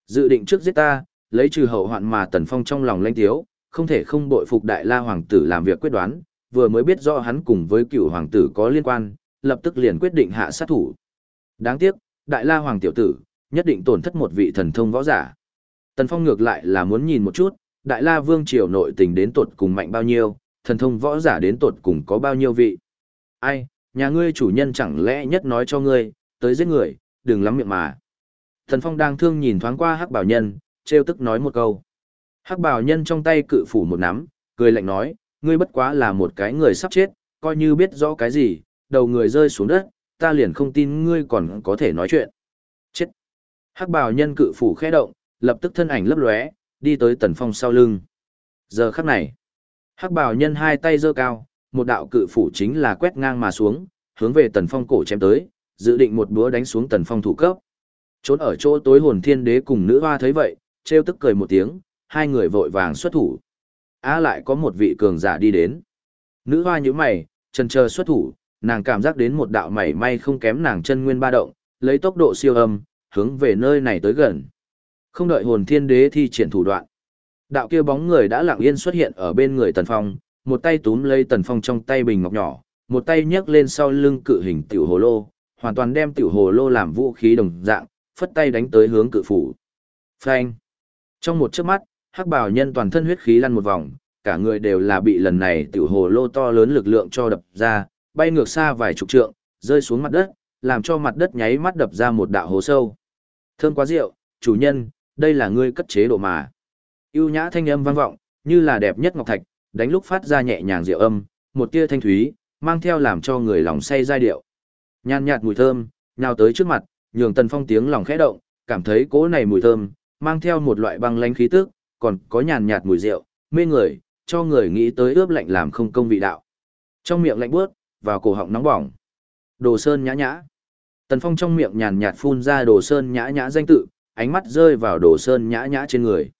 Dự định trước giết ta, lấy trừ hậu hoạn mà Tần Phong trong lòng lanh thiếu, không thể không bội phục Đại La Hoàng tử làm việc quyết đoán, vừa mới biết rõ hắn cùng với cựu hoàng tử có liên quan, lập tức liền quyết định hạ sát thủ. Đáng tiếc, Đại La Hoàng tiểu tử, nhất định tổn thất một vị thần thông võ giả. Tần Phong ngược lại là muốn nhìn một chút, Đại La Vương triều nội tình đến tột cùng mạnh bao nhiêu, thần thông võ giả đến tột cùng có bao nhiêu vị. Ai, nhà ngươi chủ nhân chẳng lẽ nhất nói cho ngươi, tới giết người, đừng lắm miệng mà. Tần Phong đang thương nhìn thoáng qua Hắc Bảo Nhân, trêu tức nói một câu. Hắc Bảo Nhân trong tay cự phủ một nắm, cười lạnh nói, ngươi bất quá là một cái người sắp chết, coi như biết rõ cái gì, đầu người rơi xuống đất, ta liền không tin ngươi còn có thể nói chuyện. Chết. Hắc Bảo Nhân cự phủ khẽ động, lập tức thân ảnh lấp lóe, đi tới Tần Phong sau lưng. Giờ khắc này, Hắc Bảo Nhân hai tay giơ cao, một đạo cự phủ chính là quét ngang mà xuống, hướng về Tần Phong cổ chém tới, dự định một búa đánh xuống Tần Phong thủ cấp. Trốn ở chỗ tối hồn thiên đế cùng nữ hoa thấy vậy, trêu tức cười một tiếng, hai người vội vàng xuất thủ. Á lại có một vị cường giả đi đến. Nữ hoa như mày, chân chờ xuất thủ, nàng cảm giác đến một đạo mảy may không kém nàng chân nguyên ba động, lấy tốc độ siêu âm, hướng về nơi này tới gần. Không đợi hồn thiên đế thi triển thủ đoạn. Đạo kia bóng người đã lặng yên xuất hiện ở bên người Tần Phong, một tay túm lấy Tần Phong trong tay bình ngọc nhỏ, một tay nhấc lên sau lưng cự hình tiểu hồ lô, hoàn toàn đem tiểu hồ lô làm vũ khí đồng dạng, phất tay đánh tới hướng cự phủ. Phanh! Trong một chớp mắt, hắc bào nhân toàn thân huyết khí lăn một vòng, cả người đều là bị lần này tiểu hồ lô to lớn lực lượng cho đập ra, bay ngược xa vài chục trượng, rơi xuống mặt đất, làm cho mặt đất nháy mắt đập ra một đạo hố sâu. Thơm quá rượu, chủ nhân, đây là ngươi cất chế độ mà. Yêu nhã thanh âm vang vọng, như là đẹp nhất ngọc thạch, đánh lúc phát ra nhẹ nhàng rượu âm, một tia thanh thúy, mang theo làm cho người lòng say giai điệu. Nhàn nhạt mùi thơm, nhào tới trước mặt, nhường Tần Phong tiếng lòng khẽ động, cảm thấy cỗ này mùi thơm, mang theo một loại băng lãnh khí tức, còn có nhàn nhạt mùi rượu, mê người, cho người nghĩ tới ướp lạnh làm không công vị đạo. Trong miệng lạnh bước, vào cổ họng nóng bỏng. Đồ Sơn nhã nhã. Tần Phong trong miệng nhàn nhạt phun ra Đồ Sơn nhã nhã danh tự, ánh mắt rơi vào Đồ Sơn nhã nhã trên người.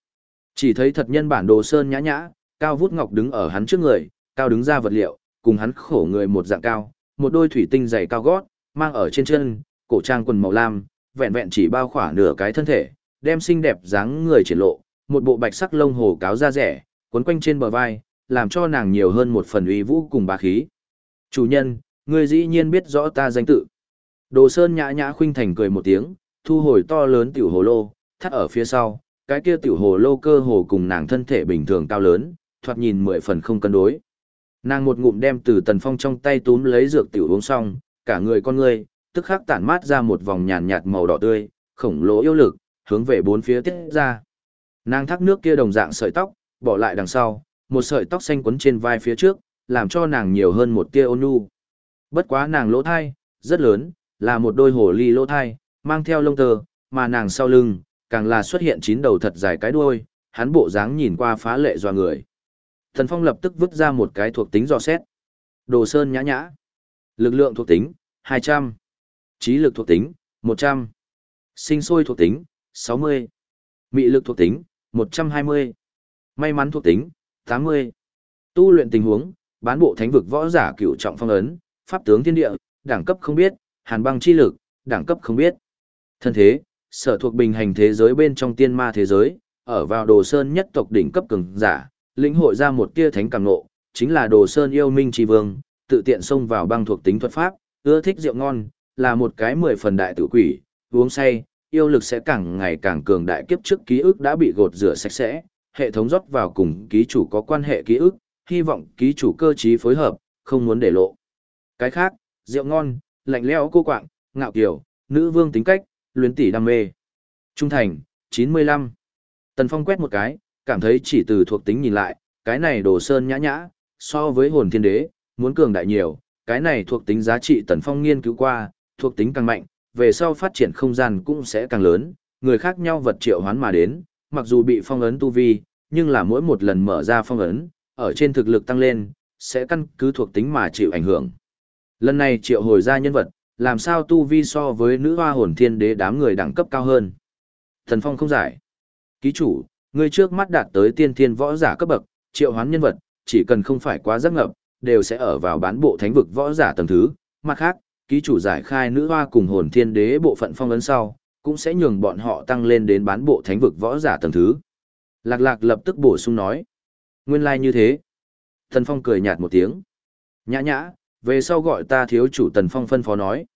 Chỉ thấy thật nhân bản Đồ Sơn nhã nhã, cao vút ngọc đứng ở hắn trước người, cao đứng ra vật liệu, cùng hắn khổ người một dạng cao, một đôi thủy tinh dày cao gót, mang ở trên chân, cổ trang quần màu lam, vẹn vẹn chỉ bao khỏa nửa cái thân thể, đem xinh đẹp dáng người triển lộ, một bộ bạch sắc lông hồ cáo da rẻ, quấn quanh trên bờ vai, làm cho nàng nhiều hơn một phần uy vũ cùng bá khí. Chủ nhân, ngươi dĩ nhiên biết rõ ta danh tự. Đồ Sơn nhã nhã khuynh thành cười một tiếng, thu hồi to lớn tiểu hồ lô, thắt ở phía sau, cái kia tiểu hồ lô cơ hồ cùng nàng thân thể bình thường cao lớn, thoạt nhìn mười phần không cân đối. Nàng một ngụm đem từ tần phong trong tay túm lấy dược tiểu uống xong, cả người con ngươi, tức khắc tản mát ra một vòng nhàn nhạt màu đỏ tươi, khổng lồ yêu lực, hướng về bốn phía tiết ra. Nàng thác nước kia đồng dạng sợi tóc, bỏ lại đằng sau, một sợi tóc xanh quấn trên vai phía trước, làm cho nàng nhiều hơn một tia ôn nhu. Bất quá nàng lỗ thai, rất lớn, là một đôi hồ ly lỗ thai, mang theo lông tơ, mà nàng sau lưng, càng là xuất hiện chín đầu thật dài cái đuôi, hắn bộ dáng nhìn qua phá lệ doa người. Thần Phong lập tức vứt ra một cái thuộc tính dò xét. Đồ Sơn nhã nhã. Lực lượng thuộc tính, 200. Trí lực thuộc tính, 100. Sinh sôi thuộc tính, 60. Mị lực thuộc tính, 120. May mắn thuộc tính, 80. Tu luyện tình huống, bán bộ thánh vực võ giả cựu trọng phong ấn, pháp tướng thiên địa, đẳng cấp không biết, hàn băng chi lực, đẳng cấp không biết. Thân thế, sở thuộc bình hành thế giới bên trong tiên ma thế giới, ở vào đồ sơn nhất tộc đỉnh cấp cường giả, lĩnh hội ra một tia thánh cảm ngộ, chính là đồ sơn yêu minh tri vương, tự tiện xông vào băng thuộc tính thuật pháp, ưa thích rượu ngon, là một cái mười phần đại tử quỷ, uống say, yêu lực sẽ càng ngày càng cường đại kiếp trước ký ức đã bị gột rửa sạch sẽ, hệ thống rót vào cùng ký chủ có quan hệ ký ức, hy vọng ký chủ cơ trí phối hợp, không muốn để lộ. Cái khác, rượu ngon, lạnh lẽo cô quạng, ngạo kiều, nữ vương tính cách, luyến tỷ đam mê. Trung thành, 95. Tần Phong quét một cái, cảm thấy chỉ từ thuộc tính nhìn lại, cái này đồ sơn nhã nhã, so với hồn thiên đế, muốn cường đại nhiều, cái này thuộc tính giá trị Tần Phong nghiên cứu qua, thuộc tính càng mạnh, về sau phát triển không gian cũng sẽ càng lớn, người khác nhau vật triệu hoán mà đến, mặc dù bị phong ấn tu vi, nhưng là mỗi một lần mở ra phong ấn, ở trên thực lực tăng lên, sẽ căn cứ thuộc tính mà chịu ảnh hưởng. Lần này triệu hồi ra nhân vật, làm sao tu vi so với nữ hoa hồn thiên đế đám người đẳng cấp cao hơn. Thần Phong không giải. Ký chủ, Ngươi trước mắt đạt tới tiên thiên võ giả cấp bậc, triệu hoán nhân vật, chỉ cần không phải quá giác ngập, đều sẽ ở vào bán bộ thánh vực võ giả tầng thứ. Mặt khác, ký chủ giải khai nữ hoa cùng hồn thiên đế bộ phận phong ấn sau, cũng sẽ nhường bọn họ tăng lên đến bán bộ thánh vực võ giả tầng thứ. Lạc lạc lập tức bổ sung nói. Nguyên lai like như thế. Thần Phong cười nhạt một tiếng. Nhã nhã, về sau gọi ta thiếu chủ Tần Phong phân phó nói.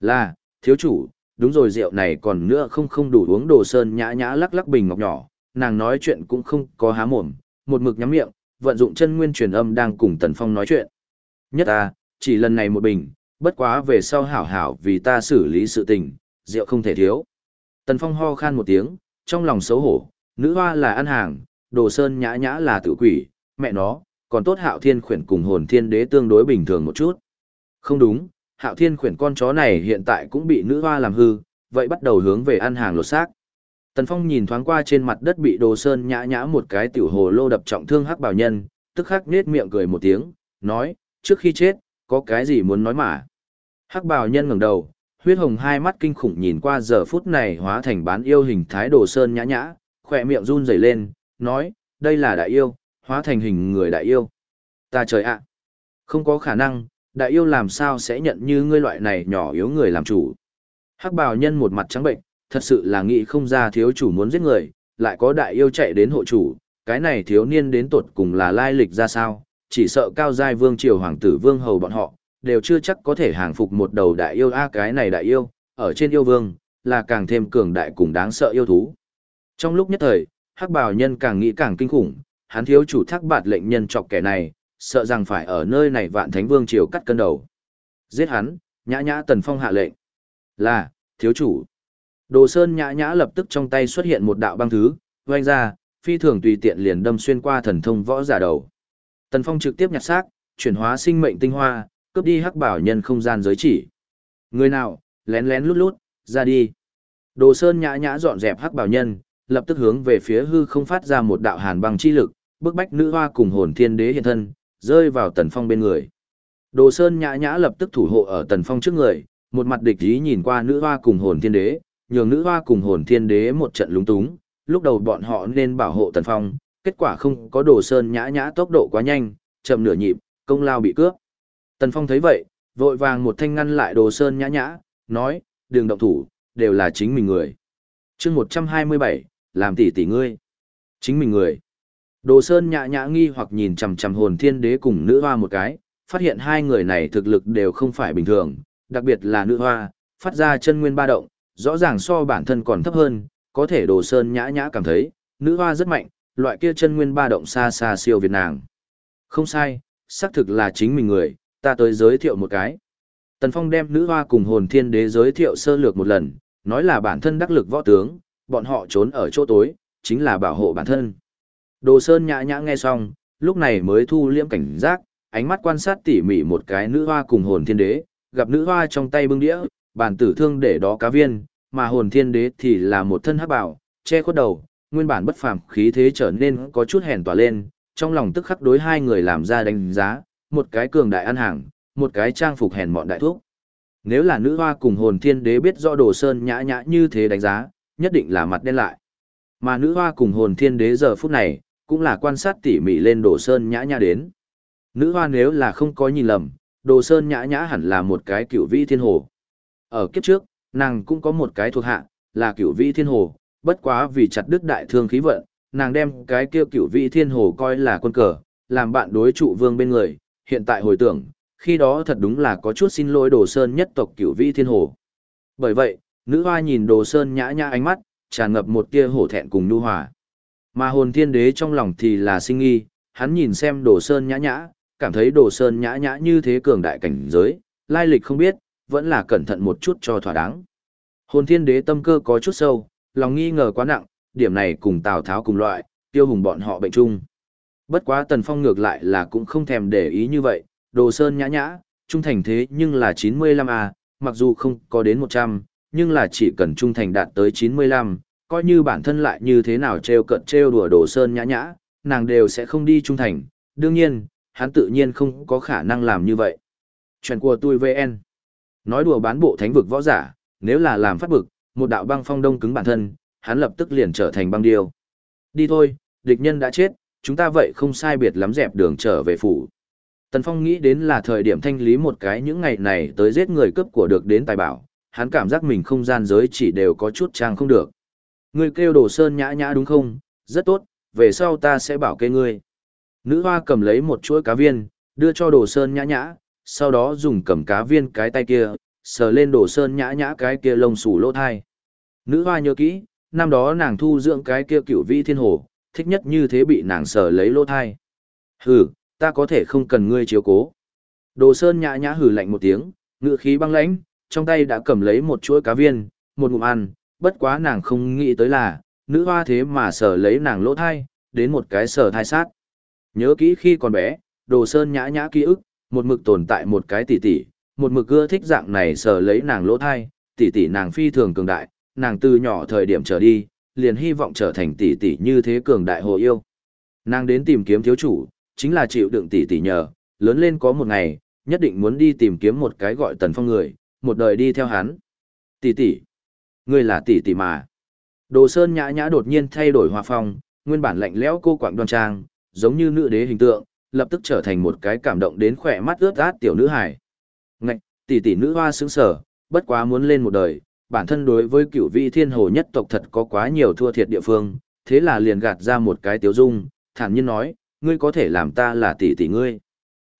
Là, thiếu chủ, đúng rồi rượu này còn nữa không không đủ uống đồ sơn nhã nhã lắc lắc bình ngọc nhỏ, nàng nói chuyện cũng không có há mồm, một mực nhắm miệng, vận dụng chân nguyên truyền âm đang cùng Tần Phong nói chuyện. Nhất ta, chỉ lần này một bình, bất quá về sau hảo hảo vì ta xử lý sự tình, rượu không thể thiếu. Tần Phong ho khan một tiếng, trong lòng xấu hổ, nữ hoa là ăn hàng, đồ sơn nhã nhã là tự quỷ, mẹ nó, còn tốt hạo thiên khuyển cùng hồn thiên đế tương đối bình thường một chút. Không đúng, hạo thiên khuyển con chó này hiện tại cũng bị nữ hoa làm hư, vậy bắt đầu hướng về ăn hàng lột xác. Tần Phong nhìn thoáng qua trên mặt đất bị đồ sơn nhã nhã một cái tiểu hồ lô đập trọng thương hắc bảo nhân, tức khắc nết miệng cười một tiếng, nói, trước khi chết, có cái gì muốn nói mà. Hắc bảo nhân ngẩng đầu, huyết hồng hai mắt kinh khủng nhìn qua giờ phút này hóa thành bán yêu hình thái đồ sơn nhã nhã, khỏe miệng run rẩy lên, nói, đây là đại yêu, hóa thành hình người đại yêu. Ta trời ạ! không có khả năng, đại yêu làm sao sẽ nhận như ngươi loại này nhỏ yếu người làm chủ. Hắc bào nhân một mặt trắng bệnh, thật sự là nghĩ không ra thiếu chủ muốn giết người, lại có đại yêu chạy đến hộ chủ, cái này thiếu niên đến tột cùng là lai lịch ra sao, chỉ sợ cao giai vương triều hoàng tử vương hầu bọn họ, đều chưa chắc có thể hàng phục một đầu đại yêu a cái này đại yêu, ở trên yêu vương, là càng thêm cường đại cùng đáng sợ yêu thú. Trong lúc nhất thời, hắc bào nhân càng nghĩ càng kinh khủng, hắn thiếu chủ thác bạt lệnh nhân chọc kẻ này, sợ rằng phải ở nơi này vạn thánh vương triều cắt cân đầu. Giết hắn, nhã nhã tần phong hạ lệnh. Là, thiếu chủ. Đồ Sơn nhã nhã lập tức trong tay xuất hiện một đạo băng thứ, vung ra, phi thường tùy tiện liền đâm xuyên qua thần thông võ giả đầu. Tần Phong trực tiếp nhặt xác, chuyển hóa sinh mệnh tinh hoa, cướp đi hắc bảo nhân không gian giới chỉ. Người nào, lén lén lút lút, ra đi. Đồ Sơn nhã nhã dọn dẹp hắc bảo nhân, lập tức hướng về phía hư không phát ra một đạo hàn băng chi lực, bức bách nữ hoa cùng hồn thiên đế hiện thân, rơi vào tần phong bên người. Đồ Sơn nhã nhã lập tức thủ hộ ở tần phong trước người, một mặt địch ý nhìn qua nữ hoa cùng hồn thiên đế, nhường nữ hoa cùng hồn thiên đế một trận lúng túng, lúc đầu bọn họ nên bảo hộ tần phong, kết quả không có đồ Sơn nhã nhã tốc độ quá nhanh, chậm nửa nhịp, công lao bị cướp. Tần phong thấy vậy, vội vàng một thanh ngăn lại đồ Sơn nhã nhã, nói, đường động thủ, đều là chính mình người. chương 127, làm tỷ tỷ ngươi. Chính mình người. Đồ Sơn nhã nhã nghi hoặc nhìn chằm chằm hồn thiên đế cùng nữ hoa một cái, phát hiện hai người này thực lực đều không phải bình thường, đặc biệt là nữ hoa, phát ra chân nguyên ba động, rõ ràng so bản thân còn thấp hơn, có thể Đồ Sơn nhã nhã cảm thấy, nữ hoa rất mạnh, loại kia chân nguyên ba động xa xa siêu việt nàng. Không sai, xác thực là chính mình người, ta tới giới thiệu một cái. Tần Phong đem nữ hoa cùng hồn thiên đế giới thiệu sơ lược một lần, nói là bản thân đắc lực võ tướng, bọn họ trốn ở chỗ tối, chính là bảo hộ bản thân. Đồ Sơn nhã nhã nghe xong, lúc này mới thu liễm cảnh giác, ánh mắt quan sát tỉ mỉ một cái nữ hoa cùng hồn thiên đế, gặp nữ hoa trong tay bưng đĩa, bản tử thương để đó cá viên, mà hồn thiên đế thì là một thân hắc bảo, che khuất đầu, nguyên bản bất phàm khí thế trở nên có chút hèn tỏa lên, trong lòng tức khắc đối hai người làm ra đánh giá, một cái cường đại ăn hàng, một cái trang phục hèn mọn đại thuốc. Nếu là nữ hoa cùng hồn thiên đế biết rõ đồ sơn nhã nhã như thế đánh giá, nhất định là mặt đen lại. Mà nữ hoa cùng hồn thiên đế giờ phút này, cũng là quan sát tỉ mỉ lên đồ sơn nhã nhã đến. Nữ hoa nếu là không có nhìn lầm, đồ sơn nhã nhã hẳn là một cái cựu vĩ thiên hồ. Ở kiếp trước, nàng cũng có một cái thuộc hạ, là cửu vĩ thiên hồ, bất quá vì chặt đứt đại thương khí vận, nàng đem cái kia cửu vĩ thiên hồ coi là quân cờ, làm bạn đối trụ vương bên người, hiện tại hồi tưởng, khi đó thật đúng là có chút xin lỗi đồ sơn nhất tộc cửu vĩ thiên hồ. Bởi vậy, nữ hoa nhìn đồ sơn nhã nhã ánh mắt, tràn ngập một tia hổ thẹn cùng nhu hòa. Mà hồn thiên đế trong lòng thì là sinh nghi, hắn nhìn xem đồ sơn nhã nhã, cảm thấy đồ sơn nhã nhã như thế cường đại cảnh giới, lai lịch không biết, vẫn là cẩn thận một chút cho thỏa đáng. Hồn thiên đế tâm cơ có chút sâu, lòng nghi ngờ quá nặng, điểm này cùng Tào Tháo cùng loại, tiêu hùng bọn họ bệnh chung. Bất quá Tần Phong ngược lại là cũng không thèm để ý như vậy, đồ sơn nhã nhã, trung thành thế nhưng là 95A, à, mặc dù không có đến 100, nhưng là chỉ cần trung thành đạt tới 95, coi như bản thân lại như thế nào trêu cận trêu đùa đồ sơn nhã nhã, nàng đều sẽ không đi trung thành, đương nhiên, hắn tự nhiên không có khả năng làm như vậy. Chuyện của tôi VN. Nói đùa bán bộ thánh vực võ giả, nếu là làm phát bực, một đạo băng phong đông cứng bản thân, hắn lập tức liền trở thành băng điêu. Đi thôi, địch nhân đã chết, chúng ta vậy không sai biệt lắm dẹp đường trở về phủ. Tần Phong nghĩ đến là thời điểm thanh lý một cái những ngày này tới giết người cướp của được đến tài bảo, hắn cảm giác mình không gian giới chỉ đều có chút trang không được. Ngươi kêu đồ sơn nhã nhã đúng không? Rất tốt, về sau ta sẽ bảo kê ngươi. Nữ hoa cầm lấy một chuỗi cá viên, đưa cho đồ sơn nhã nhã, sau đó dùng cầm cá viên cái tay kia, sờ lên đồ sơn nhã nhã cái kia lông xù lỗ thai. Nữ hoa nhớ kỹ, năm đó nàng thu dưỡng cái kia cựu vi thiên hồ, thích nhất như thế bị nàng sờ lấy lỗ thai. Hừ, ta có thể không cần ngươi chiếu cố. Đồ sơn nhã nhã hừ lạnh một tiếng, ngựa khí băng lãnh, trong tay đã cầm lấy một chuỗi cá viên, một ngụm ăn, bất quá nàng không nghĩ tới là, nữ hoa thế mà sờ lấy nàng lỗ thai, đến một cái sờ thai sát. Nhớ kỹ khi còn bé, đồ sơn nhã nhã ký ức, một mực tồn tại một cái tỷ tỷ, một mực ưa thích dạng này sờ lấy nàng lỗ thai, tỷ tỷ nàng phi thường cường đại, nàng từ nhỏ thời điểm trở đi, liền hy vọng trở thành tỷ tỷ như thế cường đại hồ yêu. Nàng đến tìm kiếm thiếu chủ, chính là chịu đựng tỷ tỷ nhờ, lớn lên có một ngày, nhất định muốn đi tìm kiếm một cái gọi tần phong người, một đời đi theo hắn. Tỷ tỷ, ngươi là tỷ tỷ mà. Đồ Sơn nhã nhã đột nhiên thay đổi hòa phong, nguyên bản lạnh lẽo cô quạng đoan trang, giống như nữ đế hình tượng, lập tức trở thành một cái cảm động đến khỏe mắt ướt át tiểu nữ hài. Ngạch, tỷ tỷ nữ hoa sướng sở, bất quá muốn lên một đời, bản thân đối với cửu vị thiên hồ nhất tộc thật có quá nhiều thua thiệt địa phương, thế là liền gạt ra một cái tiếu dung, thản nhiên nói, ngươi có thể làm ta là tỷ tỷ ngươi.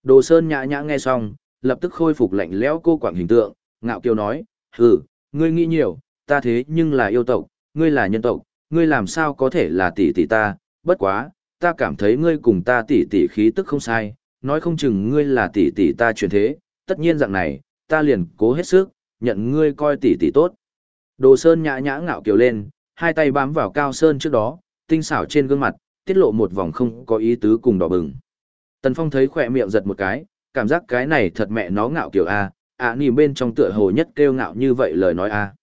Đồ Sơn nhã nhã nghe xong, lập tức khôi phục lạnh lẽo cô quạng hình tượng, ngạo kiêu nói, hừ, ngươi nghĩ nhiều, ta thế nhưng là yêu tộc, ngươi là nhân tộc, ngươi làm sao có thể là tỷ tỷ ta, bất quá, ta cảm thấy ngươi cùng ta tỷ tỷ khí tức không sai, nói không chừng ngươi là tỷ tỷ ta truyền thế, tất nhiên dạng này, ta liền cố hết sức, nhận ngươi coi tỷ tỷ tốt. Đồ Sơn nhã nhã ngạo kiều lên, hai tay bám vào cao sơn trước đó, tinh xảo trên gương mặt, tiết lộ một vòng không có ý tứ cùng đỏ bừng. Tần Phong thấy khỏe miệng giật một cái, cảm giác cái này thật mẹ nó ngạo kiều a, ạ à, bên trong tựa hồ nhất kêu ngạo như vậy lời nói a.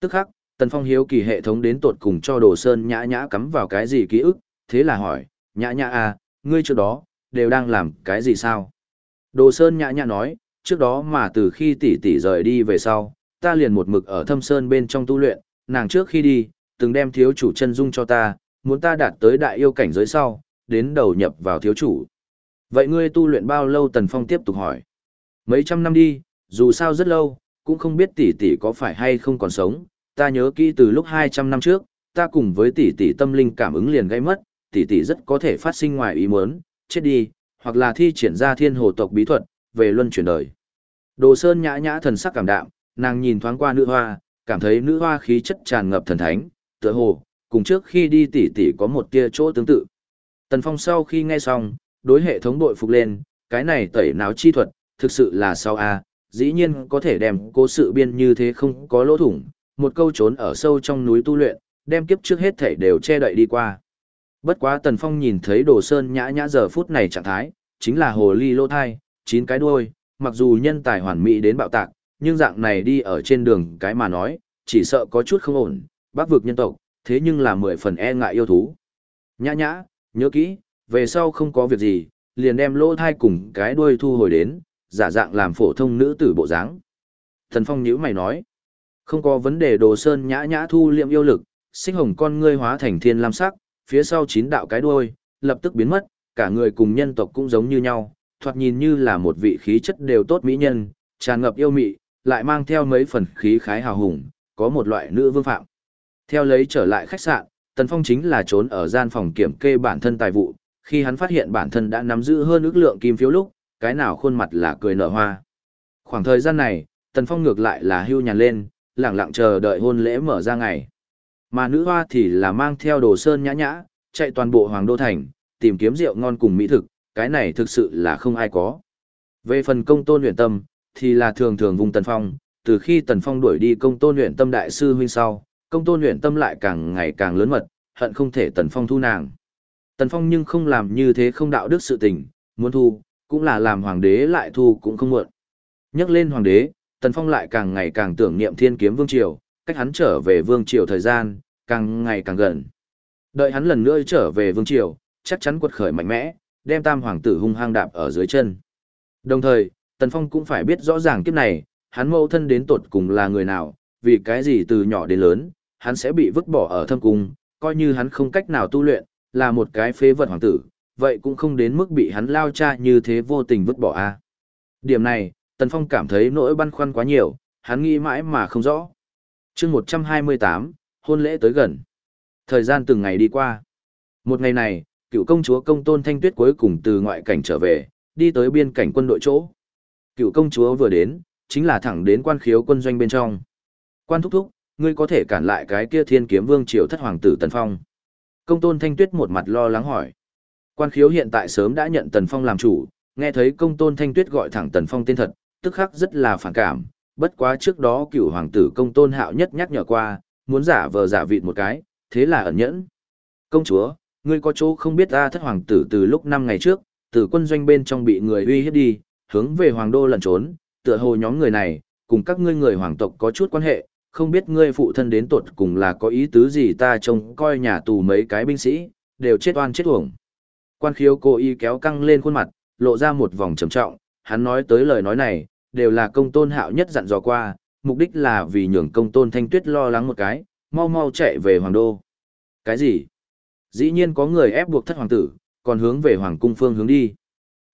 Tức khắc, Tần Phong hiếu kỳ hệ thống đến tột cùng cho Đồ Sơn nhã nhã cắm vào cái gì ký ức, thế là hỏi, nhã nhã à, ngươi trước đó, đều đang làm cái gì sao? Đồ Sơn nhã nhã nói, trước đó mà từ khi tỷ tỷ rời đi về sau, ta liền một mực ở thâm sơn bên trong tu luyện, nàng trước khi đi, từng đem thiếu chủ chân dung cho ta, muốn ta đạt tới đại yêu cảnh giới sau, đến đầu nhập vào thiếu chủ. Vậy ngươi tu luyện bao lâu Tần Phong tiếp tục hỏi. Mấy trăm năm đi, dù sao rất lâu, cũng không biết tỷ tỷ có phải hay không còn sống, ta nhớ kỹ từ lúc 200 năm trước, ta cùng với tỷ tỷ tâm linh cảm ứng liền gây mất, tỷ tỷ rất có thể phát sinh ngoài ý muốn, chết đi, hoặc là thi triển ra thiên hồ tộc bí thuật, về luân chuyển đời. Đồ Sơn nhã nhã thần sắc cảm đạm, nàng nhìn thoáng qua nữ hoa, cảm thấy nữ hoa khí chất tràn ngập thần thánh, tựa hồ, cùng trước khi đi tỷ tỷ có một tia chỗ tương tự. Tần Phong sau khi nghe xong, đối hệ thống đội phục lên, cái này tẩy não chi thuật, thực sự là sao a, dĩ nhiên có thể đem cố sự biên như thế không có lỗ thủng, một câu trốn ở sâu trong núi tu luyện, đem kiếp trước hết thể đều che đậy đi qua. Bất quá Tần Phong nhìn thấy Đồ Sơn nhã nhã giờ phút này trạng thái, chính là hồ ly lô thai, chín cái đuôi, mặc dù nhân tài hoàn mỹ đến bạo tạc, nhưng dạng này đi ở trên đường cái mà nói, chỉ sợ có chút không ổn, bác vực nhân tộc, thế nhưng là mười phần e ngại yêu thú. Nhã nhã, nhớ kỹ, về sau không có việc gì, liền đem lô thai cùng cái đuôi thu hồi đến, giả dạng làm phổ thông nữ tử bộ dáng. Thần Phong nhíu mày nói, không có vấn đề đồ sơn nhã nhã thu liệm yêu lực, sinh hồng con ngươi hóa thành thiên lam sắc, phía sau chín đạo cái đuôi, lập tức biến mất, cả người cùng nhân tộc cũng giống như nhau, thoạt nhìn như là một vị khí chất đều tốt mỹ nhân, tràn ngập yêu mị, lại mang theo mấy phần khí khái hào hùng, có một loại nữ vương phạm. Theo lấy trở lại khách sạn, Tần Phong chính là trốn ở gian phòng kiểm kê bản thân tài vụ, khi hắn phát hiện bản thân đã nắm giữ hơn ước lượng kim phiếu lúc, cái nào khuôn mặt là cười nở hoa. Khoảng thời gian này, Tần Phong ngược lại là hưu nhàn lên, lẳng lặng chờ đợi hôn lễ mở ra ngày. Mà nữ hoa thì là mang theo đồ sơn nhã nhã, chạy toàn bộ hoàng đô thành, tìm kiếm rượu ngon cùng mỹ thực, cái này thực sự là không ai có. Về phần công tôn luyện tâm, thì là thường thường vùng Tần Phong, từ khi Tần Phong đuổi đi công tôn luyện tâm đại sư huynh sau, công tôn luyện tâm lại càng ngày càng lớn mật, hận không thể Tần Phong thu nàng. Tần Phong nhưng không làm như thế không đạo đức sự tình, muốn thu, cũng là làm hoàng đế lại thu cũng không muộn. Nhắc lên hoàng đế, Tần Phong lại càng ngày càng tưởng niệm thiên kiếm vương triều, cách hắn trở về vương triều thời gian, càng ngày càng gần. Đợi hắn lần nữa trở về vương triều, chắc chắn quật khởi mạnh mẽ, đem tam hoàng tử hung hăng đạp ở dưới chân. Đồng thời, Tần Phong cũng phải biết rõ ràng kiếp này, hắn mẫu thân đến tột cùng là người nào, vì cái gì từ nhỏ đến lớn, hắn sẽ bị vứt bỏ ở thâm cung, coi như hắn không cách nào tu luyện, là một cái phế vật hoàng tử, vậy cũng không đến mức bị hắn lao cha như thế vô tình vứt bỏ a. Điểm này, Tần Phong cảm thấy nỗi băn khoăn quá nhiều, hắn nghĩ mãi mà không rõ chương 128, hôn lễ tới gần. Thời gian từng ngày đi qua. Một ngày này, cựu công chúa công tôn thanh tuyết cuối cùng từ ngoại cảnh trở về, đi tới biên cảnh quân đội chỗ. Cựu công chúa vừa đến, chính là thẳng đến quan khiếu quân doanh bên trong. Quan thúc thúc, ngươi có thể cản lại cái kia thiên kiếm vương triều thất hoàng tử Tần Phong. Công tôn thanh tuyết một mặt lo lắng hỏi. Quan khiếu hiện tại sớm đã nhận Tần Phong làm chủ, nghe thấy công tôn thanh tuyết gọi thẳng Tần Phong tên thật, tức khắc rất là phản cảm. Bất quá trước đó cựu hoàng tử công tôn hạo nhất nhắc nhở qua, muốn giả vờ giả vịt một cái, thế là ẩn nhẫn. Công chúa, ngươi có chỗ không biết ta thất hoàng tử từ lúc năm ngày trước, từ quân doanh bên trong bị người uy hiếp đi, hướng về hoàng đô lẩn trốn, tựa hồ nhóm người này, cùng các ngươi người hoàng tộc có chút quan hệ, không biết ngươi phụ thân đến tuột cùng là có ý tứ gì ta trông coi nhà tù mấy cái binh sĩ, đều chết oan chết uổng. Quan khiếu cô y kéo căng lên khuôn mặt, lộ ra một vòng trầm trọng, hắn nói tới lời nói này, đều là công tôn hạo nhất dặn dò qua, mục đích là vì nhường công tôn thanh tuyết lo lắng một cái, mau mau chạy về hoàng đô. Cái gì? Dĩ nhiên có người ép buộc thất hoàng tử, còn hướng về hoàng cung phương hướng đi.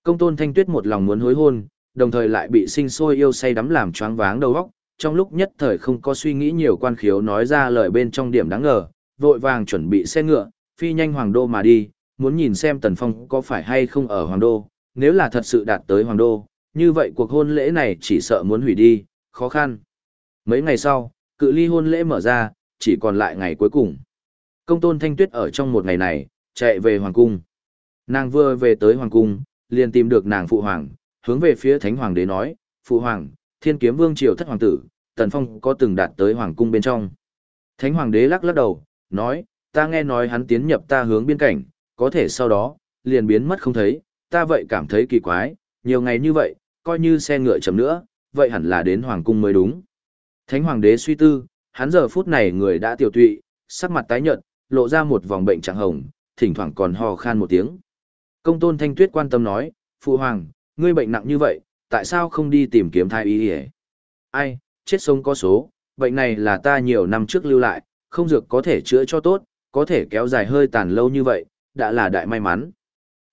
Công tôn thanh tuyết một lòng muốn hối hôn, đồng thời lại bị sinh sôi yêu say đắm làm choáng váng đầu óc, trong lúc nhất thời không có suy nghĩ nhiều quan khiếu nói ra lời bên trong điểm đáng ngờ, vội vàng chuẩn bị xe ngựa, phi nhanh hoàng đô mà đi, muốn nhìn xem Tần Phong có phải hay không ở hoàng đô, nếu là thật sự đạt tới hoàng đô, như vậy cuộc hôn lễ này chỉ sợ muốn hủy đi, khó khăn. Mấy ngày sau, cự ly hôn lễ mở ra, chỉ còn lại ngày cuối cùng. Công tôn thanh tuyết ở trong một ngày này, chạy về hoàng cung. Nàng vừa về tới hoàng cung, liền tìm được nàng phụ hoàng, hướng về phía thánh hoàng đế nói, phụ hoàng, thiên kiếm vương triều thất hoàng tử, tần phong có từng đạt tới hoàng cung bên trong. Thánh hoàng đế lắc lắc đầu, nói, ta nghe nói hắn tiến nhập ta hướng biên cảnh, có thể sau đó, liền biến mất không thấy, ta vậy cảm thấy kỳ quái, nhiều ngày như vậy, coi như xe ngựa chậm nữa, vậy hẳn là đến hoàng cung mới đúng. Thánh hoàng đế suy tư, hắn giờ phút này người đã tiểu tụy, sắc mặt tái nhợt, lộ ra một vòng bệnh trạng hồng, thỉnh thoảng còn ho khan một tiếng. Công tôn thanh tuyết quan tâm nói, Phụ Hoàng, ngươi bệnh nặng như vậy, tại sao không đi tìm kiếm thai y hề? Ai, chết sống có số, bệnh này là ta nhiều năm trước lưu lại, không dược có thể chữa cho tốt, có thể kéo dài hơi tàn lâu như vậy, đã là đại may mắn.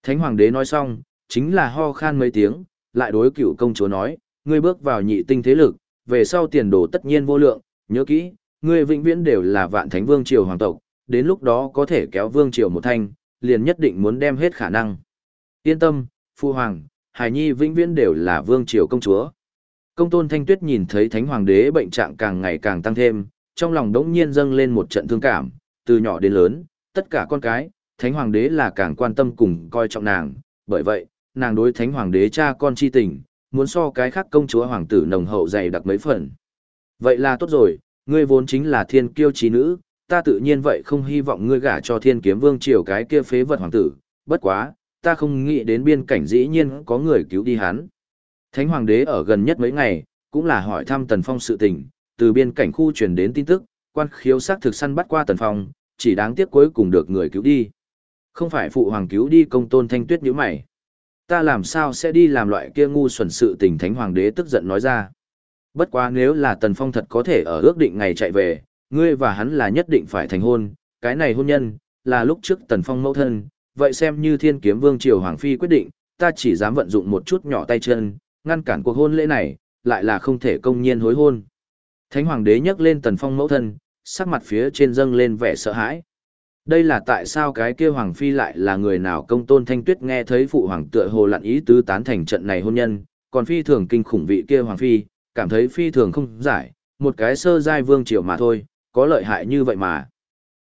Thánh Hoàng đế nói xong, chính là ho khan mấy tiếng, lại đối cựu công chúa nói, ngươi bước vào nhị tinh thế lực, về sau tiền đồ tất nhiên vô lượng, nhớ kỹ, ngươi vĩnh viễn đều là vạn thánh vương triều hoàng tộc, đến lúc đó có thể kéo vương triều một thanh, liền nhất định muốn đem hết khả năng. Yên tâm, phu hoàng, hải nhi vĩnh viễn đều là vương triều công chúa. Công tôn thanh tuyết nhìn thấy thánh hoàng đế bệnh trạng càng ngày càng tăng thêm, trong lòng đống nhiên dâng lên một trận thương cảm, từ nhỏ đến lớn, tất cả con cái, thánh hoàng đế là càng quan tâm cùng coi trọng nàng, bởi vậy, nàng đối thánh hoàng đế cha con chi tình, muốn so cái khác công chúa hoàng tử nồng hậu dày đặc mấy phần. Vậy là tốt rồi, ngươi vốn chính là thiên kiêu trí nữ, ta tự nhiên vậy không hy vọng ngươi gả cho thiên kiếm vương triều cái kia phế vật hoàng tử, bất quá, ta không nghĩ đến biên cảnh dĩ nhiên có người cứu đi hắn. Thánh hoàng đế ở gần nhất mấy ngày, cũng là hỏi thăm Tần Phong sự tình, từ biên cảnh khu truyền đến tin tức, quan khiếu xác thực săn bắt qua Tần Phong, chỉ đáng tiếc cuối cùng được người cứu đi. Không phải phụ hoàng cứu đi công tôn thanh tuyết như mày. Ta làm sao sẽ đi làm loại kia ngu xuẩn sự tình thánh hoàng đế tức giận nói ra. Bất quá nếu là Tần Phong thật có thể ở ước định ngày chạy về, ngươi và hắn là nhất định phải thành hôn, cái này hôn nhân, là lúc trước Tần Phong mẫu thân, vậy xem như thiên kiếm vương triều hoàng phi quyết định, ta chỉ dám vận dụng một chút nhỏ tay chân, ngăn cản cuộc hôn lễ này, lại là không thể công nhiên hối hôn. Thánh hoàng đế nhấc lên tần phong mẫu thân, sắc mặt phía trên dâng lên vẻ sợ hãi. Đây là tại sao cái kia hoàng phi lại là người nào công tôn thanh tuyết nghe thấy phụ hoàng tựa hồ lặn ý tứ tán thành trận này hôn nhân, còn phi thường kinh khủng vị kia hoàng phi, cảm thấy phi thường không giải, một cái sơ giai vương triều mà thôi, có lợi hại như vậy mà.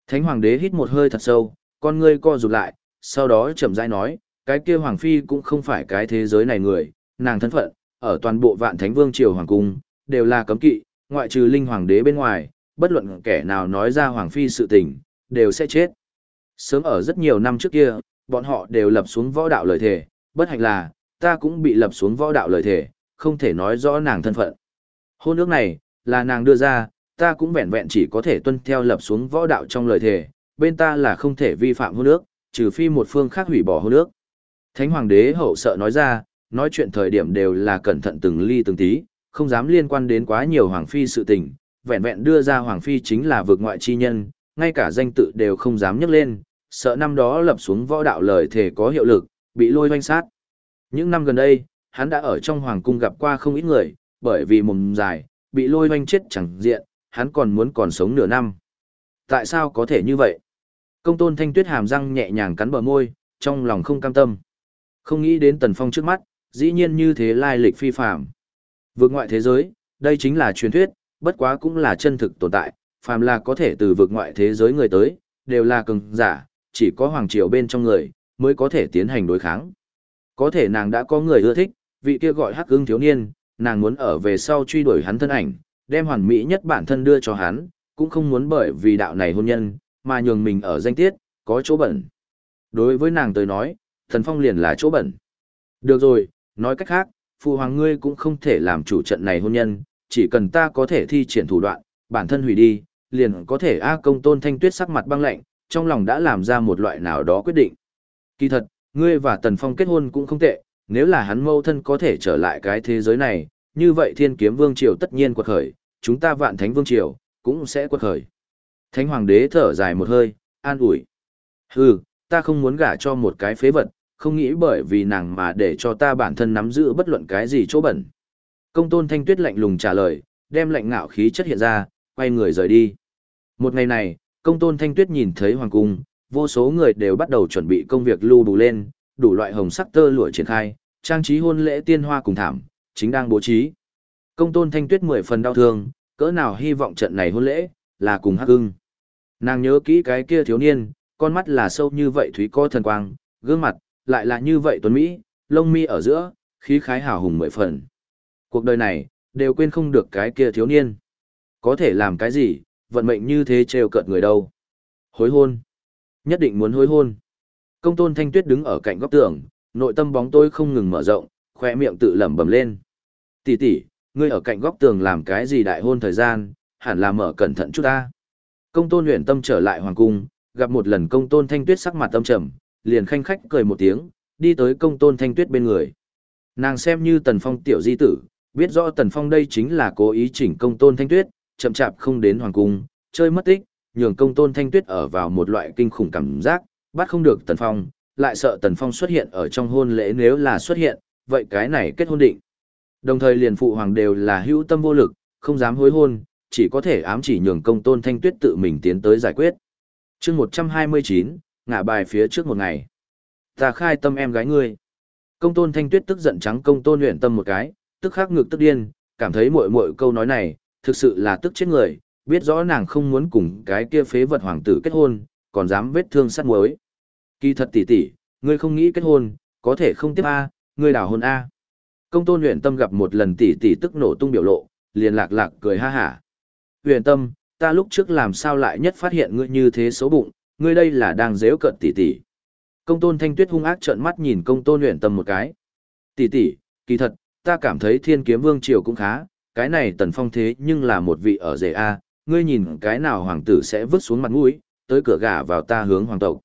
Thánh hoàng đế hít một hơi thật sâu, con ngươi co rụt lại, sau đó chậm rãi nói, cái kia hoàng phi cũng không phải cái thế giới này người, nàng thân phận, ở toàn bộ vạn thánh vương triều hoàng cung, đều là cấm kỵ, ngoại trừ linh hoàng đế bên ngoài, bất luận kẻ nào nói ra hoàng phi sự tình, đều sẽ chết. Sớm ở rất nhiều năm trước kia, bọn họ đều lập xuống võ đạo lời thề, bất hạnh là, ta cũng bị lập xuống võ đạo lời thề, không thể nói rõ nàng thân phận. Hôn ước này, là nàng đưa ra, ta cũng vẹn vẹn chỉ có thể tuân theo lập xuống võ đạo trong lời thề, bên ta là không thể vi phạm hôn ước, trừ phi một phương khác hủy bỏ hôn ước. Thánh hoàng đế hậu sợ nói ra, nói chuyện thời điểm đều là cẩn thận từng ly từng tí, không dám liên quan đến quá nhiều hoàng phi sự tình, vẹn vẹn đưa ra hoàng phi chính là vực ngoại chi nhân, ngay cả danh tự đều không dám nhắc lên, sợ năm đó lập xuống võ đạo lời thể có hiệu lực, bị lôi hoanh sát. Những năm gần đây, hắn đã ở trong hoàng cung gặp qua không ít người, bởi vì mồm dài, bị lôi hoanh chết chẳng diện, hắn còn muốn còn sống nửa năm. Tại sao có thể như vậy? Công tôn thanh tuyết hàm răng nhẹ nhàng cắn bờ môi, trong lòng không cam tâm. Không nghĩ đến tần phong trước mắt, dĩ nhiên như thế lai lịch phi phạm. Vượt ngoại thế giới, đây chính là truyền thuyết, bất quá cũng là chân thực tồn tại, phàm là có thể từ vượt ngoại thế giới người tới, đều là cường giả, chỉ có hoàng triều bên trong người, mới có thể tiến hành đối kháng. Có thể nàng đã có người ưa thích, vị kia gọi hắc ưng thiếu niên, nàng muốn ở về sau truy đuổi hắn thân ảnh, đem hoàn mỹ nhất bản thân đưa cho hắn, cũng không muốn bởi vì đạo này hôn nhân, mà nhường mình ở danh tiết, có chỗ bẩn. Đối với nàng tới nói, thần phong liền là chỗ bẩn. Được rồi, nói cách khác, phụ hoàng ngươi cũng không thể làm chủ trận này hôn nhân, chỉ cần ta có thể thi triển thủ đoạn, bản thân hủy đi, liền có thể A công tôn thanh tuyết sắc mặt băng lạnh, trong lòng đã làm ra một loại nào đó quyết định. Kỳ thật, ngươi và Tần Phong kết hôn cũng không tệ, nếu là hắn mâu thân có thể trở lại cái thế giới này, như vậy thiên kiếm vương triều tất nhiên quật khởi, chúng ta vạn thánh vương triều, cũng sẽ quật khởi. Thánh hoàng đế thở dài một hơi, an ủi. Hừ, ta không muốn gả cho một cái phế vật, không nghĩ bởi vì nàng mà để cho ta bản thân nắm giữ bất luận cái gì chỗ bẩn. Công tôn thanh tuyết lạnh lùng trả lời, đem lạnh ngạo khí chất hiện ra, quay người rời đi. Một ngày này, công tôn thanh tuyết nhìn thấy hoàng cung, vô số người đều bắt đầu chuẩn bị công việc lưu đủ lên, đủ loại hồng sắc tơ lụa triển khai, trang trí hôn lễ tiên hoa cùng thảm, chính đang bố trí. Công tôn thanh tuyết mười phần đau thương, cỡ nào hy vọng trận này hôn lễ, là cùng hắc ưng. Nàng nhớ kỹ cái kia thiếu niên, con mắt là sâu như vậy thúy co thần quang, gương mặt, lại là như vậy tuấn Mỹ, lông mi ở giữa, khí khái hào hùng mười phần. Cuộc đời này, đều quên không được cái kia thiếu niên. Có thể làm cái gì, vận mệnh như thế trêu cợt người đâu. Hối hôn. Nhất định muốn hối hôn. Công tôn thanh tuyết đứng ở cạnh góc tường, nội tâm bóng tôi không ngừng mở rộng, khoe miệng tự lẩm bẩm lên. Tỷ tỷ, ngươi ở cạnh góc tường làm cái gì đại hôn thời gian, hẳn là mở cẩn thận chút ta. Công tôn luyện tâm trở lại hoàng cung, gặp một lần công tôn thanh tuyết sắc mặt tâm trầm, liền khanh khách cười một tiếng, đi tới công tôn thanh tuyết bên người. Nàng xem như tần phong tiểu di tử, biết rõ tần phong đây chính là cố ý chỉnh công tôn thanh tuyết, chậm chạp không đến hoàng cung, chơi mất tích, nhường công tôn thanh tuyết ở vào một loại kinh khủng cảm giác, bắt không được tần phong, lại sợ tần phong xuất hiện ở trong hôn lễ nếu là xuất hiện, vậy cái này kết hôn định. Đồng thời liền phụ hoàng đều là hữu tâm vô lực, không dám hối hôn, chỉ có thể ám chỉ nhường công tôn thanh tuyết tự mình tiến tới giải quyết. chương 129, ngả bài phía trước một ngày. Ta khai tâm em gái ngươi. Công tôn thanh tuyết tức giận trắng công tôn luyện tâm một cái, tức khắc ngực tức điên, cảm thấy muội muội câu nói này, thực sự là tức chết người, biết rõ nàng không muốn cùng cái kia phế vật hoàng tử kết hôn, còn dám vết thương sát muối. Kỳ thật tỷ tỷ, ngươi không nghĩ kết hôn, có thể không tiếp a, ngươi đảo hôn a. Công tôn luyện tâm gặp một lần tỷ tỷ tức nổ tung biểu lộ, liền lạc lạc cười ha hả. Huyền tâm, ta lúc trước làm sao lại nhất phát hiện ngươi như thế xấu bụng, ngươi đây là đang dễu cận tỷ tỷ. Công tôn thanh tuyết hung ác trợn mắt nhìn công tôn luyện tâm một cái. Tỷ tỷ, kỳ thật, ta cảm thấy thiên kiếm vương triều cũng khá, cái này tần phong thế nhưng là một vị ở rể A, ngươi nhìn cái nào hoàng tử sẽ vứt xuống mặt mũi, tới cửa gả vào ta hướng hoàng tộc.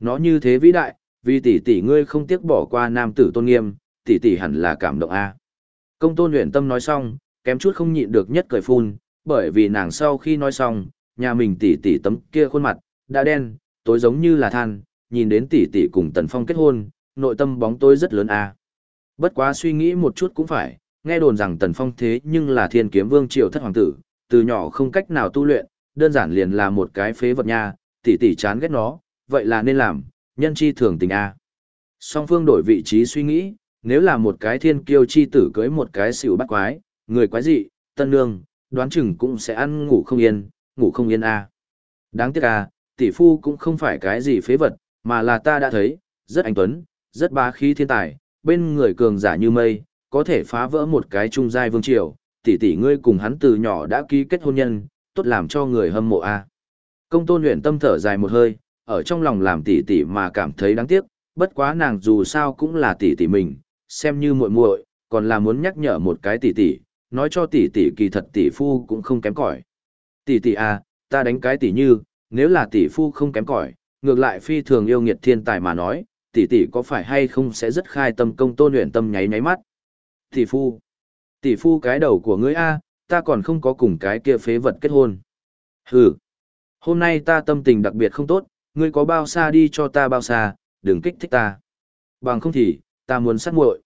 Nó như thế vĩ đại, vì tỷ tỷ ngươi không tiếc bỏ qua nam tử tôn nghiêm, tỷ tỷ hẳn là cảm động A. Công tôn luyện tâm nói xong, kém chút không nhịn được nhất cười phun, bởi vì nàng sau khi nói xong, nhà mình tỷ tỷ tấm kia khuôn mặt, đã đen, tối giống như là than, nhìn đến tỷ tỷ cùng Tần Phong kết hôn, nội tâm bóng tối rất lớn a. Bất quá suy nghĩ một chút cũng phải, nghe đồn rằng Tần Phong thế nhưng là thiên kiếm vương triều thất hoàng tử, từ nhỏ không cách nào tu luyện, đơn giản liền là một cái phế vật nha, tỷ tỷ chán ghét nó, vậy là nên làm, nhân chi thường tình a. Song phương đổi vị trí suy nghĩ, nếu là một cái thiên kiêu chi tử cưới một cái xỉu bắt quái, người quái dị, tân nương, đoán chừng cũng sẽ ăn ngủ không yên, ngủ không yên a. Đáng tiếc a, tỷ phu cũng không phải cái gì phế vật, mà là ta đã thấy, rất anh tuấn, rất bá khí thiên tài, bên người cường giả như mây, có thể phá vỡ một cái trung giai vương triều, tỷ tỷ ngươi cùng hắn từ nhỏ đã ký kết hôn nhân, tốt làm cho người hâm mộ a. Công tôn luyện tâm thở dài một hơi, ở trong lòng làm tỷ tỷ mà cảm thấy đáng tiếc, bất quá nàng dù sao cũng là tỷ tỷ mình, xem như muội muội, còn là muốn nhắc nhở một cái tỷ tỷ, nói cho tỷ tỷ kỳ thật tỷ phu cũng không kém cỏi. Tỷ tỷ a, ta đánh cái tỷ như, nếu là tỷ phu không kém cỏi, ngược lại phi thường yêu nghiệt thiên tài mà nói, tỷ tỷ có phải hay không sẽ rất khai tâm công tôn luyện tâm nháy nháy mắt. Tỷ phu, tỷ phu cái đầu của ngươi a, ta còn không có cùng cái kia phế vật kết hôn. Hừ, hôm nay ta tâm tình đặc biệt không tốt, ngươi có bao xa đi cho ta bao xa, đừng kích thích ta. Bằng không thì, ta muốn sát muội.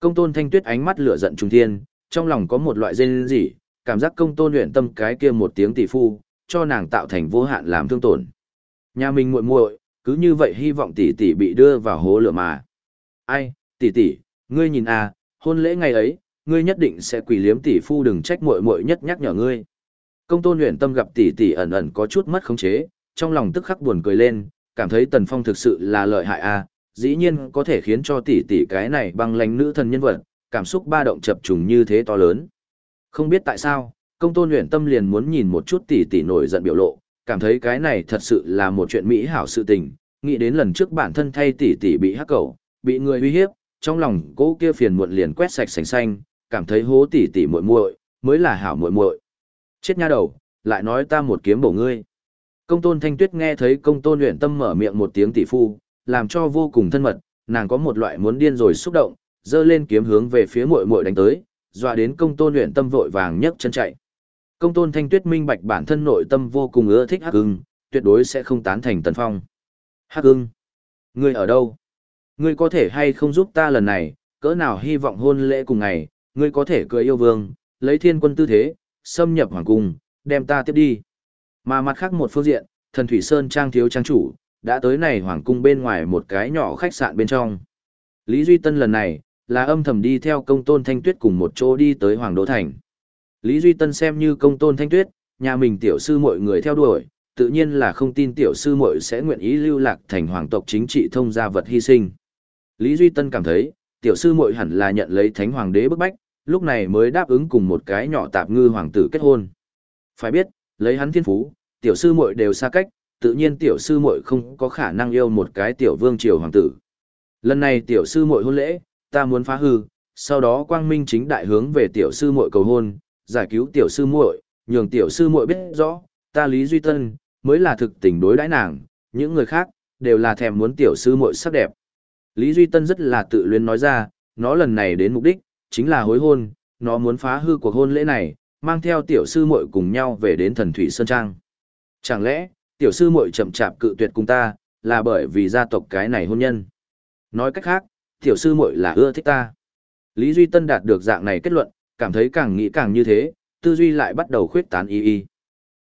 Công tôn thanh tuyết ánh mắt lửa giận trung thiên, trong lòng có một loại dên gì, cảm giác công tôn luyện tâm cái kia một tiếng tỷ phu, cho nàng tạo thành vô hạn làm thương tổn. Nhà mình muội muội, cứ như vậy hy vọng tỷ tỷ bị đưa vào hố lửa mà. Ai, tỷ tỷ, ngươi nhìn à, hôn lễ ngày ấy, ngươi nhất định sẽ quỳ liếm tỷ phu đừng trách muội muội nhất nhắc nhở ngươi. Công tôn luyện tâm gặp tỷ tỷ ẩn ẩn có chút mất khống chế, trong lòng tức khắc buồn cười lên, cảm thấy Tần Phong thực sự là lợi hại a, à, dĩ nhiên có thể khiến cho tỷ tỷ cái này băng lãnh nữ thần nhân vật, cảm xúc ba động chập trùng như thế to lớn. Không biết tại sao, công tôn luyện tâm liền muốn nhìn một chút tỷ tỷ nổi giận biểu lộ, cảm thấy cái này thật sự là một chuyện mỹ hảo sự tình, nghĩ đến lần trước bản thân thay tỷ tỷ bị hắc cầu, bị người uy hiếp, trong lòng cô kia phiền muộn liền quét sạch sành xanh, cảm thấy hố tỉ tỉ muội muội mới là hảo muội muội. Chết nha đầu, lại nói ta một kiếm bổ ngươi. Công tôn thanh tuyết nghe thấy công tôn luyện tâm mở miệng một tiếng tỷ phu, làm cho vô cùng thân mật, nàng có một loại muốn điên rồi xúc động, dơ lên kiếm hướng về phía muội muội đánh tới, dọa đến công tôn luyện tâm vội vàng nhấc chân chạy. Công tôn thanh tuyết minh bạch bản thân nội tâm vô cùng ưa thích hắc ưng, tuyệt đối sẽ không tán thành tần phong. Hắc ưng, ngươi ở đâu? Ngươi có thể hay không giúp ta lần này, cỡ nào hy vọng hôn lễ cùng ngày, ngươi có thể cười yêu vương, lấy thiên quân tư thế, xâm nhập hoàng cung, đem ta tiếp đi. Mà mặt khác một phương diện, thần Thủy Sơn trang thiếu trang chủ, đã tới này hoàng cung bên ngoài một cái nhỏ khách sạn bên trong. Lý Duy Tân lần này, là âm thầm đi theo công tôn thanh tuyết cùng một chỗ đi tới Hoàng Đô Thành. Lý Duy Tân xem như công tôn thanh tuyết, nhà mình tiểu sư mọi người theo đuổi, tự nhiên là không tin tiểu sư muội sẽ nguyện ý lưu lạc thành hoàng tộc chính trị thông gia vật hy sinh. Lý Duy Tân cảm thấy, tiểu sư muội hẳn là nhận lấy thánh hoàng đế bức bách, lúc này mới đáp ứng cùng một cái nhỏ tạp ngư hoàng tử kết hôn. Phải biết, lấy hắn thiên phú, tiểu sư muội đều xa cách, tự nhiên tiểu sư muội không có khả năng yêu một cái tiểu vương triều hoàng tử. Lần này tiểu sư muội hôn lễ, ta muốn phá hư, sau đó quang minh chính đại hướng về tiểu sư muội cầu hôn, giải cứu tiểu sư muội, nhường tiểu sư muội biết rõ, ta Lý Duy Tân mới là thực tình đối đãi nàng, những người khác đều là thèm muốn tiểu sư muội sắc đẹp. Lý Duy Tân rất là tự luyến nói ra, nó lần này đến mục đích chính là hối hôn, nó muốn phá hư cuộc hôn lễ này, mang theo tiểu sư muội cùng nhau về đến Thần Thủy Sơn Trang. Chẳng lẽ, tiểu sư muội chậm chạp cự tuyệt cùng ta, là bởi vì gia tộc cái này hôn nhân? Nói cách khác, tiểu sư muội là ưa thích ta. Lý Duy Tân đạt được dạng này kết luận, cảm thấy càng nghĩ càng như thế, tư duy lại bắt đầu khuyết tán y y.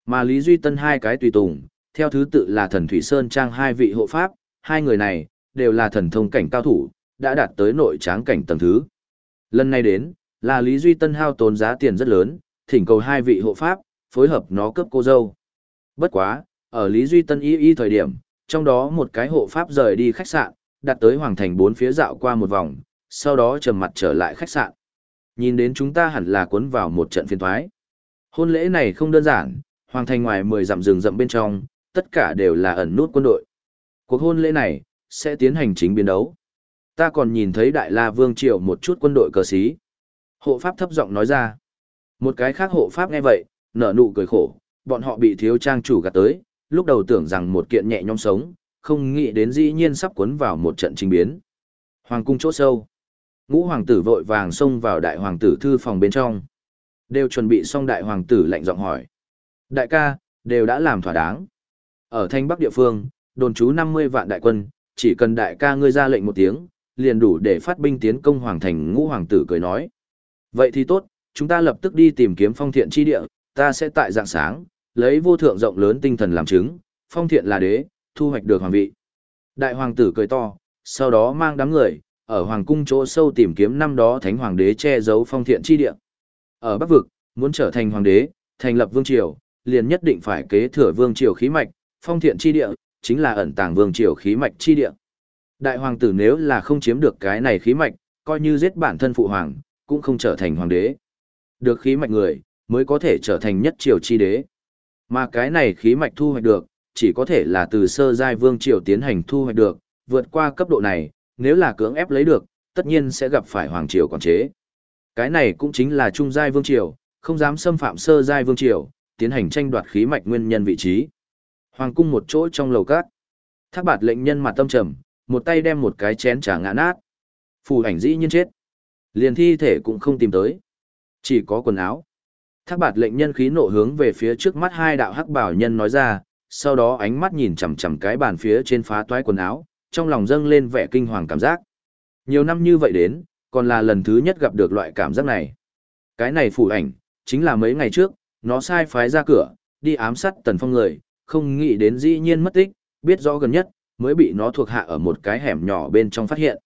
Mà Lý Duy Tân hai cái tùy tùng, theo thứ tự là thần Thủy Sơn Trang hai vị hộ pháp, hai người này, đều là thần thông cảnh cao thủ, đã đạt tới nội tráng cảnh tầng thứ. Lần này đến, là Lý Duy Tân hao tốn giá tiền rất lớn, thỉnh cầu hai vị hộ pháp, phối hợp nó cướp cô dâu. Bất quá, ở Lý Duy Tân y y thời điểm, trong đó một cái hộ pháp rời đi khách sạn, đặt tới hoàng thành bốn phía dạo qua một vòng, sau đó trầm mặt trở lại khách sạn. Nhìn đến chúng ta hẳn là cuốn vào một trận phiên thoái. Hôn lễ này không đơn giản, hoàng thành ngoài 10 dặm rừng rậm bên trong, tất cả đều là ẩn nút quân đội. Cuộc hôn lễ này, sẽ tiến hành chính biến đấu. Ta còn nhìn thấy Đại La Vương Triều một chút quân đội cờ sĩ. Hộ pháp thấp giọng nói ra. Một cái khác hộ pháp nghe vậy, nở nụ cười khổ, bọn họ bị thiếu trang chủ gạt tới, lúc đầu tưởng rằng một kiện nhẹ nhõm sống, không nghĩ đến dĩ nhiên sắp cuốn vào một trận trình biến. Hoàng cung chỗ sâu. Ngũ hoàng tử vội vàng xông vào đại hoàng tử thư phòng bên trong. Đều chuẩn bị xong đại hoàng tử lạnh giọng hỏi. Đại ca, đều đã làm thỏa đáng. Ở thanh bắc địa phương, đồn trú 50 vạn đại quân, chỉ cần đại ca ngươi ra lệnh một tiếng, liền đủ để phát binh tiến công hoàng thành ngũ hoàng tử cười nói. Vậy thì tốt, chúng ta lập tức đi tìm kiếm phong thiện chi địa, ta sẽ tại dạng sáng, lấy vô thượng rộng lớn tinh thần làm chứng, phong thiện là đế, thu hoạch được hoàng vị. Đại hoàng tử cười to, sau đó mang đám người, ở hoàng cung chỗ sâu tìm kiếm năm đó thánh hoàng đế che giấu phong thiện chi địa. Ở Bắc vực, muốn trở thành hoàng đế, thành lập vương triều, liền nhất định phải kế thừa vương triều khí mạch, phong thiện chi địa, chính là ẩn tàng vương triều khí mạch chi địa. Đại hoàng tử nếu là không chiếm được cái này khí mạch, coi như giết bản thân phụ hoàng, cũng không trở thành hoàng đế. Được khí mạch người, mới có thể trở thành nhất triều chi đế. Mà cái này khí mạch thu hoạch được, chỉ có thể là từ sơ giai vương triều tiến hành thu hoạch được, vượt qua cấp độ này, nếu là cưỡng ép lấy được, tất nhiên sẽ gặp phải hoàng triều quản chế. Cái này cũng chính là trung giai vương triều, không dám xâm phạm sơ giai vương triều, tiến hành tranh đoạt khí mạch nguyên nhân vị trí. Hoàng cung một chỗ trong lầu cát. Thác bạt lệnh nhân mặt tâm trầm, một tay đem một cái chén trà ngã nát. Phù ảnh dĩ nhiên chết. Liền thi thể cũng không tìm tới. Chỉ có quần áo. Thác bạt lệnh nhân khí nộ hướng về phía trước mắt hai đạo hắc bảo nhân nói ra, sau đó ánh mắt nhìn chằm chằm cái bàn phía trên phá toái quần áo, trong lòng dâng lên vẻ kinh hoàng cảm giác. Nhiều năm như vậy đến, còn là lần thứ nhất gặp được loại cảm giác này. Cái này phủ ảnh, chính là mấy ngày trước, nó sai phái ra cửa, đi ám sát tần phong người, không nghĩ đến dĩ nhiên mất tích, biết rõ gần nhất, mới bị nó thuộc hạ ở một cái hẻm nhỏ bên trong phát hiện.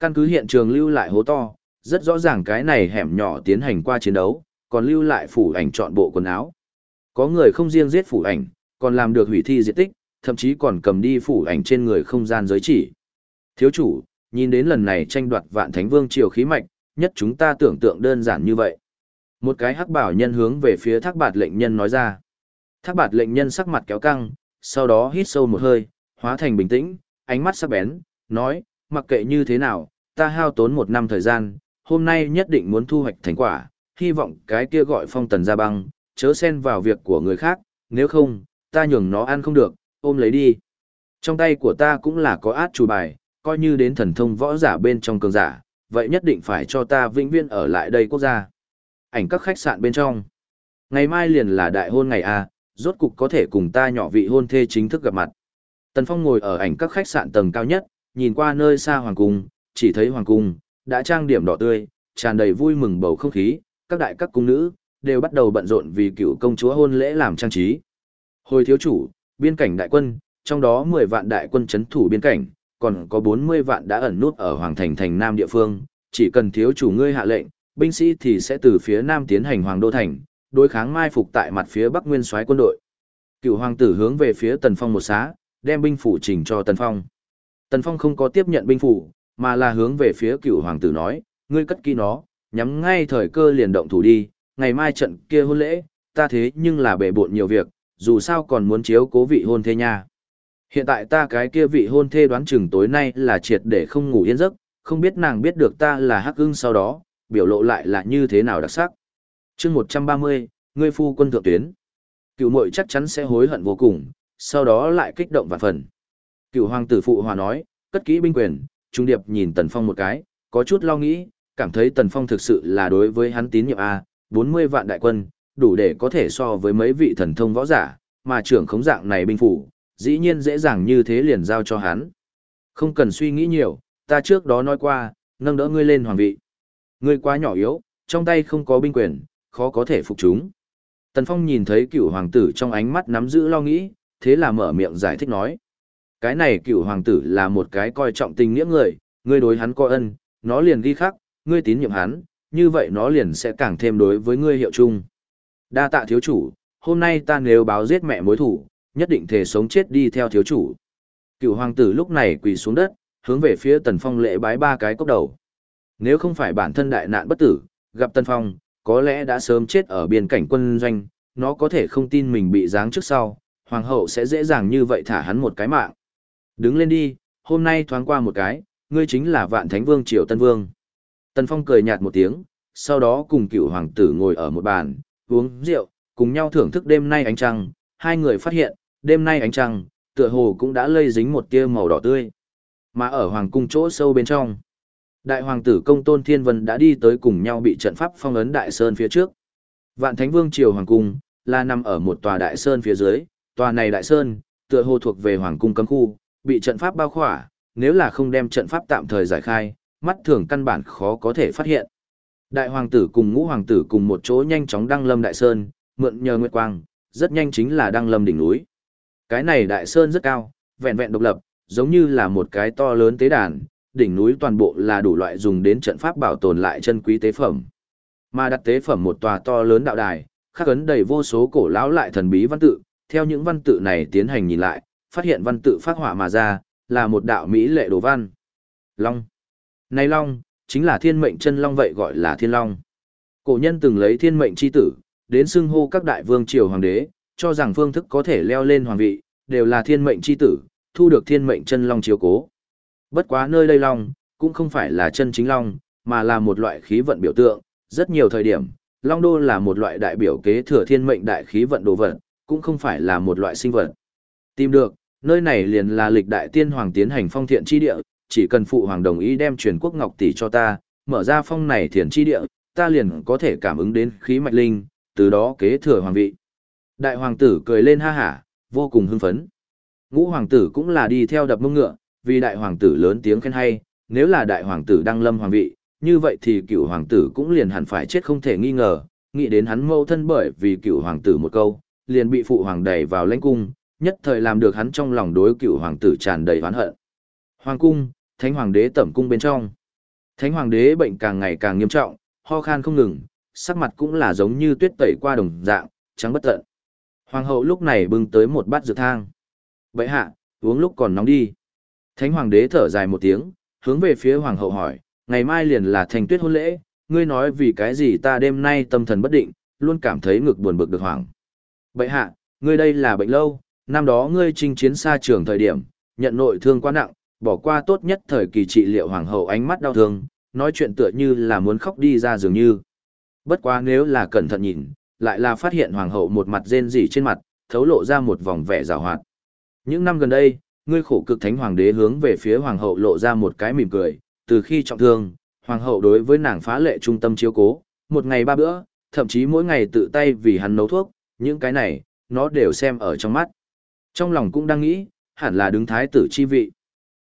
Căn cứ hiện trường lưu lại hố to, rất rõ ràng cái này hẻm nhỏ tiến hành qua chiến đấu, còn lưu lại phủ ảnh trọn bộ quần áo. Có người không riêng giết phủ ảnh, còn làm được hủy thi diệt tích, thậm chí còn cầm đi phủ ảnh trên người không gian giới chỉ. Thiếu chủ, nhìn đến lần này tranh đoạt vạn thánh vương triều khí mạch, nhất chúng ta tưởng tượng đơn giản như vậy. Một cái hắc bảo nhân hướng về phía thác bạt lệnh nhân nói ra. Thác bạt lệnh nhân sắc mặt kéo căng, sau đó hít sâu một hơi, hóa thành bình tĩnh, ánh mắt sắc bén, nói, mặc kệ như thế nào, ta hao tốn một năm thời gian, hôm nay nhất định muốn thu hoạch thành quả, hy vọng cái kia gọi phong tần ra băng, chớ xen vào việc của người khác, nếu không, ta nhường nó ăn không được, ôm lấy đi. Trong tay của ta cũng là có át chủ bài, coi như đến thần thông võ giả bên trong cường giả, vậy nhất định phải cho ta vĩnh viễn ở lại đây quốc gia. Ảnh các khách sạn bên trong. Ngày mai liền là đại hôn ngày A, rốt cục có thể cùng ta nhỏ vị hôn thê chính thức gặp mặt. Tần Phong ngồi ở ảnh các khách sạn tầng cao nhất, nhìn qua nơi xa hoàng cung, chỉ thấy hoàng cung đã trang điểm đỏ tươi, tràn đầy vui mừng bầu không khí, các đại các cung nữ đều bắt đầu bận rộn vì cựu công chúa hôn lễ làm trang trí. Hồi thiếu chủ, biên cảnh đại quân, trong đó 10 vạn đại quân chấn thủ biên cảnh, còn có 40 vạn đã ẩn nút ở hoàng thành thành nam địa phương, chỉ cần thiếu chủ ngươi hạ lệnh, binh sĩ thì sẽ từ phía nam tiến hành hoàng đô thành, đối kháng mai phục tại mặt phía bắc nguyên soái quân đội. Cựu hoàng tử hướng về phía Tần Phong một xá, đem binh phủ trình cho Tần Phong. Tần Phong không có tiếp nhận binh phủ, mà là hướng về phía cựu hoàng tử nói, ngươi cất kỹ nó, nhắm ngay thời cơ liền động thủ đi, ngày mai trận kia hôn lễ, ta thế nhưng là bể bộn nhiều việc, dù sao còn muốn chiếu cố vị hôn thê nha. Hiện tại ta cái kia vị hôn thê đoán chừng tối nay là triệt để không ngủ yên giấc, không biết nàng biết được ta là hắc ưng sau đó, biểu lộ lại là như thế nào đặc sắc chương 130, ngươi phu quân thượng tuyến. Cựu mội chắc chắn sẽ hối hận vô cùng, sau đó lại kích động vạn phần. Cựu hoàng tử phụ hòa nói, cất kỹ binh quyền, trung điệp nhìn Tần Phong một cái, có chút lo nghĩ, cảm thấy Tần Phong thực sự là đối với hắn tín nhiệm A, 40 vạn đại quân, đủ để có thể so với mấy vị thần thông võ giả, mà trưởng khống dạng này binh phủ, dĩ nhiên dễ dàng như thế liền giao cho hắn. Không cần suy nghĩ nhiều, ta trước đó nói qua, nâng đỡ ngươi lên hoàng vị. Ngươi quá nhỏ yếu, trong tay không có binh quyền, khó có thể phục chúng. Tần Phong nhìn thấy cựu hoàng tử trong ánh mắt nắm giữ lo nghĩ, thế là mở miệng giải thích nói. Cái này cựu hoàng tử là một cái coi trọng tình nghĩa người, ngươi đối hắn coi ân, nó liền ghi khắc, ngươi tín nhiệm hắn, như vậy nó liền sẽ càng thêm đối với ngươi hiệu chung. Đa tạ thiếu chủ, hôm nay ta nếu báo giết mẹ mối thủ, nhất định thể sống chết đi theo thiếu chủ. Cựu hoàng tử lúc này quỳ xuống đất, hướng về phía tần phong lễ bái ba cái cốc đầu. Nếu không phải bản thân đại nạn bất tử, gặp tần phong, có lẽ đã sớm chết ở biên cảnh quân doanh, nó có thể không tin mình bị giáng trước sau, hoàng hậu sẽ dễ dàng như vậy thả hắn một cái mạng. Đứng lên đi, hôm nay thoáng qua một cái, ngươi chính là vạn thánh vương triều tân vương. Tần phong cười nhạt một tiếng, sau đó cùng cựu hoàng tử ngồi ở một bàn, uống rượu, cùng nhau thưởng thức đêm nay ánh trăng, hai người phát hiện, đêm nay ánh trăng, tựa hồ cũng đã lây dính một tia màu đỏ tươi. Mà ở hoàng cung chỗ sâu bên trong, đại hoàng tử công tôn thiên vân đã đi tới cùng nhau bị trận pháp phong ấn đại sơn phía trước. Vạn thánh vương triều hoàng cung, là nằm ở một tòa đại sơn phía dưới, tòa này đại sơn, tựa hồ thuộc về hoàng cung cấm khu, bị trận pháp bao khỏa, nếu là không đem trận pháp tạm thời giải khai, mắt thường căn bản khó có thể phát hiện. Đại hoàng tử cùng ngũ hoàng tử cùng một chỗ nhanh chóng đăng lâm đại sơn, mượn nhờ nguyệt quang, rất nhanh chính là đăng lâm đỉnh núi. Cái này đại sơn rất cao, vẹn vẹn độc lập, giống như là một cái to lớn tế đàn, đỉnh núi toàn bộ là đủ loại dùng đến trận pháp bảo tồn lại chân quý tế phẩm. Mà đặt tế phẩm một tòa to lớn đạo đài, khắc ấn đầy vô số cổ lão lại thần bí văn tự, theo những văn tự này tiến hành nhìn lại, phát hiện văn tự phát họa mà ra, là một đạo mỹ lệ đồ văn. Long. Này Long, chính là thiên mệnh chân Long vậy gọi là thiên Long. Cổ nhân từng lấy thiên mệnh chi tử, đến xưng hô các đại vương triều hoàng đế, cho rằng phương thức có thể leo lên hoàng vị, đều là thiên mệnh chi tử, thu được thiên mệnh chân long chiếu cố. Bất quá nơi đây long, cũng không phải là chân chính long, mà là một loại khí vận biểu tượng, rất nhiều thời điểm, long đô là một loại đại biểu kế thừa thiên mệnh đại khí vận đồ vật, cũng không phải là một loại sinh vật. Tìm được, Nơi này liền là lịch đại tiên hoàng tiến hành phong thiện chi địa, chỉ cần phụ hoàng đồng ý đem truyền quốc ngọc tỷ cho ta, mở ra phong này thiền chi địa, ta liền có thể cảm ứng đến khí mạch linh, từ đó kế thừa hoàng vị. Đại hoàng tử cười lên ha hả, vô cùng hưng phấn. Ngũ hoàng tử cũng là đi theo đập mông ngựa, vì đại hoàng tử lớn tiếng khen hay, nếu là đại hoàng tử đăng lâm hoàng vị, như vậy thì cựu hoàng tử cũng liền hẳn phải chết không thể nghi ngờ, nghĩ đến hắn mâu thân bởi vì cựu hoàng tử một câu, liền bị phụ hoàng đẩy vào lãnh cung, nhất thời làm được hắn trong lòng đối cựu hoàng tử tràn đầy oán hận. Hoàng cung, thánh hoàng đế tẩm cung bên trong. Thánh hoàng đế bệnh càng ngày càng nghiêm trọng, ho khan không ngừng, sắc mặt cũng là giống như tuyết tẩy qua đồng dạng, trắng bất tận. Hoàng hậu lúc này bưng tới một bát dược thang. Vậy hạ, uống lúc còn nóng đi. Thánh hoàng đế thở dài một tiếng, hướng về phía hoàng hậu hỏi, ngày mai liền là thành tuyết hôn lễ, ngươi nói vì cái gì ta đêm nay tâm thần bất định, luôn cảm thấy ngực buồn bực được hoảng. Bệ hạ, ngươi đây là bệnh lâu, năm đó ngươi chinh chiến xa trường thời điểm, nhận nội thương quá nặng, bỏ qua tốt nhất thời kỳ trị liệu hoàng hậu ánh mắt đau thương, nói chuyện tựa như là muốn khóc đi ra dường như. Bất quá nếu là cẩn thận nhìn, lại là phát hiện hoàng hậu một mặt rên rỉ trên mặt, thấu lộ ra một vòng vẻ rào hoạt. Những năm gần đây, ngươi khổ cực thánh hoàng đế hướng về phía hoàng hậu lộ ra một cái mỉm cười, từ khi trọng thương, hoàng hậu đối với nàng phá lệ trung tâm chiếu cố, một ngày ba bữa, thậm chí mỗi ngày tự tay vì hắn nấu thuốc, những cái này, nó đều xem ở trong mắt. Trong lòng cũng đang nghĩ, hẳn là đứng thái tử chi vị.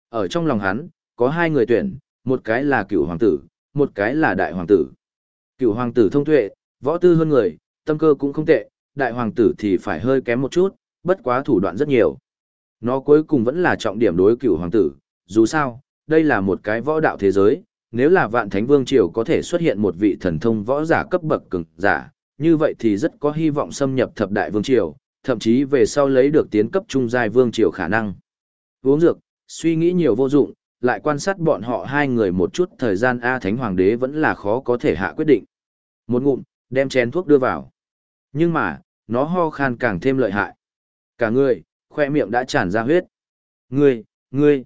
Ở trong lòng hắn, có hai người tuyển, một cái là cựu hoàng tử, một cái là đại hoàng tử. Cựu hoàng tử thông tuệ, võ tư hơn người, tâm cơ cũng không tệ, đại hoàng tử thì phải hơi kém một chút, bất quá thủ đoạn rất nhiều. Nó cuối cùng vẫn là trọng điểm đối cửu hoàng tử, dù sao, đây là một cái võ đạo thế giới, nếu là vạn thánh vương triều có thể xuất hiện một vị thần thông võ giả cấp bậc cường giả, như vậy thì rất có hy vọng xâm nhập thập đại vương triều, thậm chí về sau lấy được tiến cấp trung giai vương triều khả năng. Uống dược, suy nghĩ nhiều vô dụng, lại quan sát bọn họ hai người một chút thời gian A Thánh Hoàng đế vẫn là khó có thể hạ quyết định. Một ngụm, đem chén thuốc đưa vào. Nhưng mà, nó ho khan càng thêm lợi hại. Cả người, khoe miệng đã tràn ra huyết. Ngươi, ngươi.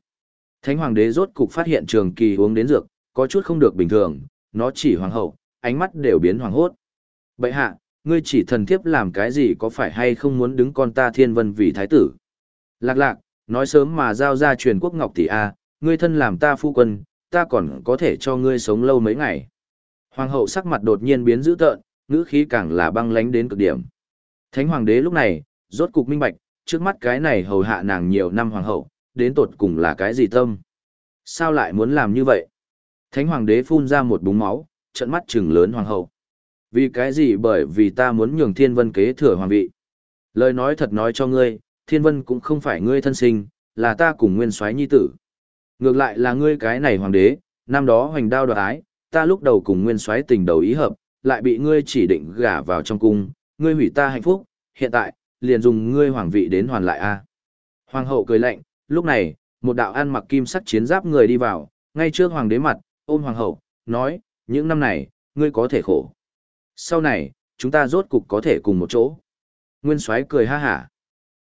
Thánh Hoàng đế rốt cục phát hiện trường kỳ uống đến dược, có chút không được bình thường, nó chỉ hoàng hậu, ánh mắt đều biến hoàng hốt. Bậy hạ, ngươi chỉ thần thiếp làm cái gì có phải hay không muốn đứng con ta thiên vân vì thái tử? Lạc lạc, nói sớm mà giao ra truyền quốc ngọc tỷ A, ngươi thân làm ta phu quân, ta còn có thể cho ngươi sống lâu mấy ngày. Hoàng hậu sắc mặt đột nhiên biến dữ tợn, ngữ khí càng là băng lánh đến cực điểm. Thánh hoàng đế lúc này, rốt cục minh bạch, trước mắt cái này hầu hạ nàng nhiều năm hoàng hậu, đến tột cùng là cái gì tâm? Sao lại muốn làm như vậy? Thánh hoàng đế phun ra một búng máu, trận mắt trừng lớn hoàng hậu. Vì cái gì bởi vì ta muốn nhường thiên vân kế thừa hoàng vị. Lời nói thật nói cho ngươi, thiên vân cũng không phải ngươi thân sinh, là ta cùng nguyên soái nhi tử. Ngược lại là ngươi cái này hoàng đế, năm đó hoành đao đoạt ái, ta lúc đầu cùng nguyên soái tình đầu ý hợp, lại bị ngươi chỉ định gả vào trong cung, ngươi hủy ta hạnh phúc, hiện tại, liền dùng ngươi hoàng vị đến hoàn lại a. Hoàng hậu cười lạnh, lúc này, một đạo ăn mặc kim sắc chiến giáp người đi vào, ngay trước hoàng đế mặt, ôm hoàng hậu, nói, những năm này, ngươi có thể khổ. Sau này, chúng ta rốt cục có thể cùng một chỗ. Nguyên soái cười ha hả.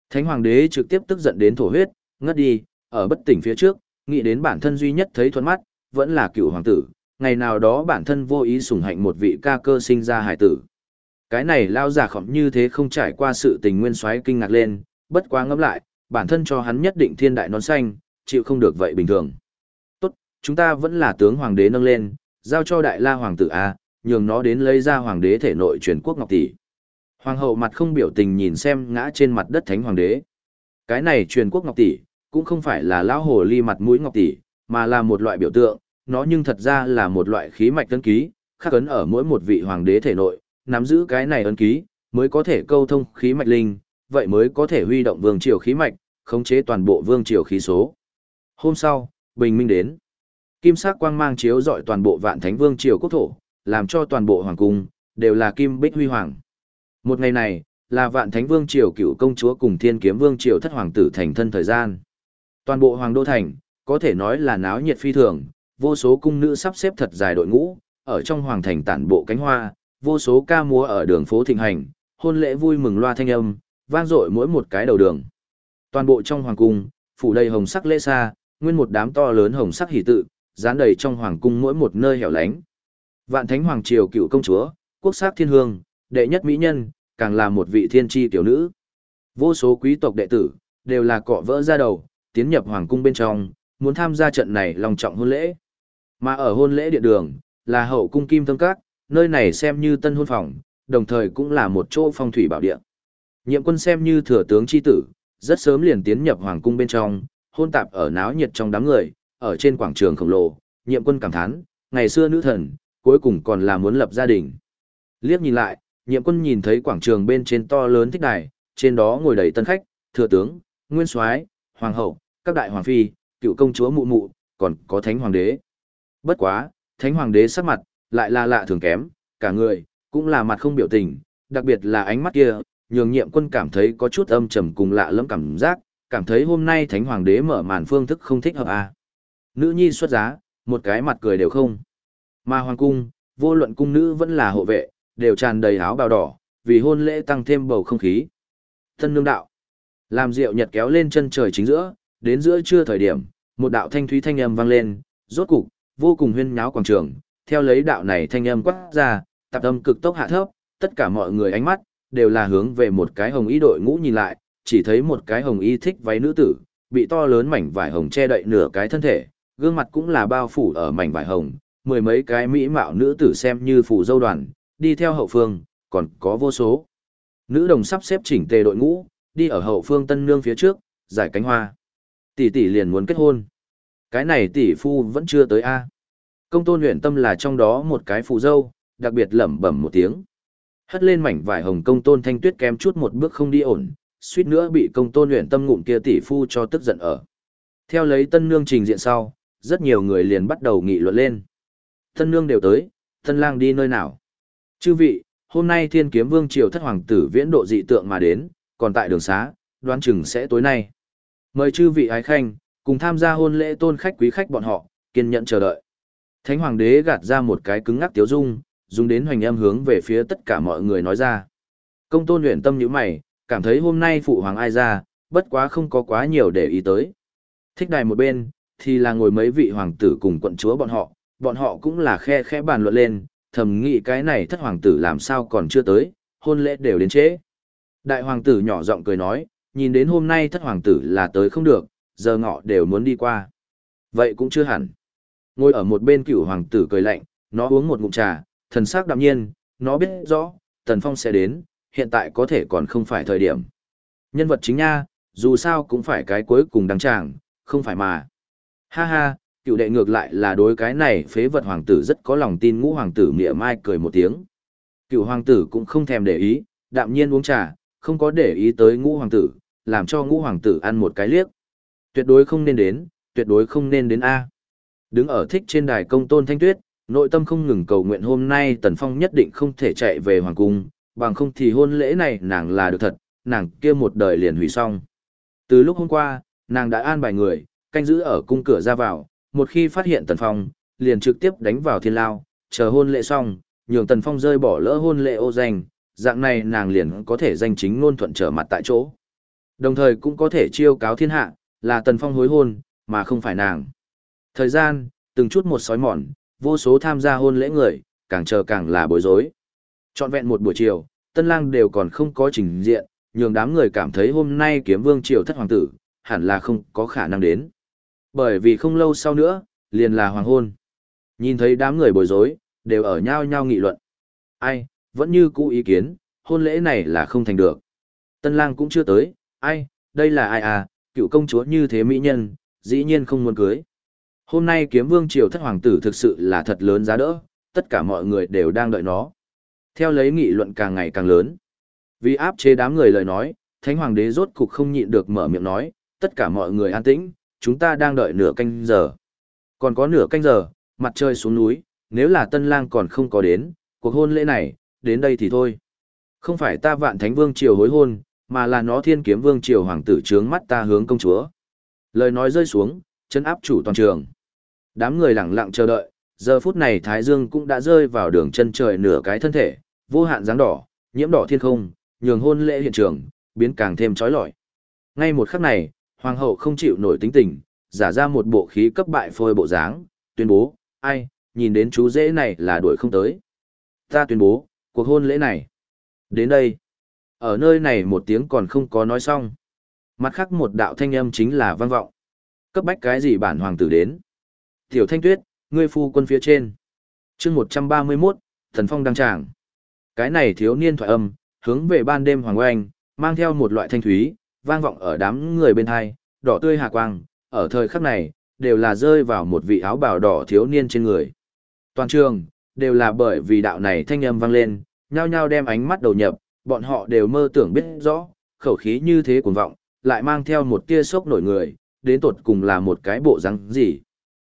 Thánh hoàng đế trực tiếp tức giận đến thổ huyết, ngất đi, ở bất tỉnh phía trước, nghĩ đến bản thân duy nhất thấy thuận mắt, vẫn là cựu hoàng tử, ngày nào đó bản thân vô ý sủng hạnh một vị ca cơ sinh ra hải tử. Cái này lao giả khỏng như thế không trải qua sự tình nguyên soái kinh ngạc lên, bất quá ngẫm lại, bản thân cho hắn nhất định thiên đại nón xanh, chịu không được vậy bình thường. Tốt, chúng ta vẫn là tướng hoàng đế nâng lên, giao cho đại la hoàng tử A, nhường nó đến lấy ra hoàng đế thể nội truyền quốc ngọc tỷ. Hoàng hậu mặt không biểu tình nhìn xem ngã trên mặt đất thánh hoàng đế. Cái này truyền quốc ngọc tỷ, cũng không phải là lão hồ ly mặt mũi ngọc tỷ, mà là một loại biểu tượng, nó nhưng thật ra là một loại khí mạch tân ký, khắc ấn ở mỗi một vị hoàng đế thể nội, nắm giữ cái này ấn ký, mới có thể câu thông khí mạch linh, vậy mới có thể huy động vương triều khí mạch, khống chế toàn bộ vương triều khí số. Hôm sau, bình minh đến. Kim sắc quang mang chiếu rọi toàn bộ vạn thánh vương triều quốc thổ, làm cho toàn bộ hoàng cung đều là kim bích huy hoàng. Một ngày này, là vạn thánh vương triều cựu công chúa cùng thiên kiếm vương triều thất hoàng tử thành thân thời gian. Toàn bộ hoàng đô thành, có thể nói là náo nhiệt phi thường, vô số cung nữ sắp xếp thật dài đội ngũ, ở trong hoàng thành tản bộ cánh hoa, vô số ca múa ở đường phố thịnh hành, hôn lễ vui mừng loa thanh âm, vang dội mỗi một cái đầu đường. Toàn bộ trong hoàng cung, phủ đầy hồng sắc lễ xa, nguyên một đám to lớn hồng sắc hỷ tự, dán đầy trong hoàng cung mỗi một nơi hẻo lánh. Vạn Thánh Hoàng Triều cựu công chúa, quốc sắc thiên hương, đệ nhất mỹ nhân, càng là một vị thiên tri tiểu nữ. Vô số quý tộc đệ tử, đều là cọ vỡ ra đầu, tiến nhập hoàng cung bên trong, muốn tham gia trận này long trọng hôn lễ. Mà ở hôn lễ điện đường, là hậu cung kim thâm các, nơi này xem như tân hôn phòng, đồng thời cũng là một chỗ phong thủy bảo địa. Nhiệm quân xem như thừa tướng chi tử, rất sớm liền tiến nhập hoàng cung bên trong, hôn tạp ở náo nhiệt trong đám người, ở trên quảng trường khổng lồ, nhiệm quân cảm thán, ngày xưa nữ thần, cuối cùng còn là muốn lập gia đình. Liếc nhìn lại, nhiệm quân nhìn thấy quảng trường bên trên to lớn thích đài, trên đó ngồi đầy tân khách, thừa tướng, nguyên soái, hoàng hậu, các đại hoàng phi, cựu công chúa mụ mụ, còn có thánh hoàng đế. Bất quá, thánh hoàng đế sắc mặt, lại là lạ thường kém, cả người, cũng là mặt không biểu tình, đặc biệt là ánh mắt kia, nhường nhiệm quân cảm thấy có chút âm trầm cùng lạ lẫm cảm giác, cảm thấy hôm nay thánh hoàng đế mở màn phương thức không thích hợp à. Nữ nhi xuất giá, một cái mặt cười đều không. Mà hoàng cung, vô luận cung nữ vẫn là hộ vệ, đều tràn đầy áo bào đỏ, vì hôn lễ tăng thêm bầu không khí. Thân nương đạo. Làm rượu nhật kéo lên chân trời chính giữa, đến giữa trưa thời điểm, một đạo thanh thúy thanh âm vang lên, rốt cục, vô cùng huyên nháo quảng trường, theo lấy đạo này thanh âm quát ra, tạp âm cực tốc hạ thấp, tất cả mọi người ánh mắt, đều là hướng về một cái hồng y đội ngũ nhìn lại, chỉ thấy một cái hồng y thích váy nữ tử, bị to lớn mảnh vải hồng che đậy nửa cái thân thể, gương mặt cũng là bao phủ ở mảnh vải hồng, mười mấy cái mỹ mạo nữ tử xem như phủ dâu đoàn, đi theo hậu phương, còn có vô số. Nữ đồng sắp xếp chỉnh tề đội ngũ, đi ở hậu phương tân nương phía trước, giải cánh hoa. Tỷ tỷ liền muốn kết hôn. Cái này tỷ phu vẫn chưa tới a. Công tôn luyện tâm là trong đó một cái phù dâu, đặc biệt lẩm bẩm một tiếng. Hất lên mảnh vải hồng công tôn thanh tuyết kém chút một bước không đi ổn, suýt nữa bị công tôn luyện tâm ngụm kia tỷ phu cho tức giận ở. Theo lấy tân nương trình diện sau, rất nhiều người liền bắt đầu nghị luận lên. Tân nương đều tới, tân lang đi nơi nào? Chư vị, hôm nay thiên kiếm vương triều thất hoàng tử viễn độ dị tượng mà đến, còn tại đường xá, đoán chừng sẽ tối nay. Mời chư vị ái khanh, cùng tham gia hôn lễ tôn khách quý khách bọn họ, kiên nhẫn chờ đợi. Thánh hoàng đế gạt ra một cái cứng ngắc tiếu dung, dùng đến hoành âm hướng về phía tất cả mọi người nói ra. Công tôn luyện tâm như mày, cảm thấy hôm nay phụ hoàng ai ra, bất quá không có quá nhiều để ý tới. Thích đài một bên, thì là ngồi mấy vị hoàng tử cùng quận chúa bọn họ, bọn họ cũng là khe khẽ bàn luận lên, thầm nghĩ cái này thất hoàng tử làm sao còn chưa tới, hôn lễ đều đến trễ. Đại hoàng tử nhỏ giọng cười nói, nhìn đến hôm nay thất hoàng tử là tới không được, giờ ngọ đều muốn đi qua. Vậy cũng chưa hẳn. Ngồi ở một bên cựu hoàng tử cười lạnh, nó uống một ngụm trà, thần sắc đạm nhiên, nó biết rõ, Tần Phong sẽ đến, hiện tại có thể còn không phải thời điểm. Nhân vật chính nha, dù sao cũng phải cái cuối cùng đăng tràng, không phải mà. Ha ha, cựu đệ ngược lại là đối cái này phế vật hoàng tử rất có lòng tin ngũ hoàng tử mỉa mai cười một tiếng. Cựu hoàng tử cũng không thèm để ý, đạm nhiên uống trà, không có để ý tới ngũ hoàng tử, làm cho ngũ hoàng tử ăn một cái liếc. Tuyệt đối không nên đến, tuyệt đối không nên đến A. Đứng ở thích trên đài công tôn thanh tuyết, nội tâm không ngừng cầu nguyện hôm nay Tần Phong nhất định không thể chạy về hoàng cung, bằng không thì hôn lễ này nàng là được thật, nàng kia một đời liền hủy xong. Từ lúc hôm qua, nàng đã an bài người, canh giữ ở cung cửa ra vào, một khi phát hiện Tần Phong, liền trực tiếp đánh vào thiên lao, chờ hôn lễ xong, nhường Tần Phong rơi bỏ lỡ hôn lễ ô danh, dạng này nàng liền có thể danh chính ngôn thuận trở mặt tại chỗ. Đồng thời cũng có thể chiêu cáo thiên hạ, là Tần Phong hối hôn, mà không phải nàng. Thời gian, từng chút một sói mòn, vô số tham gia hôn lễ người, càng chờ càng là bối rối. Chọn vẹn một buổi chiều, tân lang đều còn không có trình diện, nhường đám người cảm thấy hôm nay kiếm vương triều thất hoàng tử, hẳn là không có khả năng đến. Bởi vì không lâu sau nữa, liền là hoàng hôn. Nhìn thấy đám người bối rối, đều ở nhau nhau nghị luận. Ai, vẫn như cũ ý kiến, hôn lễ này là không thành được. Tân lang cũng chưa tới, ai, đây là ai à, cựu công chúa như thế mỹ nhân, dĩ nhiên không muốn cưới. Hôm nay kiếm vương triều thất hoàng tử thực sự là thật lớn giá đỡ, tất cả mọi người đều đang đợi nó. Theo lấy nghị luận càng ngày càng lớn. Vì áp chế đám người lời nói, thánh hoàng đế rốt cục không nhịn được mở miệng nói, tất cả mọi người an tĩnh, chúng ta đang đợi nửa canh giờ. Còn có nửa canh giờ, mặt trời xuống núi, nếu là tân lang còn không có đến, cuộc hôn lễ này, đến đây thì thôi. Không phải ta vạn thánh vương triều hối hôn, mà là nó thiên kiếm vương triều hoàng tử trướng mắt ta hướng công chúa. Lời nói rơi xuống, chân áp chủ toàn trường. Đám người lặng lặng chờ đợi, giờ phút này Thái Dương cũng đã rơi vào đường chân trời nửa cái thân thể, vô hạn dáng đỏ, nhiễm đỏ thiên không, nhường hôn lễ hiện trường, biến càng thêm trói lọi. Ngay một khắc này, Hoàng hậu không chịu nổi tính tình, giả ra một bộ khí cấp bại phôi bộ dáng, tuyên bố, ai, nhìn đến chú dễ này là đuổi không tới. Ta tuyên bố, cuộc hôn lễ này. Đến đây. Ở nơi này một tiếng còn không có nói xong. Mặt khác một đạo thanh âm chính là vang vọng. Cấp bách cái gì bản hoàng tử đến? Tiểu Thanh Tuyết, ngươi phu quân phía trên. Chương 131, Thần Phong đăng tràng. Cái này thiếu niên thoại âm, hướng về ban đêm hoàng oanh, mang theo một loại thanh thúy, vang vọng ở đám người bên hai, đỏ tươi hạ quang, ở thời khắc này, đều là rơi vào một vị áo bào đỏ thiếu niên trên người. Toàn trường, đều là bởi vì đạo này thanh âm vang lên, nhao nhao đem ánh mắt đầu nhập, bọn họ đều mơ tưởng biết rõ, khẩu khí như thế cuồng vọng, lại mang theo một tia sốc nổi người, đến tột cùng là một cái bộ răng gì.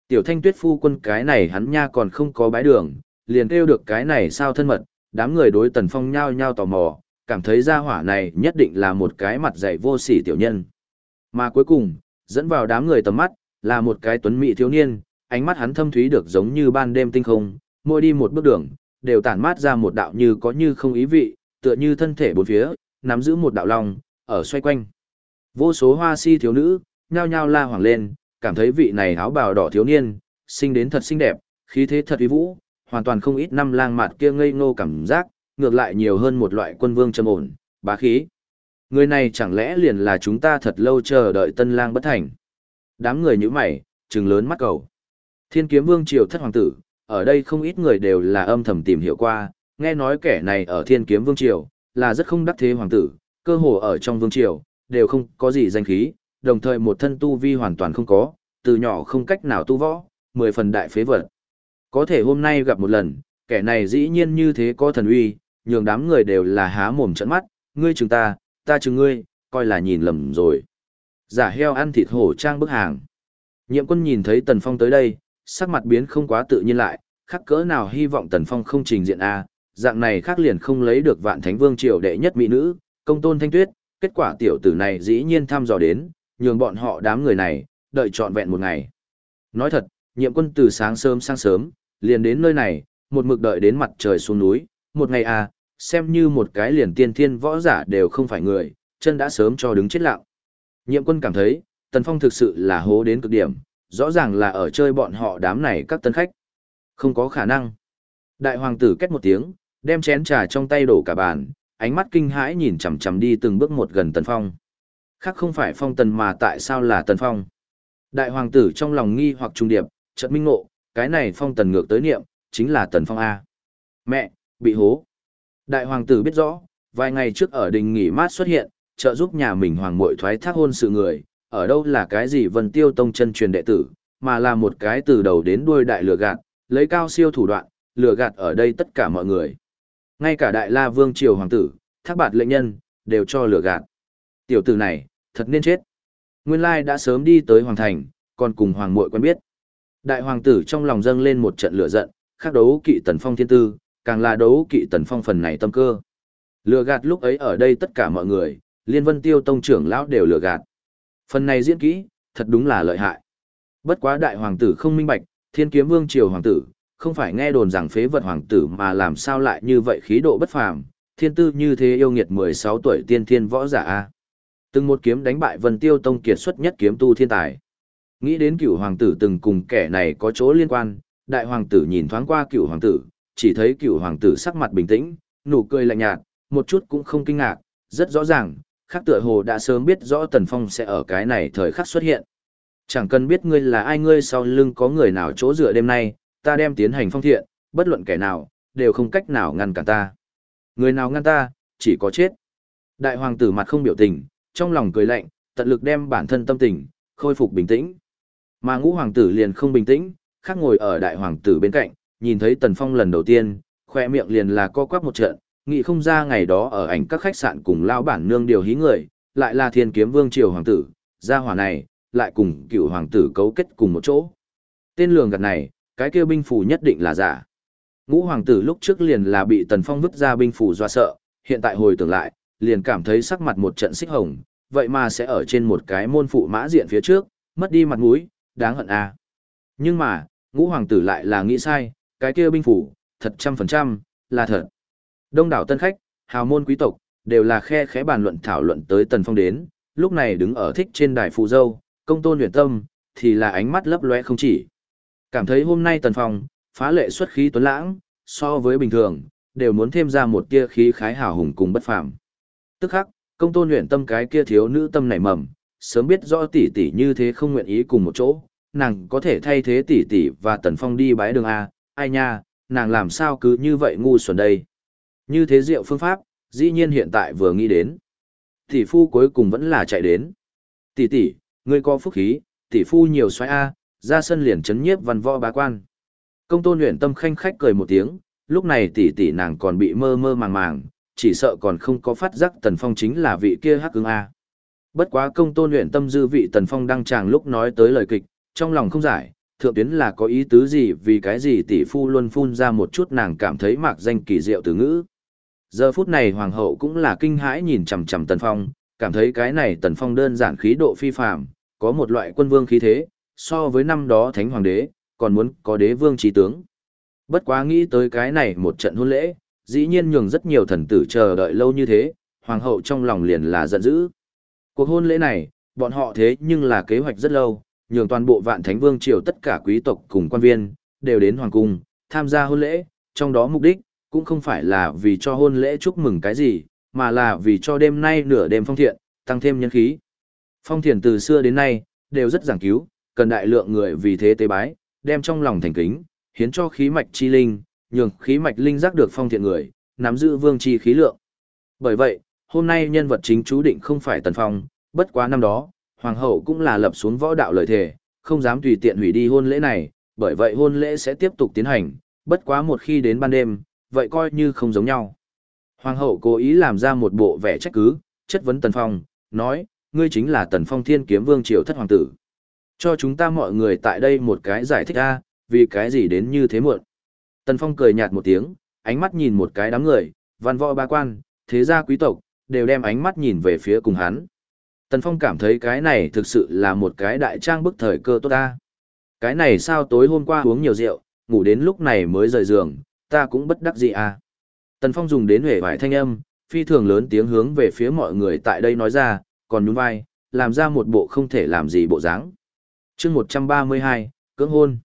Tiểu thanh tuyết phu quân cái này hắn nha còn không có bái đường, liền kêu được cái này sao thân mật, đám người đối tần phong nhao nhao tò mò, cảm thấy gia hỏa này nhất định là một cái mặt dày vô sỉ tiểu nhân. Mà cuối cùng, dẫn vào đám người tầm mắt, là một cái tuấn mỹ thiếu niên, ánh mắt hắn thâm thúy được giống như ban đêm tinh không, mỗi đi một bước đường, đều tản mát ra một đạo như có như không ý vị, tựa như thân thể bốn phía, nắm giữ một đạo long, ở xoay quanh. Vô số hoa si thiếu nữ, nhao nhao la hoảng lên, cảm thấy vị này áo bào đỏ thiếu niên, sinh đến thật xinh đẹp, khí thế thật uy vũ, hoàn toàn không ít năm lang mạt kia ngây ngô cảm giác, ngược lại nhiều hơn một loại quân vương trầm ổn, bá khí. Người này chẳng lẽ liền là chúng ta thật lâu chờ đợi tân lang bất thành. Đám người như mày, trừng lớn mắt cầu. Thiên kiếm vương triều thất hoàng tử, ở đây không ít người đều là âm thầm tìm hiểu qua, nghe nói kẻ này ở thiên kiếm vương triều, là rất không đắc thế hoàng tử, cơ hồ ở trong vương triều, đều không có gì danh khí, đồng thời một thân tu vi hoàn toàn không có, từ nhỏ không cách nào tu võ, mười phần đại phế vật. Có thể hôm nay gặp một lần, kẻ này dĩ nhiên như thế có thần uy, nhường đám người đều là há mồm trận mắt, ngươi chừng ta, ta chừng ngươi, coi là nhìn lầm rồi. Giả heo ăn thịt hổ trang bức hàng. Nhiệm quân nhìn thấy Tần Phong tới đây, sắc mặt biến không quá tự nhiên lại, khắc cỡ nào hy vọng Tần Phong không trình diện A, dạng này khác liền không lấy được vạn thánh vương triều đệ nhất mỹ nữ, công tôn thanh tuyết, kết quả tiểu tử này dĩ nhiên thăm dò đến, nhường bọn họ đám người này, đợi trọn vẹn một ngày. Nói thật, nhiệm quân từ sáng sớm sang sớm, liền đến nơi này, một mực đợi đến mặt trời xuống núi, một ngày à, xem như một cái liền tiên thiên võ giả đều không phải người, chân đã sớm cho đứng chết lặng. Nhiệm quân cảm thấy, Tần Phong thực sự là hố đến cực điểm, rõ ràng là ở chơi bọn họ đám này các tân khách. Không có khả năng. Đại hoàng tử kết một tiếng, đem chén trà trong tay đổ cả bàn, ánh mắt kinh hãi nhìn chằm chằm đi từng bước một gần Tần Phong. Khác không phải Phong Tần mà tại sao là Tần Phong? Đại hoàng tử trong lòng nghi hoặc trung điệp, chợt minh ngộ, cái này Phong Tần ngược tới niệm, chính là Tần Phong A. Mẹ, bị hố. Đại hoàng tử biết rõ, vài ngày trước ở đình nghỉ mát xuất hiện, trợ giúp nhà mình hoàng muội thoái thác hôn sự người, ở đâu là cái gì Vân Tiêu Tông chân truyền đệ tử, mà là một cái từ đầu đến đuôi đại lừa gạt, lấy cao siêu thủ đoạn, lừa gạt ở đây tất cả mọi người. Ngay cả đại la vương triều hoàng tử, thác bạt lệnh nhân, đều cho lừa gạt. Tiểu tử này, thật nên chết. Nguyên lai đã sớm đi tới hoàng thành, còn cùng hoàng muội quen biết. Đại hoàng tử trong lòng dâng lên một trận lửa giận, khắc đấu kỵ tần phong thiên tư, càng là đấu kỵ tần phong phần này tâm cơ. Lừa gạt lúc ấy ở đây tất cả mọi người, liên vân tiêu tông trưởng lão đều lừa gạt. Phần này diễn kỹ, thật đúng là lợi hại. Bất quá đại hoàng tử không minh bạch, thiên kiếm vương triều hoàng tử, không phải nghe đồn rằng phế vật hoàng tử mà làm sao lại như vậy khí độ bất phàm, thiên tư như thế yêu nghiệt 16 tuổi tiên thiên võ giả a. Từng một kiếm đánh bại Vân Tiêu Tông kiệt xuất nhất kiếm tu thiên tài. Nghĩ đến cựu hoàng tử từng cùng kẻ này có chỗ liên quan, đại hoàng tử nhìn thoáng qua cựu hoàng tử, chỉ thấy cựu hoàng tử sắc mặt bình tĩnh, nụ cười lạnh nhạt, một chút cũng không kinh ngạc, rất rõ ràng, khác tựa hồ đã sớm biết rõ Tần Phong sẽ ở cái này thời khắc xuất hiện. Chẳng cần biết ngươi là ai ngươi sau lưng có người nào chỗ dựa đêm nay, ta đem tiến hành phong thiện, bất luận kẻ nào, đều không cách nào ngăn cản ta. Người nào ngăn ta, chỉ có chết. Đại hoàng tử mặt không biểu tình, trong lòng cười lạnh, tận lực đem bản thân tâm tình, khôi phục bình tĩnh. Mà ngũ hoàng tử liền không bình tĩnh, khác ngồi ở đại hoàng tử bên cạnh, nhìn thấy Tần Phong lần đầu tiên, khoe miệng liền là co quắp một trận, nghĩ không ra ngày đó ở ảnh các khách sạn cùng lao bản nương điều hí người, lại là thiên kiếm vương triều hoàng tử, gia hỏa này, lại cùng cựu hoàng tử cấu kết cùng một chỗ. Tên lường gạt này, cái kia binh phù nhất định là giả. Ngũ hoàng tử lúc trước liền là bị Tần Phong vứt ra binh phù do sợ, hiện tại hồi tưởng lại, liền cảm thấy sắc mặt một trận xích hồng, vậy mà sẽ ở trên một cái môn phụ mã diện phía trước, mất đi mặt mũi, đáng hận à. Nhưng mà, ngũ hoàng tử lại là nghĩ sai, cái kia binh phủ, thật trăm phần trăm, là thật. Đông đảo tân khách, hào môn quý tộc, đều là khe khẽ bàn luận thảo luận tới Tần Phong đến, lúc này đứng ở thích trên đài phụ dâu, công tôn luyện tâm, thì là ánh mắt lấp lóe không chỉ. Cảm thấy hôm nay Tần Phong, phá lệ xuất khí tuấn lãng, so với bình thường, đều muốn thêm ra một tia khí khái hào hùng cùng bất phàm. Tức khắc, Công tôn luyện tâm cái kia thiếu nữ tâm nảy mầm, sớm biết rõ tỷ tỷ như thế không nguyện ý cùng một chỗ, nàng có thể thay thế tỷ tỷ và Tần Phong đi bái đường A, ai nha, nàng làm sao cứ như vậy ngu xuẩn đây. Như thế diệu phương pháp, dĩ nhiên hiện tại vừa nghĩ đến. Tỷ phu cuối cùng vẫn là chạy đến. Tỷ tỷ, ngươi có phúc khí, tỷ phu nhiều xoáy A, ra sân liền chấn nhiếp văn võ bá quan. Công tôn luyện tâm khanh khách cười một tiếng, lúc này tỷ tỷ nàng còn bị mơ mơ màng màng, chỉ sợ còn không có phát giác Tần Phong chính là vị kia hắc ứng A. Bất quá công tôn luyện tâm dư vị Tần Phong đang chàng lúc nói tới lời kịch, trong lòng không giải, thượng tuyến là có ý tứ gì vì cái gì tỷ phu luôn phun ra một chút nàng cảm thấy mạc danh kỳ diệu từ ngữ. Giờ phút này hoàng hậu cũng là kinh hãi nhìn chằm chằm Tần Phong, cảm thấy cái này Tần Phong đơn giản khí độ phi phàm, có một loại quân vương khí thế, so với năm đó thánh hoàng đế, còn muốn có đế vương trí tướng. Bất quá nghĩ tới cái này một trận hôn lễ, dĩ nhiên nhường rất nhiều thần tử chờ đợi lâu như thế, hoàng hậu trong lòng liền là giận dữ. Cuộc hôn lễ này, bọn họ thế nhưng là kế hoạch rất lâu, nhường toàn bộ vạn thánh vương triều tất cả quý tộc cùng quan viên, đều đến hoàng cung, tham gia hôn lễ, trong đó mục đích, cũng không phải là vì cho hôn lễ chúc mừng cái gì, mà là vì cho đêm nay nửa đêm phong thiện, tăng thêm nhân khí. Phong thiện từ xưa đến nay, đều rất giảng cứu, cần đại lượng người vì thế tế bái, đem trong lòng thành kính, hiến cho khí mạch chi linh, nhường khí mạch linh giác được phong thiện người, nắm giữ vương chi khí lượng. Bởi vậy, hôm nay nhân vật chính chú định không phải Tần Phong, bất quá năm đó, hoàng hậu cũng là lập xuống võ đạo lời thề, không dám tùy tiện hủy đi hôn lễ này, bởi vậy hôn lễ sẽ tiếp tục tiến hành, bất quá một khi đến ban đêm, vậy coi như không giống nhau. Hoàng hậu cố ý làm ra một bộ vẻ trách cứ, chất vấn Tần Phong, nói, ngươi chính là Tần Phong Thiên Kiếm Vương triều thất hoàng tử. Cho chúng ta mọi người tại đây một cái giải thích a, vì cái gì đến như thế muộn. Tần Phong cười nhạt một tiếng, ánh mắt nhìn một cái đám người, văn võ ba quan, thế gia quý tộc, đều đem ánh mắt nhìn về phía cùng hắn. Tần Phong cảm thấy cái này thực sự là một cái đại trang bức thời cơ tốt ta. Cái này sao tối hôm qua uống nhiều rượu, ngủ đến lúc này mới rời giường, ta cũng bất đắc gì à. Tần Phong dùng đến huệ vải thanh âm, phi thường lớn tiếng hướng về phía mọi người tại đây nói ra, còn nhún vai, làm ra một bộ không thể làm gì bộ dáng. chương 132, cưỡng hôn.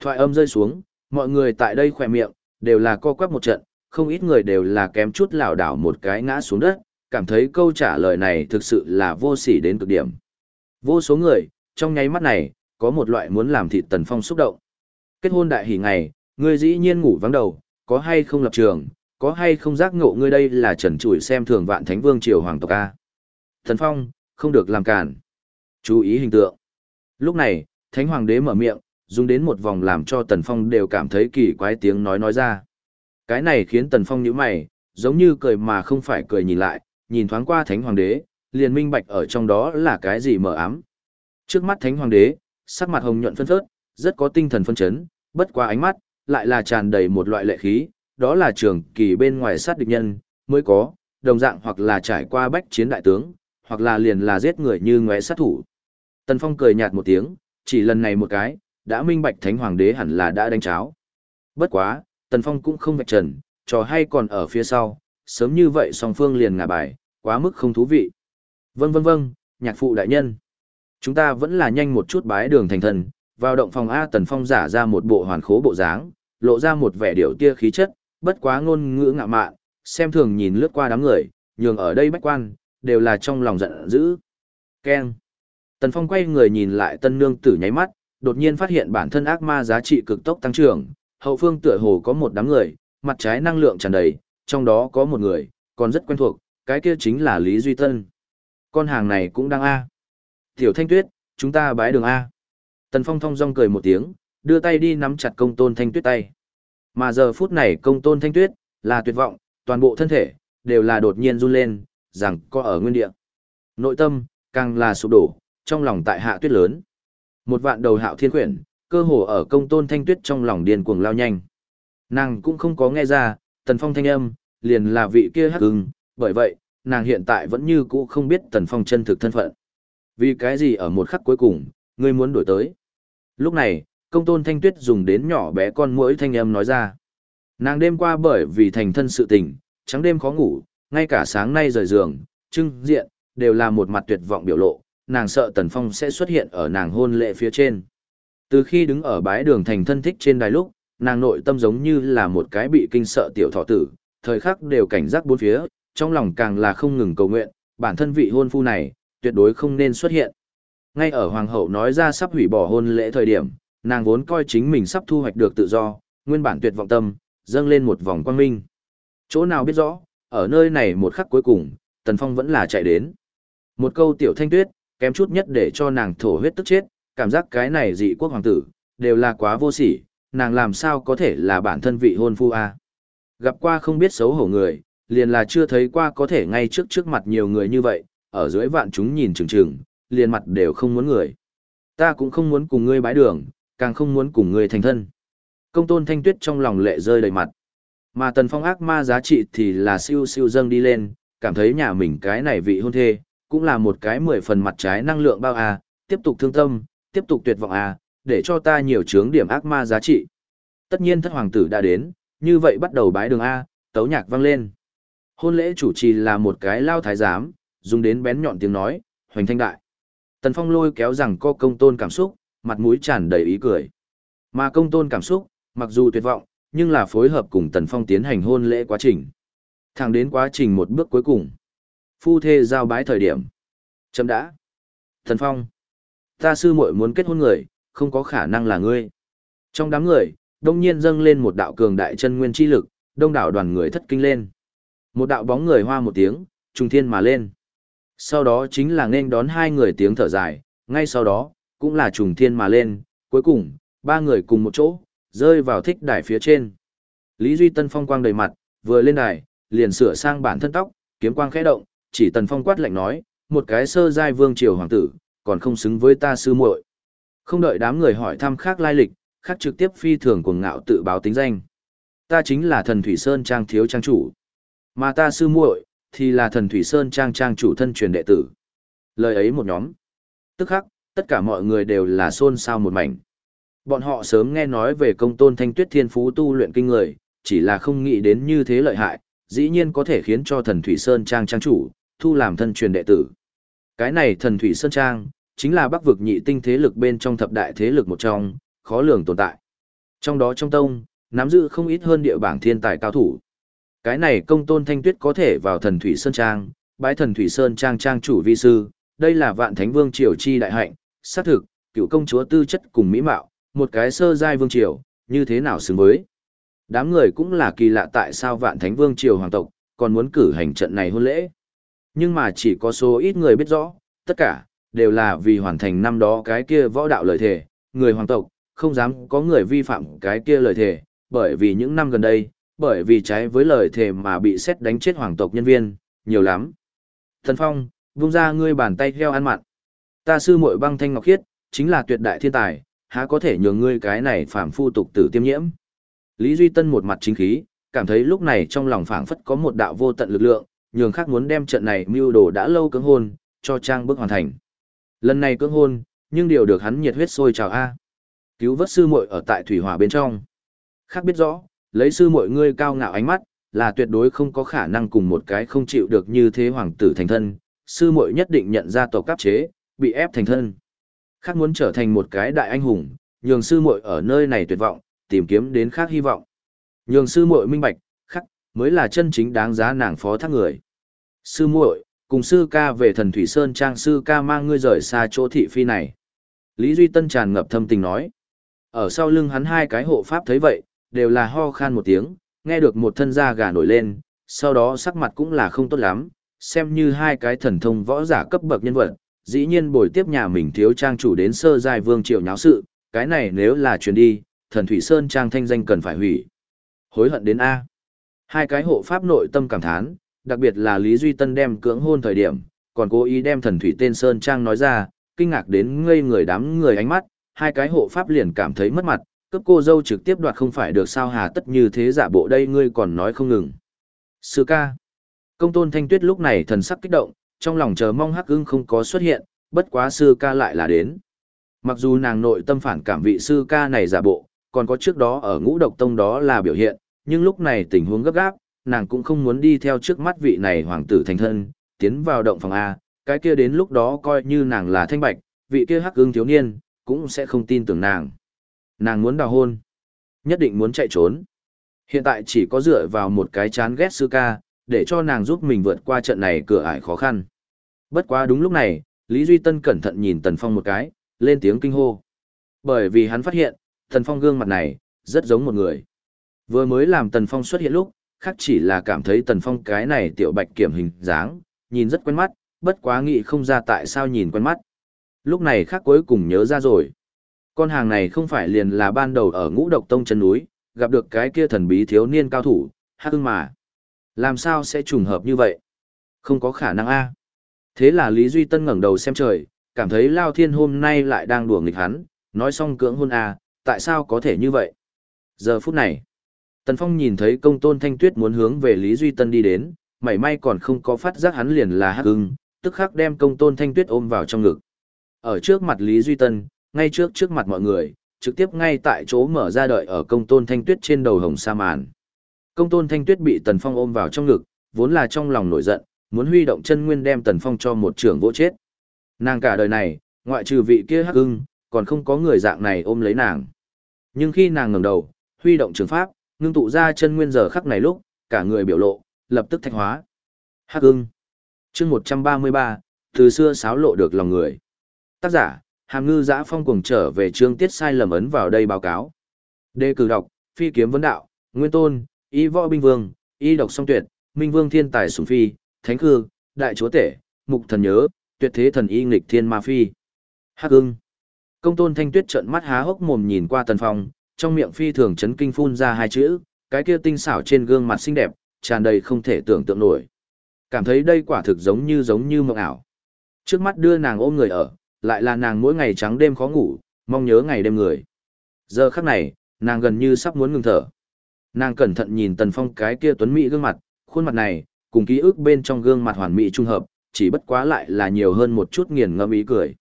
Thoại âm rơi xuống, mọi người tại đây khỏe miệng, đều là co quắp một trận, không ít người đều là kém chút lảo đảo một cái ngã xuống đất, cảm thấy câu trả lời này thực sự là vô sỉ đến cực điểm. Vô số người, trong nháy mắt này, có một loại muốn làm thịt Tần Phong xúc động. Kết hôn đại hỷ ngày, ngươi dĩ nhiên ngủ vắng đầu, có hay không lập trường, có hay không giác ngộ ngươi đây là trần trụi xem thường vạn thánh vương triều hoàng tộc A. Tần Phong, không được làm cản. Chú ý hình tượng. Lúc này, thánh hoàng đế mở miệng, dùng đến một vòng làm cho Tần Phong đều cảm thấy kỳ quái tiếng nói nói ra. Cái này khiến Tần Phong nhíu mày, giống như cười mà không phải cười nhìn lại, nhìn thoáng qua thánh hoàng đế, liền minh bạch ở trong đó là cái gì mờ ám. Trước mắt thánh hoàng đế, sắc mặt hồng nhuận phân phớt, rất có tinh thần phân chấn, bất qua ánh mắt, lại là tràn đầy một loại lệ khí, đó là trường kỳ bên ngoài sát địch nhân, mới có, đồng dạng hoặc là trải qua bách chiến đại tướng, hoặc là liền là giết người như ngóe sát thủ. Tần Phong cười nhạt một tiếng, chỉ lần này một cái, đã minh bạch thánh hoàng đế hẳn là đã đánh cháo. Bất quá, Tần Phong cũng không vạch trần, trò hay còn ở phía sau, sớm như vậy song phương liền ngả bài, quá mức không thú vị. Vâng vâng vâng, nhạc phụ đại nhân. Chúng ta vẫn là nhanh một chút bái đường thành thần, vào động phòng A Tần Phong giả ra một bộ hoàn khố bộ dáng, lộ ra một vẻ điệu tia khí chất, bất quá ngôn ngữ ngạ mạn, xem thường nhìn lướt qua đám người, nhường ở đây bách quan, đều là trong lòng giận dữ. Keng. Tần Phong quay người nhìn lại tân nương tử nháy mắt, đột nhiên phát hiện bản thân ác ma giá trị cực tốc tăng trưởng, hậu phương tựa hồ có một đám người, mặt trái năng lượng tràn đầy, trong đó có một người, còn rất quen thuộc, cái kia chính là Lý Duy Tân. Con hàng này cũng đang A. Tiểu Thanh Tuyết, chúng ta bái đường A. Tần Phong thong dong cười một tiếng, đưa tay đi nắm chặt công tôn Thanh Tuyết tay. Mà giờ phút này công tôn Thanh Tuyết, là tuyệt vọng, toàn bộ thân thể, đều là đột nhiên run lên, rằng có ở nguyên địa. Nội tâm, càng là sụp đổ, trong lòng tại hạ tuyết lớn. Một vạn đầu hạo thiên quyển, cơ hồ ở công tôn Thanh Tuyết trong lòng điên cuồng lao nhanh. Nàng cũng không có nghe ra, Tần Phong thanh âm, liền là vị kia hắc ưng, bởi vậy, nàng hiện tại vẫn như cũ không biết Tần Phong chân thực thân phận. Vì cái gì ở một khắc cuối cùng, ngươi muốn đổi tới. Lúc này, công tôn thanh tuyết dùng đến nhỏ bé con mũi thanh âm nói ra. Nàng đêm qua bởi vì thành thân sự tình, trắng đêm khó ngủ, ngay cả sáng nay rời giường, trưng diện, đều là một mặt tuyệt vọng biểu lộ, nàng sợ Tần Phong sẽ xuất hiện ở nàng hôn lễ phía trên. Từ khi đứng ở bái đường thành thân thích trên đài lúc, nàng nội tâm giống như là một cái bị kinh sợ tiểu thọ tử, thời khắc đều cảnh giác bốn phía, trong lòng càng là không ngừng cầu nguyện, bản thân vị hôn phu này, tuyệt đối không nên xuất hiện. Ngay ở hoàng hậu nói ra sắp hủy bỏ hôn lễ thời điểm, nàng vốn coi chính mình sắp thu hoạch được tự do, nguyên bản tuyệt vọng tâm, dâng lên một vòng quang minh. Chỗ nào biết rõ, ở nơi này một khắc cuối cùng, Tần Phong vẫn là chạy đến. Một câu tiểu thanh tuyết, kém chút nhất để cho nàng thổ huyết tức chết, cảm giác cái này dị quốc hoàng tử, đều là quá vô sỉ, nàng làm sao có thể là bản thân vị hôn phu a Gặp qua không biết xấu hổ người, liền là chưa thấy qua có thể ngay trước trước mặt nhiều người như vậy, ở dưới vạn chúng nhìn chừng chừng, liền mặt đều không muốn người. Ta cũng không muốn cùng ngươi bái đường, càng không muốn cùng ngươi thành thân. Công tôn thanh tuyết trong lòng lệ rơi đầy mặt. Mà tần phong ác ma giá trị thì là siêu siêu dâng đi lên, cảm thấy nhà mình cái này vị hôn thê, cũng là một cái mười phần mặt trái năng lượng bao à, tiếp tục thương tâm, tiếp tục tuyệt vọng à, để cho ta nhiều chướng điểm ác ma giá trị. Tất nhiên thất hoàng tử đã đến, như vậy bắt đầu bái đường A, tấu nhạc vang lên. Hôn lễ chủ trì là một cái lao thái giám, dùng đến bén nhọn tiếng nói, hoành thanh đại. Tần Phong lôi kéo rằng co công tôn cảm xúc, mặt mũi tràn đầy ý cười. Mà công tôn cảm xúc, mặc dù tuyệt vọng, nhưng là phối hợp cùng Tần Phong tiến hành hôn lễ quá trình. Thẳng đến quá trình một bước cuối cùng. Phu thê giao bái thời điểm. Chấm đã. Thần Phong. Ta sư muội muốn kết hôn người, không có khả năng là ngươi. Trong đám người, đông nhiên dâng lên một đạo cường đại chân nguyên chi lực, đông đảo đoàn người thất kinh lên. Một đạo bóng người hoa một tiếng, trùng thiên mà lên. Sau đó chính là nên đón hai người tiếng thở dài, ngay sau đó, cũng là trùng thiên mà lên, cuối cùng, ba người cùng một chỗ, rơi vào thích đài phía trên. Lý Duy Tân phong quang đầy mặt, vừa lên đài, liền sửa sang bản thân tóc, kiếm quang khẽ động, chỉ tần phong quát lạnh nói, một cái sơ giai vương triều hoàng tử, còn không xứng với ta sư muội. Không đợi đám người hỏi thăm khác lai lịch, khác trực tiếp phi thường cuồng ngạo tự báo tính danh. Ta chính là thần Thủy Sơn Trang thiếu trang chủ. Mà ta sư muội thì là thần Thủy Sơn Trang trang chủ thân truyền đệ tử. Lời ấy một nhóm. Tức khắc, tất cả mọi người đều là xôn xao một mảnh. Bọn họ sớm nghe nói về công tôn thanh tuyết thiên phú tu luyện kinh người, chỉ là không nghĩ đến như thế lợi hại, dĩ nhiên có thể khiến cho thần Thủy Sơn Trang trang chủ, thu làm thân truyền đệ tử. Cái này thần Thủy Sơn Trang, chính là bắc vực nhị tinh thế lực bên trong thập đại thế lực một trong, khó lường tồn tại. Trong đó trong tông, nắm giữ không ít hơn địa bảng thiên tài cao thủ. Cái này công tôn thanh tuyết có thể vào thần Thủy Sơn Trang, bái thần Thủy Sơn Trang trang chủ vi sư, đây là vạn thánh vương triều chi đại hạnh, xác thực, cựu công chúa tư chất cùng mỹ mạo, một cái sơ giai vương triều, như thế nào xứng với. Đám người cũng là kỳ lạ tại sao vạn thánh vương triều hoàng tộc, còn muốn cử hành trận này hôn lễ. Nhưng mà chỉ có số ít người biết rõ, tất cả, đều là vì hoàn thành năm đó cái kia võ đạo lời thề, người hoàng tộc, không dám có người vi phạm cái kia lời thề, bởi vì những năm gần đây, bởi vì trái với lời thề mà bị xét đánh chết hoàng tộc nhân viên, nhiều lắm. Thần Phong, vung ra ngươi bàn tay theo ăn mặn. Ta sư muội băng thanh ngọc khiết, chính là tuyệt đại thiên tài, há có thể nhường ngươi cái này phàm phu tục tử tiêm nhiễm. Lý Duy Tân một mặt chính khí, cảm thấy lúc này trong lòng phảng phất có một đạo vô tận lực lượng, nhường khác muốn đem trận này mưu đồ đã lâu cưỡng hôn, cho trang bước hoàn thành. Lần này cưỡng hôn, nhưng điều được hắn nhiệt huyết sôi trào a. Cứu vớt sư muội ở tại thủy hỏa bên trong. Khác biết rõ, lấy sư muội ngươi cao ngạo ánh mắt, là tuyệt đối không có khả năng cùng một cái không chịu được như thế hoàng tử thành thân, sư muội nhất định nhận ra tổ cấp chế, bị ép thành thân. Khác muốn trở thành một cái đại anh hùng, nhường sư muội ở nơi này tuyệt vọng, tìm kiếm đến khác hy vọng. Nhường sư muội minh bạch, mới là chân chính đáng giá nàng phó thác người. Sư muội, cùng sư ca về thần thủy sơn trang sư ca mang ngươi rời xa chỗ thị phi này. Lý Duy Tân tràn ngập thâm tình nói. Ở sau lưng hắn hai cái hộ pháp thấy vậy, đều là ho khan một tiếng, nghe được một thân da gà nổi lên, sau đó sắc mặt cũng là không tốt lắm, xem như hai cái thần thông võ giả cấp bậc nhân vật, dĩ nhiên bồi tiếp nhà mình thiếu trang chủ đến sơ giai vương triều nháo sự, cái này nếu là chuyến đi, thần thủy sơn trang thanh danh cần phải hủy. Hối hận đến A. Hai cái hộ pháp nội tâm cảm thán, đặc biệt là Lý Duy Tân đem cưỡng hôn thời điểm, còn cố ý đem thần thủy tên Sơn Trang nói ra, kinh ngạc đến ngây người đám người ánh mắt, hai cái hộ pháp liền cảm thấy mất mặt, cấp cô dâu trực tiếp đoạt không phải được sao hà tất như thế giả bộ đây ngươi còn nói không ngừng. Sư ca. Công tôn thanh tuyết lúc này thần sắc kích động, trong lòng chờ mong hắc ưng không có xuất hiện, bất quá sư ca lại là đến. Mặc dù nàng nội tâm phản cảm vị sư ca này giả bộ, còn có trước đó ở ngũ độc tông đó là biểu hiện, nhưng lúc này tình huống gấp gáp, nàng cũng không muốn đi theo trước mắt vị này hoàng tử thành thân, tiến vào động phòng A, cái kia đến lúc đó coi như nàng là thanh bạch, vị kia hắc ương thiếu niên, cũng sẽ không tin tưởng nàng. Nàng muốn đào hôn, nhất định muốn chạy trốn. Hiện tại chỉ có dựa vào một cái chán ghét sư ca, để cho nàng giúp mình vượt qua trận này cửa ải khó khăn. Bất quá đúng lúc này, Lý Duy Tân cẩn thận nhìn Tần Phong một cái, lên tiếng kinh hô. Bởi vì hắn phát hiện, Tần Phong gương mặt này, rất giống một người. Vừa mới làm Tần Phong xuất hiện lúc, khác chỉ là cảm thấy Tần Phong cái này tiểu bạch kiểm hình dáng, nhìn rất quen mắt, bất quá nghĩ không ra tại sao nhìn quen mắt. Lúc này khác cuối cùng nhớ ra rồi. Con hàng này không phải liền là ban đầu ở ngũ độc tông chân núi, gặp được cái kia thần bí thiếu niên cao thủ, hát ưng mà. Làm sao sẽ trùng hợp như vậy? Không có khả năng a. Thế là Lý Duy Tân ngẩng đầu xem trời, cảm thấy Lao Thiên hôm nay lại đang đùa nghịch hắn, nói xong cưỡng hôn a, tại sao có thể như vậy? Giờ phút này, Tần Phong nhìn thấy công tôn thanh tuyết muốn hướng về Lý Duy Tân đi đến, mảy may còn không có phát giác hắn liền là hắc ưng, tức khắc đem công tôn thanh tuyết ôm vào trong ngực. Ở trước mặt Lý Duy Tân, ngay trước trước mặt mọi người, trực tiếp ngay tại chỗ mở ra đợi ở công tôn thanh tuyết trên đầu hồng sa màn. Công tôn thanh tuyết bị Tần Phong ôm vào trong ngực, vốn là trong lòng nổi giận, muốn huy động chân nguyên đem Tần Phong cho một trưởng vỗ chết. Nàng cả đời này, ngoại trừ vị kia hắc ưng, còn không có người dạng này ôm lấy nàng. Nhưng khi nàng ngẩng đầu, huy động trường pháp, ngưng tụ ra chân nguyên giờ khắc này lúc, cả người biểu lộ, lập tức thạch hóa. Hắc ưng. Chương 133, từ xưa sáo lộ được lòng người. Tác giả, Hàm Ngư Giã Phong cuồng trở về chương tiết sai lầm ấn vào đây báo cáo. Đề cử đọc, phi kiếm vấn đạo, nguyên tôn, y võ binh vương, y độc song tuyệt, minh vương thiên tài sủng phi, thánh khư, đại chúa tể, mục thần nhớ, tuyệt thế thần y nghịch thiên ma phi. Hắc ưng. Công tôn thanh tuyết trợn mắt há hốc mồm nhìn qua tần phong, trong miệng phi thường chấn kinh phun ra hai chữ, cái kia tinh xảo trên gương mặt xinh đẹp, tràn đầy không thể tưởng tượng nổi. Cảm thấy đây quả thực giống như giống như mộng ảo. Trước mắt đưa nàng ôm người ở, lại là nàng mỗi ngày trắng đêm khó ngủ, mong nhớ ngày đêm người. Giờ khắc này, nàng gần như sắp muốn ngừng thở. Nàng cẩn thận nhìn Tần Phong cái kia tuấn mỹ gương mặt, khuôn mặt này, cùng ký ức bên trong gương mặt hoàn mỹ trung hợp, chỉ bất quá lại là nhiều hơn một chút nghiền ngẫm ý cười.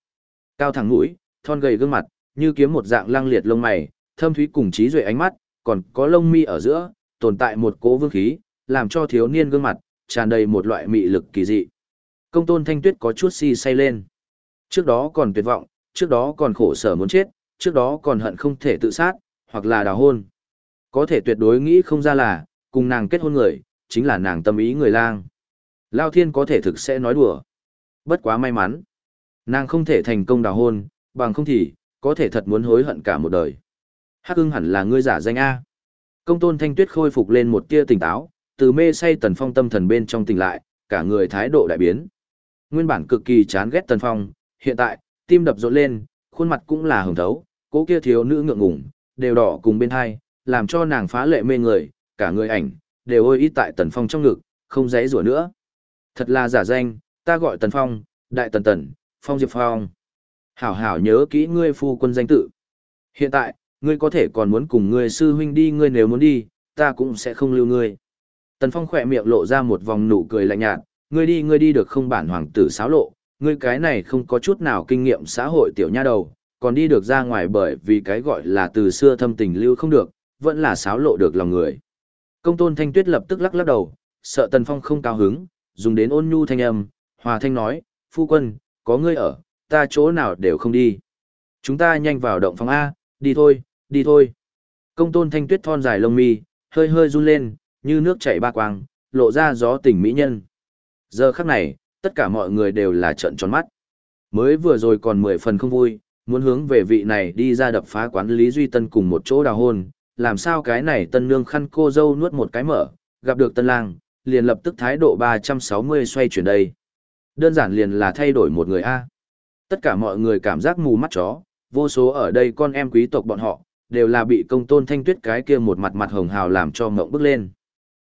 Cao thẳng mũi, thon gầy gương mặt, như kiếm một dạng lăng liệt lông mày, thâm thúy cùng trí duệ ánh mắt, còn có lông mi ở giữa, tồn tại một cố vương khí, làm cho thiếu niên gương mặt tràn đầy một loại mị lực kỳ dị. Công tôn thanh tuyết có chút si say lên. Trước đó còn tuyệt vọng, trước đó còn khổ sở muốn chết, trước đó còn hận không thể tự sát, hoặc là đào hôn. Có thể tuyệt đối nghĩ không ra là, cùng nàng kết hôn người, chính là nàng tâm ý người lang. Lao thiên có thể thực sẽ nói đùa. Bất quá may mắn. Nàng không thể thành công đào hôn, bằng không thì, có thể thật muốn hối hận cả một đời. Hắc ưng hẳn là ngươi giả danh A. Công tôn thanh tuyết khôi phục lên một tia tỉnh táo, từ mê say tần phong tâm thần bên trong tỉnh lại, cả người thái độ đại biến. Nguyên bản cực kỳ chán ghét tần phong, hiện tại, tim đập rộn lên, khuôn mặt cũng là hồng thấu, cố kia thiếu nữ ngượng ngùng, đều đỏ cùng bên hai, làm cho nàng phá lệ mê người, cả người ảnh, đều ôi ít tại tần phong trong ngực, không dãy rủa nữa. Thật là giả danh, ta gọi tần phong, đại tần tần, phong diệp phong. Hảo hảo nhớ kỹ ngươi phu quân danh tự. Hiện tại, ngươi có thể còn muốn cùng ngươi sư huynh đi ngươi nếu muốn đi, ta cũng sẽ không lưu ngươi. Tần Phong khỏe miệng lộ ra một vòng nụ cười lạnh nhạt, ngươi đi ngươi đi được không bản hoàng tử xáo lộ, ngươi cái này không có chút nào kinh nghiệm xã hội tiểu nha đầu, còn đi được ra ngoài bởi vì cái gọi là từ xưa thâm tình lưu không được, vẫn là xáo lộ được lòng người. Công tôn thanh tuyết lập tức lắc lắc đầu, sợ Tần Phong không cao hứng, dùng đến ôn nhu thanh âm, hòa thanh nói, phu quân, có ngươi ở, ta chỗ nào đều không đi. Chúng ta nhanh vào động phòng A, đi thôi, đi thôi. Công tôn thanh tuyết thon dài lông mi, hơi hơi run lên, như nước chảy ba quang, lộ ra gió tình mỹ nhân. Giờ khắc này, tất cả mọi người đều là trợn tròn mắt. Mới vừa rồi còn mười phần không vui, muốn hướng về vị này đi ra đập phá quán Lý Duy Tân cùng một chỗ đào hôn, làm sao cái này tân nương khăn cô dâu nuốt một cái mở, gặp được tân lang, liền lập tức thái độ 360 xoay chuyển đây. Đơn giản liền là thay đổi một người A. Tất cả mọi người cảm giác mù mắt chó, vô số ở đây con em quý tộc bọn họ, đều là bị công tôn thanh tuyết cái kia một mặt mặt hồng hào làm cho mộng bước lên.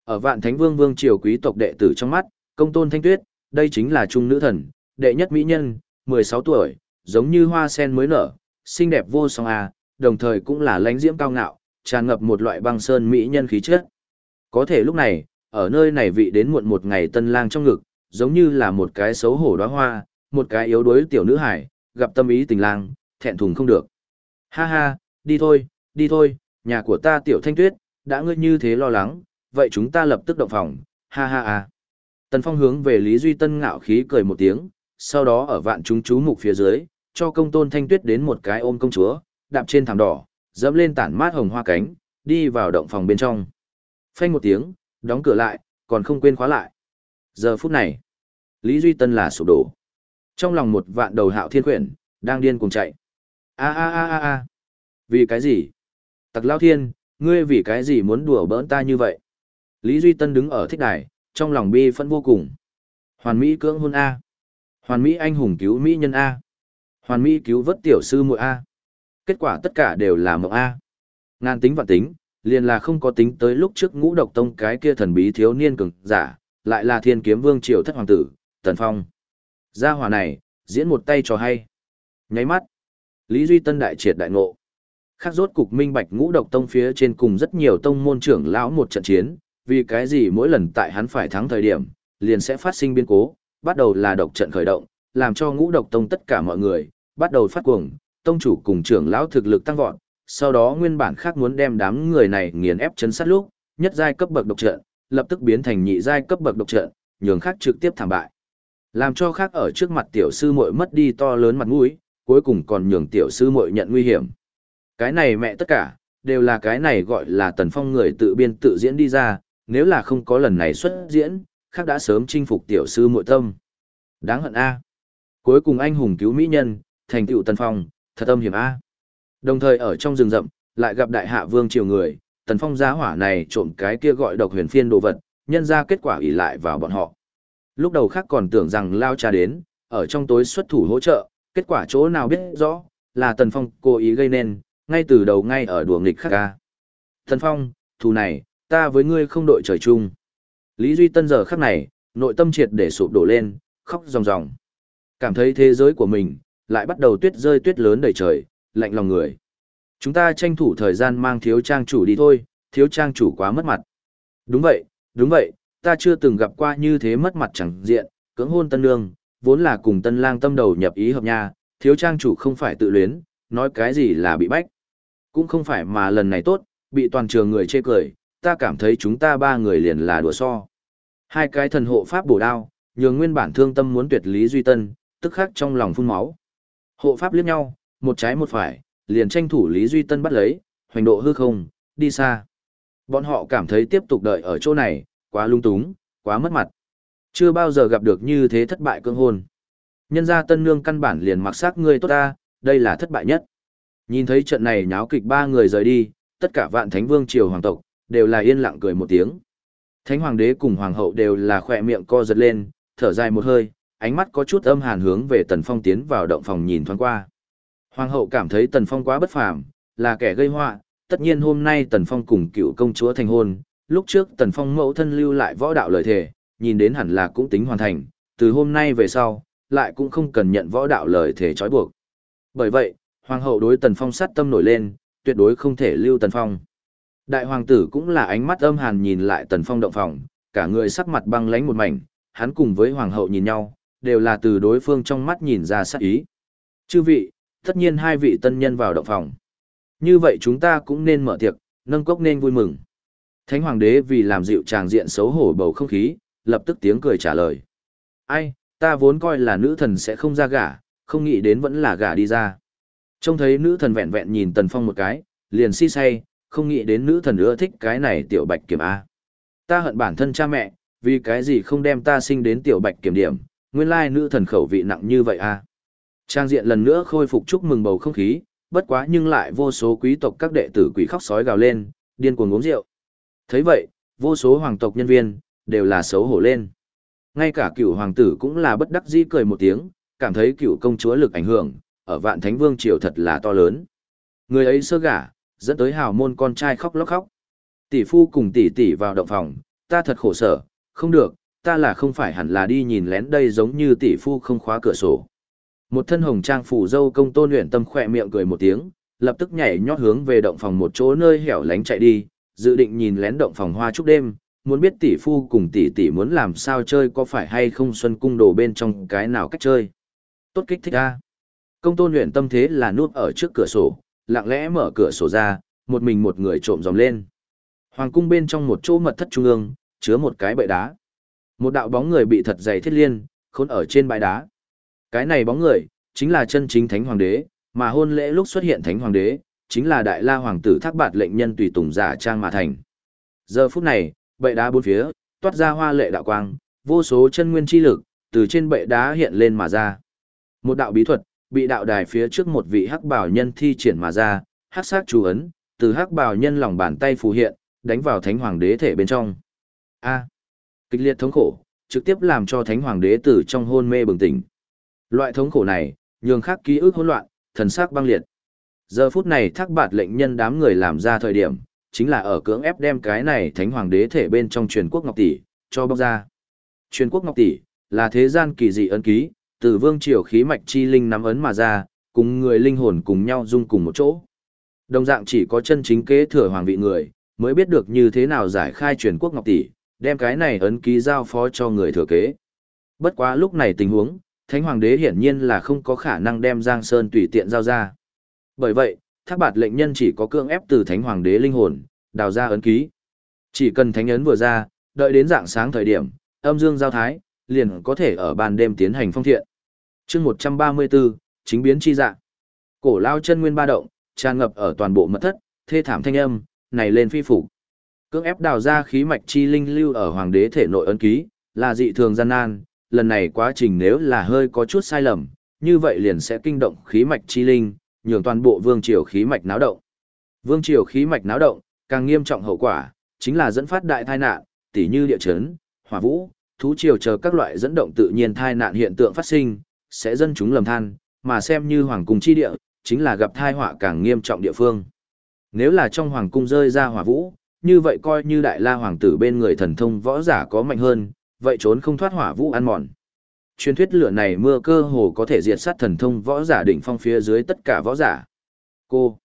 Ở vạn thánh vương vương triều quý tộc đệ tử trong mắt, công tôn thanh tuyết, đây chính là trung nữ thần, đệ nhất mỹ nhân, 16 tuổi, giống như hoa sen mới nở, xinh đẹp vô song à, đồng thời cũng là lãnh diễm cao ngạo, tràn ngập một loại băng sơn mỹ nhân khí chất. Có thể lúc này, ở nơi này vị đến muộn một ngày tân lang trong ngực, giống như là một cái xấu hổ đóa hoa, một cái yếu đuối tiểu nữ hải, gặp tâm ý tình lang, thẹn thùng không được. Ha ha, đi thôi, đi thôi, nhà của ta tiểu thanh tuyết, đã ngươi như thế lo lắng, vậy chúng ta lập tức động phòng, ha ha ha. Tần Phong hướng về Lý Duy Tân ngạo khí cười một tiếng, sau đó ở vạn chúng chú mục phía dưới, cho công tôn thanh tuyết đến một cái ôm công chúa, đạp trên thảm đỏ, dẫm lên tản mát hồng hoa cánh, đi vào động phòng bên trong. Phanh một tiếng, đóng cửa lại, còn không quên khóa lại. Giờ phút này, Lý Duy Tân là sụp đổ. Trong lòng một vạn đầu hạo thiên quyển, đang điên cùng chạy. A a a a a. Vì cái gì? Tặc lao thiên, ngươi vì cái gì muốn đùa bỡn ta như vậy? Lý Duy Tân đứng ở thích đài, trong lòng bi phẫn vô cùng. Hoàn Mỹ cưỡng hôn A. Hoàn Mỹ anh hùng cứu Mỹ nhân A. Hoàn Mỹ cứu vớt tiểu sư muội A. Kết quả tất cả đều là mộng A. Ngàn tính vạn tính, liền là không có tính tới lúc trước ngũ độc tông cái kia thần bí thiếu niên cường giả, lại là thiên kiếm vương triều thất hoàng tử, Tần Phong. Gia hỏa này, diễn một tay cho hay. Nháy mắt, Lý Duy Tân đại triệt đại ngộ. Khác rốt cục minh bạch ngũ độc tông phía trên cùng rất nhiều tông môn trưởng lão một trận chiến, vì cái gì mỗi lần tại hắn phải thắng thời điểm, liền sẽ phát sinh biến cố, bắt đầu là độc trận khởi động, làm cho ngũ độc tông tất cả mọi người, bắt đầu phát cuồng, tông chủ cùng trưởng lão thực lực tăng vọt, sau đó nguyên bản khác muốn đem đám người này nghiền ép chấn sát lúc, nhất giai cấp bậc độc trận, lập tức biến thành nhị giai cấp bậc độc trận, nhường khác trực tiếp thảm bại. Làm cho khác ở trước mặt tiểu sư muội mất đi to lớn mặt mũi, cuối cùng còn nhường tiểu sư muội nhận nguy hiểm. Cái này mẹ tất cả, đều là cái này gọi là tần phong người tự biên tự diễn đi ra, nếu là không có lần này xuất diễn, khác đã sớm chinh phục tiểu sư muội tâm. Đáng hận A. Cuối cùng anh hùng cứu mỹ nhân, thành tựu tần phong, thật âm hiểm A. Đồng thời ở trong rừng rậm, lại gặp đại hạ vương triều người, tần phong giá hỏa này trộm cái kia gọi độc huyền phiên đồ vật, nhân ra kết quả ỷ lại vào bọn họ. Lúc đầu khác còn tưởng rằng lao cha đến, ở trong tối xuất thủ hỗ trợ, kết quả chỗ nào biết rõ, là tần phong cố ý gây nên, ngay từ đầu ngay ở đùa nghịch khắc ca. thần phong, thù này, ta với ngươi không đội trời chung. Lý Duy Tân giờ khắc này, nội tâm triệt để sụp đổ lên, khóc ròng ròng. Cảm thấy thế giới của mình, lại bắt đầu tuyết rơi tuyết lớn đầy trời, lạnh lòng người. Chúng ta tranh thủ thời gian mang thiếu trang chủ đi thôi, thiếu trang chủ quá mất mặt. Đúng vậy, đúng vậy, ta chưa từng gặp qua như thế mất mặt chẳng diện, cưỡng hôn tân nương, vốn là cùng tân lang tâm đầu nhập ý hợp nha, thiếu trang chủ không phải tự luyến, nói cái gì là bị bách. Cũng không phải mà lần này tốt, bị toàn trường người chê cười, ta cảm thấy chúng ta ba người liền là đùa so. Hai cái thần hộ pháp bổ đao, nhường nguyên bản thương tâm muốn tuyệt lý duy tân, tức khắc trong lòng phun máu. Hộ pháp liếc nhau, một trái một phải, liền tranh thủ Lý Duy Tân bắt lấy, hoành độ hư không, đi xa. Bọn họ cảm thấy tiếp tục đợi ở chỗ này, quá lung túng, quá mất mặt. Chưa bao giờ gặp được như thế thất bại cương hôn. Nhân gia tân nương căn bản liền mặc xác ngươi tốt ta, đây là thất bại nhất. Nhìn thấy trận này nháo kịch ba người rời đi, tất cả vạn thánh vương triều hoàng tộc, đều là yên lặng cười một tiếng. Thánh hoàng đế cùng hoàng hậu đều là khỏe miệng co giật lên, thở dài một hơi, ánh mắt có chút âm hàn hướng về tần phong tiến vào động phòng nhìn thoáng qua. Hoàng hậu cảm thấy Tần Phong quá bất phàm, là kẻ gây họa, tất nhiên hôm nay Tần Phong cùng cựu công chúa thành hôn, lúc trước Tần Phong mẫu thân lưu lại võ đạo lời thề, nhìn đến hẳn là cũng tính hoàn thành, từ hôm nay về sau, lại cũng không cần nhận võ đạo lời thề trói buộc. Bởi vậy, hoàng hậu đối Tần Phong sát tâm nổi lên, tuyệt đối không thể lưu Tần Phong. Đại hoàng tử cũng là ánh mắt âm hàn nhìn lại Tần Phong động phòng, cả người sắc mặt băng lãnh một mảnh, hắn cùng với hoàng hậu nhìn nhau, đều là từ đối phương trong mắt nhìn ra sát ý. Chư vị, tất nhiên hai vị tân nhân vào động phòng. Như vậy chúng ta cũng nên mở tiệc, nâng cốc nên vui mừng. Thánh hoàng đế vì làm dịu tràng diện xấu hổ bầu không khí, lập tức tiếng cười trả lời. Ai, ta vốn coi là nữ thần sẽ không ra gả, không nghĩ đến vẫn là gả đi ra. Trông thấy nữ thần vẹn vẹn nhìn tần phong một cái, liền si say, không nghĩ đến nữ thần ưa thích cái này tiểu bạch kiểm A. Ta hận bản thân cha mẹ, vì cái gì không đem ta sinh đến tiểu bạch kiểm điểm, nguyên lai nữ thần khẩu vị nặng như vậy A. Trang diện lần nữa khôi phục chúc mừng bầu không khí, bất quá nhưng lại vô số quý tộc các đệ tử quỷ khóc sói gào lên, điên cuồng uống rượu. thấy vậy, vô số hoàng tộc nhân viên, đều là xấu hổ lên. Ngay cả cựu hoàng tử cũng là bất đắc dĩ cười một tiếng, cảm thấy cựu công chúa lực ảnh hưởng, ở vạn thánh vương triều thật là to lớn. Người ấy sơ gả, dẫn tới hào môn con trai khóc lóc khóc. Tỷ phu cùng tỷ tỷ vào động phòng, ta thật khổ sở, không được, ta là không phải hẳn là đi nhìn lén đây giống như tỷ phu không khóa cửa sổ. Một thân hồng trang phủ dâu công tôn luyện tâm khỏe miệng cười một tiếng, lập tức nhảy nhót hướng về động phòng một chỗ nơi hẻo lánh chạy đi, dự định nhìn lén động phòng hoa chúc đêm, muốn biết tỷ phu cùng tỷ tỷ muốn làm sao chơi có phải hay không xuân cung đồ bên trong cái nào cách chơi. Tốt kích thích a. Công tôn luyện tâm thế là núp ở trước cửa sổ, lặng lẽ mở cửa sổ ra, một mình một người trộm dòng lên. Hoàng cung bên trong một chỗ mật thất trung ương, chứa một cái bệ đá. Một đạo bóng người bị thật dày thiết liên, khốn ở trên bãi đá. Cái này bóng người, chính là chân chính thánh hoàng đế, mà hôn lễ lúc xuất hiện thánh hoàng đế, chính là đại la hoàng tử thác bạt lệnh nhân tùy tùng giả trang mà thành. Giờ phút này, bệ đá bốn phía, toát ra hoa lệ đạo quang, vô số chân nguyên chi lực, từ trên bệ đá hiện lên mà ra. Một đạo bí thuật, bị đạo đài phía trước một vị hắc bảo nhân thi triển mà ra, hắc sát chú ấn, từ hắc bảo nhân lòng bàn tay phù hiện, đánh vào thánh hoàng đế thể bên trong. A. kịch liệt thống khổ, trực tiếp làm cho thánh hoàng đế tử trong hôn mê bừng tỉnh. Loại thống khổ này, nhường khắc ký ức hỗn loạn, thần sắc băng liệt. Giờ phút này thác bạt lệnh nhân đám người làm ra thời điểm, chính là ở cưỡng ép đem cái này thánh hoàng đế thể bên trong truyền quốc ngọc tỷ, cho bóc ra. Truyền quốc ngọc tỷ, là thế gian kỳ dị ấn ký, từ vương triều khí mạch chi linh nắm ấn mà ra, cùng người linh hồn cùng nhau dung cùng một chỗ. Đồng dạng chỉ có chân chính kế thừa hoàng vị người, mới biết được như thế nào giải khai truyền quốc ngọc tỷ, đem cái này ấn ký giao phó cho người thừa kế. Bất quá lúc này tình huống, Thánh Hoàng đế hiển nhiên là không có khả năng đem Giang Sơn tùy tiện giao ra. Bởi vậy, thác bạt lệnh nhân chỉ có cưỡng ép từ Thánh Hoàng đế linh hồn, đào ra ấn ký. Chỉ cần thánh ấn vừa ra, đợi đến dạng sáng thời điểm, âm dương giao thái, liền có thể ở ban đêm tiến hành phong thiện chương 134, chính biến chi dạng. Cổ lao chân nguyên ba động, tràn ngập ở toàn bộ mật thất, thê thảm thanh âm, này lên phi phủ. Cưỡng ép đào ra khí mạch chi linh lưu ở hoàng đế thể nội ấn ký, là dị thường gian nan, lần này quá trình nếu là hơi có chút sai lầm, như vậy liền sẽ kinh động khí mạch chi linh, nhường toàn bộ vương triều khí mạch náo động. Vương triều khí mạch náo động, càng nghiêm trọng hậu quả, chính là dẫn phát đại tai nạn, tỉ như địa chấn, hỏa vũ, thú triều chờ các loại dẫn động tự nhiên tai nạn hiện tượng phát sinh, sẽ dân chúng lầm than, mà xem như hoàng cung chi địa, chính là gặp tai họa càng nghiêm trọng địa phương. Nếu là trong hoàng cung rơi ra hỏa vũ, như vậy coi như đại la hoàng tử bên người thần thông võ giả có mạnh hơn, vậy trốn không thoát hỏa vũ ăn mòn. Truyền thuyết lửa này mưa cơ hồ có thể diệt sát thần thông võ giả đỉnh phong phía dưới tất cả võ giả. Cô,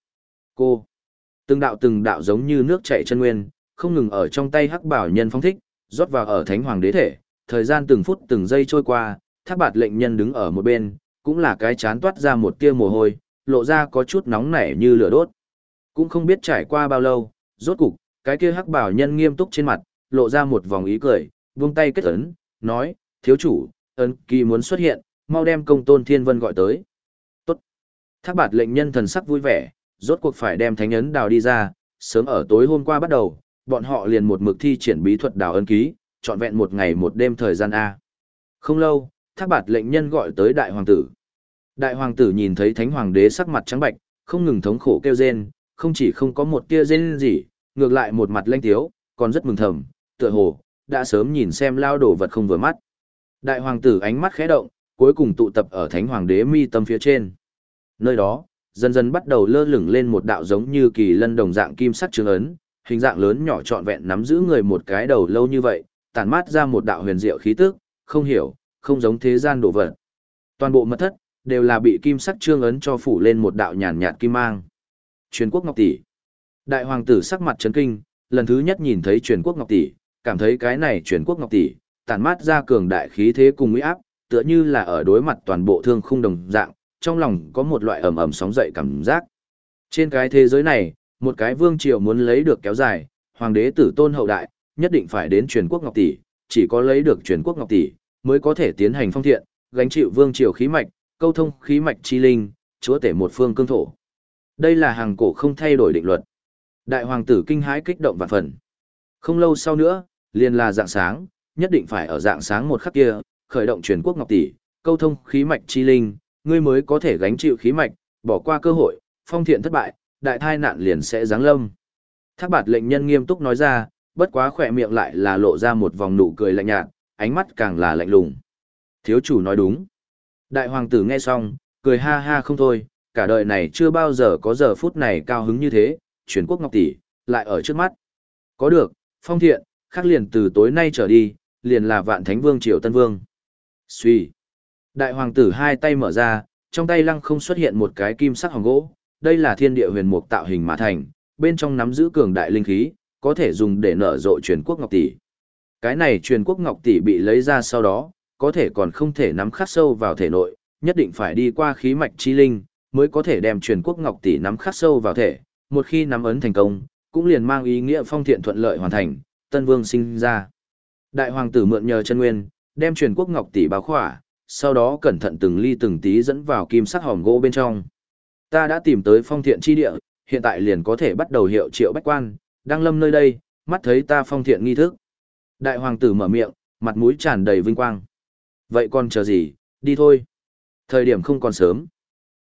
cô, từng đạo từng đạo giống như nước chảy chân nguyên, không ngừng ở trong tay hắc bảo nhân phong thích, rót vào ở thánh hoàng đế thể, thời gian từng phút từng giây trôi qua, thác bạt lệnh nhân đứng ở một bên, cũng là cái chán toát ra một tia mồ hôi, lộ ra có chút nóng nảy như lửa đốt. Cũng không biết trải qua bao lâu, rốt cục, cái kia hắc bảo nhân nghiêm túc trên mặt, lộ ra một vòng ý cười, vung tay kết ấn, nói, thiếu chủ, ấn kỳ muốn xuất hiện, mau đem công tôn thiên vân gọi tới. Tốt. Thác bạt lệnh nhân thần sắc vui vẻ, rốt cuộc phải đem thánh ấn đào đi ra, sớm ở tối hôm qua bắt đầu, bọn họ liền một mực thi triển bí thuật đào ấn ký, trọn vẹn một ngày một đêm thời gian A. Không lâu, thác bạt lệnh nhân gọi tới đại hoàng tử. Đại hoàng tử nhìn thấy thánh hoàng đế sắc mặt trắng bạch, không ngừng thống khổ kêu rên, không chỉ không có một tia rên gì, ngược lại một mặt lanh tiếu, còn rất mừng thầm, tựa hồ, đã sớm nhìn xem lao đổ vật không vừa mắt. Đại hoàng tử ánh mắt khẽ động, cuối cùng tụ tập ở thánh hoàng đế mi tâm phía trên. Nơi đó, dần dần bắt đầu lơ lửng lên một đạo giống như kỳ lân đồng dạng kim sắc trường ấn, hình dạng lớn nhỏ trọn vẹn nắm giữ người một cái đầu lâu như vậy, tản mát ra một đạo huyền diệu khí tức, không hiểu, không giống thế gian đổ vật. Toàn bộ mật thất đều là bị kim sắc trương ấn cho phủ lên một đạo nhàn nhạt kim mang. Truyền quốc ngọc tỷ. Đại hoàng tử sắc mặt chấn kinh, lần thứ nhất nhìn thấy truyền quốc ngọc tỷ, cảm thấy cái này truyền quốc ngọc tỷ, tản mát ra cường đại khí thế cùng uy áp, tựa như là ở đối mặt toàn bộ thương khung đồng dạng, trong lòng có một loại ầm ầm sóng dậy cảm giác. Trên cái thế giới này, một cái vương triều muốn lấy được kéo dài, hoàng đế tử tôn hậu đại, nhất định phải đến truyền quốc ngọc tỷ, chỉ có lấy được truyền quốc ngọc tỷ, mới có thể tiến hành phong thiện, gánh chịu vương triều khí mạch, câu thông khí mạch chi linh, chúa tể một phương cương thổ. Đây là hàng cổ không thay đổi định luật. Đại hoàng tử kinh hãi kích động vạn phần. Không lâu sau nữa, liền là dạng sáng, nhất định phải ở dạng sáng một khắc kia, khởi động truyền quốc ngọc tỷ, câu thông khí mạch chi linh, ngươi mới có thể gánh chịu khí mạch, bỏ qua cơ hội, phong thiện thất bại, đại thai nạn liền sẽ giáng lâm. Thác bạt lệnh nhân nghiêm túc nói ra, bất quá khỏe miệng lại là lộ ra một vòng nụ cười lạnh nhạt, ánh mắt càng là lạnh lùng. Thiếu chủ nói đúng. Đại hoàng tử nghe xong, cười ha ha không thôi, cả đời này chưa bao giờ có giờ phút này cao hứng như thế, truyền quốc ngọc tỷ, lại ở trước mắt. Có được, phong thiện, khắc liền từ tối nay trở đi, liền là vạn thánh vương triều tân vương. Xuy. Đại hoàng tử hai tay mở ra, trong tay lăng không xuất hiện một cái kim sắc hồng gỗ, đây là thiên địa huyền mục tạo hình mà thành, bên trong nắm giữ cường đại linh khí, có thể dùng để nở rộ truyền quốc ngọc tỷ. Cái này truyền quốc ngọc tỷ bị lấy ra sau đó, có thể còn không thể nắm khắc sâu vào thể nội, nhất định phải đi qua khí mạch chi linh, mới có thể đem truyền quốc ngọc tỷ nắm khắc sâu vào thể, một khi nắm ấn thành công, cũng liền mang ý nghĩa phong thiện thuận lợi hoàn thành, tân vương sinh ra. Đại hoàng tử mượn nhờ chân nguyên, đem truyền quốc ngọc tỷ báo khỏa, sau đó cẩn thận từng ly từng tí dẫn vào kim sắc hòm gỗ bên trong. Ta đã tìm tới phong thiện chi địa, hiện tại liền có thể bắt đầu hiệu triệu bách quan, đang lâm nơi đây, mắt thấy ta phong thiện nghi thức. Đại hoàng tử mở miệng, mặt mũi tràn đầy vinh quang. Vậy còn chờ gì, đi thôi. Thời điểm không còn sớm.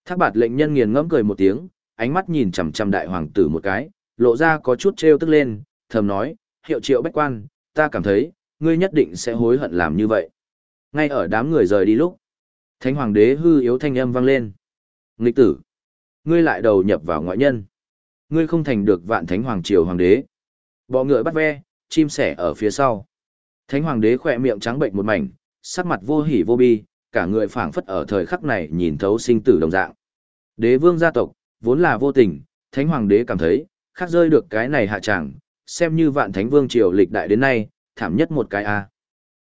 Thác bạt lệnh nhân nghiền ngẫm cười một tiếng, ánh mắt nhìn chằm chằm đại hoàng tử một cái, lộ ra có chút trêu tức lên, thầm nói, hiệu triệu bách quan, ta cảm thấy, ngươi nhất định sẽ hối hận làm như vậy. Ngay ở đám người rời đi lúc, thánh hoàng đế hư yếu thanh âm vang lên. Nghịch tử, ngươi lại đầu nhập vào ngoại nhân. Ngươi không thành được vạn thánh hoàng triều hoàng đế. Bỏ ngựa bắt ve, chim sẻ ở phía sau. Thánh hoàng đế khỏe miệng trắng bệnh một mảnh, sắc mặt vô hỉ vô bi, cả người phảng phất ở thời khắc này nhìn thấu sinh tử đồng dạng. Đế vương gia tộc, vốn là vô tình, thánh hoàng đế cảm thấy, khắc rơi được cái này hạ chẳng, xem như vạn thánh vương triều lịch đại đến nay, thảm nhất một cái a.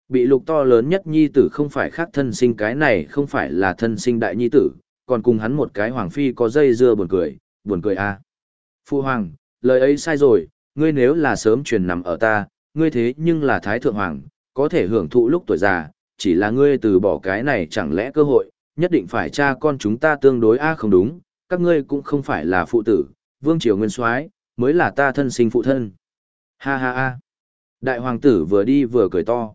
Bị lục to lớn nhất nhi tử không phải khác thân sinh cái này không phải là thân sinh đại nhi tử, còn cùng hắn một cái hoàng phi có dây dưa buồn cười, buồn cười a. Phu hoàng, lời ấy sai rồi, ngươi nếu là sớm truyền nằm ở ta, ngươi thế nhưng là thái thượng hoàng, có thể hưởng thụ lúc tuổi già, chỉ là ngươi từ bỏ cái này chẳng lẽ cơ hội, nhất định phải cha con chúng ta tương đối a à không đúng, các ngươi cũng không phải là phụ tử, vương triều nguyên soái mới là ta thân sinh phụ thân. Ha ha ha. Đại hoàng tử vừa đi vừa cười to.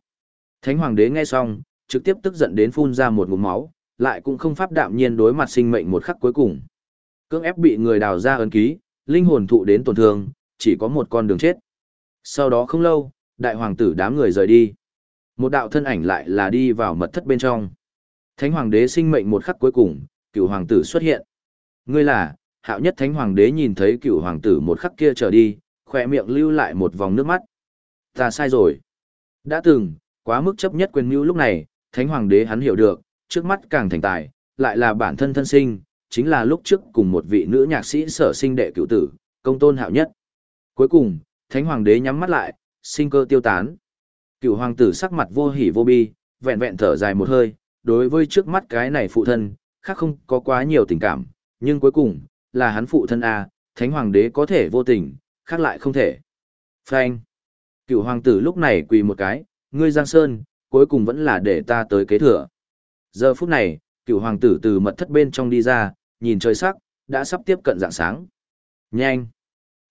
Thánh hoàng đế nghe xong, trực tiếp tức giận đến phun ra một ngụm máu, lại cũng không pháp đạm nhiên đối mặt sinh mệnh một khắc cuối cùng. Cưỡng ép bị người đào ra ấn ký, linh hồn thụ đến tổn thương, chỉ có một con đường chết. Sau đó không lâu, đại hoàng tử đám người rời đi. Một đạo thân ảnh lại là đi vào mật thất bên trong. Thánh hoàng đế sinh mệnh một khắc cuối cùng, cựu hoàng tử xuất hiện. Ngươi là, hạo nhất thánh hoàng đế nhìn thấy cựu hoàng tử một khắc kia trở đi, khỏe miệng lưu lại một vòng nước mắt. Ta sai rồi. Đã từng, quá mức chấp nhất quyền mưu lúc này, thánh hoàng đế hắn hiểu được, trước mắt càng thành tài, lại là bản thân thân sinh, chính là lúc trước cùng một vị nữ nhạc sĩ sở sinh đệ cựu tử, công tôn hạo nhất. Cuối cùng, thánh hoàng đế nhắm mắt lại, sinh cơ tiêu tán. Cựu hoàng tử sắc mặt vô hỉ vô bi, vẹn vẹn thở dài một hơi, đối với trước mắt cái này phụ thân, khác không có quá nhiều tình cảm, nhưng cuối cùng, là hắn phụ thân A, thánh hoàng đế có thể vô tình, khác lại không thể. Frank! Cựu hoàng tử lúc này quỳ một cái, ngươi Giang Sơn, cuối cùng vẫn là để ta tới kế thừa. Giờ phút này, cựu hoàng tử từ mật thất bên trong đi ra, nhìn trời sắc, đã sắp tiếp cận dạng sáng. Nhanh!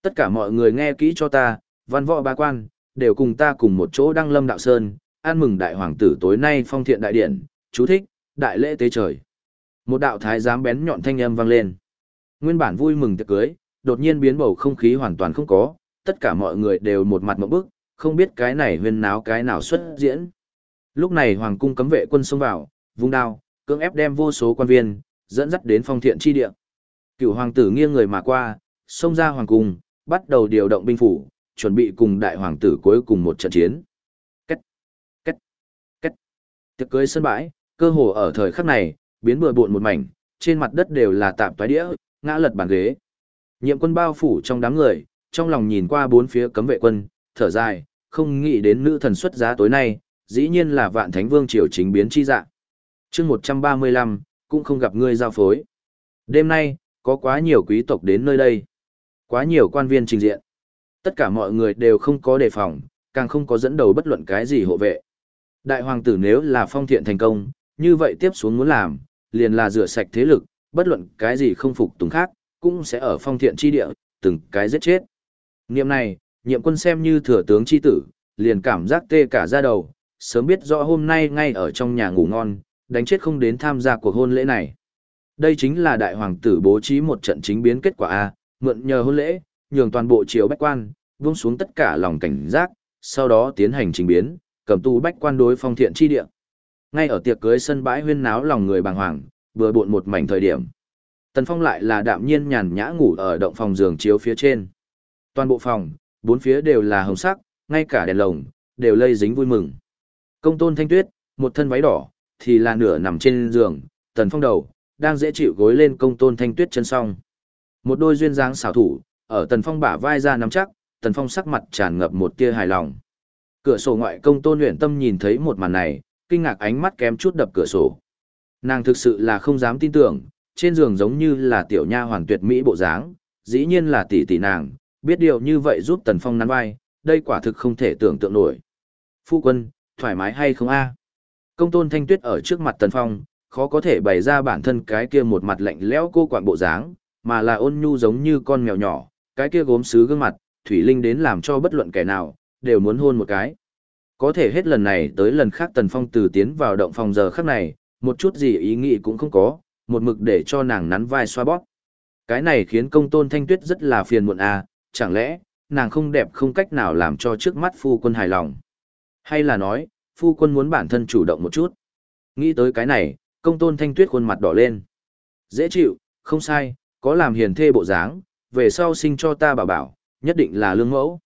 Tất cả mọi người nghe kỹ cho ta, văn võ ba quan, đều cùng ta cùng một chỗ đăng lâm đạo sơn, an mừng đại hoàng tử tối nay phong thiện đại điện, chú thích, đại lễ tế trời. Một đạo thái giám bén nhọn thanh âm vang lên. Nguyên bản vui mừng tiệc cưới, đột nhiên biến bầu không khí hoàn toàn không có, tất cả mọi người đều một mặt một bức, không biết cái này huyên náo cái nào xuất diễn. Lúc này hoàng cung cấm vệ quân xông vào, vung đao, cưỡng ép đem vô số quan viên, dẫn dắt đến phong thiện chi địa. Cựu hoàng tử nghiêng người mà qua, xông ra hoàng cung, bắt đầu điều động binh phủ, chuẩn bị cùng đại hoàng tử cuối cùng một trận chiến. Cách, cách, cách. Tiệc cưới sân bãi, cơ hồ ở thời khắc này, biến bừa bộn một mảnh, trên mặt đất đều là tạm toái đĩa, ngã lật bàn ghế. Nhiệm quân bao phủ trong đám người, trong lòng nhìn qua bốn phía cấm vệ quân, thở dài, không nghĩ đến nữ thần xuất giá tối nay, dĩ nhiên là vạn thánh vương triều chính biến chi dạng. chương 135, cũng không gặp ngươi giao phối. Đêm nay, có quá nhiều quý tộc đến nơi đây. Quá nhiều quan viên trình diện. Tất cả mọi người đều không có đề phòng, càng không có dẫn đầu bất luận cái gì hộ vệ. Đại hoàng tử nếu là phong thiện thành công, như vậy tiếp xuống muốn làm, liền là rửa sạch thế lực, bất luận cái gì không phục tùng khác, cũng sẽ ở phong thiện chi địa, từng cái giết chết. Niệm này, nhiệm quân xem như thừa tướng chi tử, liền cảm giác tê cả da đầu, sớm biết rõ hôm nay ngay ở trong nhà ngủ ngon, đánh chết không đến tham gia cuộc hôn lễ này. Đây chính là đại hoàng tử bố trí một trận chính biến kết quả A, mượn nhờ hôn lễ, nhường toàn bộ triều bách quan, buông xuống tất cả lòng cảnh giác, sau đó tiến hành trình biến, cầm tu bách quan đối phong thiện chi địa. Ngay ở tiệc cưới sân bãi huyên náo lòng người bàng hoàng, vừa buộn một mảnh thời điểm. Tần Phong lại là đạm nhiên nhàn nhã ngủ ở động phòng giường chiếu phía trên. Toàn bộ phòng, bốn phía đều là hồng sắc, ngay cả đèn lồng, đều lây dính vui mừng. Công tôn thanh tuyết, một thân váy đỏ, thì là nửa nằm trên giường, Tần Phong đầu, đang dễ chịu gối lên công tôn thanh tuyết chân song. Một đôi duyên dáng xảo thủ, ở Tần Phong bả vai ra nắm chắc, Tần Phong sắc mặt tràn ngập một tia hài lòng. Cửa sổ ngoại công tôn luyện tâm nhìn thấy một màn này, kinh ngạc ánh mắt kém chút đập cửa sổ. Nàng thực sự là không dám tin tưởng, trên giường giống như là tiểu nha hoàn tuyệt mỹ bộ dáng, dĩ nhiên là tỷ tỷ nàng, biết điều như vậy giúp Tần Phong nắn vai, đây quả thực không thể tưởng tượng nổi. Phu quân, thoải mái hay không a? Công tôn thanh tuyết ở trước mặt Tần Phong, khó có thể bày ra bản thân cái kia một mặt lạnh lẽo cô quản bộ dáng, mà là ôn nhu giống như con mèo nhỏ, cái kia gốm sứ gương mặt, thủy linh đến làm cho bất luận kẻ nào, đều muốn hôn một cái. Có thể hết lần này tới lần khác Tần Phong từ tiến vào động phòng giờ khắc này, một chút gì ý nghĩ cũng không có, một mực để cho nàng nắn vai xoa bóp. Cái này khiến công tôn thanh tuyết rất là phiền muộn à, chẳng lẽ, nàng không đẹp không cách nào làm cho trước mắt phu quân hài lòng. Hay là nói, phu quân muốn bản thân chủ động một chút. Nghĩ tới cái này, công tôn thanh tuyết khuôn mặt đỏ lên. Dễ chịu, không sai, có làm hiền thê bộ dáng, về sau sinh cho ta bảo bảo, nhất định là lương mẫu.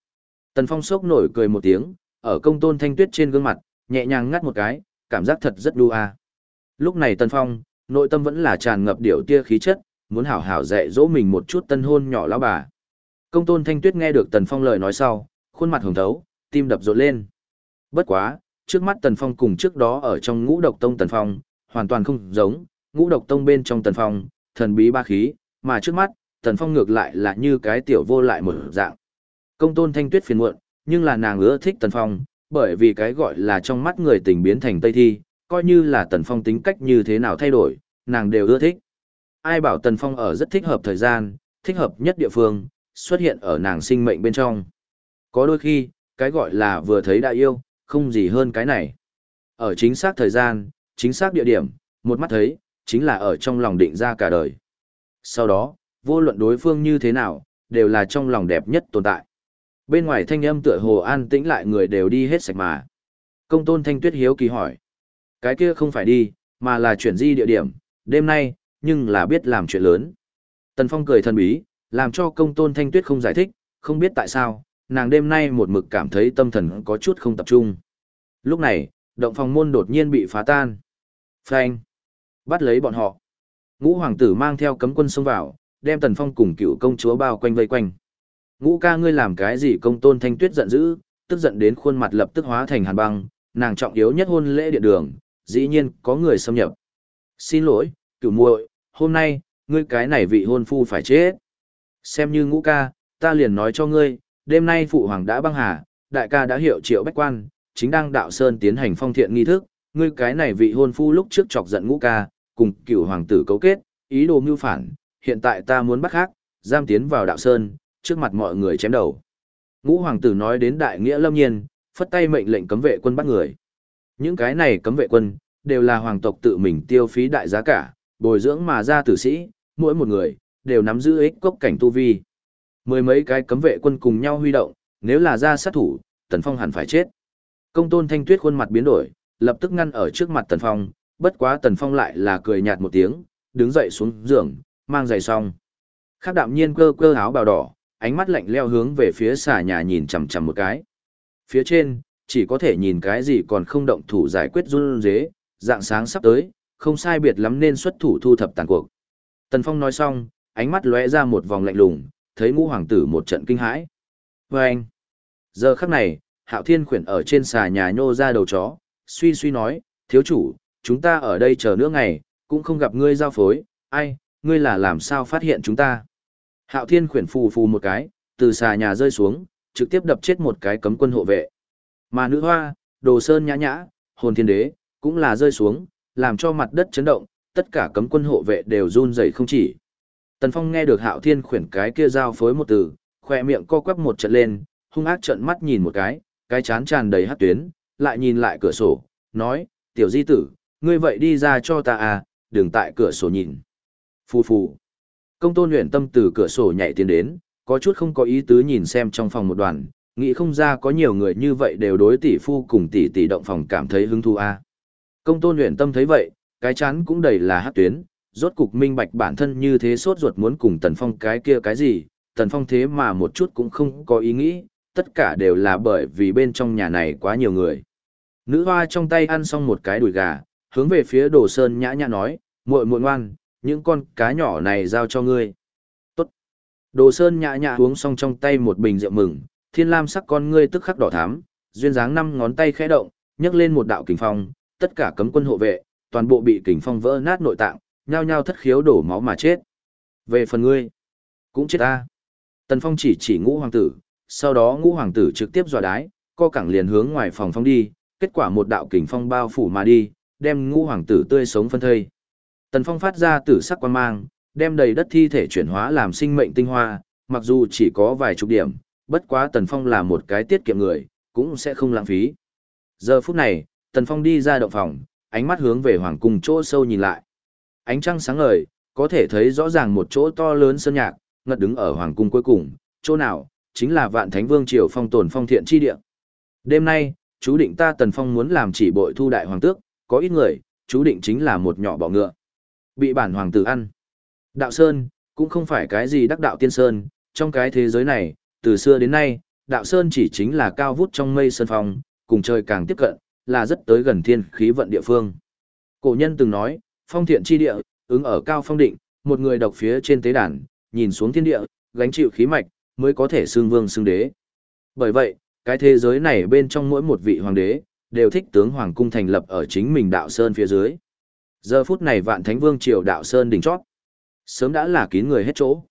Tần Phong sốc nổi cười một tiếng, ở công tôn thanh tuyết trên gương mặt, nhẹ nhàng ngắt một cái, cảm giác thật rất đua. a. Lúc này Tần Phong, nội tâm vẫn là tràn ngập điệu tia khí chất, muốn hảo hảo dạy dỗ mình một chút tân hôn nhỏ lão bà. Công tôn thanh tuyết nghe được Tần Phong lời nói sau, khuôn mặt hồng thấu, tim đập rộn lên. Bất quá, trước mắt Tần Phong cùng trước đó ở trong ngũ độc tông Tần Phong, hoàn toàn không giống, ngũ độc tông bên trong Tần Phong, thần bí ba khí, mà trước mắt, Tần Phong ngược lại là như cái tiểu vô lại một dạng. Công tôn thanh tuyết phiền muộn, nhưng là nàng ưa thích Tần Phong, bởi vì cái gọi là trong mắt người tình biến thành Tây Thi, coi như là Tần Phong tính cách như thế nào thay đổi, nàng đều ưa thích. Ai bảo Tần Phong ở rất thích hợp thời gian, thích hợp nhất địa phương, xuất hiện ở nàng sinh mệnh bên trong. Có đôi khi, cái gọi là vừa thấy đã yêu, không gì hơn cái này. Ở chính xác thời gian, chính xác địa điểm, một mắt thấy, chính là ở trong lòng định ra cả đời. Sau đó, vô luận đối phương như thế nào, đều là trong lòng đẹp nhất tồn tại. Bên ngoài thanh âm tựa hồ an tĩnh lại người đều đi hết sạch mà. Công tôn thanh tuyết hiếu kỳ hỏi. Cái kia không phải đi, mà là chuyển di địa điểm, đêm nay, nhưng là biết làm chuyện lớn. Tần Phong cười thần bí, làm cho công tôn thanh tuyết không giải thích, không biết tại sao, nàng đêm nay một mực cảm thấy tâm thần có chút không tập trung. Lúc này, động phòng môn đột nhiên bị phá tan. Phanh! Bắt lấy bọn họ. Ngũ hoàng tử mang theo cấm quân xông vào, đem tần phong cùng cựu công chúa bao quanh vây quanh. Ngũ ca ngươi làm cái gì công tôn thanh tuyết giận dữ, tức giận đến khuôn mặt lập tức hóa thành hàn băng, nàng trọng yếu nhất hôn lễ điện đường, dĩ nhiên có người xâm nhập. Xin lỗi, Cựu muội, hôm nay, ngươi cái này vị hôn phu phải chết. Xem như ngũ ca, ta liền nói cho ngươi, đêm nay phụ hoàng đã băng hà, đại ca đã hiệu triệu bách quan, chính đang đạo sơn tiến hành phong thiện nghi thức, ngươi cái này vị hôn phu lúc trước chọc giận ngũ ca, cùng cửu hoàng tử cấu kết, ý đồ mưu phản, hiện tại ta muốn bắt khác, giam tiến vào đạo sơn, trước mặt mọi người chém đầu. Ngũ hoàng tử nói đến đại nghĩa lâm nhiên, phất tay mệnh lệnh cấm vệ quân bắt người. Những cái này cấm vệ quân, đều là hoàng tộc tự mình tiêu phí đại giá cả, bồi dưỡng mà ra tử sĩ, mỗi một người, đều nắm giữ ích cốc cảnh tu vi. Mười mấy cái cấm vệ quân cùng nhau huy động, nếu là ra sát thủ, Tần Phong hẳn phải chết. Công tôn thanh tuyết khuôn mặt biến đổi, lập tức ngăn ở trước mặt Tần Phong, bất quá Tần Phong lại là cười nhạt một tiếng, đứng dậy xuống giường, mang giày xong. Khác đạm nhiên cơ cơ áo bào đỏ, ánh mắt lạnh leo hướng về phía xà nhà nhìn chằm chằm một cái. Phía trên, chỉ có thể nhìn cái gì còn không động thủ giải quyết run dế, dạng sáng sắp tới, không sai biệt lắm nên xuất thủ thu thập tàn cuộc. Tần Phong nói xong, ánh mắt lóe ra một vòng lạnh lùng, thấy ngũ hoàng tử một trận kinh hãi. Và anh, giờ khắc này, hạo thiên khuyển ở trên xà nhà nhô ra đầu chó, suy suy nói, thiếu chủ, chúng ta ở đây chờ nữa ngày, cũng không gặp ngươi giao phối, ai, ngươi là làm sao phát hiện chúng ta. Hạo thiên khuyển phù phù một cái, từ xà nhà rơi xuống, trực tiếp đập chết một cái cấm quân hộ vệ. Mà nữ hoa, đồ sơn nhã nhã, hồn thiên đế, cũng là rơi xuống, làm cho mặt đất chấn động, tất cả cấm quân hộ vệ đều run rẩy không chỉ. Tần Phong nghe được Hạo Thiên khuyển cái kia giao phối một từ, khỏe miệng co quắp một trận lên, hung ác trợn mắt nhìn một cái, cái chán tràn đầy hắc tuyến, lại nhìn lại cửa sổ, nói, tiểu di tử, ngươi vậy đi ra cho ta à, đừng tại cửa sổ nhìn. Phù phù. Công tôn luyện tâm từ cửa sổ nhảy tiến đến, có chút không có ý tứ nhìn xem trong phòng một đoàn, nghĩ không ra có nhiều người như vậy đều đối tỷ phu cùng tỷ tỷ động phòng cảm thấy hứng thú a. À. Công tôn luyện tâm thấy vậy, cái chán cũng đầy là hát tuyến, rốt cục minh bạch bản thân như thế sốt ruột muốn cùng Tần Phong cái kia cái gì, Tần Phong thế mà một chút cũng không có ý nghĩ, tất cả đều là bởi vì bên trong nhà này quá nhiều người. Nữ hoa trong tay ăn xong một cái đùi gà, hướng về phía đồ sơn nhã nhã nói, muội muội ngoan, những con cá nhỏ này giao cho ngươi. Tốt. Đồ sơn nhã nhã uống xong trong tay một bình rượu mừng, thiên lam sắc con ngươi tức khắc đỏ thắm, duyên dáng năm ngón tay khẽ động, nhấc lên một đạo kình phong, tất cả cấm quân hộ vệ, toàn bộ bị kình phong vỡ nát nội tạng, nhao nhao thất khiếu đổ máu mà chết. Về phần ngươi, cũng chết ta. Tần Phong chỉ chỉ ngũ hoàng tử, sau đó ngũ hoàng tử trực tiếp dọa đái, co cẳng liền hướng ngoài phòng phong đi, kết quả một đạo kình phong bao phủ mà đi, đem ngũ hoàng tử tươi sống phân thây. Tần Phong phát ra tử sắc quan mang, đem đầy đất thi thể chuyển hóa làm sinh mệnh tinh hoa, mặc dù chỉ có vài chục điểm, bất quá Tần Phong là một cái tiết kiệm người, cũng sẽ không lãng phí. Giờ phút này, Tần Phong đi ra động phòng, ánh mắt hướng về hoàng cung chỗ sâu nhìn lại. Ánh trăng sáng ngời, có thể thấy rõ ràng một chỗ to lớn sơn nhạc, ngật đứng ở hoàng cung cuối cùng, chỗ nào, chính là vạn thánh vương triều phong tồn phong thiện chi địa. Đêm nay, chú định ta tần phong muốn làm chỉ bội thu đại hoàng tước, có ít người, chú định chính là một nhỏ bọ ngựa. Bị bản hoàng tử ăn. Đạo Sơn, cũng không phải cái gì đắc đạo tiên sơn, trong cái thế giới này, từ xưa đến nay, đạo Sơn chỉ chính là cao vút trong mây sơn phong, cùng trời càng tiếp cận, là rất tới gần thiên khí vận địa phương. Cổ nhân từng nói, phong thiện chi địa, ứng ở cao phong định, một người độc phía trên tế đàn, nhìn xuống thiên địa, gánh chịu khí mạch, mới có thể xương vương xương đế. Bởi vậy, cái thế giới này bên trong mỗi một vị hoàng đế, đều thích tướng hoàng cung thành lập ở chính mình đạo sơn phía dưới. Giờ phút này vạn thánh vương triều đạo sơn đỉnh chót. Sớm đã là kín người hết chỗ.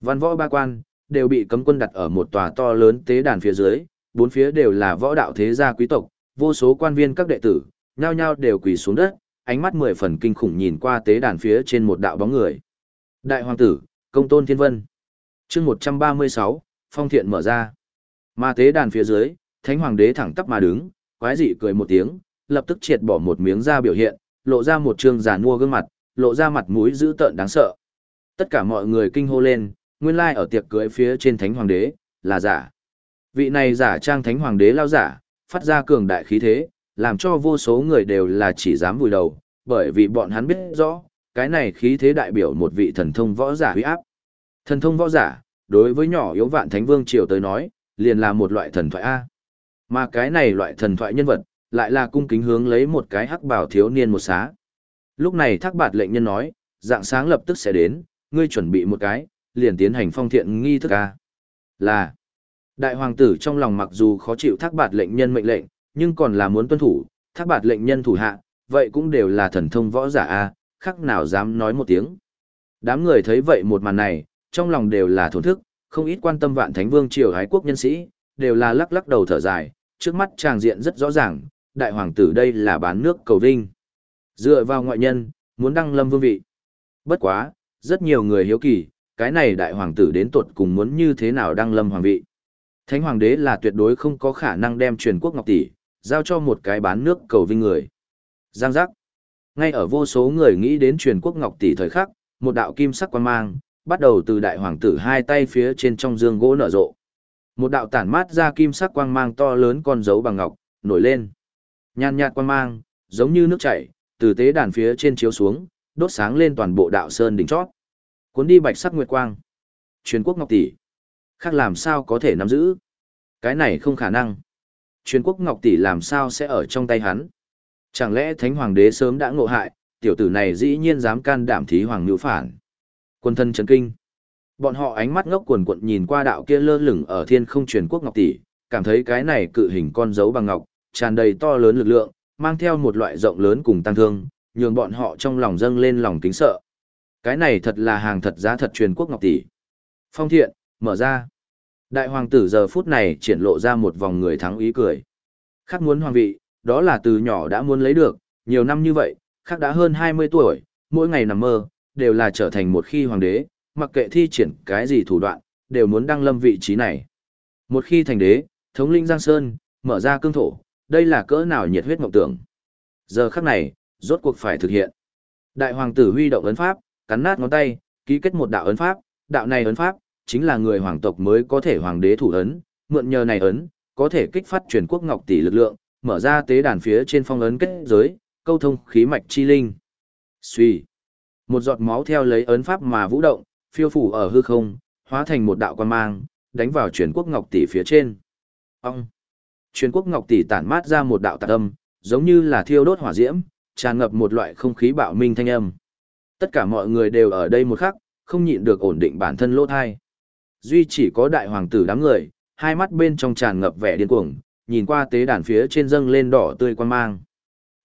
Văn võ ba quan, đều bị cấm quân đặt ở một tòa to lớn tế đàn phía dưới, bốn phía đều là võ đạo thế gia quý tộc, vô số quan viên các đệ tử, nhao nhao đều quỳ xuống đất, ánh mắt mười phần kinh khủng nhìn qua tế đàn phía trên một đạo bóng người. Đại hoàng tử, công tôn thiên vân. chương 136, phong thiện mở ra. Mà tế đàn phía dưới, thánh hoàng đế thẳng tắp mà đứng, quái dị cười một tiếng, lập tức triệt bỏ một miếng da biểu hiện, lộ ra một trương giàn mua gương mặt, lộ ra mặt mũi dữ tợn đáng sợ. Tất cả mọi người kinh hô lên, nguyên lai ở tiệc cưới phía trên thánh hoàng đế, là giả. Vị này giả trang thánh hoàng đế lao giả, phát ra cường đại khí thế, làm cho vô số người đều là chỉ dám vùi đầu, bởi vì bọn hắn biết rõ, cái này khí thế đại biểu một vị thần thông võ giả huy áp. Thần thông võ giả, đối với nhỏ yếu vạn thánh vương triều tới nói, liền là một loại thần thoại A. Mà cái này loại thần thoại nhân vật, lại là cung kính hướng lấy một cái hắc bảo thiếu niên một xá. Lúc này thác bạt lệnh nhân nói, dạng sáng lập tức sẽ đến, ngươi chuẩn bị một cái, liền tiến hành phong thiện nghi thức ca. Là, đại hoàng tử trong lòng mặc dù khó chịu thác bạt lệnh nhân mệnh lệnh, nhưng còn là muốn tuân thủ, thác bạt lệnh nhân thủ hạ, vậy cũng đều là thần thông võ giả A, khắc nào dám nói một tiếng. Đám người thấy vậy một màn này, trong lòng đều là thổn thức, không ít quan tâm vạn thánh vương triều hái quốc nhân sĩ, đều là lắc lắc đầu thở dài, trước mắt tràng diện rất rõ ràng, đại hoàng tử đây là bán nước cầu vinh. Dựa vào ngoại nhân, muốn đăng lâm vương vị. Bất quá, rất nhiều người hiếu kỳ, cái này đại hoàng tử đến tuột cùng muốn như thế nào đăng lâm hoàng vị. Thánh hoàng đế là tuyệt đối không có khả năng đem truyền quốc ngọc tỷ, giao cho một cái bán nước cầu vinh người. Giang giác. Ngay ở vô số người nghĩ đến truyền quốc ngọc tỷ thời khắc, một đạo kim sắc quan mang, bắt đầu từ đại hoàng tử hai tay phía trên trong dương gỗ nở rộ. Một đạo tản mát ra kim sắc quang mang to lớn con dấu bằng ngọc, nổi lên. Nhàn nhạt quang mang, giống như nước chảy, từ tế đàn phía trên chiếu xuống, đốt sáng lên toàn bộ đạo sơn đỉnh chót. Cuốn đi bạch sắc nguyệt quang. Truyền quốc ngọc tỷ. Khác làm sao có thể nắm giữ? Cái này không khả năng. Truyền quốc ngọc tỷ làm sao sẽ ở trong tay hắn? Chẳng lẽ thánh hoàng đế sớm đã ngộ hại, tiểu tử này dĩ nhiên dám can đảm thí hoàng nữ phản. Quân thân chấn kinh. Bọn họ ánh mắt ngốc quần quận nhìn qua đạo kia lơ lửng ở thiên không truyền quốc ngọc tỷ, cảm thấy cái này cự hình con dấu bằng ngọc, tràn đầy to lớn lực lượng, mang theo một loại rộng lớn cùng tăng thương, nhường bọn họ trong lòng dâng lên lòng kính sợ. Cái này thật là hàng thật giá thật truyền quốc ngọc tỷ. Phong thiện, mở ra. Đại hoàng tử giờ phút này triển lộ ra một vòng người thắng ý cười. Khác muốn hoàng vị, đó là từ nhỏ đã muốn lấy được, nhiều năm như vậy, khác đã hơn 20 tuổi, mỗi ngày nằm mơ, đều là trở thành một khi hoàng đế, mặc kệ thi triển cái gì thủ đoạn, đều muốn đăng lâm vị trí này. Một khi thành đế, thống linh Giang Sơn, mở ra cương thổ, đây là cỡ nào nhiệt huyết mộng tưởng. Giờ khắc này, rốt cuộc phải thực hiện. Đại hoàng tử huy động ấn pháp, cắn nát ngón tay, ký kết một đạo ấn pháp, đạo này ấn pháp, chính là người hoàng tộc mới có thể hoàng đế thủ ấn, mượn nhờ này ấn, có thể kích phát truyền quốc ngọc tỷ lực lượng, mở ra tế đàn phía trên phong ấn kết giới, câu thông khí mạch chi linh. Suy. Một giọt máu theo lấy ấn pháp mà vũ động, phiêu phủ ở hư không, hóa thành một đạo quan mang, đánh vào truyền quốc ngọc tỷ phía trên. Ông. Truyền quốc ngọc tỷ tản mát ra một đạo tạc âm, giống như là thiêu đốt hỏa diễm, tràn ngập một loại không khí bạo minh thanh âm. Tất cả mọi người đều ở đây một khắc, không nhịn được ổn định bản thân lỗ thai. Duy chỉ có đại hoàng tử đám người, hai mắt bên trong tràn ngập vẻ điên cuồng, nhìn qua tế đàn phía trên dâng lên đỏ tươi quang mang.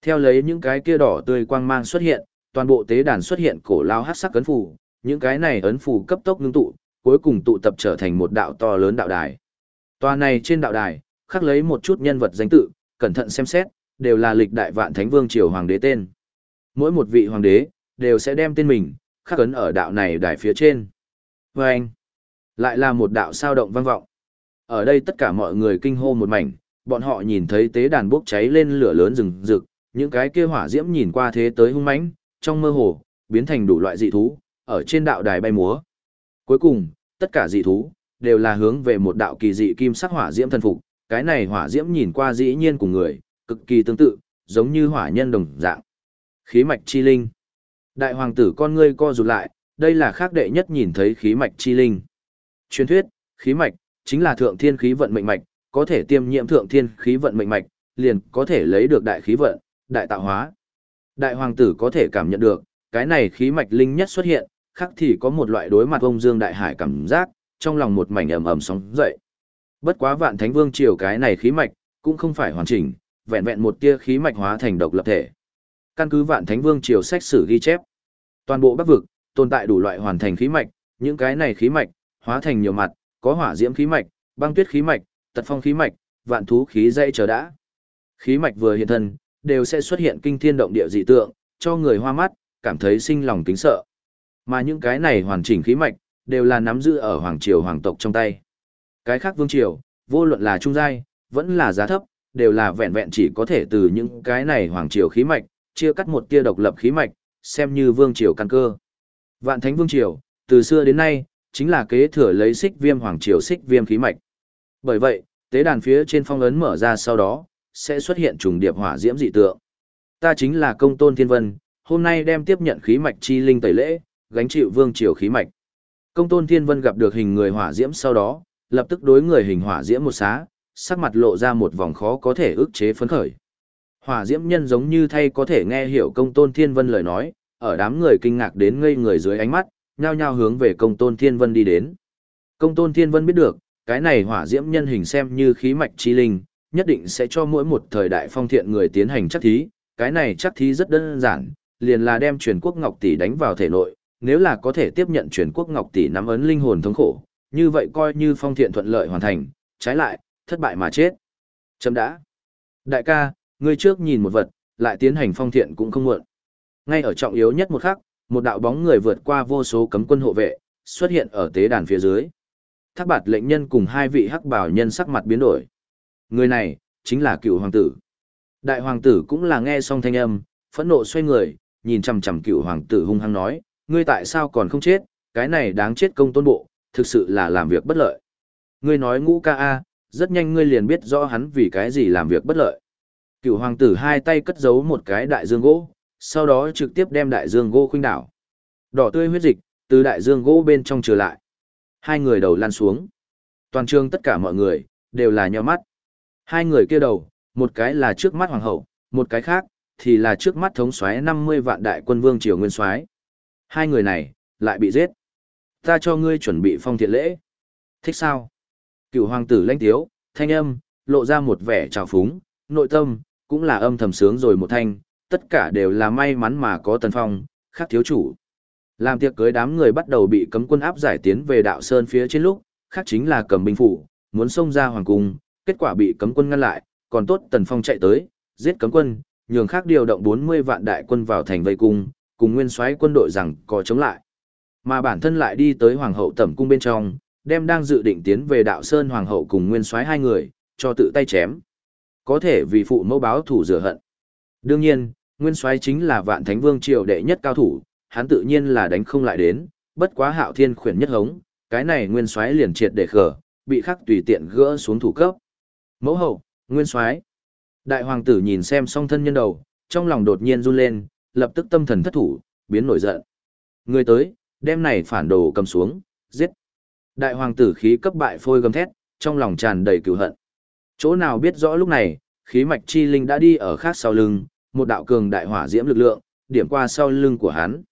Theo lấy những cái kia đỏ tươi quang mang xuất hiện, toàn bộ tế đàn xuất hiện cổ lao hắc sắc cấn phủ những cái này ấn phù cấp tốc ngưng tụ, cuối cùng tụ tập trở thành một đạo to lớn đạo đài. Tòa này trên đạo đài, khắc lấy một chút nhân vật danh tự, cẩn thận xem xét, đều là lịch đại vạn thánh vương triều hoàng đế tên. Mỗi một vị hoàng đế, đều sẽ đem tên mình, khắc ấn ở đạo này đài phía trên. Và anh, lại là một đạo sao động vang vọng. Ở đây tất cả mọi người kinh hô một mảnh, bọn họ nhìn thấy tế đàn bốc cháy lên lửa lớn rừng rực, những cái kia hỏa diễm nhìn qua thế tới hung mãnh, trong mơ hồ, biến thành đủ loại dị thú, ở trên đạo đài bay múa. Cuối cùng, tất cả dị thú, đều là hướng về một đạo kỳ dị kim sắc hỏa diễm thần phục, cái này hỏa diễm nhìn qua dĩ nhiên cùng người, cực kỳ tương tự, giống như hỏa nhân đồng dạng. Khí mạch chi linh. Đại hoàng tử con ngươi co rụt lại, đây là khác đệ nhất nhìn thấy khí mạch chi linh. Truyền thuyết, khí mạch, chính là thượng thiên khí vận mệnh mạch, có thể tiêm nhiễm thượng thiên khí vận mệnh mạch, liền có thể lấy được đại khí vận, đại tạo hóa. Đại hoàng tử có thể cảm nhận được, cái này khí mạch linh nhất xuất hiện, khác thì có một loại đối mặt ông Dương Đại Hải cảm giác, trong lòng một mảnh ầm ầm sóng dậy. Bất quá vạn thánh vương triều cái này khí mạch, cũng không phải hoàn chỉnh, vẹn vẹn một tia khí mạch hóa thành độc lập thể. Căn cứ vạn thánh vương triều sách sử ghi chép, toàn bộ bắc vực tồn tại đủ loại hoàn thành khí mạch, những cái này khí mạch hóa thành nhiều mặt, có hỏa diễm khí mạch, băng tuyết khí mạch, tật phong khí mạch, vạn thú khí dây chờ đã. Khí mạch vừa hiện thân, đều sẽ xuất hiện kinh thiên động địa dị tượng, cho người hoa mắt, cảm thấy sinh lòng kính sợ. Mà những cái này hoàn chỉnh khí mạch, đều là nắm giữ ở hoàng triều hoàng tộc trong tay. Cái khác vương triều, vô luận là trung giai, vẫn là giá thấp, đều là vẹn vẹn chỉ có thể từ những cái này hoàng triều khí mạch, chia cắt một tia độc lập khí mạch, xem như vương triều căn cơ. Vạn thánh vương triều, từ xưa đến nay, chính là kế thừa lấy xích viêm hoàng triều xích viêm khí mạch. Bởi vậy, tế đàn phía trên phong ấn mở ra sau đó, sẽ xuất hiện trùng điệp hỏa diễm dị tượng. Ta chính là công tôn thiên vân, hôm nay đem tiếp nhận khí mạch chi linh tẩy lễ, gánh chịu vương triều khí mạch. Công tôn thiên vân gặp được hình người hỏa diễm sau đó, lập tức đối người hình hỏa diễm một xá, sắc mặt lộ ra một vòng khó có thể ức chế phấn khởi. Hỏa diễm nhân giống như thay có thể nghe hiểu công tôn thiên vân lời nói, ở đám người kinh ngạc đến ngây người dưới ánh mắt, nhao nhao hướng về công tôn thiên vân đi đến. Công tôn thiên vân biết được, cái này hỏa diễm nhân hình xem như khí mạch chi linh, nhất định sẽ cho mỗi một thời đại phong thiện người tiến hành chắc thí, cái này chắc thí rất đơn giản, liền là đem truyền quốc ngọc tỷ đánh vào thể nội, nếu là có thể tiếp nhận truyền quốc ngọc tỷ nắm ấn linh hồn thống khổ, như vậy coi như phong thiện thuận lợi hoàn thành, trái lại, thất bại mà chết. Chấm đã. Đại ca, ngươi trước nhìn một vật, lại tiến hành phong thiện cũng không muộn. Ngay ở trọng yếu nhất một khắc, một đạo bóng người vượt qua vô số cấm quân hộ vệ, xuất hiện ở tế đàn phía dưới. Thác bạt lệnh nhân cùng hai vị hắc bảo nhân sắc mặt biến đổi. Người này, chính là cựu hoàng tử. Đại hoàng tử cũng là nghe xong thanh âm, phẫn nộ xoay người, nhìn chằm chằm cựu hoàng tử hung hăng nói, ngươi tại sao còn không chết, cái này đáng chết công tôn bộ, thực sự là làm việc bất lợi. Ngươi nói ngũ ca a, rất nhanh ngươi liền biết rõ hắn vì cái gì làm việc bất lợi. Cựu hoàng tử hai tay cất giấu một cái đại dương gỗ, sau đó trực tiếp đem đại dương gỗ khuynh đảo. Đỏ tươi huyết dịch, từ đại dương gỗ bên trong trở lại. Hai người đầu lăn xuống. Toàn trường tất cả mọi người, đều là nheo mắt. Hai người kia đầu, một cái là trước mắt hoàng hậu, một cái khác, thì là trước mắt thống soái 50 vạn đại quân vương triều nguyên soái. Hai người này, lại bị giết. Ta cho ngươi chuẩn bị phong thiện lễ. Thích sao? Cựu hoàng tử lanh tiếu, thanh âm, lộ ra một vẻ trào phúng, nội tâm, cũng là âm thầm sướng rồi một thanh, tất cả đều là may mắn mà có tần phong, khác thiếu chủ. Làm tiệc cưới đám người bắt đầu bị cấm quân áp giải tiến về đạo sơn phía trên lúc, khác chính là cầm binh phủ, muốn xông ra hoàng cung, kết quả bị cấm quân ngăn lại, còn tốt tần phong chạy tới, giết cấm quân, nhường khác điều động 40 vạn đại quân vào thành vây cung, cùng nguyên soái quân đội rằng có chống lại. Mà bản thân lại đi tới hoàng hậu tẩm cung bên trong, đem đang dự định tiến về đạo sơn hoàng hậu cùng nguyên soái hai người, cho tự tay chém. Có thể vì phụ mẫu báo thủ rửa hận. Đương nhiên, nguyên soái chính là vạn thánh vương triều đệ nhất cao thủ, hắn tự nhiên là đánh không lại đến, bất quá hạo thiên khuyển nhất hống, cái này nguyên soái liền triệt để khở, bị khắc tùy tiện gỡ xuống thủ cấp. Mẫu hậu, nguyên soái Đại hoàng tử nhìn xem song thân nhân đầu, trong lòng đột nhiên run lên, lập tức tâm thần thất thủ, biến nổi giận. Người tới, đem này phản đồ cầm xuống, giết. Đại hoàng tử khí cấp bại phôi gầm thét, trong lòng tràn đầy cừu hận. Chỗ nào biết rõ lúc này, khí mạch chi linh đã đi ở khác sau lưng, một đạo cường đại hỏa diễm lực lượng, điểm qua sau lưng của hắn.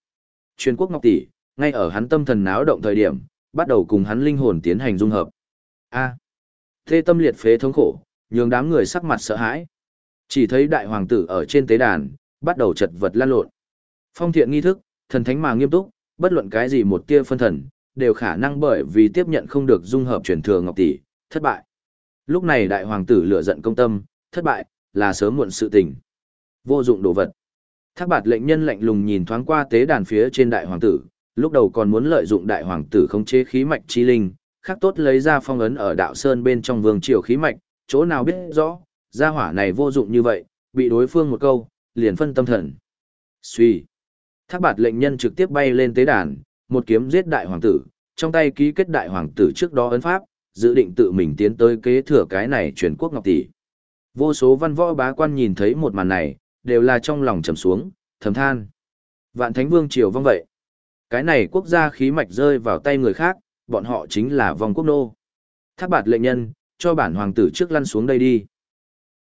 Truyền quốc ngọc tỷ, ngay ở hắn tâm thần náo động thời điểm, bắt đầu cùng hắn linh hồn tiến hành dung hợp. A. À. Thê tâm liệt phế thống khổ, nhường đám người sắc mặt sợ hãi. Chỉ thấy đại hoàng tử ở trên tế đàn, bắt đầu chật vật lan lộn. Phong thiện nghi thức, thần thánh mà nghiêm túc, bất luận cái gì một tia phân thần, đều khả năng bởi vì tiếp nhận không được dung hợp truyền thừa ngọc tỷ, thất bại. Lúc này đại hoàng tử lửa giận công tâm, thất bại, là sớm muộn sự tình. Vô dụng đồ vật. Thác bạt lệnh nhân lạnh lùng nhìn thoáng qua tế đàn phía trên đại hoàng tử, lúc đầu còn muốn lợi dụng đại hoàng tử khống chế khí mạch chi linh, khắc tốt lấy ra phong ấn ở đạo sơn bên trong vương triều khí mạch, chỗ nào biết rõ, gia hỏa này vô dụng như vậy, bị đối phương một câu, liền phân tâm thần. Suy. Thác bạt lệnh nhân trực tiếp bay lên tế đàn, một kiếm giết đại hoàng tử, trong tay ký kết đại hoàng tử trước đó ấn pháp, dự định tự mình tiến tới kế thừa cái này truyền quốc ngọc tỷ. Vô số văn võ bá quan nhìn thấy một màn này, đều là trong lòng trầm xuống, thầm than. Vạn Thánh Vương triều vong vậy. Cái này quốc gia khí mạch rơi vào tay người khác, bọn họ chính là vong quốc nô. Thác bạt lệnh nhân, cho bản hoàng tử trước lăn xuống đây đi.